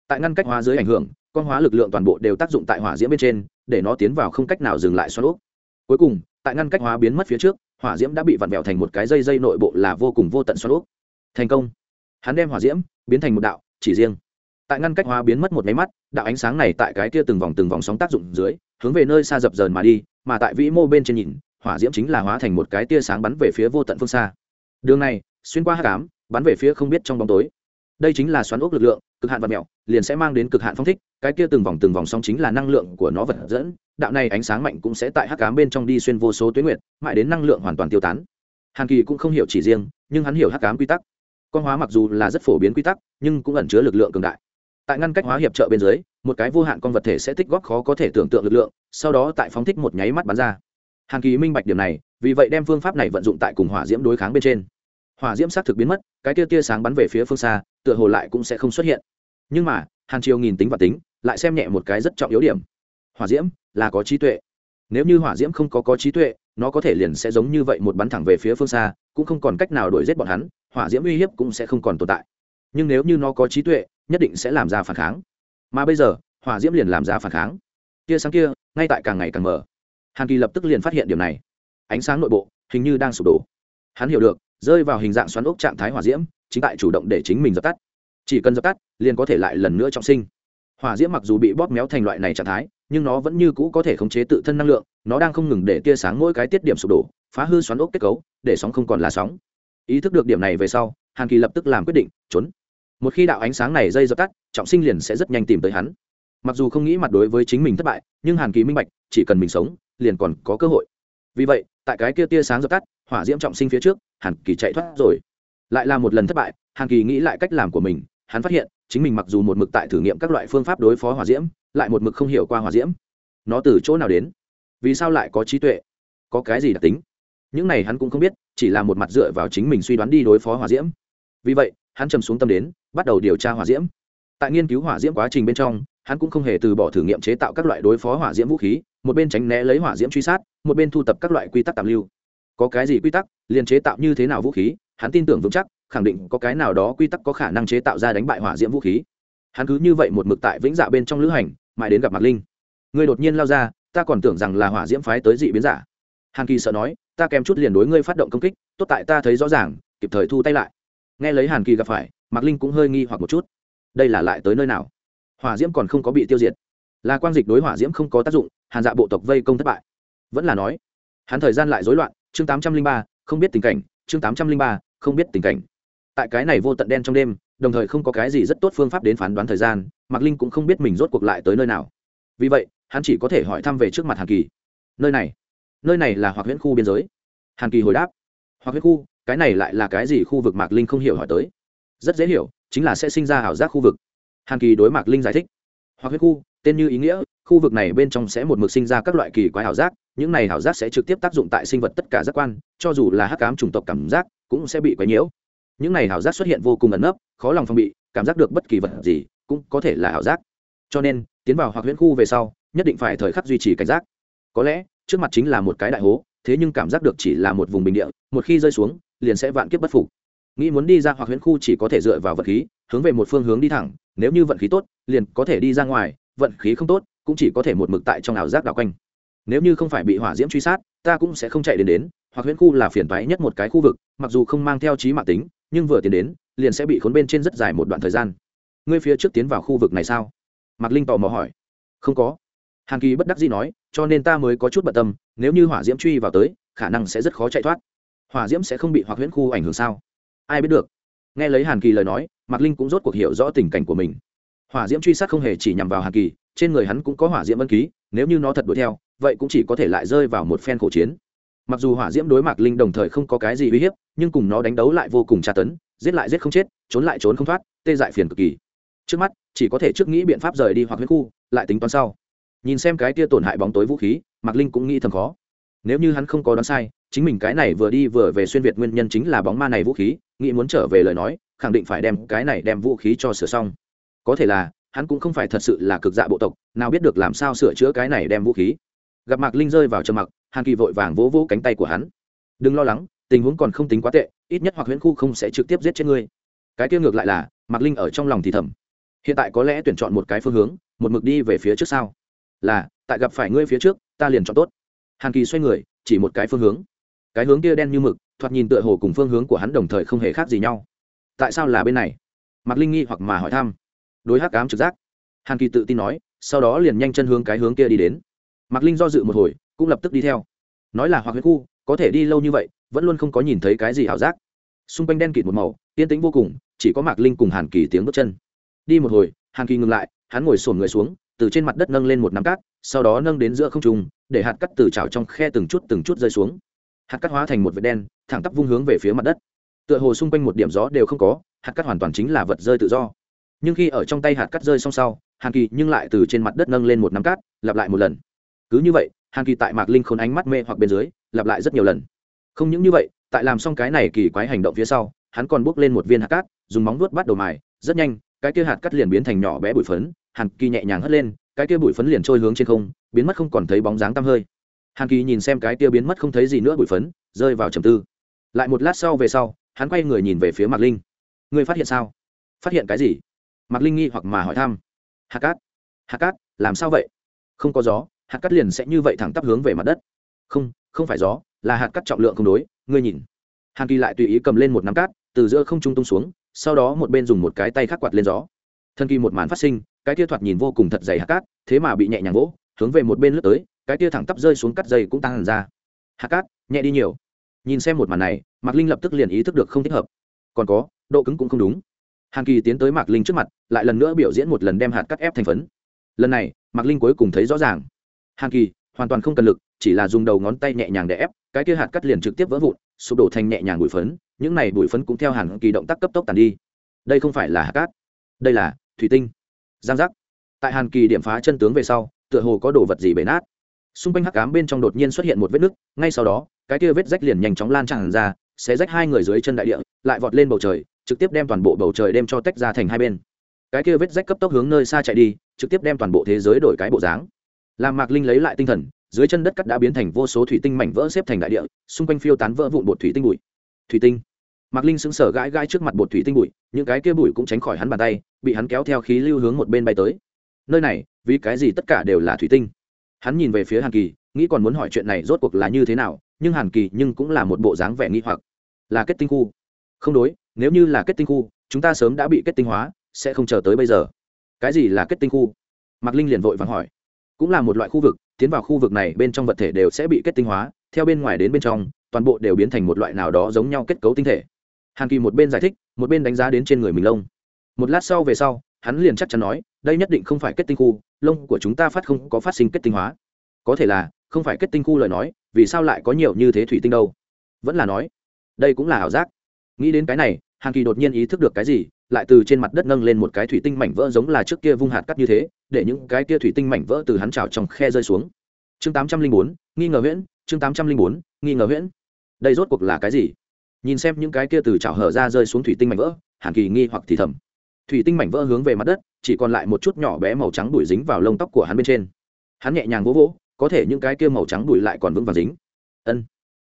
Tại ngăn cách hóa dưới ảnh hưởng, con hóa lực lượng toàn bộ đều tác dụng tại hỏa diễm bên trên, để nó tiến vào không cách nào dừng lại xoắn ốc cuối cùng, tại ngăn cách hóa biến mất phía trước, hỏa diễm đã bị vặn vẹo thành một cái dây dây nội bộ là vô cùng vô tận xoắn ốc. Thành công. Hắn đem hỏa diễm biến thành một đạo, chỉ riêng. Tại ngăn cách hóa biến mất một máy mắt, đạo ánh sáng này tại cái kia từng vòng từng vòng sóng tác dụng dưới, hướng về nơi xa dập dờn mà đi, mà tại vĩ mô bên trên nhìn, hỏa diễm chính là hóa thành một cái tia sáng bắn về phía vô tận phương xa. Đường này, xuyên qua hát cám bắn về phía không biết trong bóng tối đây chính là xoắn ốc lực lượng, cực hạn và mẹo, liền sẽ mang đến cực hạn phong thích, cái kia từng vòng từng vòng sóng chính là năng lượng của nó vật dẫn, đạo này ánh sáng mạnh cũng sẽ tại hắc cám bên trong đi xuyên vô số tuyến nguyệt, mãi đến năng lượng hoàn toàn tiêu tán. Hàn kỳ cũng không hiểu chỉ riêng, nhưng hắn hiểu hắc cám quy tắc. Con hóa mặc dù là rất phổ biến quy tắc, nhưng cũng ẩn chứa lực lượng cường đại. Tại ngăn cách hóa hiệp trợ bên dưới, một cái vô hạn con vật thể sẽ tích góp khó có thể tưởng tượng lực lượng, sau đó tại phóng thích một nháy mắt bắn ra. Hàn kỳ minh bạch điểm này, vì vậy đem phương pháp này vận dụng tại cùng hỏa diễm đối kháng bên trên hỏa diễm xác thực biến mất, cái tia tia sáng bắn về phía phương xa, tựa hồ lại cũng sẽ không xuất hiện. Nhưng mà, hàn triều nghìn tính và tính, lại xem nhẹ một cái rất trọng yếu điểm. Hỏa diễm là có trí tuệ. Nếu như hỏa diễm không có có trí tuệ, nó có thể liền sẽ giống như vậy một bắn thẳng về phía phương xa, cũng không còn cách nào đuổi giết bọn hắn, hỏa diễm uy hiếp cũng sẽ không còn tồn tại. Nhưng nếu như nó có trí tuệ, nhất định sẽ làm ra phản kháng. Mà bây giờ, hỏa diễm liền làm ra phản kháng. Tia sáng kia, ngay tại càng ngày càng mở hàn kỳ lập tức liền phát hiện điều này. Ánh sáng nội bộ hình như đang sụp đổ. Hắn hiểu được rơi vào hình dạng xoắn ốc trạng thái hỏa diễm, chính tại chủ động để chính mình dập tắt. Chỉ cần dập tắt, liền có thể lại lần nữa trọng sinh. Hỏa diễm mặc dù bị bóp méo thành loại này trạng thái, nhưng nó vẫn như cũ có thể khống chế tự thân năng lượng, nó đang không ngừng để tia sáng mỗi cái tiết điểm sụp đổ, phá hư xoắn ốc kết cấu, để sóng không còn là sóng. Ý thức được điểm này về sau, hàn kỳ lập tức làm quyết định, trốn. Một khi đạo ánh sáng này dây dập tắt, trọng sinh liền sẽ rất nhanh tìm tới hắn. Mặc dù không nghĩ mặt đối với chính mình thất bại, nhưng hàn kỳ minh bạch, chỉ cần mình sống, liền còn có cơ hội. Vì vậy, tại cái kia tia sáng dập tắt hỏa diễm trọng sinh phía trước, hàn kỳ chạy thoát rồi. Lại là một lần thất bại, hàn kỳ nghĩ lại cách làm của mình, hắn phát hiện, chính mình mặc dù một mực tại thử nghiệm các loại phương pháp đối phó hỏa diễm, lại một mực không hiểu qua hỏa diễm. Nó từ chỗ nào đến? Vì sao lại có trí tuệ? Có cái gì đặc tính? Những này hắn cũng không biết, chỉ là một mặt dựa vào chính mình suy đoán đi đối phó hỏa diễm. Vì vậy, hắn trầm xuống tâm đến, bắt đầu điều tra hỏa diễm. Tại nghiên cứu hỏa diễm quá trình bên trong, hắn cũng không hề từ bỏ thử nghiệm chế tạo các loại đối phó hỏa diễm vũ khí, một bên tránh né lấy hỏa diễm truy sát, một bên thu tập các loại quy tắc tạm lưu có cái gì quy tắc, liền chế tạo như thế nào vũ khí, hắn tin tưởng vững chắc, khẳng định có cái nào đó quy tắc có khả năng chế tạo ra đánh bại hỏa diễm vũ khí. Hắn cứ như vậy một mực tại vĩnh dạ bên trong lữ hành, mãi đến gặp mạc linh. Người đột nhiên lao ra, ta còn tưởng rằng là hỏa diễm phái tới dị biến giả. Hàn kỳ sợ nói, ta kèm chút liền đối ngươi phát động công kích, tốt tại ta thấy rõ ràng, kịp thời thu tay lại. Nghe lấy hàn kỳ gặp phải, mạc linh cũng hơi nghi hoặc một chút. Đây là lại tới nơi nào? Hỏa diễm còn không có bị tiêu diệt. Là quang dịch đối hỏa diễm không có tác dụng, hàn dạ bộ tộc vây công thất bại. Vẫn là nói, hắn thời gian lại rối loạn chương tám trăm linh ba, không biết tình cảnh, chương tám trăm linh ba, không biết tình cảnh. Tại cái này vô tận đen trong đêm, đồng thời không có cái gì rất tốt phương pháp đến phán đoán thời gian, mạc linh cũng không biết mình rốt cuộc lại tới nơi nào. Vì vậy, hắn chỉ có thể hỏi thăm về trước mặt hàn kỳ. Nơi này nơi này là hoặc huyễn khu biên giới. Hàn kỳ hồi đáp hoặc huyễn khu, cái này lại là cái gì khu vực? Mạc linh không hiểu hỏi tới. Rất dễ hiểu, chính là sẽ sinh ra ảo giác khu vực. Hàn kỳ đối mạc linh giải thích hoặc huyết khu tên như ý nghĩa, khu vực này bên trong sẽ một mực sinh ra các loại kỳ quái ảo giác, những này ảo giác sẽ trực tiếp tác dụng tại sinh vật tất cả giác quan, cho dù là hắc cám chủng tộc cảm giác cũng sẽ bị quấy nhiễu. Những này ảo giác xuất hiện vô cùng ẩn nấp, khó lòng phòng bị, cảm giác được bất kỳ vật gì cũng có thể là ảo giác. Cho nên, tiến vào hoặc huyễn khu về sau, nhất định phải thời khắc duy trì cảnh giác. Có lẽ, trước mặt chính là một cái đại hố, thế nhưng cảm giác được chỉ là một vùng bình địa, một khi rơi xuống, liền sẽ vạn kiếp bất phục. Nghĩ muốn đi ra hoặc huyễn khu chỉ có thể dựa vào vật khí, hướng về một phương hướng đi thẳng, nếu như vận khí tốt, liền có thể đi ra ngoài vận khí không tốt, cũng chỉ có thể một mực tại trong ảo giác đảo quanh. Nếu như không phải bị hỏa diễm truy sát, ta cũng sẽ không chạy đến đến, hoặc huyễn khu là phiền toái nhất một cái khu vực, mặc dù không mang theo trí mạng tính, nhưng vừa tiến đến, liền sẽ bị khốn bên trên rất dài một đoạn thời gian. Ngươi phía trước tiến vào khu vực này sao? Mạc linh tò mò hỏi. Không có. Hàn kỳ bất đắc dĩ nói, cho nên ta mới có chút bận tâm, nếu như hỏa diễm truy vào tới, khả năng sẽ rất khó chạy thoát. Hỏa diễm sẽ không bị hoặc huyễn khu ảnh hưởng sao? Ai biết được. Nghe lấy hàn kỳ lời nói, mạc linh cũng rốt cuộc hiểu rõ tình cảnh của mình hỏa diễm truy sát không hề chỉ nhằm vào hàn kỳ, trên người hắn cũng có hỏa diễm ân ký, nếu như nó thật đuổi theo, vậy cũng chỉ có thể lại rơi vào một phen khổ chiến. Mặc dù hỏa diễm đối mạc linh đồng thời không có cái gì uy hiếp, nhưng cùng nó đánh đấu lại vô cùng tra tấn, giết lại giết không chết, trốn lại trốn không thoát, tê dại phiền cực kỳ. Trước mắt, chỉ có thể trước nghĩ biện pháp rời đi hoặc huyết khu, lại tính toán sau. Nhìn xem cái tia tổn hại bóng tối vũ khí, mạc linh cũng nghĩ thầm khó. Nếu như hắn không có đoán sai, chính mình cái này vừa đi vừa về xuyên việt nguyên nhân chính là bóng ma này vũ khí, nghĩ muốn trở về lời nói, khẳng định phải đem cái này đem vũ khí cho sửa xong có thể là, hắn cũng không phải thật sự là cực dạ bộ tộc, nào biết được làm sao sửa chữa cái này đem vũ khí. Gặp mạc linh rơi vào trầm mặc, hàn kỳ vội vàng vỗ vỗ cánh tay của hắn. Đừng lo lắng, tình huống còn không tính quá tệ, ít nhất hoặc huyễn khu không sẽ trực tiếp giết chết ngươi. Cái kia ngược lại là, mạc linh ở trong lòng thì thầm. Hiện tại có lẽ tuyển chọn một cái phương hướng, một mực đi về phía trước sau là, tại gặp phải ngươi phía trước, ta liền chọn tốt. Hàn kỳ xoay người, chỉ một cái phương hướng. Cái hướng kia đen như mực, thoạt nhìn tựa hồ cùng phương hướng của hắn đồng thời không hề khác gì nhau. Tại sao là bên này? Mạc linh nghi hoặc mà hỏi thăm đối hắc ám trực giác. Hàn kỳ tự tin nói, sau đó liền nhanh chân hướng cái hướng kia đi đến. Mạc linh do dự một hồi, cũng lập tức đi theo. Nói là hoặc huyết khu, có thể đi lâu như vậy, vẫn luôn không có nhìn thấy cái gì ảo giác. Xung quanh đen kịt một màu, yên tĩnh vô cùng, chỉ có mạc linh cùng hàn kỳ tiếng bước chân. Đi một hồi, hàn kỳ ngừng lại, hắn ngồi sổn người xuống, từ trên mặt đất nâng lên một nắm cát, sau đó nâng đến giữa không trùng để hạt cắt từ trào trong khe từng chút từng chút rơi xuống. Hạt cắt hóa thành một vệt đen, thẳng tắp vung hướng về phía mặt đất. Tựa hồ xung quanh một điểm gió đều không có, hạt cắt hoàn toàn chính là vật rơi tự do nhưng khi ở trong tay hạt cắt rơi xong sau, hàn kỳ nhưng lại từ trên mặt đất nâng lên một nắm cát, lặp lại một lần. Cứ như vậy, hàn kỳ tại mạc linh khôn ánh mắt mê hoặc bên dưới, lặp lại rất nhiều lần. Không những như vậy, tại làm xong cái này kỳ quái hành động phía sau, hắn còn bước lên một viên hạt cát, dùng móng vuốt bắt đầu mài, rất nhanh, cái kia hạt cắt liền biến thành nhỏ bé bụi phấn, hàn kỳ nhẹ nhàng hất lên, cái kia bụi phấn liền trôi hướng trên không, biến mất không còn thấy bóng dáng tăm hơi. Hàn kỳ nhìn xem cái kia biến mất không thấy gì nữa bụi phấn, rơi vào trầm tư. Lại một lát sau về sau, hắn quay người nhìn về phía mạc linh. Ngươi phát hiện sao? Phát hiện cái gì? Mạc linh nghi hoặc mà hỏi thăm. Hạt cát hạt cát, làm sao vậy? Không có gió hạt cát liền sẽ như vậy thẳng tắp hướng về mặt đất. Không không phải gió, là hạt cát trọng lượng không đối, ngươi nhìn. Hàn kỳ lại tùy ý cầm lên một nắm cát, từ giữa không trung tung xuống, sau đó một bên dùng một cái tay khắc quạt lên gió. Thân kỳ một màn phát sinh, cái tia thoạt nhìn vô cùng thật dày hạt cát, thế mà bị nhẹ nhàng vỗ, hướng về một bên lướt tới, cái tia thẳng tắp rơi xuống cắt dây cũng tăng hẳn ra. Hạt cát, nhẹ đi nhiều. Nhìn xem một màn này, mạc linh lập tức liền ý thức được không thích hợp. Còn có, độ cứng cũng không đúng hàn kỳ tiến tới mạc linh trước mặt, lại lần nữa biểu diễn một lần đem hạt cắt ép thành phấn. Lần này, mạc linh cuối cùng thấy rõ ràng. Hàn kỳ, hoàn toàn không cần lực, chỉ là dùng đầu ngón tay nhẹ nhàng để ép, cái kia hạt cắt liền trực tiếp vỡ vụn, sụp đổ thành nhẹ nhàng bụi phấn, những này bụi phấn cũng theo hàn kỳ động tác cấp tốc tàn đi. Đây không phải là hạt cát đây là thủy tinh. Giang giác. Tại hàn kỳ điểm phá chân tướng về sau, tựa hồ có đồ vật gì bể nát. Xung quanh hắc cám bên trong đột nhiên xuất hiện một vết nứt, ngay sau đó, cái kia vết rách liền nhanh chóng lan tràn ra sẽ rách hai người dưới chân đại địa, lại vọt lên bầu trời trực tiếp đem toàn bộ bầu trời đem cho tách ra thành hai bên. Cái kia vết rách cấp tốc hướng nơi xa chạy đi, trực tiếp đem toàn bộ thế giới đổi cái bộ dáng. Làm mạc linh lấy lại tinh thần, dưới chân đất cắt đã biến thành vô số thủy tinh mảnh vỡ xếp thành đại địa, xung quanh phiêu tán vỡ vụn bột thủy tinh bụi. Thủy tinh. Mạc linh sững sờ gãi gãi trước mặt bột thủy tinh bụi, những cái kia bụi cũng tránh khỏi hắn bàn tay, bị hắn kéo theo khí lưu hướng một bên bay tới. Nơi này, vì cái gì tất cả đều là thủy tinh? Hắn nhìn về phía hàn kỳ, nghĩ còn muốn hỏi chuyện này rốt cuộc là như thế nào, nhưng hàn kỳ nhưng cũng là một bộ dáng vẻ nghi hoặc. Là kết tinh khu. Không đối nếu như là kết tinh khu, chúng ta sớm đã bị kết tinh hóa, sẽ không chờ tới bây giờ. Cái gì là kết tinh khu? Mạc linh liền vội vàng hỏi. Cũng là một loại khu vực, tiến vào khu vực này bên trong vật thể đều sẽ bị kết tinh hóa, theo bên ngoài đến bên trong, toàn bộ đều biến thành một loại nào đó giống nhau kết cấu tinh thể. Hàn kỳ một bên giải thích, một bên đánh giá đến trên người mình lông. Một lát sau về sau, hắn liền chắc chắn nói, đây nhất định không phải kết tinh khu, lông của chúng ta phát không có phát sinh kết tinh hóa. Có thể là, không phải kết tinh khu lời nói, vì sao lại có nhiều như thế thủy tinh đâu? Vẫn là nói, đây cũng là ảo giác. Nghĩ đến cái này hàn kỳ đột nhiên ý thức được cái gì, lại từ trên mặt đất nâng lên một cái thủy tinh mảnh vỡ giống là trước kia vung hạt cắt như thế, để những cái kia thủy tinh mảnh vỡ từ hắn trào trong khe rơi xuống. Chương tám trăm linh bốn, nghi ngờ huyễn, chương tám trăm linh bốn, nghi ngờ huyễn. Đây rốt cuộc là cái gì? Nhìn xem những cái kia từ trào hở ra rơi xuống thủy tinh mảnh vỡ hàn kỳ nghi hoặc thì thầm. Thủy tinh mảnh vỡ hướng về mặt đất, chỉ còn lại một chút nhỏ bé màu trắng đuổi dính vào lông tóc của hắn bên trên. Hắn nhẹ nhàng vỗ vỗ, có thể những cái kia màu trắng đuổi lại còn vững vàng dính. Ân.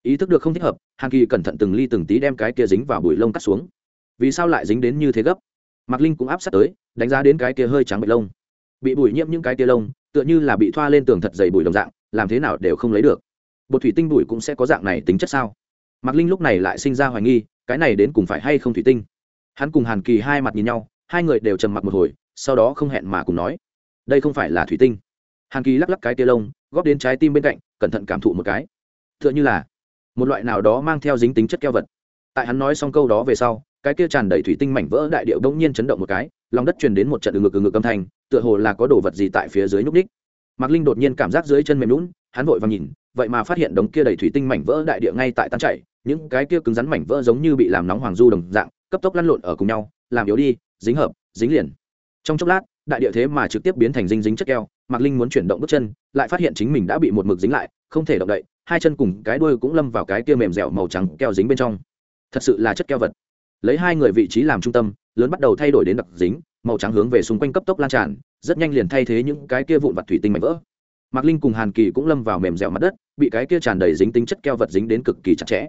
Ý thức được không thích hợp hàn kỳ cẩn thận từng ly từng tí đem cái kia dính vào bụi lông cắt xuống vì sao lại dính đến như thế gấp? Mạc linh cũng áp sát tới, đánh giá đến cái kia hơi trắng bạch lông. Bị bụi nhiễm những cái kia lông, tựa như là bị thoa lên tường thật dày bụi đồng dạng, làm thế nào đều không lấy được. Bột thủy tinh bụi cũng sẽ có dạng này tính chất sao? Mạc linh lúc này lại sinh ra hoài nghi, cái này đến cùng phải hay không thủy tinh? Hắn cùng hàn kỳ hai mặt nhìn nhau, hai người đều trầm mặc một hồi, sau đó không hẹn mà cùng nói, đây không phải là thủy tinh. Hàn kỳ lắc lắc cái tia lông, góp đến trái tim bên cạnh, cẩn thận cảm thụ một cái. T h ư ợ n h ư là một loại nào đó mang theo dính tính chất keo vật. Tại hắn nói xong câu đó về sau cái kia tràn đầy thủy tinh mảnh vỡ đại điệu bỗng nhiên chấn động một cái, lòng đất truyền đến một trận ngực ngực âm thanh, tựa hồ là có đồ vật gì tại phía dưới nhúc ních mạc linh đột nhiên cảm giác dưới chân mềm lún hắn vội và nhìn, vậy mà phát hiện đống kia đầy thủy tinh mảnh vỡ đại địa ngay tại tan chảy, những cái kia cứng rắn mảnh vỡ giống như bị làm nóng hoàng du đồng dạng, cấp tốc lăn lộn ở cùng nhau, làm yếu đi, dính hợp, dính liền. Trong chốc lát, đại địa thế mà trực tiếp biến thành dinh dính chất keo, mạc linh muốn chuyển động bước chân, lại phát hiện chính mình đã bị một mực dính lại, không thể động đậy, hai chân cùng cái đuôi cũng lâm vào cái kia mềm dẻo màu trắng keo dính bên trong. Thật sự là chất keo vật lấy hai người vị trí làm trung tâm, lớn bắt đầu thay đổi đến đặc dính, màu trắng hướng về xung quanh cấp tốc lan tràn, rất nhanh liền thay thế những cái kia vụn vặt thủy tinh mảnh vỡ. Mạc linh cùng hàn kỳ cũng lâm vào mềm dẻo mặt đất, bị cái kia tràn đầy dính tính chất keo vật dính đến cực kỳ chặt chẽ.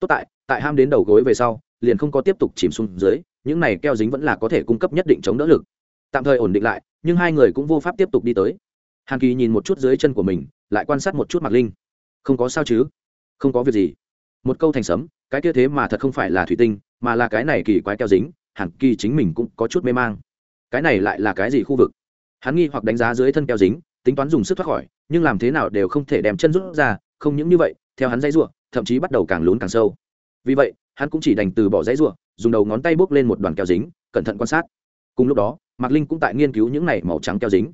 Tốt tại tại ham đến đầu gối về sau, liền không có tiếp tục chìm xuống dưới, những này keo dính vẫn là có thể cung cấp nhất định chống đỡ lực. Tạm thời ổn định lại, nhưng hai người cũng vô pháp tiếp tục đi tới. Hàn kỳ nhìn một chút dưới chân của mình, lại quan sát một chút mạc linh. Không có sao chứ? Không có việc gì. Một câu thành sấm, cái kia thế mà thật không phải là thủy tinh mà là cái này kỳ quái keo dính hàn kỳ chính mình cũng có chút mê mang. Cái này lại là cái gì khu vực? Hắn nghi hoặc đánh giá dưới thân keo dính, tính toán dùng sức thoát khỏi, nhưng làm thế nào đều không thể đem chân rút ra, không những như vậy, theo hắn dãy ruộng thậm chí bắt đầu càng lún càng sâu. Vì vậy, hắn cũng chỉ đành từ bỏ dãy ruộng dùng đầu ngón tay bốc lên một đoàn keo dính, cẩn thận quan sát. Cùng lúc đó, mạc linh cũng tại nghiên cứu những này màu trắng keo dính.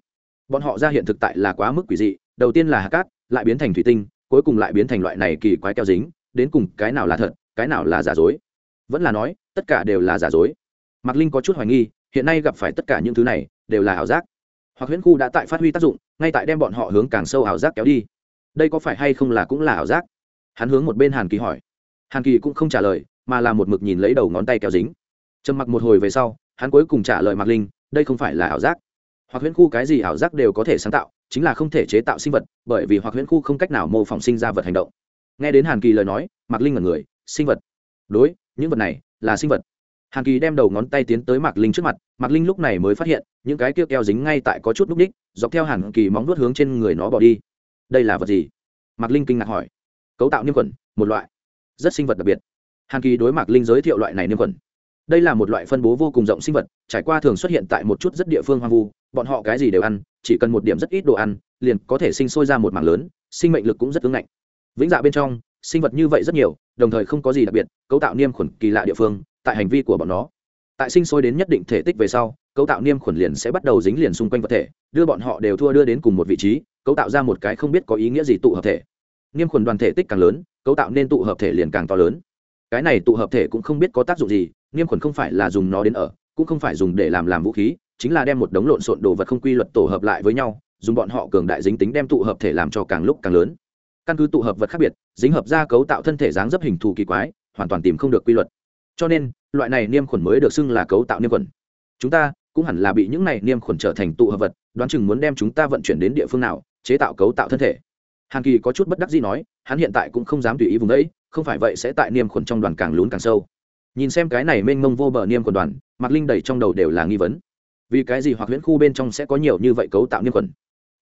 Bọn họ ra hiện thực tại là quá mức quỷ dị, đầu tiên là hạt cát, lại biến thành thủy tinh, cuối cùng lại biến thành loại này kỳ quái keo dính, đến cùng cái nào là thật, cái nào là giả dối vẫn là nói, tất cả đều là giả dối. Mạc linh có chút hoài nghi, hiện nay gặp phải tất cả những thứ này, đều là ảo giác. Hoặc huyễn khu đã tại phát huy tác dụng, ngay tại đem bọn họ hướng càng sâu ảo giác kéo đi. Đây có phải hay không là cũng là ảo giác? Hắn hướng một bên hàn kỳ hỏi. Hàn kỳ cũng không trả lời, mà là một mực nhìn lấy đầu ngón tay kéo dính. Trầm mặc một hồi về sau, hắn cuối cùng trả lời mạc linh, đây không phải là ảo giác. Hoặc huyễn khu cái gì ảo giác đều có thể sáng tạo, chính là không thể chế tạo sinh vật, bởi vì hoặc huyễn khu không cách nào mô phỏng sinh ra vật hành động. Nghe đến hàn kỳ lời nói, mạc linh là người, sinh vật. Đối những vật này là sinh vật. Hàn kỳ đem đầu ngón tay tiến tới mạc linh trước mặt, mạc linh lúc này mới phát hiện, những cái kia keo dính ngay tại có chút núp đích dọc theo hàn kỳ móng nuốt hướng trên người nó bỏ đi. Đây là vật gì? Mạc linh kinh ngạc hỏi. Cấu tạo niêm khuẩn, một loại. Rất sinh vật đặc biệt. Hàn kỳ đối mạc linh giới thiệu loại này niêm khuẩn. Đây là một loại phân bố vô cùng rộng sinh vật, trải qua thường xuất hiện tại một chút rất địa phương hoang vu, bọn họ cái gì đều ăn, chỉ cần một điểm rất ít đồ ăn, liền có thể sinh sôi ra một mảng lớn, sinh mệnh lực cũng rất ứng ngạnh vĩnh dạ bên trong sinh vật như vậy rất nhiều, đồng thời không có gì đặc biệt, cấu tạo niêm khuẩn kỳ lạ địa phương, tại hành vi của bọn nó. Tại sinh sôi đến nhất định thể tích về sau, cấu tạo niêm khuẩn liền sẽ bắt đầu dính liền xung quanh vật thể, đưa bọn họ đều thua đưa đến cùng một vị trí, cấu tạo ra một cái không biết có ý nghĩa gì tụ hợp thể. Niêm khuẩn đoàn thể tích càng lớn, cấu tạo nên tụ hợp thể liền càng to lớn. Cái này tụ hợp thể cũng không biết có tác dụng gì, niêm khuẩn không phải là dùng nó đến ở, cũng không phải dùng để làm làm vũ khí, chính là đem một đống lộn xộn đồ vật không quy luật tổ hợp lại với nhau, dùng bọn họ cường đại dính tính đem tụ hợp thể làm cho càng lúc càng lớn căn cứ tụ hợp vật khác biệt, dính hợp ra cấu tạo thân thể dáng dấp hình thù kỳ quái, hoàn toàn tìm không được quy luật. Cho nên, loại này niêm khuẩn mới được xưng là cấu tạo niêm khuẩn. Chúng ta cũng hẳn là bị những này niêm khuẩn trở thành tụ hợp vật, đoán chừng muốn đem chúng ta vận chuyển đến địa phương nào, chế tạo cấu tạo thân thể. Hàn kỳ có chút bất đắc gì nói, hắn hiện tại cũng không dám tùy ý vùng đấy, không phải vậy sẽ tại niêm khuẩn trong đoàn càng lún càng sâu. Nhìn xem cái này mênh mông vô bờ niêm khuẩn đoàn mặt linh đầy trong đầu đều là nghi vấn. Vì cái gì hoặc huyễn khu bên trong sẽ có nhiều như vậy cấu tạo niêm khuẩn?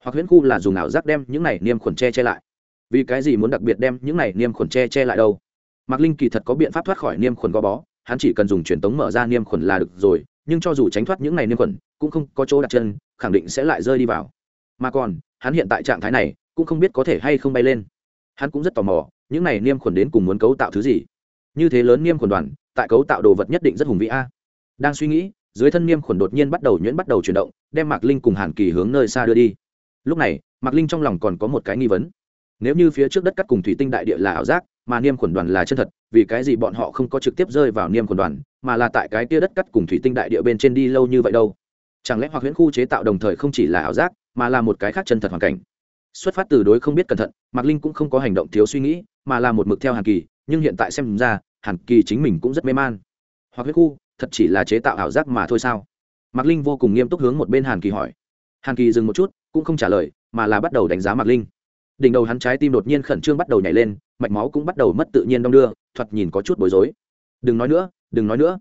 Hoặc huyễn khu là dùng ảo giác đem những này niêm khuẩn che che lại vì cái gì muốn đặc biệt đem những này niêm khuẩn che che lại đâu? Mạc linh kỳ thật có biện pháp thoát khỏi niêm khuẩn gò bó, hắn chỉ cần dùng truyền tống mở ra niêm khuẩn là được rồi, nhưng cho dù tránh thoát những này niêm khuẩn, cũng không có chỗ đặt chân, khẳng định sẽ lại rơi đi vào. Mà còn, hắn hiện tại trạng thái này, cũng không biết có thể hay không bay lên. Hắn cũng rất tò mò, những này niêm khuẩn đến cùng muốn cấu tạo thứ gì? Như thế lớn niêm khuẩn đoàn, tại cấu tạo đồ vật nhất định rất hùng vĩ a. Đang suy nghĩ, dưới thân niêm khuẩn đột nhiên bắt đầu nhuyễn bắt đầu chuyển động, đem mạc linh cùng hàn kỳ hướng nơi xa đưa đi. Lúc này, mạc linh trong lòng còn có một cái nghi vấn nếu như phía trước đất cắt cùng thủy tinh đại địa là ảo giác, mà niêm khuẩn đoàn là chân thật, vì cái gì bọn họ không có trực tiếp rơi vào niêm khuẩn đoàn, mà là tại cái tia đất cắt cùng thủy tinh đại địa bên trên đi lâu như vậy đâu? Chẳng lẽ hoặc huyễn khu chế tạo đồng thời không chỉ là ảo giác, mà là một cái khác chân thật hoàn cảnh? Xuất phát từ đối không biết cẩn thận, mạc linh cũng không có hành động thiếu suy nghĩ, mà là một mực theo hàn kỳ, nhưng hiện tại xem ra, hàn kỳ chính mình cũng rất mê man. Hoặc huyết khu, thật chỉ là chế tạo ảo giác mà thôi sao? Mạc linh vô cùng nghiêm túc hướng một bên hàn kỳ hỏi. Hàn kỳ dừng một chút, cũng không trả lời, mà là bắt đầu đánh giá mạc linh đỉnh đầu hắn trái tim đột nhiên khẩn trương bắt đầu nhảy lên, mạch máu cũng bắt đầu mất tự nhiên đong đưa, thoạt nhìn có chút bối rối. Đừng nói nữa, đừng nói nữa.